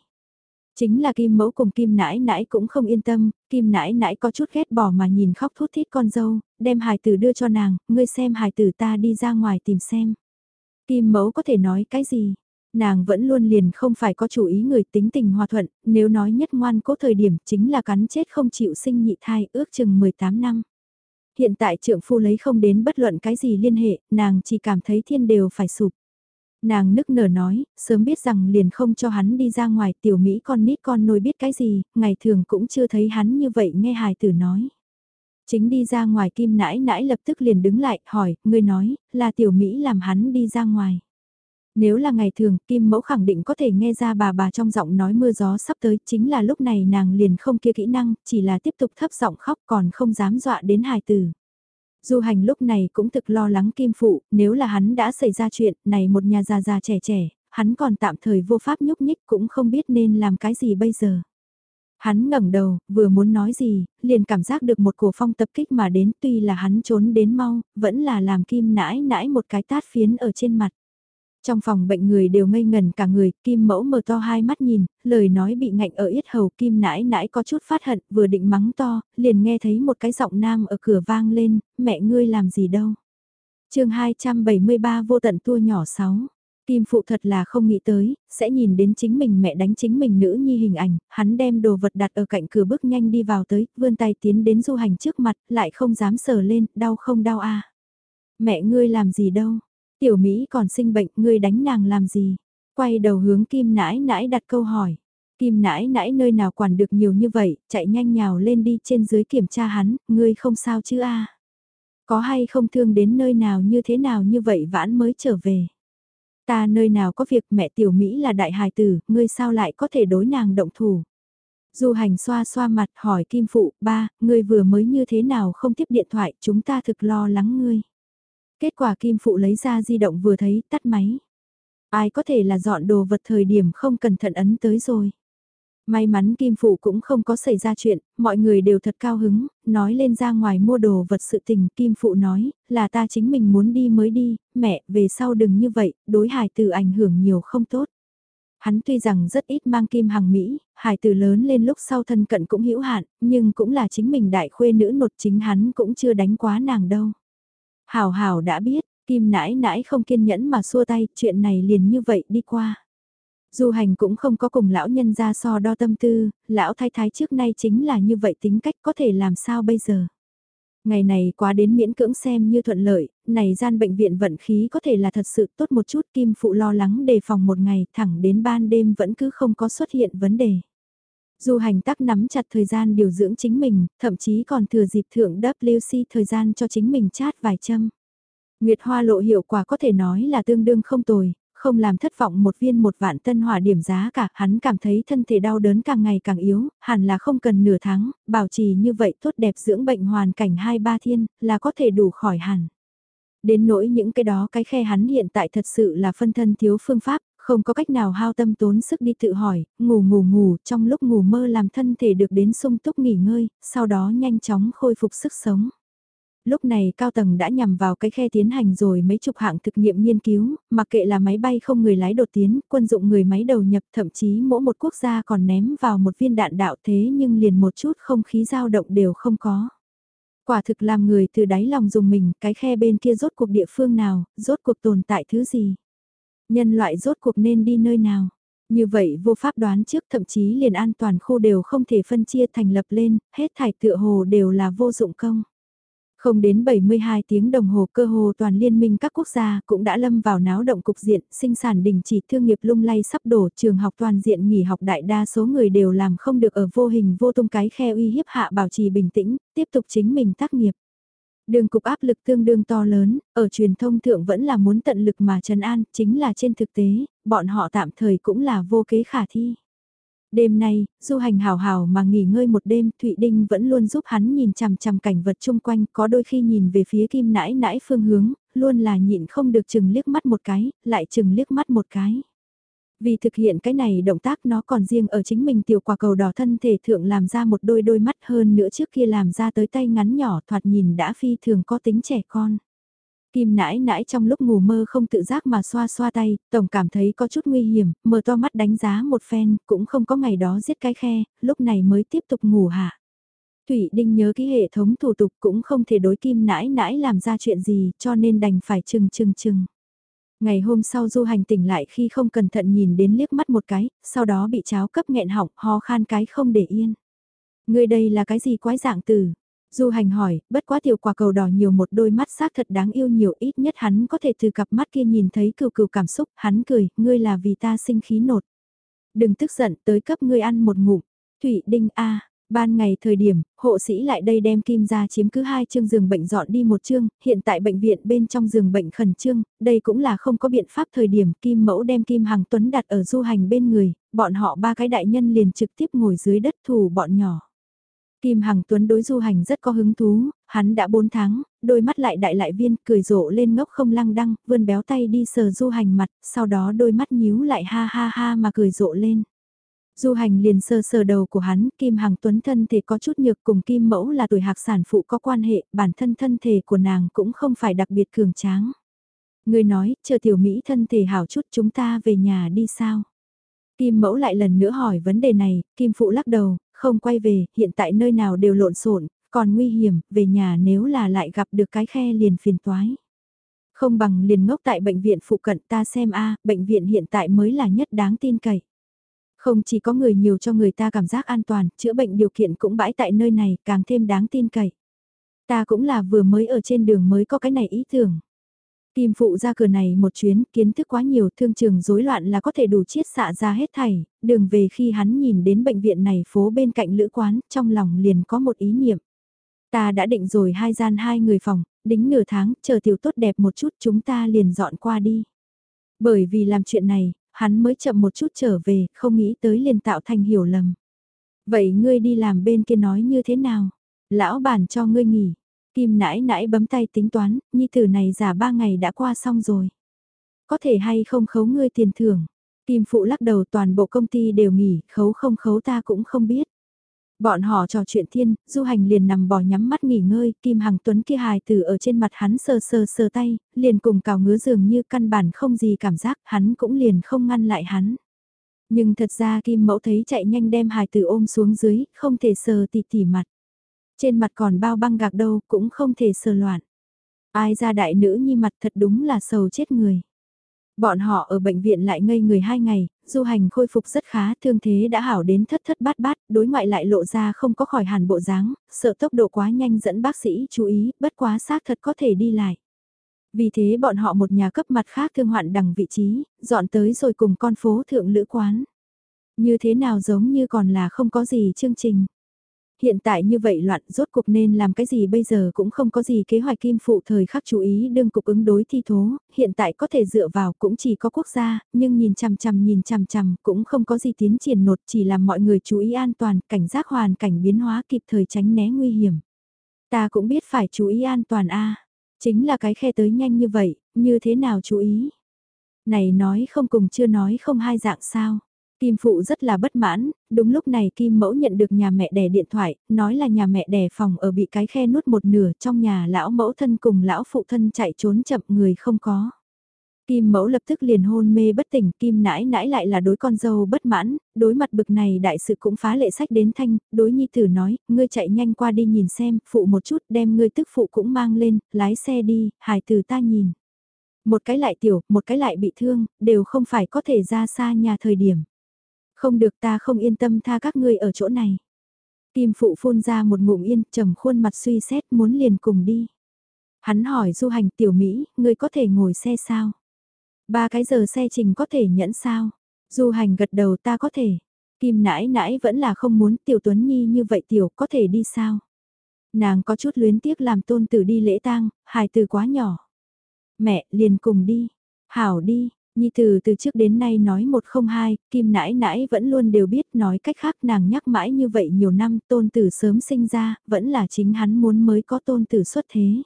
Chính là Kim Mẫu cùng Kim Nãi Nãi cũng không yên tâm, Kim Nãi Nãi có chút ghét bỏ mà nhìn khóc thút thít con dâu, đem hài tử đưa cho nàng, ngươi xem hài tử ta đi ra ngoài tìm xem. Kim Mẫu có thể nói cái gì? Nàng vẫn luôn liền không phải có chủ ý người tính tình hòa thuận, nếu nói nhất ngoan cố thời điểm chính là cắn chết không chịu sinh nhị thai ước chừng 18 năm. Hiện tại trượng phu lấy không đến bất luận cái gì liên hệ, nàng chỉ cảm thấy thiên đều phải sụp. Nàng nức nở nói, sớm biết rằng liền không cho hắn đi ra ngoài tiểu Mỹ con nít con nôi biết cái gì, ngày thường cũng chưa thấy hắn như vậy nghe hài tử nói. Chính đi ra ngoài kim nãi nãi lập tức liền đứng lại, hỏi, ngươi nói, là tiểu Mỹ làm hắn đi ra ngoài. Nếu là ngày thường, Kim Mẫu khẳng định có thể nghe ra bà bà trong giọng nói mưa gió sắp tới, chính là lúc này nàng liền không kia kỹ năng, chỉ là tiếp tục thấp giọng khóc còn không dám dọa đến hài tử. Du hành lúc này cũng thực lo lắng Kim Phụ, nếu là hắn đã xảy ra chuyện, này một nhà già già trẻ trẻ, hắn còn tạm thời vô pháp nhúc nhích cũng không biết nên làm cái gì bây giờ. Hắn ngẩng đầu, vừa muốn nói gì, liền cảm giác được một cổ phong tập kích mà đến tuy là hắn trốn đến mau, vẫn là làm kim nãi nãi một cái tát phiến ở trên mặt. Trong phòng bệnh người đều ngây ngần cả người, Kim mẫu mở to hai mắt nhìn, lời nói bị ngạnh ở yết hầu Kim nãi nãi có chút phát hận, vừa định mắng to, liền nghe thấy một cái giọng nam ở cửa vang lên, mẹ ngươi làm gì đâu. chương 273 vô tận tua nhỏ 6. Kim phụ thật là không nghĩ tới, sẽ nhìn đến chính mình mẹ đánh chính mình nữ nhi hình ảnh, hắn đem đồ vật đặt ở cạnh cửa bước nhanh đi vào tới, vươn tay tiến đến du hành trước mặt, lại không dám sờ lên, đau không đau a Mẹ ngươi làm gì đâu, Tiểu Mỹ còn sinh bệnh, ngươi đánh nàng làm gì? Quay đầu hướng Kim Nãi Nãi đặt câu hỏi. Kim Nãi Nãi nơi nào quản được nhiều như vậy, chạy nhanh nhào lên đi trên dưới kiểm tra hắn, ngươi không sao chứ a? Có hay không thương đến nơi nào như thế nào như vậy vãn mới trở về? Ta nơi nào có việc mẹ Tiểu Mỹ là đại hài tử, ngươi sao lại có thể đối nàng động thủ? Du hành xoa xoa mặt hỏi Kim Phụ, ba, ngươi vừa mới như thế nào không tiếp điện thoại, chúng ta thực lo lắng ngươi. Kết quả Kim Phụ lấy ra di động vừa thấy tắt máy. Ai có thể là dọn đồ vật thời điểm không cẩn thận ấn tới rồi. May mắn Kim Phụ cũng không có xảy ra chuyện, mọi người đều thật cao hứng, nói lên ra ngoài mua đồ vật sự tình. Kim Phụ nói, là ta chính mình muốn đi mới đi, mẹ, về sau đừng như vậy, đối hài từ ảnh hưởng nhiều không tốt. Hắn tuy rằng rất ít mang kim hàng Mỹ, hài Tử lớn lên lúc sau thân cận cũng hữu hạn, nhưng cũng là chính mình đại khuê nữ nột chính hắn cũng chưa đánh quá nàng đâu. Hảo hảo đã biết, Kim nãi nãi không kiên nhẫn mà xua tay, chuyện này liền như vậy đi qua. Du hành cũng không có cùng lão nhân ra so đo tâm tư, lão thái thái trước nay chính là như vậy tính cách có thể làm sao bây giờ. Ngày này quá đến miễn cưỡng xem như thuận lợi, này gian bệnh viện vận khí có thể là thật sự tốt một chút kim phụ lo lắng đề phòng một ngày thẳng đến ban đêm vẫn cứ không có xuất hiện vấn đề. Du hành tắc nắm chặt thời gian điều dưỡng chính mình, thậm chí còn thừa dịp thượng WC thời gian cho chính mình chat vài châm. Nguyệt hoa lộ hiệu quả có thể nói là tương đương không tồi, không làm thất vọng một viên một vạn tân hỏa điểm giá cả, hắn cảm thấy thân thể đau đớn càng ngày càng yếu, hẳn là không cần nửa tháng, bảo trì như vậy tốt đẹp dưỡng bệnh hoàn cảnh hai ba thiên, là có thể đủ khỏi hẳn. Đến nỗi những cái đó cái khe hắn hiện tại thật sự là phân thân thiếu phương pháp, không có cách nào hao tâm tốn sức đi tự hỏi, ngủ ngủ ngủ, trong lúc ngủ mơ làm thân thể được đến sung túc nghỉ ngơi, sau đó nhanh chóng khôi phục sức sống. Lúc này cao tầng đã nhằm vào cái khe tiến hành rồi mấy chục hạng thực nghiệm nghiên cứu, mặc kệ là máy bay không người lái đột tiến, quân dụng người máy đầu nhập, thậm chí mỗi một quốc gia còn ném vào một viên đạn đạo thế nhưng liền một chút không khí dao động đều không có. Quả thực làm người từ đáy lòng dùng mình, cái khe bên kia rốt cuộc địa phương nào, rốt cuộc tồn tại thứ gì. Nhân loại rốt cuộc nên đi nơi nào? Như vậy vô pháp đoán trước thậm chí liền an toàn khu đều không thể phân chia thành lập lên, hết thải tựa hồ đều là vô dụng công. Không đến 72 tiếng đồng hồ cơ hồ toàn liên minh các quốc gia cũng đã lâm vào náo động cục diện, sinh sản đình chỉ thương nghiệp lung lay sắp đổ, trường học toàn diện nghỉ học đại đa số người đều làm không được ở vô hình vô tung cái khe uy hiếp hạ bảo trì bình tĩnh, tiếp tục chính mình tác nghiệp. Đường cục áp lực tương đương to lớn, ở truyền thông thượng vẫn là muốn tận lực mà trấn an, chính là trên thực tế, bọn họ tạm thời cũng là vô kế khả thi. Đêm nay, du hành hào hào mà nghỉ ngơi một đêm, Thụy Đinh vẫn luôn giúp hắn nhìn chằm chằm cảnh vật chung quanh, có đôi khi nhìn về phía kim nãi nãi phương hướng, luôn là nhịn không được chừng liếc mắt một cái, lại chừng liếc mắt một cái. Vì thực hiện cái này động tác nó còn riêng ở chính mình tiểu quả cầu đỏ thân thể thượng làm ra một đôi đôi mắt hơn nữa trước kia làm ra tới tay ngắn nhỏ thoạt nhìn đã phi thường có tính trẻ con. Kim nãi nãi trong lúc ngủ mơ không tự giác mà xoa xoa tay, tổng cảm thấy có chút nguy hiểm, mở to mắt đánh giá một phen, cũng không có ngày đó giết cái khe, lúc này mới tiếp tục ngủ hạ. Thủy Đinh nhớ ký hệ thống thủ tục cũng không thể đối kim nãi nãi làm ra chuyện gì cho nên đành phải chừng chừng chừng. Ngày hôm sau du hành tỉnh lại khi không cẩn thận nhìn đến liếc mắt một cái, sau đó bị cháo cấp nghẹn họng ho khan cái không để yên. Người đây là cái gì quái dạng từ? Du hành hỏi, bất quá tiểu quả cầu đỏ nhiều một đôi mắt xác thật đáng yêu nhiều ít nhất hắn có thể từ cặp mắt kia nhìn thấy cừu cừu cảm xúc, hắn cười, ngươi là vì ta sinh khí nột. Đừng tức giận tới cấp ngươi ăn một ngụm. Thủy Đinh A, Ban ngày thời điểm, hộ sĩ lại đây đem kim ra chiếm cứ hai chương giường bệnh dọn đi một chương, hiện tại bệnh viện bên trong giường bệnh khẩn trương, đây cũng là không có biện pháp thời điểm kim mẫu đem kim hàng tuấn đặt ở du hành bên người, bọn họ ba cái đại nhân liền trực tiếp ngồi dưới đất thủ bọn nhỏ. Kim Hằng Tuấn đối du hành rất có hứng thú, hắn đã 4 tháng, đôi mắt lại đại lại viên, cười rộ lên ngốc không lăng đăng, vươn béo tay đi sờ du hành mặt, sau đó đôi mắt nhíu lại ha ha ha mà cười rộ lên. Du hành liền sơ sờ đầu của hắn, Kim Hằng Tuấn thân thể có chút nhược cùng Kim Mẫu là tuổi hạc sản phụ có quan hệ, bản thân thân thể của nàng cũng không phải đặc biệt cường tráng. Người nói, chờ tiểu Mỹ thân thể hảo chút chúng ta về nhà đi sao? Kim Mẫu lại lần nữa hỏi vấn đề này, Kim Phụ lắc đầu, không quay về, hiện tại nơi nào đều lộn xộn, còn nguy hiểm, về nhà nếu là lại gặp được cái khe liền phiền toái. Không bằng liền ngốc tại bệnh viện phụ cận ta xem a bệnh viện hiện tại mới là nhất đáng tin cậy. Không chỉ có người nhiều cho người ta cảm giác an toàn, chữa bệnh điều kiện cũng bãi tại nơi này, càng thêm đáng tin cậy. Ta cũng là vừa mới ở trên đường mới có cái này ý tưởng. Kim phụ ra cửa này một chuyến, kiến thức quá nhiều thương trường rối loạn là có thể đủ chiết xạ ra hết thảy, đường về khi hắn nhìn đến bệnh viện này phố bên cạnh lữ quán, trong lòng liền có một ý niệm. Ta đã định rồi hai gian hai người phòng, đính nửa tháng, chờ tiểu tốt đẹp một chút chúng ta liền dọn qua đi. Bởi vì làm chuyện này, hắn mới chậm một chút trở về, không nghĩ tới liền tạo thành hiểu lầm. Vậy ngươi đi làm bên kia nói như thế nào? Lão bản cho ngươi nghỉ. Kim nãi nãi bấm tay tính toán, nhi tử này giả ba ngày đã qua xong rồi. Có thể hay không khấu ngươi tiền thưởng. Kim phụ lắc đầu toàn bộ công ty đều nghỉ, khấu không khấu ta cũng không biết. Bọn họ trò chuyện thiên, du hành liền nằm bò nhắm mắt nghỉ ngơi, Kim Hằng Tuấn kia hài tử ở trên mặt hắn sờ sờ sờ tay, liền cùng cào ngứa dường như căn bản không gì cảm giác, hắn cũng liền không ngăn lại hắn. Nhưng thật ra Kim Mẫu thấy chạy nhanh đem hài tử ôm xuống dưới, không thể sờ tỉ tỉ mặt. Trên mặt còn bao băng gạc đâu, cũng không thể sờ loạn. Ai ra đại nữ nhi mặt thật đúng là sầu chết người. Bọn họ ở bệnh viện lại ngây người hai ngày, du hành khôi phục rất khá, thương thế đã hảo đến thất thất bát bát, đối ngoại lại lộ ra không có khỏi hàn bộ dáng, sợ tốc độ quá nhanh dẫn bác sĩ chú ý, bất quá xác thật có thể đi lại. Vì thế bọn họ một nhà cấp mặt khác thương hoạn đằng vị trí, dọn tới rồi cùng con phố thượng lữ quán. Như thế nào giống như còn là không có gì chương trình hiện tại như vậy loạn rốt cuộc nên làm cái gì bây giờ cũng không có gì kế hoạch kim phụ thời khắc chú ý đương cục ứng đối thi thố, hiện tại có thể dựa vào cũng chỉ có quốc gia, nhưng nhìn chằm chằm nhìn chằm chằm cũng không có gì tiến triển nột chỉ làm mọi người chú ý an toàn, cảnh giác hoàn cảnh biến hóa kịp thời tránh né nguy hiểm. Ta cũng biết phải chú ý an toàn a chính là cái khe tới nhanh như vậy, như thế nào chú ý? Này nói không cùng chưa nói không hai dạng sao? Kim Phụ rất là bất mãn, đúng lúc này Kim Mẫu nhận được nhà mẹ đẻ điện thoại, nói là nhà mẹ đẻ phòng ở bị cái khe nuốt một nửa trong nhà lão mẫu thân cùng lão phụ thân chạy trốn chậm người không có. Kim Mẫu lập tức liền hôn mê bất tỉnh, Kim nãi nãi lại là đối con dâu bất mãn, đối mặt bực này đại sự cũng phá lệ sách đến thanh, đối nhi tử nói, ngươi chạy nhanh qua đi nhìn xem, phụ một chút đem ngươi tức phụ cũng mang lên, lái xe đi, hài tử ta nhìn. Một cái lại tiểu, một cái lại bị thương, đều không phải có thể ra xa nhà thời điểm. Không được ta không yên tâm tha các ngươi ở chỗ này. Kim phụ phun ra một ngụm yên, trầm khuôn mặt suy xét muốn liền cùng đi. Hắn hỏi du hành tiểu Mỹ, ngươi có thể ngồi xe sao? Ba cái giờ xe trình có thể nhẫn sao? Du hành gật đầu ta có thể. Kim nãi nãi vẫn là không muốn tiểu Tuấn Nhi như vậy tiểu có thể đi sao? Nàng có chút luyến tiếc làm tôn tử đi lễ tang, hài từ quá nhỏ. Mẹ liền cùng đi. Hảo đi, Nhi từ từ trước đến nay nói một không hai, Kim nãi nãi vẫn luôn đều biết nói cách khác nàng nhắc mãi như vậy nhiều năm tôn tử sớm sinh ra, vẫn là chính hắn muốn mới có tôn tử xuất thế.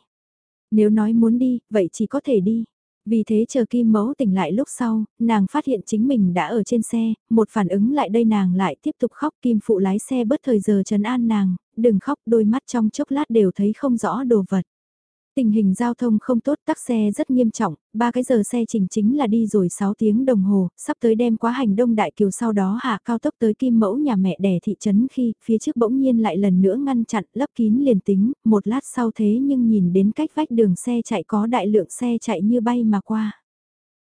Nếu nói muốn đi, vậy chỉ có thể đi. Vì thế chờ Kim mẫu tỉnh lại lúc sau, nàng phát hiện chính mình đã ở trên xe, một phản ứng lại đây nàng lại tiếp tục khóc Kim phụ lái xe bớt thời giờ trấn an nàng, đừng khóc đôi mắt trong chốc lát đều thấy không rõ đồ vật. Tình hình giao thông không tốt tắc xe rất nghiêm trọng, ba cái giờ xe trình chính là đi rồi 6 tiếng đồng hồ, sắp tới đem quá hành đông đại kiều sau đó hạ cao tốc tới kim mẫu nhà mẹ đẻ thị trấn khi phía trước bỗng nhiên lại lần nữa ngăn chặn lấp kín liền tính, một lát sau thế nhưng nhìn đến cách vách đường xe chạy có đại lượng xe chạy như bay mà qua.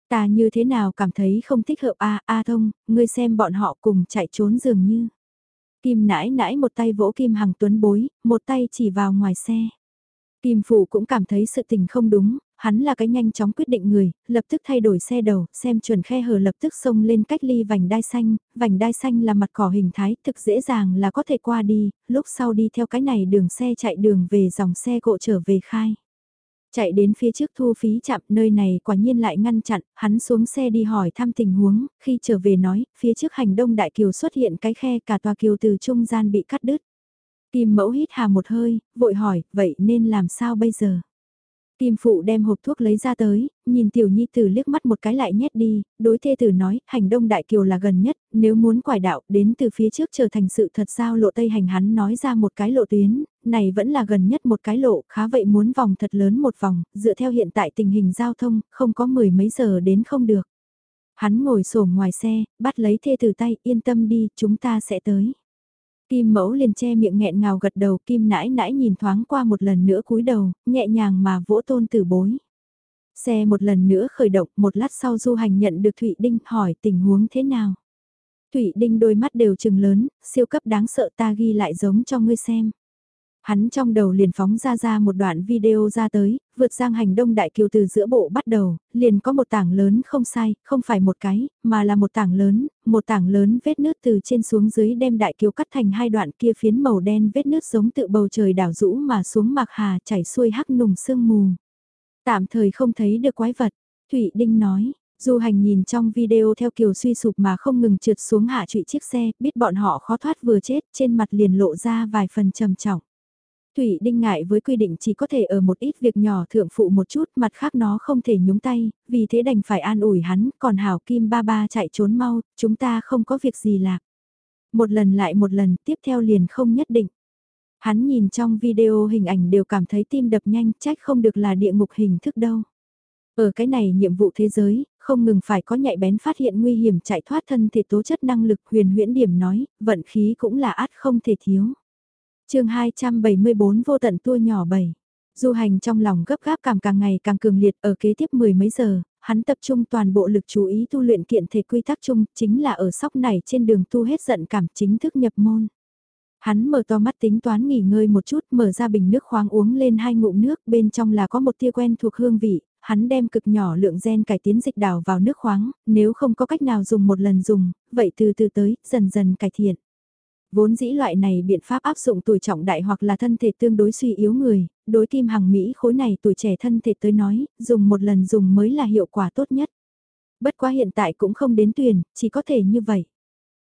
Ta như thế nào cảm thấy không thích hợp a a thông, ngươi xem bọn họ cùng chạy trốn dường như. Kim nãi nãi một tay vỗ Kim Hằng Tuấn bối, một tay chỉ vào ngoài xe. Kim Phụ cũng cảm thấy sự tình không đúng, hắn là cái nhanh chóng quyết định người, lập tức thay đổi xe đầu, xem chuẩn khe hở lập tức xông lên cách ly vành đai xanh, vành đai xanh là mặt cỏ hình thái, thực dễ dàng là có thể qua đi, lúc sau đi theo cái này đường xe chạy đường về dòng xe cộ trở về khai. Chạy đến phía trước thu phí chạm nơi này quả nhiên lại ngăn chặn, hắn xuống xe đi hỏi thăm tình huống, khi trở về nói, phía trước hành đông đại kiều xuất hiện cái khe cả tòa kiều từ trung gian bị cắt đứt. Kim mẫu hít hà một hơi, vội hỏi, vậy nên làm sao bây giờ? Kim phụ đem hộp thuốc lấy ra tới, nhìn tiểu nhi tử liếc mắt một cái lại nhét đi, đối thê tử nói, hành đông đại kiều là gần nhất, nếu muốn quải đạo, đến từ phía trước trở thành sự thật giao lộ tây hành hắn nói ra một cái lộ tuyến, này vẫn là gần nhất một cái lộ, khá vậy muốn vòng thật lớn một vòng, dựa theo hiện tại tình hình giao thông, không có mười mấy giờ đến không được. Hắn ngồi sổm ngoài xe, bắt lấy thê tử tay, yên tâm đi, chúng ta sẽ tới. Kim mẫu liền che miệng nghẹn ngào gật đầu kim nãi nãi nhìn thoáng qua một lần nữa cúi đầu, nhẹ nhàng mà vỗ tôn tử bối. Xe một lần nữa khởi động, một lát sau du hành nhận được Thụy Đinh hỏi tình huống thế nào. Thụy Đinh đôi mắt đều trừng lớn, siêu cấp đáng sợ ta ghi lại giống cho ngươi xem. Hắn trong đầu liền phóng ra ra một đoạn video ra tới, vượt giang hành đông đại kiều từ giữa bộ bắt đầu, liền có một tảng lớn không sai, không phải một cái, mà là một tảng lớn, một tảng lớn vết nước từ trên xuống dưới đem đại kiều cắt thành hai đoạn kia phiến màu đen vết nước giống tự bầu trời đảo rũ mà xuống mạc hà chảy xuôi hắc nùng sương mù. Tạm thời không thấy được quái vật, Thụy Đinh nói. Du hành nhìn trong video theo kiều suy sụp mà không ngừng trượt xuống hạ trụy chiếc xe, biết bọn họ khó thoát vừa chết, trên mặt liền lộ ra vài phần trầm trọng. Thủy Đinh ngại với quy định chỉ có thể ở một ít việc nhỏ thượng phụ một chút, mặt khác nó không thể nhúng tay, vì thế đành phải an ủi hắn, còn Hảo Kim ba ba chạy trốn mau, chúng ta không có việc gì lạc. Một lần lại một lần, tiếp theo liền không nhất định. Hắn nhìn trong video hình ảnh đều cảm thấy tim đập nhanh, trách không được là địa ngục hình thức đâu. Ở cái này nhiệm vụ thế giới, không ngừng phải có nhạy bén phát hiện nguy hiểm chạy thoát thân thể tố chất năng lực huyền huyễn điểm nói, vận khí cũng là át không thể thiếu chương 274 vô tận tua nhỏ 7. Du hành trong lòng gấp gáp cảm càng ngày càng cường liệt ở kế tiếp mười mấy giờ, hắn tập trung toàn bộ lực chú ý tu luyện kiện thể quy tắc chung, chính là ở sóc này trên đường tu hết giận cảm chính thức nhập môn. Hắn mở to mắt tính toán nghỉ ngơi một chút, mở ra bình nước khoáng uống lên hai ngụm nước, bên trong là có một tia quen thuộc hương vị, hắn đem cực nhỏ lượng gen cải tiến dịch đảo vào nước khoáng, nếu không có cách nào dùng một lần dùng, vậy từ từ tới, dần dần cải thiện. Vốn dĩ loại này biện pháp áp dụng tuổi trọng đại hoặc là thân thể tương đối suy yếu người, đối kim hằng Mỹ khối này tuổi trẻ thân thể tới nói, dùng một lần dùng mới là hiệu quả tốt nhất. Bất quá hiện tại cũng không đến tuyển, chỉ có thể như vậy.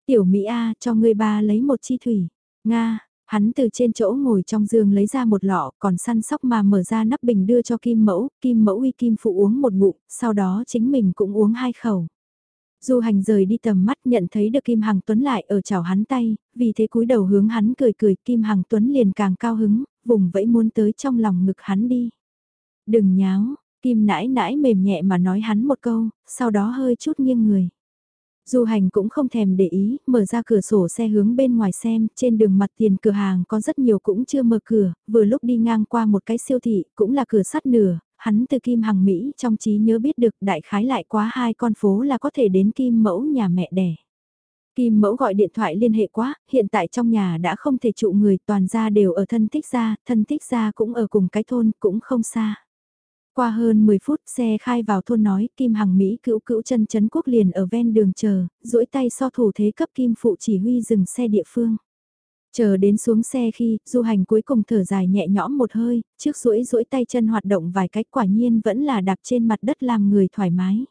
Tiểu Mỹ A cho người ba lấy một chi thủy. Nga, hắn từ trên chỗ ngồi trong giường lấy ra một lọ, còn săn sóc mà mở ra nắp bình đưa cho Kim Mẫu, Kim Mẫu uy Kim Phụ uống một ngụm, sau đó chính mình cũng uống hai khẩu. Du hành rời đi tầm mắt nhận thấy được Kim Hằng Tuấn lại ở chào hắn tay, vì thế cúi đầu hướng hắn cười cười Kim Hằng Tuấn liền càng cao hứng, vùng vẫy muốn tới trong lòng ngực hắn đi. Đừng nháo, Kim nãi nãi mềm nhẹ mà nói hắn một câu, sau đó hơi chút nghiêng người. Du hành cũng không thèm để ý, mở ra cửa sổ xe hướng bên ngoài xem, trên đường mặt tiền cửa hàng có rất nhiều cũng chưa mở cửa, vừa lúc đi ngang qua một cái siêu thị, cũng là cửa sắt nửa, hắn từ Kim Hằng Mỹ trong trí nhớ biết được đại khái lại quá hai con phố là có thể đến Kim Mẫu nhà mẹ đẻ. Kim Mẫu gọi điện thoại liên hệ quá, hiện tại trong nhà đã không thể trụ người toàn gia đều ở thân thích gia, thân thích gia cũng ở cùng cái thôn, cũng không xa. Qua hơn 10 phút xe khai vào thôn nói Kim Hằng Mỹ cữu cữu chân chấn quốc liền ở ven đường chờ, duỗi tay so thủ thế cấp Kim Phụ chỉ huy dừng xe địa phương. Chờ đến xuống xe khi, du hành cuối cùng thở dài nhẹ nhõm một hơi, trước duỗi duỗi tay chân hoạt động vài cách quả nhiên vẫn là đạp trên mặt đất làm người thoải mái.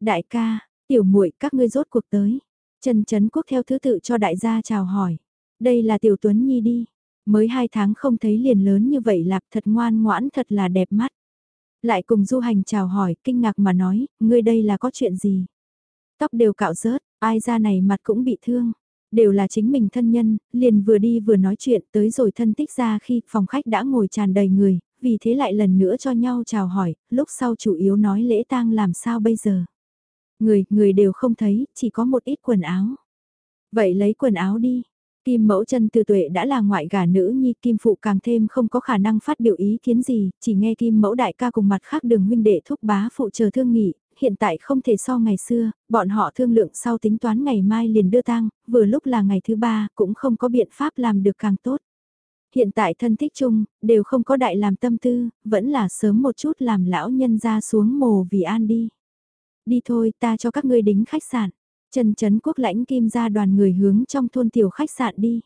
Đại ca, tiểu muội các ngươi rốt cuộc tới. Trần Trấn Quốc theo thứ tự cho đại gia chào hỏi. Đây là tiểu Tuấn Nhi đi. Mới hai tháng không thấy liền lớn như vậy lạp thật ngoan ngoãn thật là đẹp mắt. Lại cùng du hành chào hỏi, kinh ngạc mà nói, ngươi đây là có chuyện gì? Tóc đều cạo rớt, ai ra này mặt cũng bị thương đều là chính mình thân nhân, liền vừa đi vừa nói chuyện tới rồi thân tích ra khi phòng khách đã ngồi tràn đầy người, vì thế lại lần nữa cho nhau chào hỏi, lúc sau chủ yếu nói lễ tang làm sao bây giờ. Người, người đều không thấy, chỉ có một ít quần áo. Vậy lấy quần áo đi. Kim mẫu chân từ tuệ đã là ngoại gả nữ nhi Kim phụ càng thêm không có khả năng phát biểu ý kiến gì, chỉ nghe Kim mẫu đại ca cùng mặt khác đường huynh đệ thúc bá phụ chờ thương nghị, hiện tại không thể so ngày xưa, bọn họ thương lượng sau tính toán ngày mai liền đưa tang, vừa lúc là ngày thứ ba, cũng không có biện pháp làm được càng tốt. Hiện tại thân thích chung, đều không có đại làm tâm tư, vẫn là sớm một chút làm lão nhân ra xuống mồ vì an đi. Đi thôi, ta cho các ngươi đính khách sạn. Trần Trấn Quốc lãnh kim ra đoàn người hướng trong thôn tiểu khách sạn đi.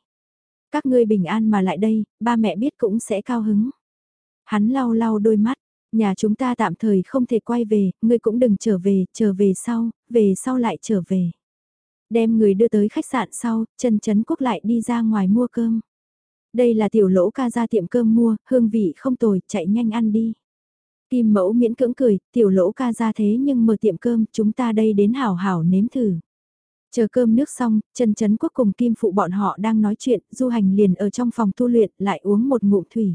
Các ngươi bình an mà lại đây, ba mẹ biết cũng sẽ cao hứng. Hắn lau lau đôi mắt, nhà chúng ta tạm thời không thể quay về, ngươi cũng đừng trở về, trở về sau, về sau lại trở về. Đem người đưa tới khách sạn sau, Trần Trấn Quốc lại đi ra ngoài mua cơm. Đây là tiểu lỗ ca ra tiệm cơm mua, hương vị không tồi, chạy nhanh ăn đi. Kim mẫu miễn cưỡng cười, tiểu lỗ ca ra thế nhưng mở tiệm cơm, chúng ta đây đến hảo hảo nếm thử. Chờ cơm nước xong, Trần Trấn Quốc cùng Kim Phụ bọn họ đang nói chuyện, du hành liền ở trong phòng tu luyện lại uống một ngụm thủy.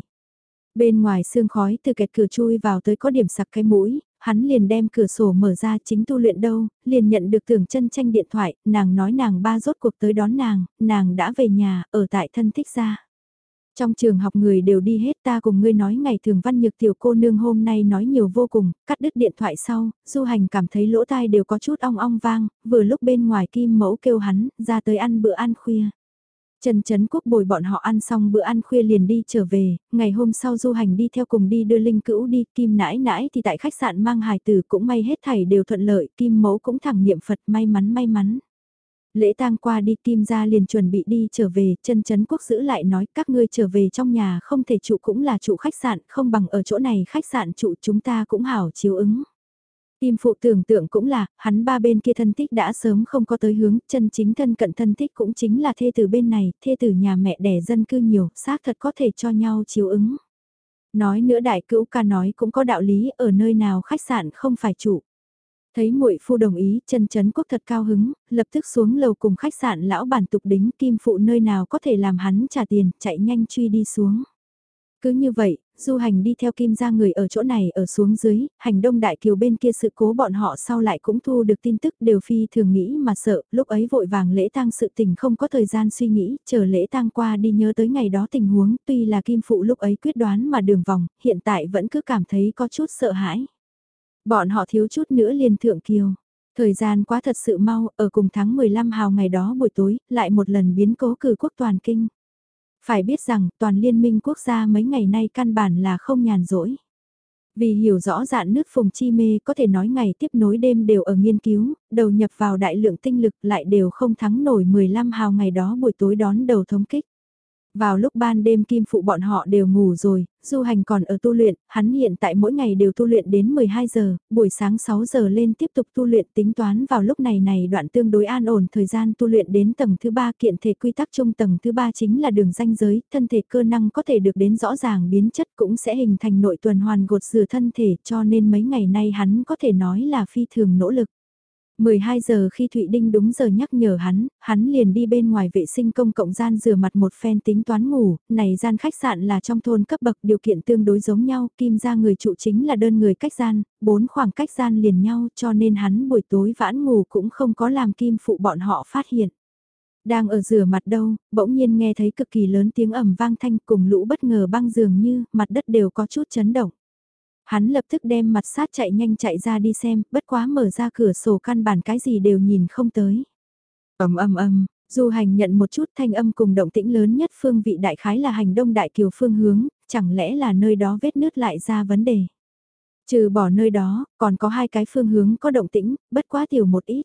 Bên ngoài sương khói từ kẹt cửa chui vào tới có điểm sặc cái mũi, hắn liền đem cửa sổ mở ra chính tu luyện đâu, liền nhận được tưởng chân tranh điện thoại, nàng nói nàng ba rốt cuộc tới đón nàng, nàng đã về nhà, ở tại thân thích gia. Trong trường học người đều đi hết ta cùng ngươi nói ngày thường văn nhược tiểu cô nương hôm nay nói nhiều vô cùng, cắt đứt điện thoại sau, du hành cảm thấy lỗ tai đều có chút ong ong vang, vừa lúc bên ngoài kim mẫu kêu hắn, ra tới ăn bữa ăn khuya. Trần Trấn Quốc bồi bọn họ ăn xong bữa ăn khuya liền đi trở về, ngày hôm sau du hành đi theo cùng đi đưa Linh Cữu đi, Kim nãi nãi thì tại khách sạn mang hài tử cũng may hết thảy đều thuận lợi, Kim mẫu cũng thẳng niệm Phật may mắn may mắn. Lễ tang qua đi Kim ra liền chuẩn bị đi trở về, trần chấn quốc giữ lại nói các ngươi trở về trong nhà không thể trụ cũng là trụ khách sạn, không bằng ở chỗ này khách sạn trụ chúng ta cũng hảo chiếu ứng. Kim phụ tưởng tượng cũng là, hắn ba bên kia thân thích đã sớm không có tới hướng, chân chính thân cận thân thích cũng chính là thê tử bên này, thê tử nhà mẹ đẻ dân cư nhiều, xác thật có thể cho nhau chiếu ứng. Nói nữa đại cữu ca nói cũng có đạo lý, ở nơi nào khách sạn không phải chủ. Thấy muội phu đồng ý, chân chấn quốc thật cao hứng, lập tức xuống lầu cùng khách sạn lão bản tục đính kim phụ nơi nào có thể làm hắn trả tiền, chạy nhanh truy đi xuống. Cứ như vậy, du hành đi theo kim ra người ở chỗ này ở xuống dưới, hành đông đại kiều bên kia sự cố bọn họ sau lại cũng thu được tin tức đều phi thường nghĩ mà sợ, lúc ấy vội vàng lễ tang sự tình không có thời gian suy nghĩ, chờ lễ tang qua đi nhớ tới ngày đó tình huống, tuy là kim phụ lúc ấy quyết đoán mà đường vòng, hiện tại vẫn cứ cảm thấy có chút sợ hãi. Bọn họ thiếu chút nữa liền thượng kiều. Thời gian quá thật sự mau, ở cùng tháng 15 hào ngày đó buổi tối, lại một lần biến cố cử quốc toàn kinh. Phải biết rằng, toàn liên minh quốc gia mấy ngày nay căn bản là không nhàn rỗi. Vì hiểu rõ dạn nước phùng chi mê có thể nói ngày tiếp nối đêm đều ở nghiên cứu, đầu nhập vào đại lượng tinh lực lại đều không thắng nổi 15 hào ngày đó buổi tối đón đầu thống kích. Vào lúc ban đêm kim phụ bọn họ đều ngủ rồi, du hành còn ở tu luyện, hắn hiện tại mỗi ngày đều tu luyện đến 12 giờ, buổi sáng 6 giờ lên tiếp tục tu luyện tính toán vào lúc này này đoạn tương đối an ổn thời gian tu luyện đến tầng thứ 3 kiện thể quy tắc chung tầng thứ 3 chính là đường ranh giới, thân thể cơ năng có thể được đến rõ ràng biến chất cũng sẽ hình thành nội tuần hoàn gột rửa thân thể cho nên mấy ngày nay hắn có thể nói là phi thường nỗ lực. 12 giờ khi Thụy Đinh đúng giờ nhắc nhở hắn, hắn liền đi bên ngoài vệ sinh công cộng gian rửa mặt một phen tính toán ngủ, này gian khách sạn là trong thôn cấp bậc điều kiện tương đối giống nhau, kim ra người trụ chính là đơn người cách gian, bốn khoảng cách gian liền nhau cho nên hắn buổi tối vãn ngủ cũng không có làm kim phụ bọn họ phát hiện. Đang ở rửa mặt đâu, bỗng nhiên nghe thấy cực kỳ lớn tiếng ầm vang thanh cùng lũ bất ngờ băng dường như mặt đất đều có chút chấn động. Hắn lập tức đem mặt sát chạy nhanh chạy ra đi xem, bất quá mở ra cửa sổ căn bản cái gì đều nhìn không tới. ầm ầm ầm, Du hành nhận một chút thanh âm cùng động tĩnh lớn nhất phương vị đại khái là hành đông đại kiều phương hướng, chẳng lẽ là nơi đó vết nứt lại ra vấn đề. Trừ bỏ nơi đó, còn có hai cái phương hướng có động tĩnh, bất quá tiểu một ít.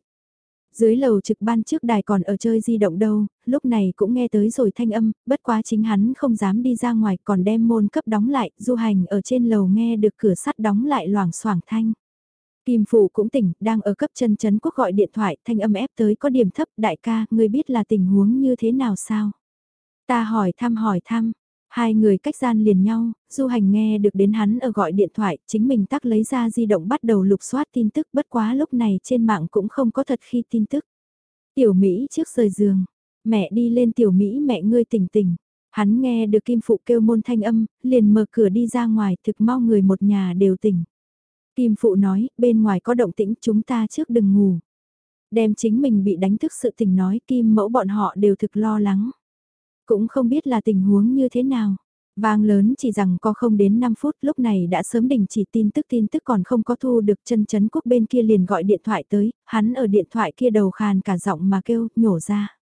Dưới lầu trực ban trước đài còn ở chơi di động đâu, lúc này cũng nghe tới rồi thanh âm, bất quá chính hắn không dám đi ra ngoài còn đem môn cấp đóng lại, du hành ở trên lầu nghe được cửa sắt đóng lại loảng xoảng thanh. Kim Phụ cũng tỉnh, đang ở cấp chân chấn quốc gọi điện thoại, thanh âm ép tới có điểm thấp, đại ca, ngươi biết là tình huống như thế nào sao? Ta hỏi thăm hỏi thăm, Hai người cách gian liền nhau, du hành nghe được đến hắn ở gọi điện thoại, chính mình tắc lấy ra di động bắt đầu lục soát tin tức bất quá lúc này trên mạng cũng không có thật khi tin tức. Tiểu Mỹ trước rời giường, mẹ đi lên tiểu Mỹ mẹ ngươi tỉnh tỉnh. Hắn nghe được Kim Phụ kêu môn thanh âm, liền mở cửa đi ra ngoài thực mau người một nhà đều tỉnh. Kim Phụ nói, bên ngoài có động tĩnh chúng ta trước đừng ngủ. Đem chính mình bị đánh thức sự tình nói Kim mẫu bọn họ đều thực lo lắng. Cũng không biết là tình huống như thế nào. Vang lớn chỉ rằng có không đến 5 phút lúc này đã sớm đình chỉ tin tức tin tức còn không có thu được chân chấn quốc bên kia liền gọi điện thoại tới, hắn ở điện thoại kia đầu khàn cả giọng mà kêu, nhổ ra.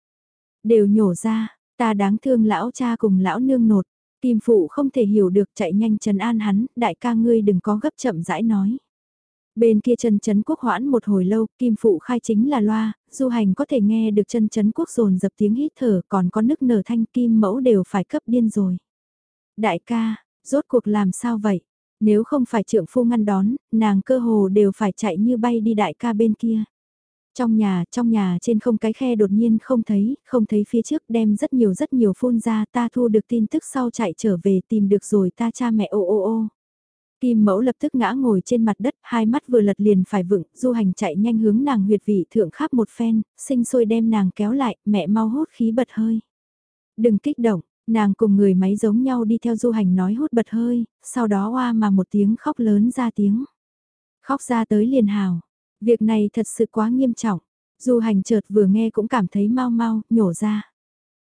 Đều nhổ ra, ta đáng thương lão cha cùng lão nương nột, kim phụ không thể hiểu được chạy nhanh trần an hắn, đại ca ngươi đừng có gấp chậm rãi nói. Bên kia chân chấn quốc hoãn một hồi lâu, kim phụ khai chính là loa, du hành có thể nghe được chân chấn quốc rồn dập tiếng hít thở còn có nức nở thanh kim mẫu đều phải cấp điên rồi. Đại ca, rốt cuộc làm sao vậy? Nếu không phải trượng phu ngăn đón, nàng cơ hồ đều phải chạy như bay đi đại ca bên kia. Trong nhà, trong nhà trên không cái khe đột nhiên không thấy, không thấy phía trước đem rất nhiều rất nhiều phun ra ta thu được tin tức sau chạy trở về tìm được rồi ta cha mẹ ô ô ô. Kim mẫu lập tức ngã ngồi trên mặt đất, hai mắt vừa lật liền phải vựng, du hành chạy nhanh hướng nàng huyệt vị thượng khắp một phen, sinh sôi đem nàng kéo lại, mẹ mau hốt khí bật hơi. Đừng kích động, nàng cùng người máy giống nhau đi theo du hành nói hút bật hơi, sau đó hoa mà một tiếng khóc lớn ra tiếng. Khóc ra tới liền hào. Việc này thật sự quá nghiêm trọng. Du hành chợt vừa nghe cũng cảm thấy mau mau, nhổ ra.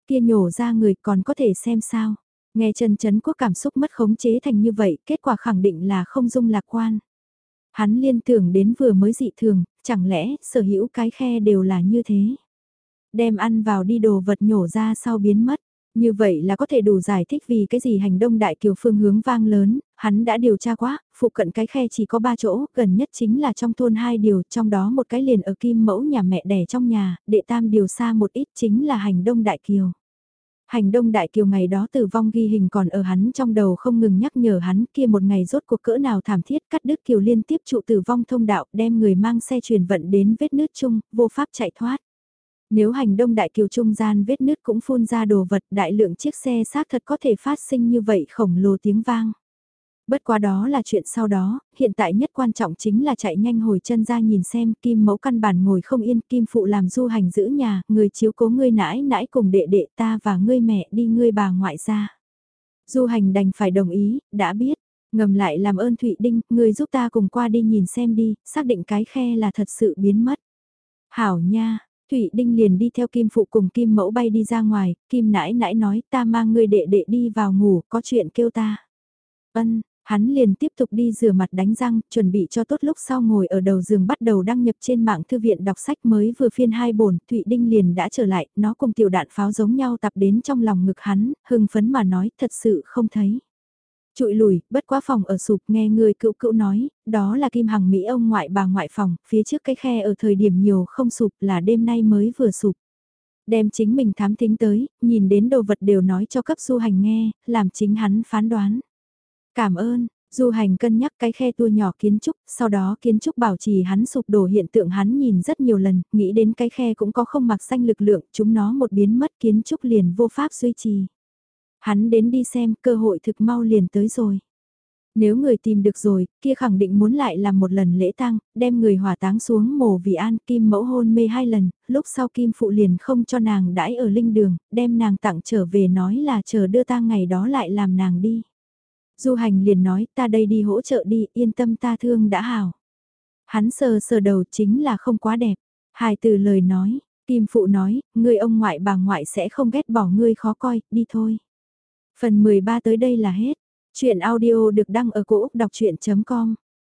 Kia nhổ ra người còn có thể xem sao. Nghe Trần Trấn Quốc cảm xúc mất khống chế thành như vậy, kết quả khẳng định là không dung lạc quan. Hắn liên tưởng đến vừa mới dị thường, chẳng lẽ sở hữu cái khe đều là như thế. Đem ăn vào đi đồ vật nhổ ra sau biến mất. Như vậy là có thể đủ giải thích vì cái gì hành đông đại kiều phương hướng vang lớn, hắn đã điều tra quá, phụ cận cái khe chỉ có ba chỗ, gần nhất chính là trong thôn hai điều, trong đó một cái liền ở kim mẫu nhà mẹ đẻ trong nhà, đệ tam điều xa một ít chính là hành đông đại kiều. Hành đông đại kiều ngày đó tử vong ghi hình còn ở hắn trong đầu không ngừng nhắc nhở hắn kia một ngày rốt cuộc cỡ nào thảm thiết cắt đứt kiều liên tiếp trụ tử vong thông đạo đem người mang xe truyền vận đến vết nước chung, vô pháp chạy thoát. Nếu hành đông đại kiều trung gian vết nứt cũng phun ra đồ vật đại lượng chiếc xe xác thật có thể phát sinh như vậy khổng lồ tiếng vang. Bất quá đó là chuyện sau đó, hiện tại nhất quan trọng chính là chạy nhanh hồi chân ra nhìn xem kim mẫu căn bản ngồi không yên kim phụ làm du hành giữ nhà, người chiếu cố ngươi nãi nãi cùng đệ đệ ta và ngươi mẹ đi ngươi bà ngoại ra. Du hành đành phải đồng ý, đã biết, ngầm lại làm ơn Thụy Đinh, người giúp ta cùng qua đi nhìn xem đi, xác định cái khe là thật sự biến mất. Hảo nha, Thụy Đinh liền đi theo Kim Phụ cùng Kim Mẫu bay đi ra ngoài, Kim nãi nãi nói ta mang người đệ đệ đi vào ngủ, có chuyện kêu ta. Ân, hắn liền tiếp tục đi rửa mặt đánh răng, chuẩn bị cho tốt lúc sau ngồi ở đầu giường bắt đầu đăng nhập trên mạng thư viện đọc sách mới vừa phiên hai bổn, Thụy Đinh liền đã trở lại, nó cùng tiểu đạn pháo giống nhau tập đến trong lòng ngực hắn, hưng phấn mà nói thật sự không thấy trụi lùi, bất quá phòng ở sụp nghe người cựu cựu nói, đó là kim hằng Mỹ ông ngoại bà ngoại phòng, phía trước cái khe ở thời điểm nhiều không sụp là đêm nay mới vừa sụp. Đem chính mình thám thính tới, nhìn đến đồ vật đều nói cho cấp du hành nghe, làm chính hắn phán đoán. Cảm ơn, Du hành cân nhắc cái khe tua nhỏ kiến trúc, sau đó kiến trúc bảo trì hắn sụp đổ hiện tượng hắn nhìn rất nhiều lần, nghĩ đến cái khe cũng có không mặc xanh lực lượng, chúng nó một biến mất kiến trúc liền vô pháp duy trì. Hắn đến đi xem cơ hội thực mau liền tới rồi. Nếu người tìm được rồi, kia khẳng định muốn lại làm một lần lễ tang, đem người hỏa táng xuống mồ vì an kim mẫu hôn mê hai lần, lúc sau kim phụ liền không cho nàng đãi ở linh đường, đem nàng tặng trở về nói là chờ đưa tang ngày đó lại làm nàng đi. Du hành liền nói ta đây đi hỗ trợ đi, yên tâm ta thương đã hảo. Hắn sờ sờ đầu chính là không quá đẹp. Hài từ lời nói, Kim Phụ nói, người ông ngoại bà ngoại sẽ không ghét bỏ ngươi khó coi, đi thôi. Phần 13 tới đây là hết. Chuyện audio được đăng ở cổ Úc đọc chuyện.com